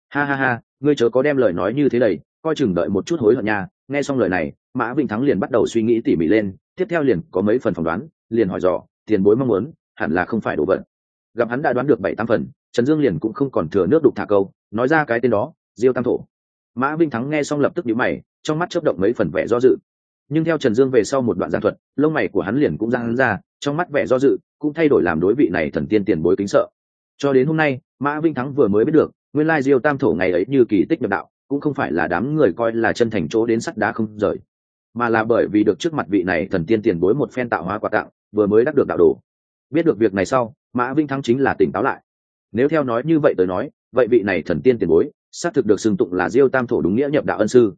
Ha ha ha, ngươi chớ có đem lời nói như thế đầy, coi chừng đợi một chút hối hận nha. Nghe xong lời này, mã vinh thắng liền bắt đầu suy nghĩ tỉ mỉ lên tiếp theo liền có mấy phần phỏng đoán, liền hỏi dò, tiền bối mong muốn, hẳn là không phải đồ vật. Gặp hắn đã đoán được bảy tám phần, trần dương liền cũng không còn thừa nước đục thả câu, nói ra cái tên đó, diêu tam thổ. Mã vinh thắng nghe xong lập tức nhíu mày, trong mắt chớp động mấy phần vẻ do dự. Nhưng theo trần dương về sau một đoạn giảng thuật, lông mày của hắn liền cũng ra hắn ra, trong mắt vẻ do dự cũng thay đổi làm đối vị này thần tiên tiền bối kính sợ. Cho đến hôm nay, mã vinh thắng vừa mới biết được, nguyên lai diêu tam thổ ngày ấy như kỳ tích nhập đạo, cũng không phải là đám người coi là chân thành chỗ đến sắt đá không rời mà là bởi vì được trước mặt vị này thần tiên tiền bối một phen tạo hóa quà tặng, vừa mới đắc được đạo đồ. Biết được việc này sau, mã vinh thắng chính là tỉnh táo lại. Nếu theo nói như vậy tới nói, vậy vị này thần tiên tiền bối, xác thực được xưng tụng là diêu tam thổ đúng nghĩa nhập đạo ân sư.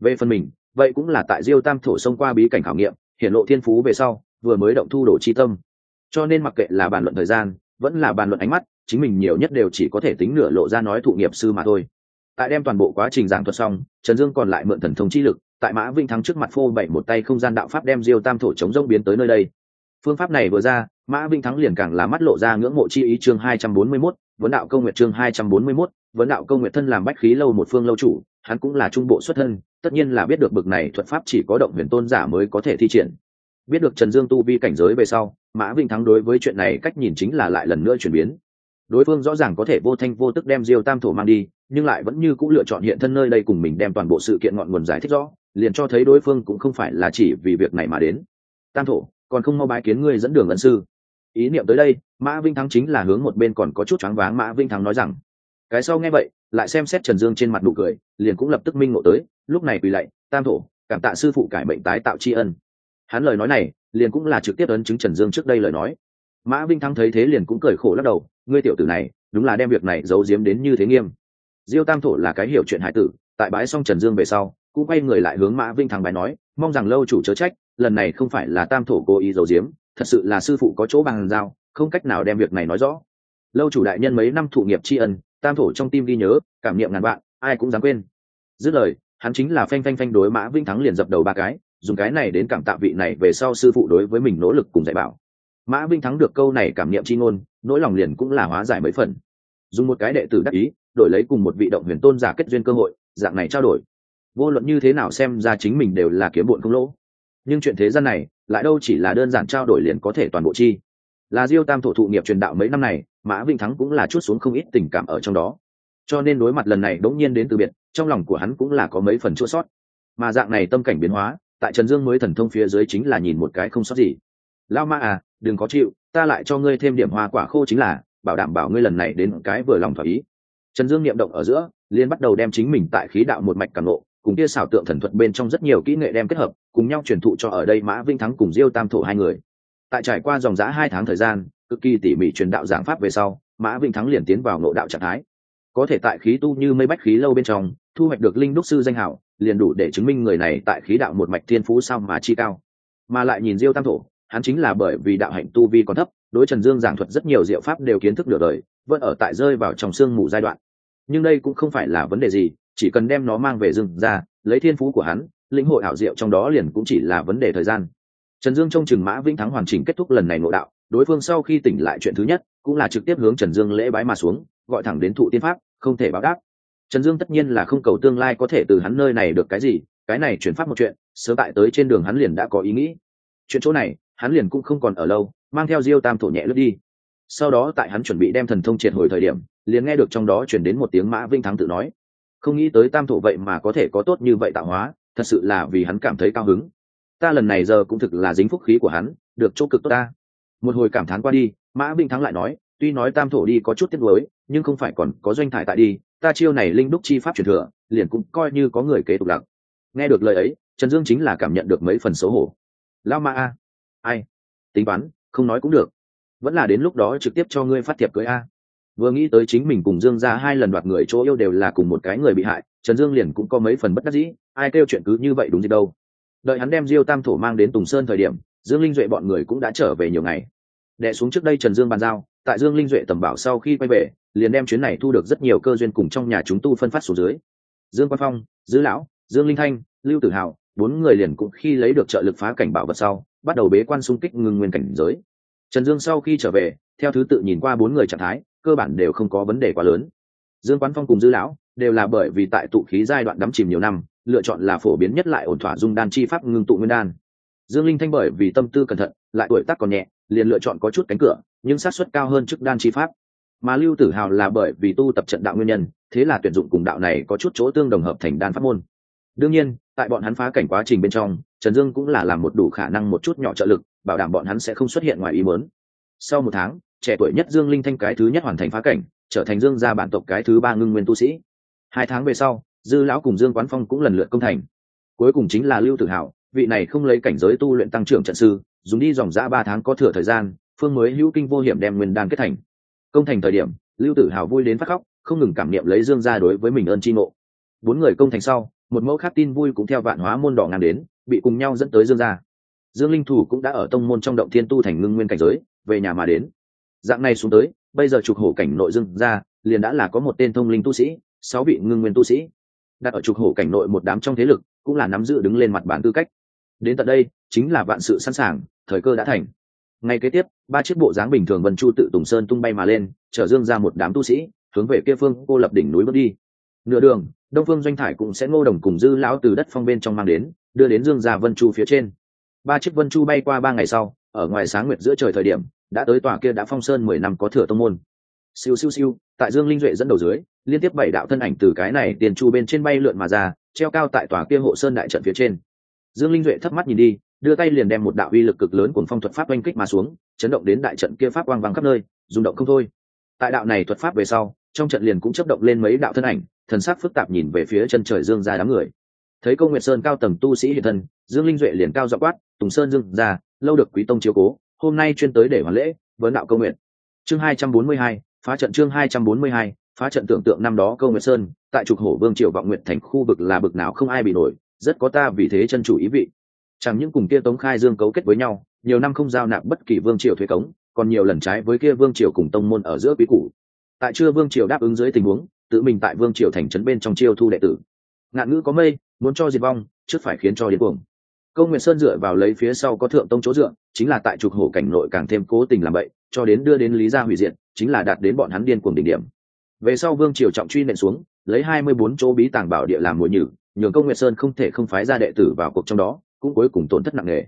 Về phần mình, vậy cũng là tại diêu tam thổ xông qua bí cảnh khảo nghiệm, hiển lộ thiên phú về sau, vừa mới động thu đổ chi tâm. Cho nên mặc kệ là bàn luận thời gian, vẫn là bàn luận ánh mắt, chính mình nhiều nhất đều chỉ có thể tính nửa lộ ra nói thụ nghiệp sư mà thôi. Tại đem toàn bộ quá trình giảng thuật xong, trần dương còn lại mượn thần thông chi lực tại mã vinh thắng trước mặt phô bảy một tay không gian đạo pháp đem diêu tam thổ chống rông biến tới nơi đây. Phương pháp này vừa ra, mã vinh thắng liền càng là mắt lộ ra ngưỡng mộ chi ý chương hai trăm bốn mươi mốt, vấn đạo công nguyện chương hai trăm bốn mươi mốt, vấn đạo công nguyện thân làm bách khí lâu một phương lâu chủ, hắn cũng là trung bộ xuất thân, tất nhiên là biết được bực này thuật pháp chỉ có động huyền tôn giả mới có thể thi triển. Biết được trần dương tu vi cảnh giới về sau, mã vinh thắng đối với chuyện này cách nhìn chính là lại lần nữa chuyển biến. Đối phương rõ ràng có thể vô thanh vô tức đem diêu tam thổ mang đi, nhưng lại vẫn như c ũ lựa chọn hiện thân nơi đây cùng mình đem toàn bộ sự kiện ngọn nguồn giải thích rõ liền cho thấy đối phương cũng không phải là chỉ vì việc này mà đến. Tam thổ, còn không mau bái kiến ngươi dẫn đường ân sư. Ý niệm tới đây, mã vinh thắng chính là hướng một bên còn có chút choáng váng mã vinh thắng nói rằng, cái sau nghe vậy, lại xem xét trần dương trên mặt nụ cười, liền cũng lập tức minh ngộ tới, lúc này quỳ lạy, tam thổ, cảm tạ sư phụ cải bệnh tái tạo tri ân. Hắn lời nói này, liền cũng là trực tiếp ấn chứng trần dương trước đây lời nói. Mã vinh thắng thấy thế liền cũng cười khổ lắc đầu, ngươi tiểu tử này, đúng là đem việc này giấu giếm đến như thế nghiêm. Diêu tam thổ là cái hiểu chuyện hải tử, tại bãi xong trần dương về sau cũng quay người lại hướng mã vinh thắng bài nói, mong rằng lâu chủ chớ trách, lần này không phải là tam thổ cố ý giấu giếm, thật sự là sư phụ có chỗ bằng giao, không cách nào đem việc này nói rõ. Lâu chủ đại nhân mấy năm thụ nghiệp tri ân, tam thổ trong tim ghi nhớ, cảm niệm ngàn vạn, ai cũng dám quên. Dứt lời, hắn chính là phanh phanh phanh đối mã vinh thắng liền dập đầu ba cái, dùng cái này đến cảm tạ vị này về sau sư phụ đối với mình nỗ lực cùng dạy bảo. Mã vinh thắng được câu này cảm niệm chi ngôn, nỗi lòng liền cũng là hóa giải mấy phần. Dùng một cái đệ tử đắc ý, đổi lấy cùng một vị động huyền tôn giả kết duyên cơ hội, dạng này trao đổi vô luận như thế nào xem ra chính mình đều là kiếm bộn không lỗ. Nhưng chuyện thế gian này, lại đâu chỉ là đơn giản trao đổi liền có thể toàn bộ chi. Là diêu tam thổ thụ nghiệp truyền đạo mấy năm này, mã vinh thắng cũng là chút xuống không ít tình cảm ở trong đó. Cho nên đối mặt lần này đống nhiên đến từ biệt, trong lòng của hắn cũng là có mấy phần chua sót. Mà dạng này tâm cảnh biến hóa, tại trần dương mới thần thông phía dưới chính là nhìn một cái không sót gì. Lao ma à đừng có chịu, ta lại cho ngươi thêm điểm hoa quả khô chính là, bảo đảm bảo ngươi lần này đến cái vừa lòng thỏa ý. Trần dương niệm động ở giữa liên bắt đầu đem chính mình tại khí đạo một mạch càng lộ cùng kia xảo tượng thần thuật bên trong rất nhiều kỹ nghệ đem kết hợp, cùng nhau truyền thụ cho ở đây mã vinh thắng cùng diêu tam thổ hai người. Tại trải qua dòng giã hai tháng thời gian, cực kỳ tỉ mỉ truyền đạo giảng pháp về sau, mã vinh thắng liền tiến vào nội đạo trạng thái. Có thể tại khí tu như mây bách khí lâu bên trong, thu hoạch được linh đúc sư danh hảo, liền đủ để chứng minh người này tại khí đạo một mạch thiên phú sao mà chi cao. Mà lại nhìn diêu tam thổ, hắn chính là bởi vì đạo hạnh tu vi còn thấp, đối trần dương giảng thuật rất nhiều diệu pháp đều kiến thức được đời, vẫn ở tại rơi vào trong sương mù giai đoạn. Nhưng đây cũng không phải là vấn đề gì chỉ cần đem nó mang về rừng ra, lấy thiên phú của hắn, lĩnh hội ảo diệu trong đó liền cũng chỉ là vấn đề thời gian. Trần dương trông chừng mã vĩnh thắng hoàn chỉnh kết thúc lần này nội đạo, đối phương sau khi tỉnh lại chuyện thứ nhất, cũng là trực tiếp hướng trần dương lễ bái mà xuống, gọi thẳng đến thụ tiên pháp, không thể báo đáp. Trần dương tất nhiên là không cầu tương lai có thể từ hắn nơi này được cái gì, cái này chuyển pháp một chuyện, sớm tại tới trên đường hắn liền đã có ý nghĩ. Chuyện chỗ này, hắn liền cũng không còn ở lâu, mang theo diêu tam thổ nhẹ lướt đi. Sau đó tại hắn chuẩn bị đem thần thông triệt hồi thời điểm, liền nghe được trong đó chuyển đến một tiếng mã vinh thắng tự nói không nghĩ tới tam thổ vậy mà có thể có tốt như vậy tạo hóa, thật sự là vì hắn cảm thấy cao hứng. Ta lần này giờ cũng thực là dính phúc khí của hắn, được chỗ cực tốt ta. Một hồi cảm thán qua đi, mã vinh thắng lại nói, tuy nói tam thổ đi có chút tiếc nuối, nhưng không phải còn có doanh thải tại đi, ta chiêu này linh đúc chi pháp truyền thừa, liền cũng coi như có người kế tục lặng. Nghe được lời ấy, trần dương chính là cảm nhận được mấy phần xấu hổ. Lao ma a. Ai? Tính toán, không nói cũng được. Vẫn là đến lúc đó trực tiếp cho ngươi phát thiệp cưới a vừa nghĩ tới chính mình cùng dương ra hai lần đoạt người chỗ yêu đều là cùng một cái người bị hại, trần dương liền cũng có mấy phần bất đắc dĩ, ai kêu chuyện cứ như vậy đúng gì đâu. Đợi hắn đem diêu tam thổ mang đến tùng sơn thời điểm, dương linh duệ bọn người cũng đã trở về nhiều ngày. Đẻ xuống trước đây trần dương bàn giao, tại dương linh duệ tầm bảo sau khi quay về, liền đem chuyến này thu được rất nhiều cơ duyên cùng trong nhà chúng tu phân phát xuống dưới. Dương quang phong, dư lão, dương linh thanh, lưu tử hào bốn người liền cũng khi lấy được trợ lực phá cảnh bảo vật sau, bắt đầu bế quan xung kích ngừng nguyên cảnh giới. Trần dương sau khi trở về, theo thứ tự nhìn qua bốn người trạng thái cơ bản đều không có vấn đề quá lớn. Dương quán phong cùng dư lão đều là bởi vì tại tụ khí giai đoạn đắm chìm nhiều năm, lựa chọn là phổ biến nhất lại ổn thỏa dung đan chi pháp ngưng tụ nguyên đan. Dương linh thanh bởi vì tâm tư cẩn thận, lại tuổi tác còn nhẹ, liền lựa chọn có chút cánh cửa, nhưng sát suất cao hơn chức đan chi pháp. Mà lưu tử hào là bởi vì tu tập trận đạo nguyên nhân, thế là tuyển dụng cùng đạo này có chút chỗ tương đồng hợp thành đan pháp môn. Đương nhiên, tại bọn hắn phá cảnh quá trình bên trong, trần dương cũng là làm một đủ khả năng một chút nhỏ trợ lực, bảo đảm bọn hắn sẽ không xuất hiện ngoài ý muốn. sau một tháng trẻ tuổi nhất dương linh thanh cái thứ nhất hoàn thành phá cảnh, trở thành dương gia bản tộc cái thứ ba ngưng nguyên tu sĩ. Hai tháng về sau, dư lão cùng dương quán phong cũng lần lượt công thành. Cuối cùng chính là lưu tử hạo, vị này không lấy cảnh giới tu luyện tăng trưởng trận sư, dùng đi dòng giã ba tháng có thừa thời gian, phương mới hữu kinh vô hiểm đem nguyên đan kết thành. Công thành thời điểm, lưu tử hào vui đến phát khóc, không ngừng cảm niệm lấy dương gia đối với mình ơn tri ngộ. Bốn người công thành sau, một mẫu khác tin vui cũng theo vạn hóa môn đỏ ngàn đến, bị cùng nhau dẫn tới dương gia. Dương linh thủ cũng đã ở tông môn trong động thiên tu thành ngưng nguyên cảnh giới, về nhà mà đến dạng này xuống tới, bây giờ trục hổ cảnh nội dương gia liền đã là có một tên thông linh tu sĩ, sáu vị ngưng nguyên tu sĩ. Đặt ở trục hổ cảnh nội một đám trong thế lực cũng là nắm giữ đứng lên mặt bản tư cách. Đến tận đây, chính là vạn sự sẵn sàng, thời cơ đã thành. Ngay kế tiếp, ba chiếc bộ dáng bình thường vân chu tự tùng sơn tung bay mà lên, chở dương ra một đám tu sĩ, hướng về kia phương cô lập đỉnh núi bước đi. Nửa đường, đông phương doanh thải cũng sẽ ngô đồng cùng dư lão từ đất phong bên trong mang đến, đưa đến dương gia vân chu phía trên. Ba chiếc vân chu bay qua ba ngày sau, ở ngoài sáng nguyệt giữa trời thời điểm đã tới tòa kia đã phong sơn mười năm có thừa tông môn. Siêu siêu siêu, tại dương linh duệ dẫn đầu dưới, liên tiếp bảy đạo thân ảnh từ cái này tiền chu bên trên bay lượn mà ra, treo cao tại tòa kia hộ sơn đại trận phía trên. Dương linh duệ thấp mắt nhìn đi, đưa tay liền đem một đạo uy lực cực lớn của phong thuật pháp oanh kích mà xuống, chấn động đến đại trận kia pháp quang vang khắp nơi, rung động không thôi. Tại đạo này thuật pháp về sau, trong trận liền cũng chấp động lên mấy đạo thân ảnh, thần sắc phức tạp nhìn về phía chân trời dương ra đám người. Thấy công nguyệt sơn cao tầng tu sĩ hiện thân, dương linh duệ liền cao dọ quát, tùng sơn dương ra, lâu được quý tông chiếu cố hôm nay chuyên tới để hoàn lễ vấn đạo câu nguyện. Chương hai trăm bốn mươi hai, phá trận chương hai trăm bốn mươi hai, phá trận tưởng tượng năm đó câu nguyện sơn, tại trục hổ vương triều vọng nguyện thành khu vực là bực nào không ai bị nổi, rất có ta vì thế chân chủ ý vị. Chẳng những cùng kia tống khai dương cấu kết với nhau, nhiều năm không giao nạp bất kỳ vương triều thuế cống, còn nhiều lần trái với kia vương triều cùng tông môn ở giữa quý củ. Tại chưa vương triều đáp ứng dưới tình huống, tự mình tại vương triều thành trấn bên trong chiêu thu đệ tử. Ngạn ngữ có mây, muốn cho diệt vong, trước phải khiến cho điên cuồng câu nguyệt sơn dựa vào lấy phía sau có thượng tông chỗ dựa chính là tại trục hổ cảnh nội càng thêm cố tình làm bậy cho đến đưa đến lý gia hủy diệt, chính là đạt đến bọn hắn điên cuồng đỉnh điểm. Về sau vương triều trọng truy nện xuống lấy hai mươi bốn chỗ bí tàng bảo địa làm mồi nhử nhường công nguyệt sơn không thể không phái ra đệ tử vào cuộc trong đó cũng cuối cùng tổn thất nặng nề.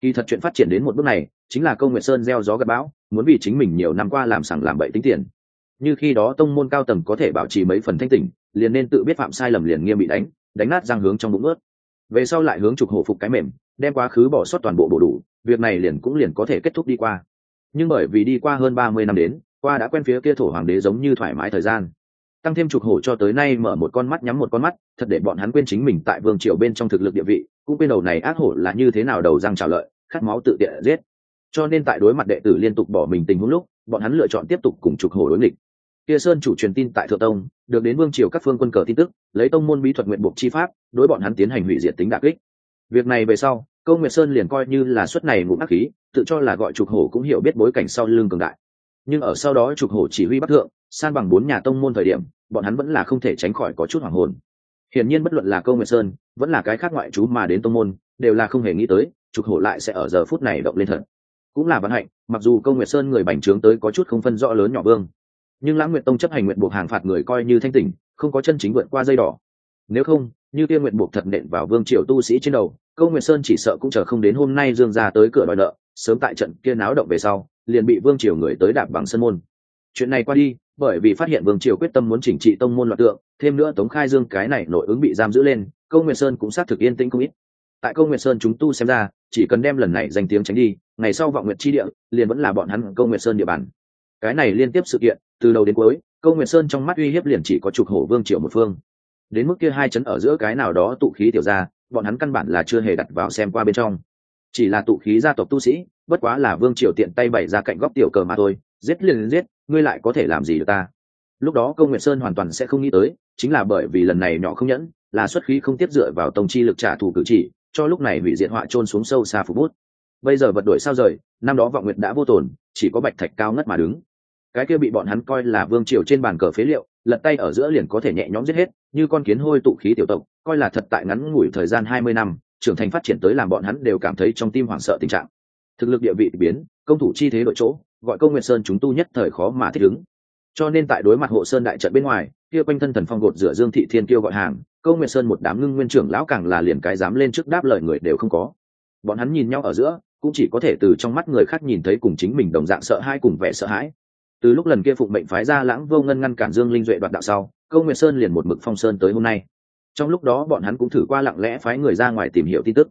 Kỳ thật chuyện phát triển đến một bước này chính là công nguyệt sơn gieo gió gặp bão muốn vì chính mình nhiều năm qua làm sằng làm bậy tính tiền. Như khi đó tông môn cao tầng có thể bảo trì mấy phần thanh tỉnh liền nên tự biết phạm sai lầm liền nghiêm bị đánh đánh nát răng hướng trong bụng ướt về sau lại hướng trục hổ phục cái mềm, đem quá khứ bỏ sót toàn bộ bộ đủ, việc này liền cũng liền có thể kết thúc đi qua. Nhưng bởi vì đi qua hơn ba mươi năm đến, qua đã quen phía kia thổ hoàng đế giống như thoải mái thời gian. Tăng thêm trục hổ cho tới nay mở một con mắt, nhắm một con mắt, thật để bọn hắn quên chính mình tại vương triều bên trong thực lực địa vị, cũng quên đầu này ác hổ là như thế nào đầu răng trả lợi, khát máu tự tiện giết. Cho nên tại đối mặt đệ tử liên tục bỏ mình tình huống lúc, bọn hắn lựa chọn tiếp tục cùng trục hổ đối nghịch kia sơn chủ truyền tin tại thượng tông, được đến vương triều các phương quân cờ tin tức, lấy tông môn bí thuật nguyện buộc chi pháp, đối bọn hắn tiến hành hủy diệt tính đà kích. Việc này về sau, câu nguyệt sơn liền coi như là suất này ngụm ác khí, tự cho là gọi trục hổ cũng hiểu biết bối cảnh sau lưng cường đại. Nhưng ở sau đó trục hổ chỉ huy bắc thượng, san bằng bốn nhà tông môn thời điểm, bọn hắn vẫn là không thể tránh khỏi có chút hoàng hồn. Hiển nhiên bất luận là câu nguyệt sơn, vẫn là cái khác ngoại chú mà đến tông môn, đều là không hề nghĩ tới, trục hổ lại sẽ ở giờ phút này động lên thật. Cũng là vận hạnh, mặc dù câu nguyệt sơn người bành trướng tới có chút không phân rõ lớn nhỏ vương nhưng lãng nguyện tông chấp hành nguyện buộc hàng phạt người coi như thanh tỉnh, không có chân chính vượt qua dây đỏ. Nếu không, như kia nguyện buộc thật nện vào vương triều tu sĩ trên đầu, câu nguyệt sơn chỉ sợ cũng chờ không đến hôm nay dương ra tới cửa đòi nợ, sớm tại trận kia náo động về sau, liền bị vương triều người tới đạp bằng sân môn. Chuyện này qua đi, bởi vì phát hiện vương triều quyết tâm muốn chỉnh trị tông môn loạt tượng, thêm nữa tống khai dương cái này nội ứng bị giam giữ lên, câu nguyệt sơn cũng xác thực yên tĩnh không ít. Tại câu nguyệt sơn chúng tu xem ra, chỉ cần đem lần này danh tiếng tránh đi, ngày sau vọng nguyện chi địa, liền vẫn là bọn hắn câu nguyệt sơn địa bàn. Cái này liên tiếp sự kiện từ đầu đến cuối, câu nguyệt sơn trong mắt uy hiếp liền chỉ có trục hổ vương triệu một phương. Đến mức kia hai chấn ở giữa cái nào đó tụ khí tiểu ra bọn hắn căn bản là chưa hề đặt vào xem qua bên trong. Chỉ là tụ khí gia tộc tu sĩ, bất quá là vương triều tiện tay bày ra cạnh góc tiểu cờ mà thôi, giết liền giết, ngươi lại có thể làm gì được ta? Lúc đó câu nguyệt sơn hoàn toàn sẽ không nghĩ tới, chính là bởi vì lần này nhỏ không nhẫn, là xuất khí không tiếp dựa vào tông chi lực trả thù cử chỉ, cho lúc này hủy diệt họa trôn xuống sâu xa phục bút. Bây giờ vật đổi sao rời, năm đó vọng nguyệt đã vô tồn, chỉ có bạch thạch cao ngất mà đứng cái kia bị bọn hắn coi là vương triều trên bàn cờ phế liệu, lật tay ở giữa liền có thể nhẹ nhõm giết hết, như con kiến hôi tụ khí tiểu tộc, coi là thật tại ngắn ngủi thời gian hai mươi năm, trưởng thành phát triển tới làm bọn hắn đều cảm thấy trong tim hoảng sợ tình trạng. Thực lực địa vị biến, công thủ chi thế đội chỗ, gọi công nguyệt sơn chúng tu nhất thời khó mà thích ứng. Cho nên tại đối mặt hộ sơn đại trận bên ngoài, kia quanh thân thần phong gột rửa dương thị thiên kêu gọi hàng, công nguyệt sơn một đám ngưng nguyên trưởng lão càng là liền cái dám lên trước đáp lời người đều không có. Bọn hắn nhìn nhau ở giữa, cũng chỉ có thể từ trong mắt người khác nhìn thấy cùng chính mình đồng dạng sợ hãi cùng vẻ sợ hãi từ lúc lần kia phụng mệnh phái ra lãng vô ngân ngăn cản dương linh duệ đoạt đạo sau, câu nguyệt sơn liền một mực phong sơn tới hôm nay. Trong lúc đó bọn hắn cũng thử qua lặng lẽ phái người ra ngoài tìm hiểu tin tức.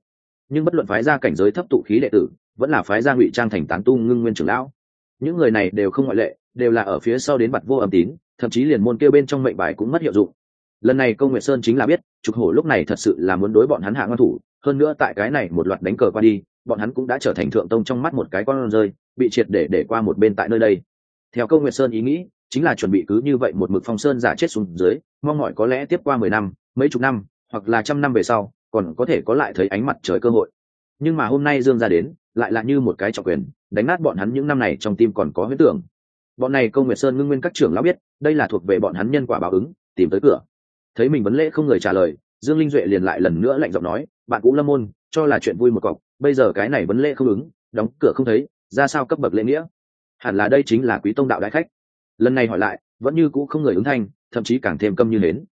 Nhưng bất luận phái ra cảnh giới thấp tụ khí đệ tử, vẫn là phái ra ngụy trang thành tán tu ngưng nguyên trưởng lão. Những người này đều không ngoại lệ, đều là ở phía sau đến bặt vô âm tín, thậm chí liền môn kêu bên trong mệnh bài cũng mất hiệu dụng. Lần này công nguyệt sơn chính là biết, trục hổ lúc này thật sự là muốn đối bọn hắn hạ ngon thủ, hơn nữa tại cái này một loạt đánh cờ qua đi, bọn hắn cũng đã trở thành thượng tông trong mắt một cái con rơi, bị triệt để để qua một bên tại nơi đây theo công nguyệt sơn ý nghĩ, chính là chuẩn bị cứ như vậy một mực phong sơn giả chết xuống dưới, mong mỏi có lẽ tiếp qua mười năm, mấy chục năm, hoặc là trăm năm về sau, còn có thể có lại thấy ánh mặt trời cơ hội. Nhưng mà hôm nay dương ra đến, lại là như một cái trọng quyền, đánh nát bọn hắn những năm này trong tim còn có huyết tưởng. Bọn này công nguyệt sơn ngưng nguyên các trưởng lão biết, đây là thuộc về bọn hắn nhân quả báo ứng, tìm tới cửa. Thấy mình vấn lễ không người trả lời, dương linh duệ liền lại lần nữa lạnh giọng nói, bạn cũng lâm môn, cho là chuyện vui một cọc, bây giờ cái này vấn lễ không ứng, đóng cửa không thấy, ra sao cấp bậc lễ nghĩa? Hẳn là đây chính là quý tông đạo đại khách. Lần này hỏi lại, vẫn như cũ không người ứng thanh, thậm chí càng thêm câm như nến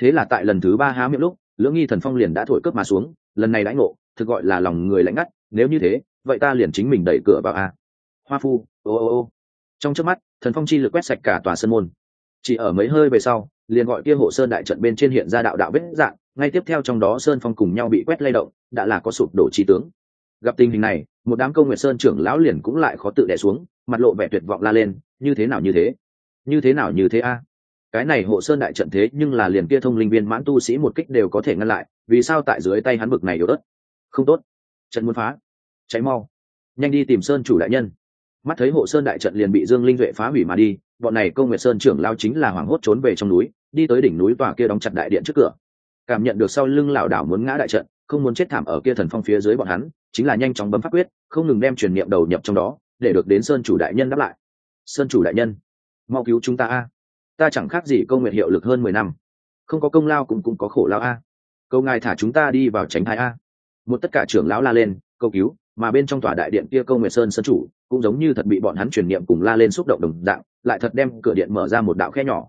thế là tại lần thứ ba há miệng lúc, lưỡng nghi thần phong liền đã thổi cướp mà xuống, lần này đãi ngộ, thực gọi là lòng người lạnh ngắt, nếu như thế, vậy ta liền chính mình đẩy cửa vào a. Hoa phu, ô ô ô. Trong trước mắt, thần phong chi lực quét sạch cả tòa sân môn. Chỉ ở mấy hơi về sau, liền gọi kia hộ sơn đại trận bên trên hiện ra đạo đạo vết dạng, ngay tiếp theo trong đó sơn phong cùng nhau bị quét lay động, đã là có sụp đổ trí tướng. Gặp tình hình này một đám công nguyệt sơn trưởng lão liền cũng lại khó tự đẻ xuống, mặt lộ vẻ tuyệt vọng la lên, như thế nào như thế? Như thế nào như thế a? Cái này hộ sơn đại trận thế nhưng là liền kia thông linh viên mãn tu sĩ một kích đều có thể ngăn lại, vì sao tại dưới tay hắn bực này yếu đất không tốt. Trận muốn phá. Cháy mau. Nhanh đi tìm sơn chủ đại nhân. Mắt thấy hộ sơn đại trận liền bị dương linh duệ phá hủy mà đi, bọn này công nguyệt sơn trưởng lao chính là hoảng hốt trốn về trong núi, đi tới đỉnh núi tòa kia đóng chặt đại điện trước cửa. Cảm nhận được sau lưng lảo đảo muốn ngã đại trận không muốn chết thảm ở kia thần phong phía dưới bọn hắn, chính là nhanh chóng bấm pháp quyết, không ngừng đem truyền niệm đầu nhập trong đó, để được đến sơn chủ đại nhân đáp lại. Sơn chủ đại nhân, mau cứu chúng ta a. Ta chẳng khác gì công nguyện hiệu lực hơn mười năm. Không có công lao cũng cũng có khổ lao a. Câu ngài thả chúng ta đi vào tránh thai a. Một tất cả trưởng lão la lên câu cứu, mà bên trong tòa đại điện kia câu nguyệt sơn sơn chủ cũng giống như thật bị bọn hắn truyền niệm cùng la lên xúc động đồng dạng, lại thật đem cửa điện mở ra một đạo khe nhỏ.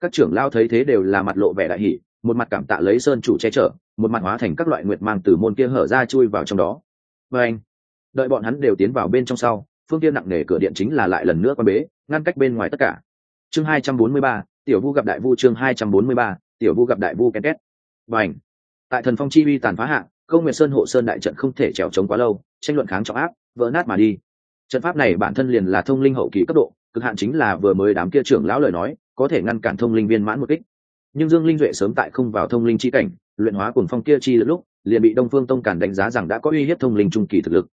Các trưởng lao thấy thế đều là mặt lộ vẻ đại hỷ một mặt cảm tạ lấy sơn chủ che chở, một mặt hóa thành các loại nguyệt mang từ môn kia hở ra chui vào trong đó. Và anh, đợi bọn hắn đều tiến vào bên trong sau, phương kia nặng nề cửa điện chính là lại lần nữa quan bế, ngăn cách bên ngoài tất cả. Chương hai trăm bốn mươi ba, tiểu vu gặp đại vu chương hai trăm bốn mươi ba, tiểu vu gặp đại vu két két. Và anh, tại thần phong chi uy tàn phá hạ, câu nguyệt sơn hộ sơn đại trận không thể trèo trống quá lâu, tranh luận kháng trọng áp, vỡ nát mà đi. Trận pháp này bản thân liền là thông linh hậu kỳ cấp độ, cực hạn chính là vừa mới đám kia trưởng lão lời nói, có thể ngăn cản thông linh viên mãn một kích nhưng dương linh duệ sớm tại không vào thông linh chi cảnh, luyện hóa cùng phong kia chi lúc, liền bị đông phương tông cản đánh giá rằng đã có uy hiếp thông linh trung kỳ thực lực.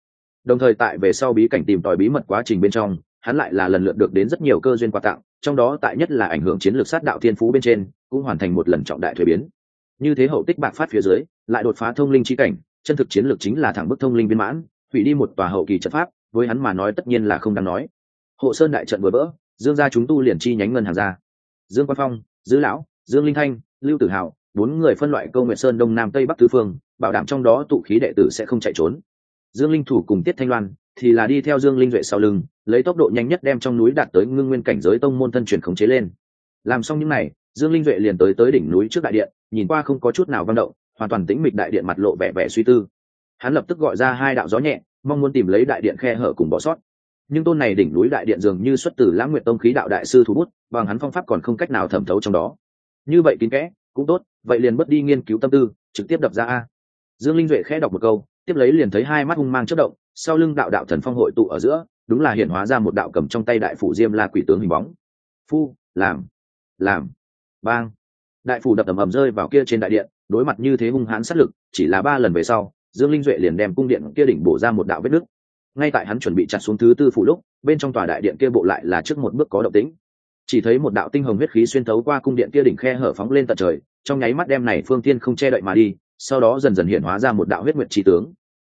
Đồng thời tại về sau bí cảnh tìm tòi bí mật quá trình bên trong, hắn lại là lần lượt được đến rất nhiều cơ duyên quà tặng, trong đó tại nhất là ảnh hưởng chiến lược sát đạo thiên phú bên trên, cũng hoàn thành một lần trọng đại thuế biến. Như thế hậu tích bạc phát phía dưới, lại đột phá thông linh chi cảnh, chân thực chiến lược chính là thẳng bức thông linh viên mãn, hủy đi một tòa hậu kỳ trận pháp, với hắn mà nói tất nhiên là không đáng nói. Hộ sơn đại trận vừa vỡ, dương gia chúng tu liền chi nhánh ngân hàng ra. Dương quang phong dữ lão dương linh thanh, lưu tử hào, bốn người phân loại câu nguyện sơn đông nam tây bắc tứ phương, bảo đảm trong đó tụ khí đệ tử sẽ không chạy trốn. Dương linh thủ cùng tiết thanh loan, thì là đi theo dương linh duệ sau lưng, lấy tốc độ nhanh nhất đem trong núi đạt tới ngưng nguyên cảnh giới tông môn thân truyền khống chế lên. Làm xong những n à y dương linh duệ liền tới tới đỉnh núi trước đại điện, nhìn qua không có chút nào vang động, hoàn toàn tĩnh mịch đại điện mặt lộ vẻ vẻ suy tư. Hắn lập tức gọi ra hai đạo gió nhẹ, mong muốn tìm lấy đại điện khe hở cùng bỏ sót. Nhưng tôn này đỉnh núi đại điện dường như xuất từ lãng nguyện tông khí đạo đại sư thú bút, bằng hắn phong pháp còn không cách nào thẩm thấu trong đó như vậy kín kẽ, cũng tốt, vậy liền bớt đi nghiên cứu tâm tư, trực tiếp đập ra a. Dương linh duệ khẽ đọc một câu, tiếp lấy liền thấy hai mắt hung mang chất động, sau lưng đạo đạo thần phong hội tụ ở giữa, đúng là hiện hóa ra một đạo cầm trong tay đại phủ diêm la quỷ tướng hình bóng. Phu, làm làm, bang. Đại phủ đập tầm ầm rơi vào kia trên đại điện, đối mặt như thế hung hãn sát lực, chỉ là ba lần về sau, dương linh duệ liền đem cung điện kia đỉnh bổ ra một đạo vết nứt. Ngay tại hắn chuẩn bị chặt xuống thứ tư phủ lúc, bên trong tòa đại điện kia bộ lại là trước một bước có động tĩnh chỉ thấy một đạo tinh hồng huyết khí xuyên thấu qua cung điện kia đỉnh khe hở phóng lên tận trời, trong nháy mắt đem này phương tiên không che đậy mà đi, sau đó dần dần hiện hóa ra một đạo huyết nguyệt trí tướng.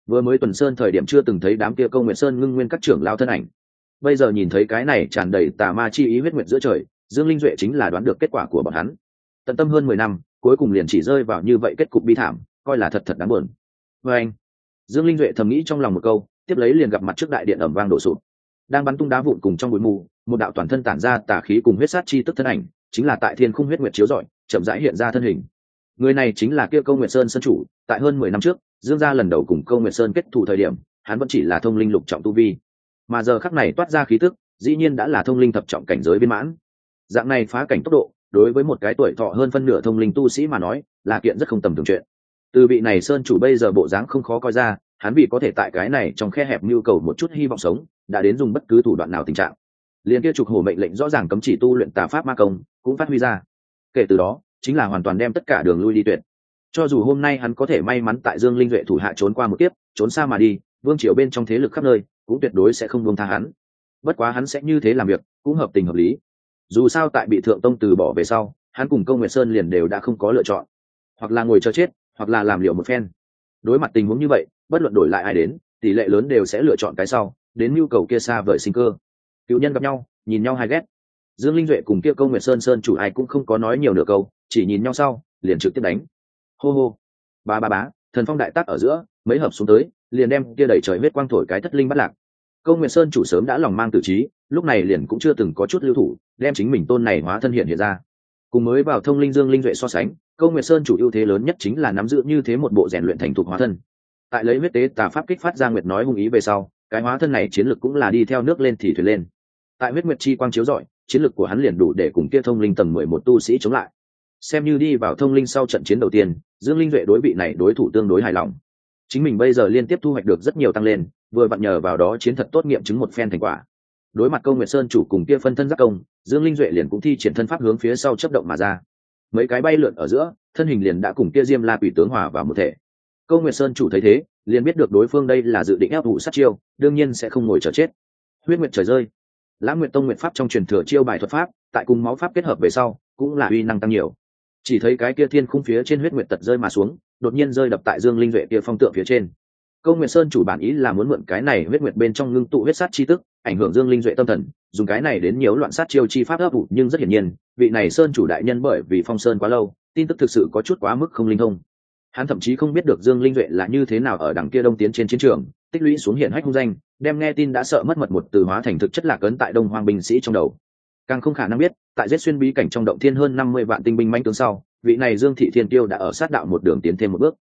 Vừa mới tuần sơn thời điểm chưa từng thấy đám kia câu nguyện sơn ngưng nguyên các trưởng lao thân ảnh. Bây giờ nhìn thấy cái này tràn đầy tà ma chi ý huyết nguyệt giữa trời, dương linh duệ chính là đoán được kết quả của bọn hắn. Tận tâm hơn mười năm, cuối cùng liền chỉ rơi vào như vậy kết cục bi thảm, coi là thật thật đáng buồn. Vê anh, dương linh duệ thầm nghĩ trong lòng một câu, tiếp lấy liền gặp mặt trước đại điện ẩm vang đổ sụp. Đang bắn tung đá vụn cùng trong bụi mù một đạo toàn thân tản ra tà khí cùng huyết sát chi tức thân ảnh, chính là tại thiên khung huyết nguyệt chiếu rọi, chậm rãi hiện ra thân hình. Người này chính là kia câu nguyệt sơn sân chủ, tại hơn mười năm trước, dương gia lần đầu cùng câu nguyệt sơn kết thù thời điểm, hắn vẫn chỉ là thông linh lục trọng tu vi. Mà giờ khắc này toát ra khí tức, dĩ nhiên đã là thông linh thập trọng cảnh giới viên mãn. Dạng này phá cảnh tốc độ, đối với một cái tuổi thọ hơn phân nửa thông linh tu sĩ mà nói, là kiện rất không tầm thường chuyện. Từ vị này sơn chủ bây giờ bộ dáng không khó coi ra, hắn vì có thể tại cái này trong khe hẹp nhu cầu một chút hy vọng sống, đã đến dùng bất cứ thủ đoạn nào tình trạng liền kia trục hổ mệnh lệnh rõ ràng cấm chỉ tu luyện tà pháp ma công cũng phát huy ra. Kể từ đó, chính là hoàn toàn đem tất cả đường lui đi tuyệt. Cho dù hôm nay hắn có thể may mắn tại dương linh duệ thủ hạ trốn qua một kiếp, trốn xa mà đi, vương triều bên trong thế lực khắp nơi cũng tuyệt đối sẽ không buông tha hắn. Bất quá hắn sẽ như thế làm việc cũng hợp tình hợp lý. Dù sao tại bị thượng tông từ bỏ về sau, hắn cùng công nguyệt sơn liền đều đã không có lựa chọn. Hoặc là ngồi chờ chết, hoặc là làm liệu một phen. Đối mặt tình huống như vậy, bất luận đổi lại ai đến, tỷ lệ lớn đều sẽ lựa chọn cái sau, đến nhu cầu kia xa vời sinh cơ cựu nhân gặp nhau, nhìn nhau hay ghét. Dương linh duệ cùng kia công nguyệt sơn sơn chủ ai cũng không có nói nhiều nửa câu, chỉ nhìn nhau sau, liền trực tiếp đánh. Hô hô. Ba ba bá thần phong đại tác ở giữa, mấy hợp xuống tới, liền đem kia đẩy trời huyết quang thổi cái thất linh bắt lạc. Công nguyệt sơn chủ sớm đã lòng mang tử trí, lúc này liền cũng chưa từng có chút lưu thủ, đem chính mình tôn này hóa thân hiện hiện ra. Cùng mới vào thông linh dương linh duệ so sánh, câu nguyệt sơn chủ ưu thế lớn nhất chính là nắm giữ như thế một bộ rèn luyện thành thục hóa thân. Tại lấy huyết tế tà pháp kích phát ra nguyệt nói hung ý về sau, cái hóa thân này chiến lược cũng là đi theo nước lên thì thuyền lên tại huyết nguyệt chi quang chiếu rọi, chiến lược của hắn liền đủ để cùng kia thông linh tầng mười một tu sĩ chống lại. Xem như đi vào thông linh sau trận chiến đầu tiên, dương linh duệ đối vị này đối thủ tương đối hài lòng. Chính mình bây giờ liên tiếp thu hoạch được rất nhiều tăng lên, vừa vặn nhờ vào đó chiến thật tốt nghiệm chứng một phen thành quả. Đối mặt công nguyệt sơn chủ cùng kia phân thân giác công, dương linh duệ liền cũng thi triển thân pháp hướng phía sau chấp động mà ra. Mấy cái bay lượn ở giữa, thân hình liền đã cùng kia diêm la quỷ tướng hòa vào một thể. Câu nguyệt sơn chủ thấy thế, liền biết được đối phương đây là dự định ép vụ sát chiêu, đương nhiên sẽ không ngồi chờ chết. Huyết nguyệt trời rơi lãng nguyện tông nguyện pháp trong truyền thừa chiêu bài thuật pháp, tại cùng máu pháp kết hợp về sau, cũng là uy năng tăng nhiều. Chỉ thấy cái kia thiên khung phía trên huyết nguyện tật rơi mà xuống, đột nhiên rơi đập tại dương linh duệ kia phong tượng phía trên. Câu nguyện sơn chủ bản ý là muốn mượn cái này huyết nguyện bên trong ngưng tụ huyết sát chi tức, ảnh hưởng dương linh duệ tâm thần, dùng cái này đến nhiều loạn sát chiêu chi pháp ấp ủ, nhưng rất hiển nhiên, vị này sơn chủ đại nhân bởi vì phong sơn quá lâu, tin tức thực sự có chút quá mức không linh thông hắn thậm chí không biết được dương linh duệ là như thế nào ở đằng kia đông tiến trên chiến trường, tích lũy xuống hiện hách hung danh, đem nghe tin đã sợ mất mật một từ hóa thành thực chất lạc ấn tại đông hoàng binh sĩ trong đầu. Càng không khả năng biết, tại giết xuyên bí cảnh trong động thiên hơn năm mươi vạn tinh binh manh tướng sau, vị này dương thị thiên tiêu đã ở sát đạo một đường tiến thêm một bước.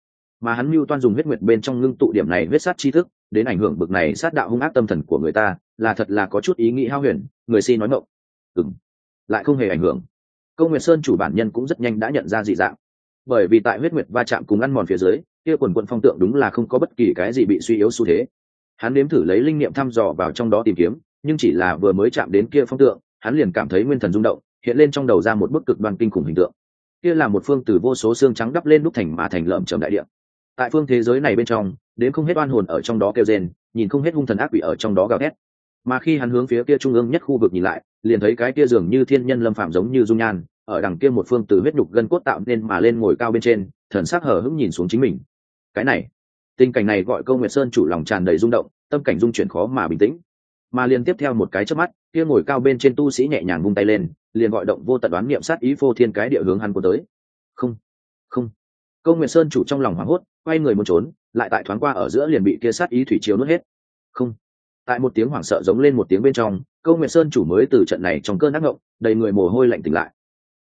Mà hắn mưu toan dùng huyết nguyệt bên trong ngưng tụ điểm này huyết sát chi thức, đến ảnh hưởng bực này sát đạo hung ác tâm thần của người ta, là thật là có chút ý nghĩ hao huyền, người si nói mộng ừng lại không hề ảnh hưởng. Câu nguyệt sơn chủ bản nhân cũng rất nhanh đã nhận ra dị dạng bởi vì tại huyết nguyệt va chạm cùng ăn mòn phía dưới, kia quần quận phong tượng đúng là không có bất kỳ cái gì bị suy yếu xu thế. Hắn nếm thử lấy linh niệm thăm dò vào trong đó tìm kiếm, nhưng chỉ là vừa mới chạm đến kia phong tượng, hắn liền cảm thấy nguyên thần rung động, hiện lên trong đầu ra một bức cực đoan kinh khủng hình tượng. Kia là một phương từ vô số xương trắng đắp lên đúc thành mà thành lợm trầm đại địa. Tại phương thế giới này bên trong, đến không hết oan hồn ở trong đó kêu rên, nhìn không hết hung thần ác quỷ ở trong đó gào thét. Mà khi hắn hướng phía kia trung ương nhất khu vực nhìn lại, liền thấy cái kia dường như thiên nhân lâm phạm giống như dung nhan ở đằng kia một phương từ huyết nhục gân cốt tạo nên mà lên ngồi cao bên trên, thần sắc hở hững nhìn xuống chính mình. Cái này, tình cảnh này gọi câu nguyệt sơn chủ lòng tràn đầy rung động, tâm cảnh dung chuyển khó mà bình tĩnh. Mà liền tiếp theo một cái chớp mắt, kia ngồi cao bên trên tu sĩ nhẹ nhàng vung tay lên, liền gọi động vô tận đoán niệm sát ý phô thiên cái địa hướng hắn của tới. Không không. Câu nguyệt sơn chủ trong lòng hoảng hốt, quay người muốn trốn, lại tại thoáng qua ở giữa liền bị kia sát ý thủy chiếu nuốt hết. Không. Tại một tiếng hoảng sợ giống lên một tiếng bên trong, câu nguyệt sơn chủ mới từ trận này trong cơn ác ngộng, đầy người mồ hôi lạnh tỉnh lại.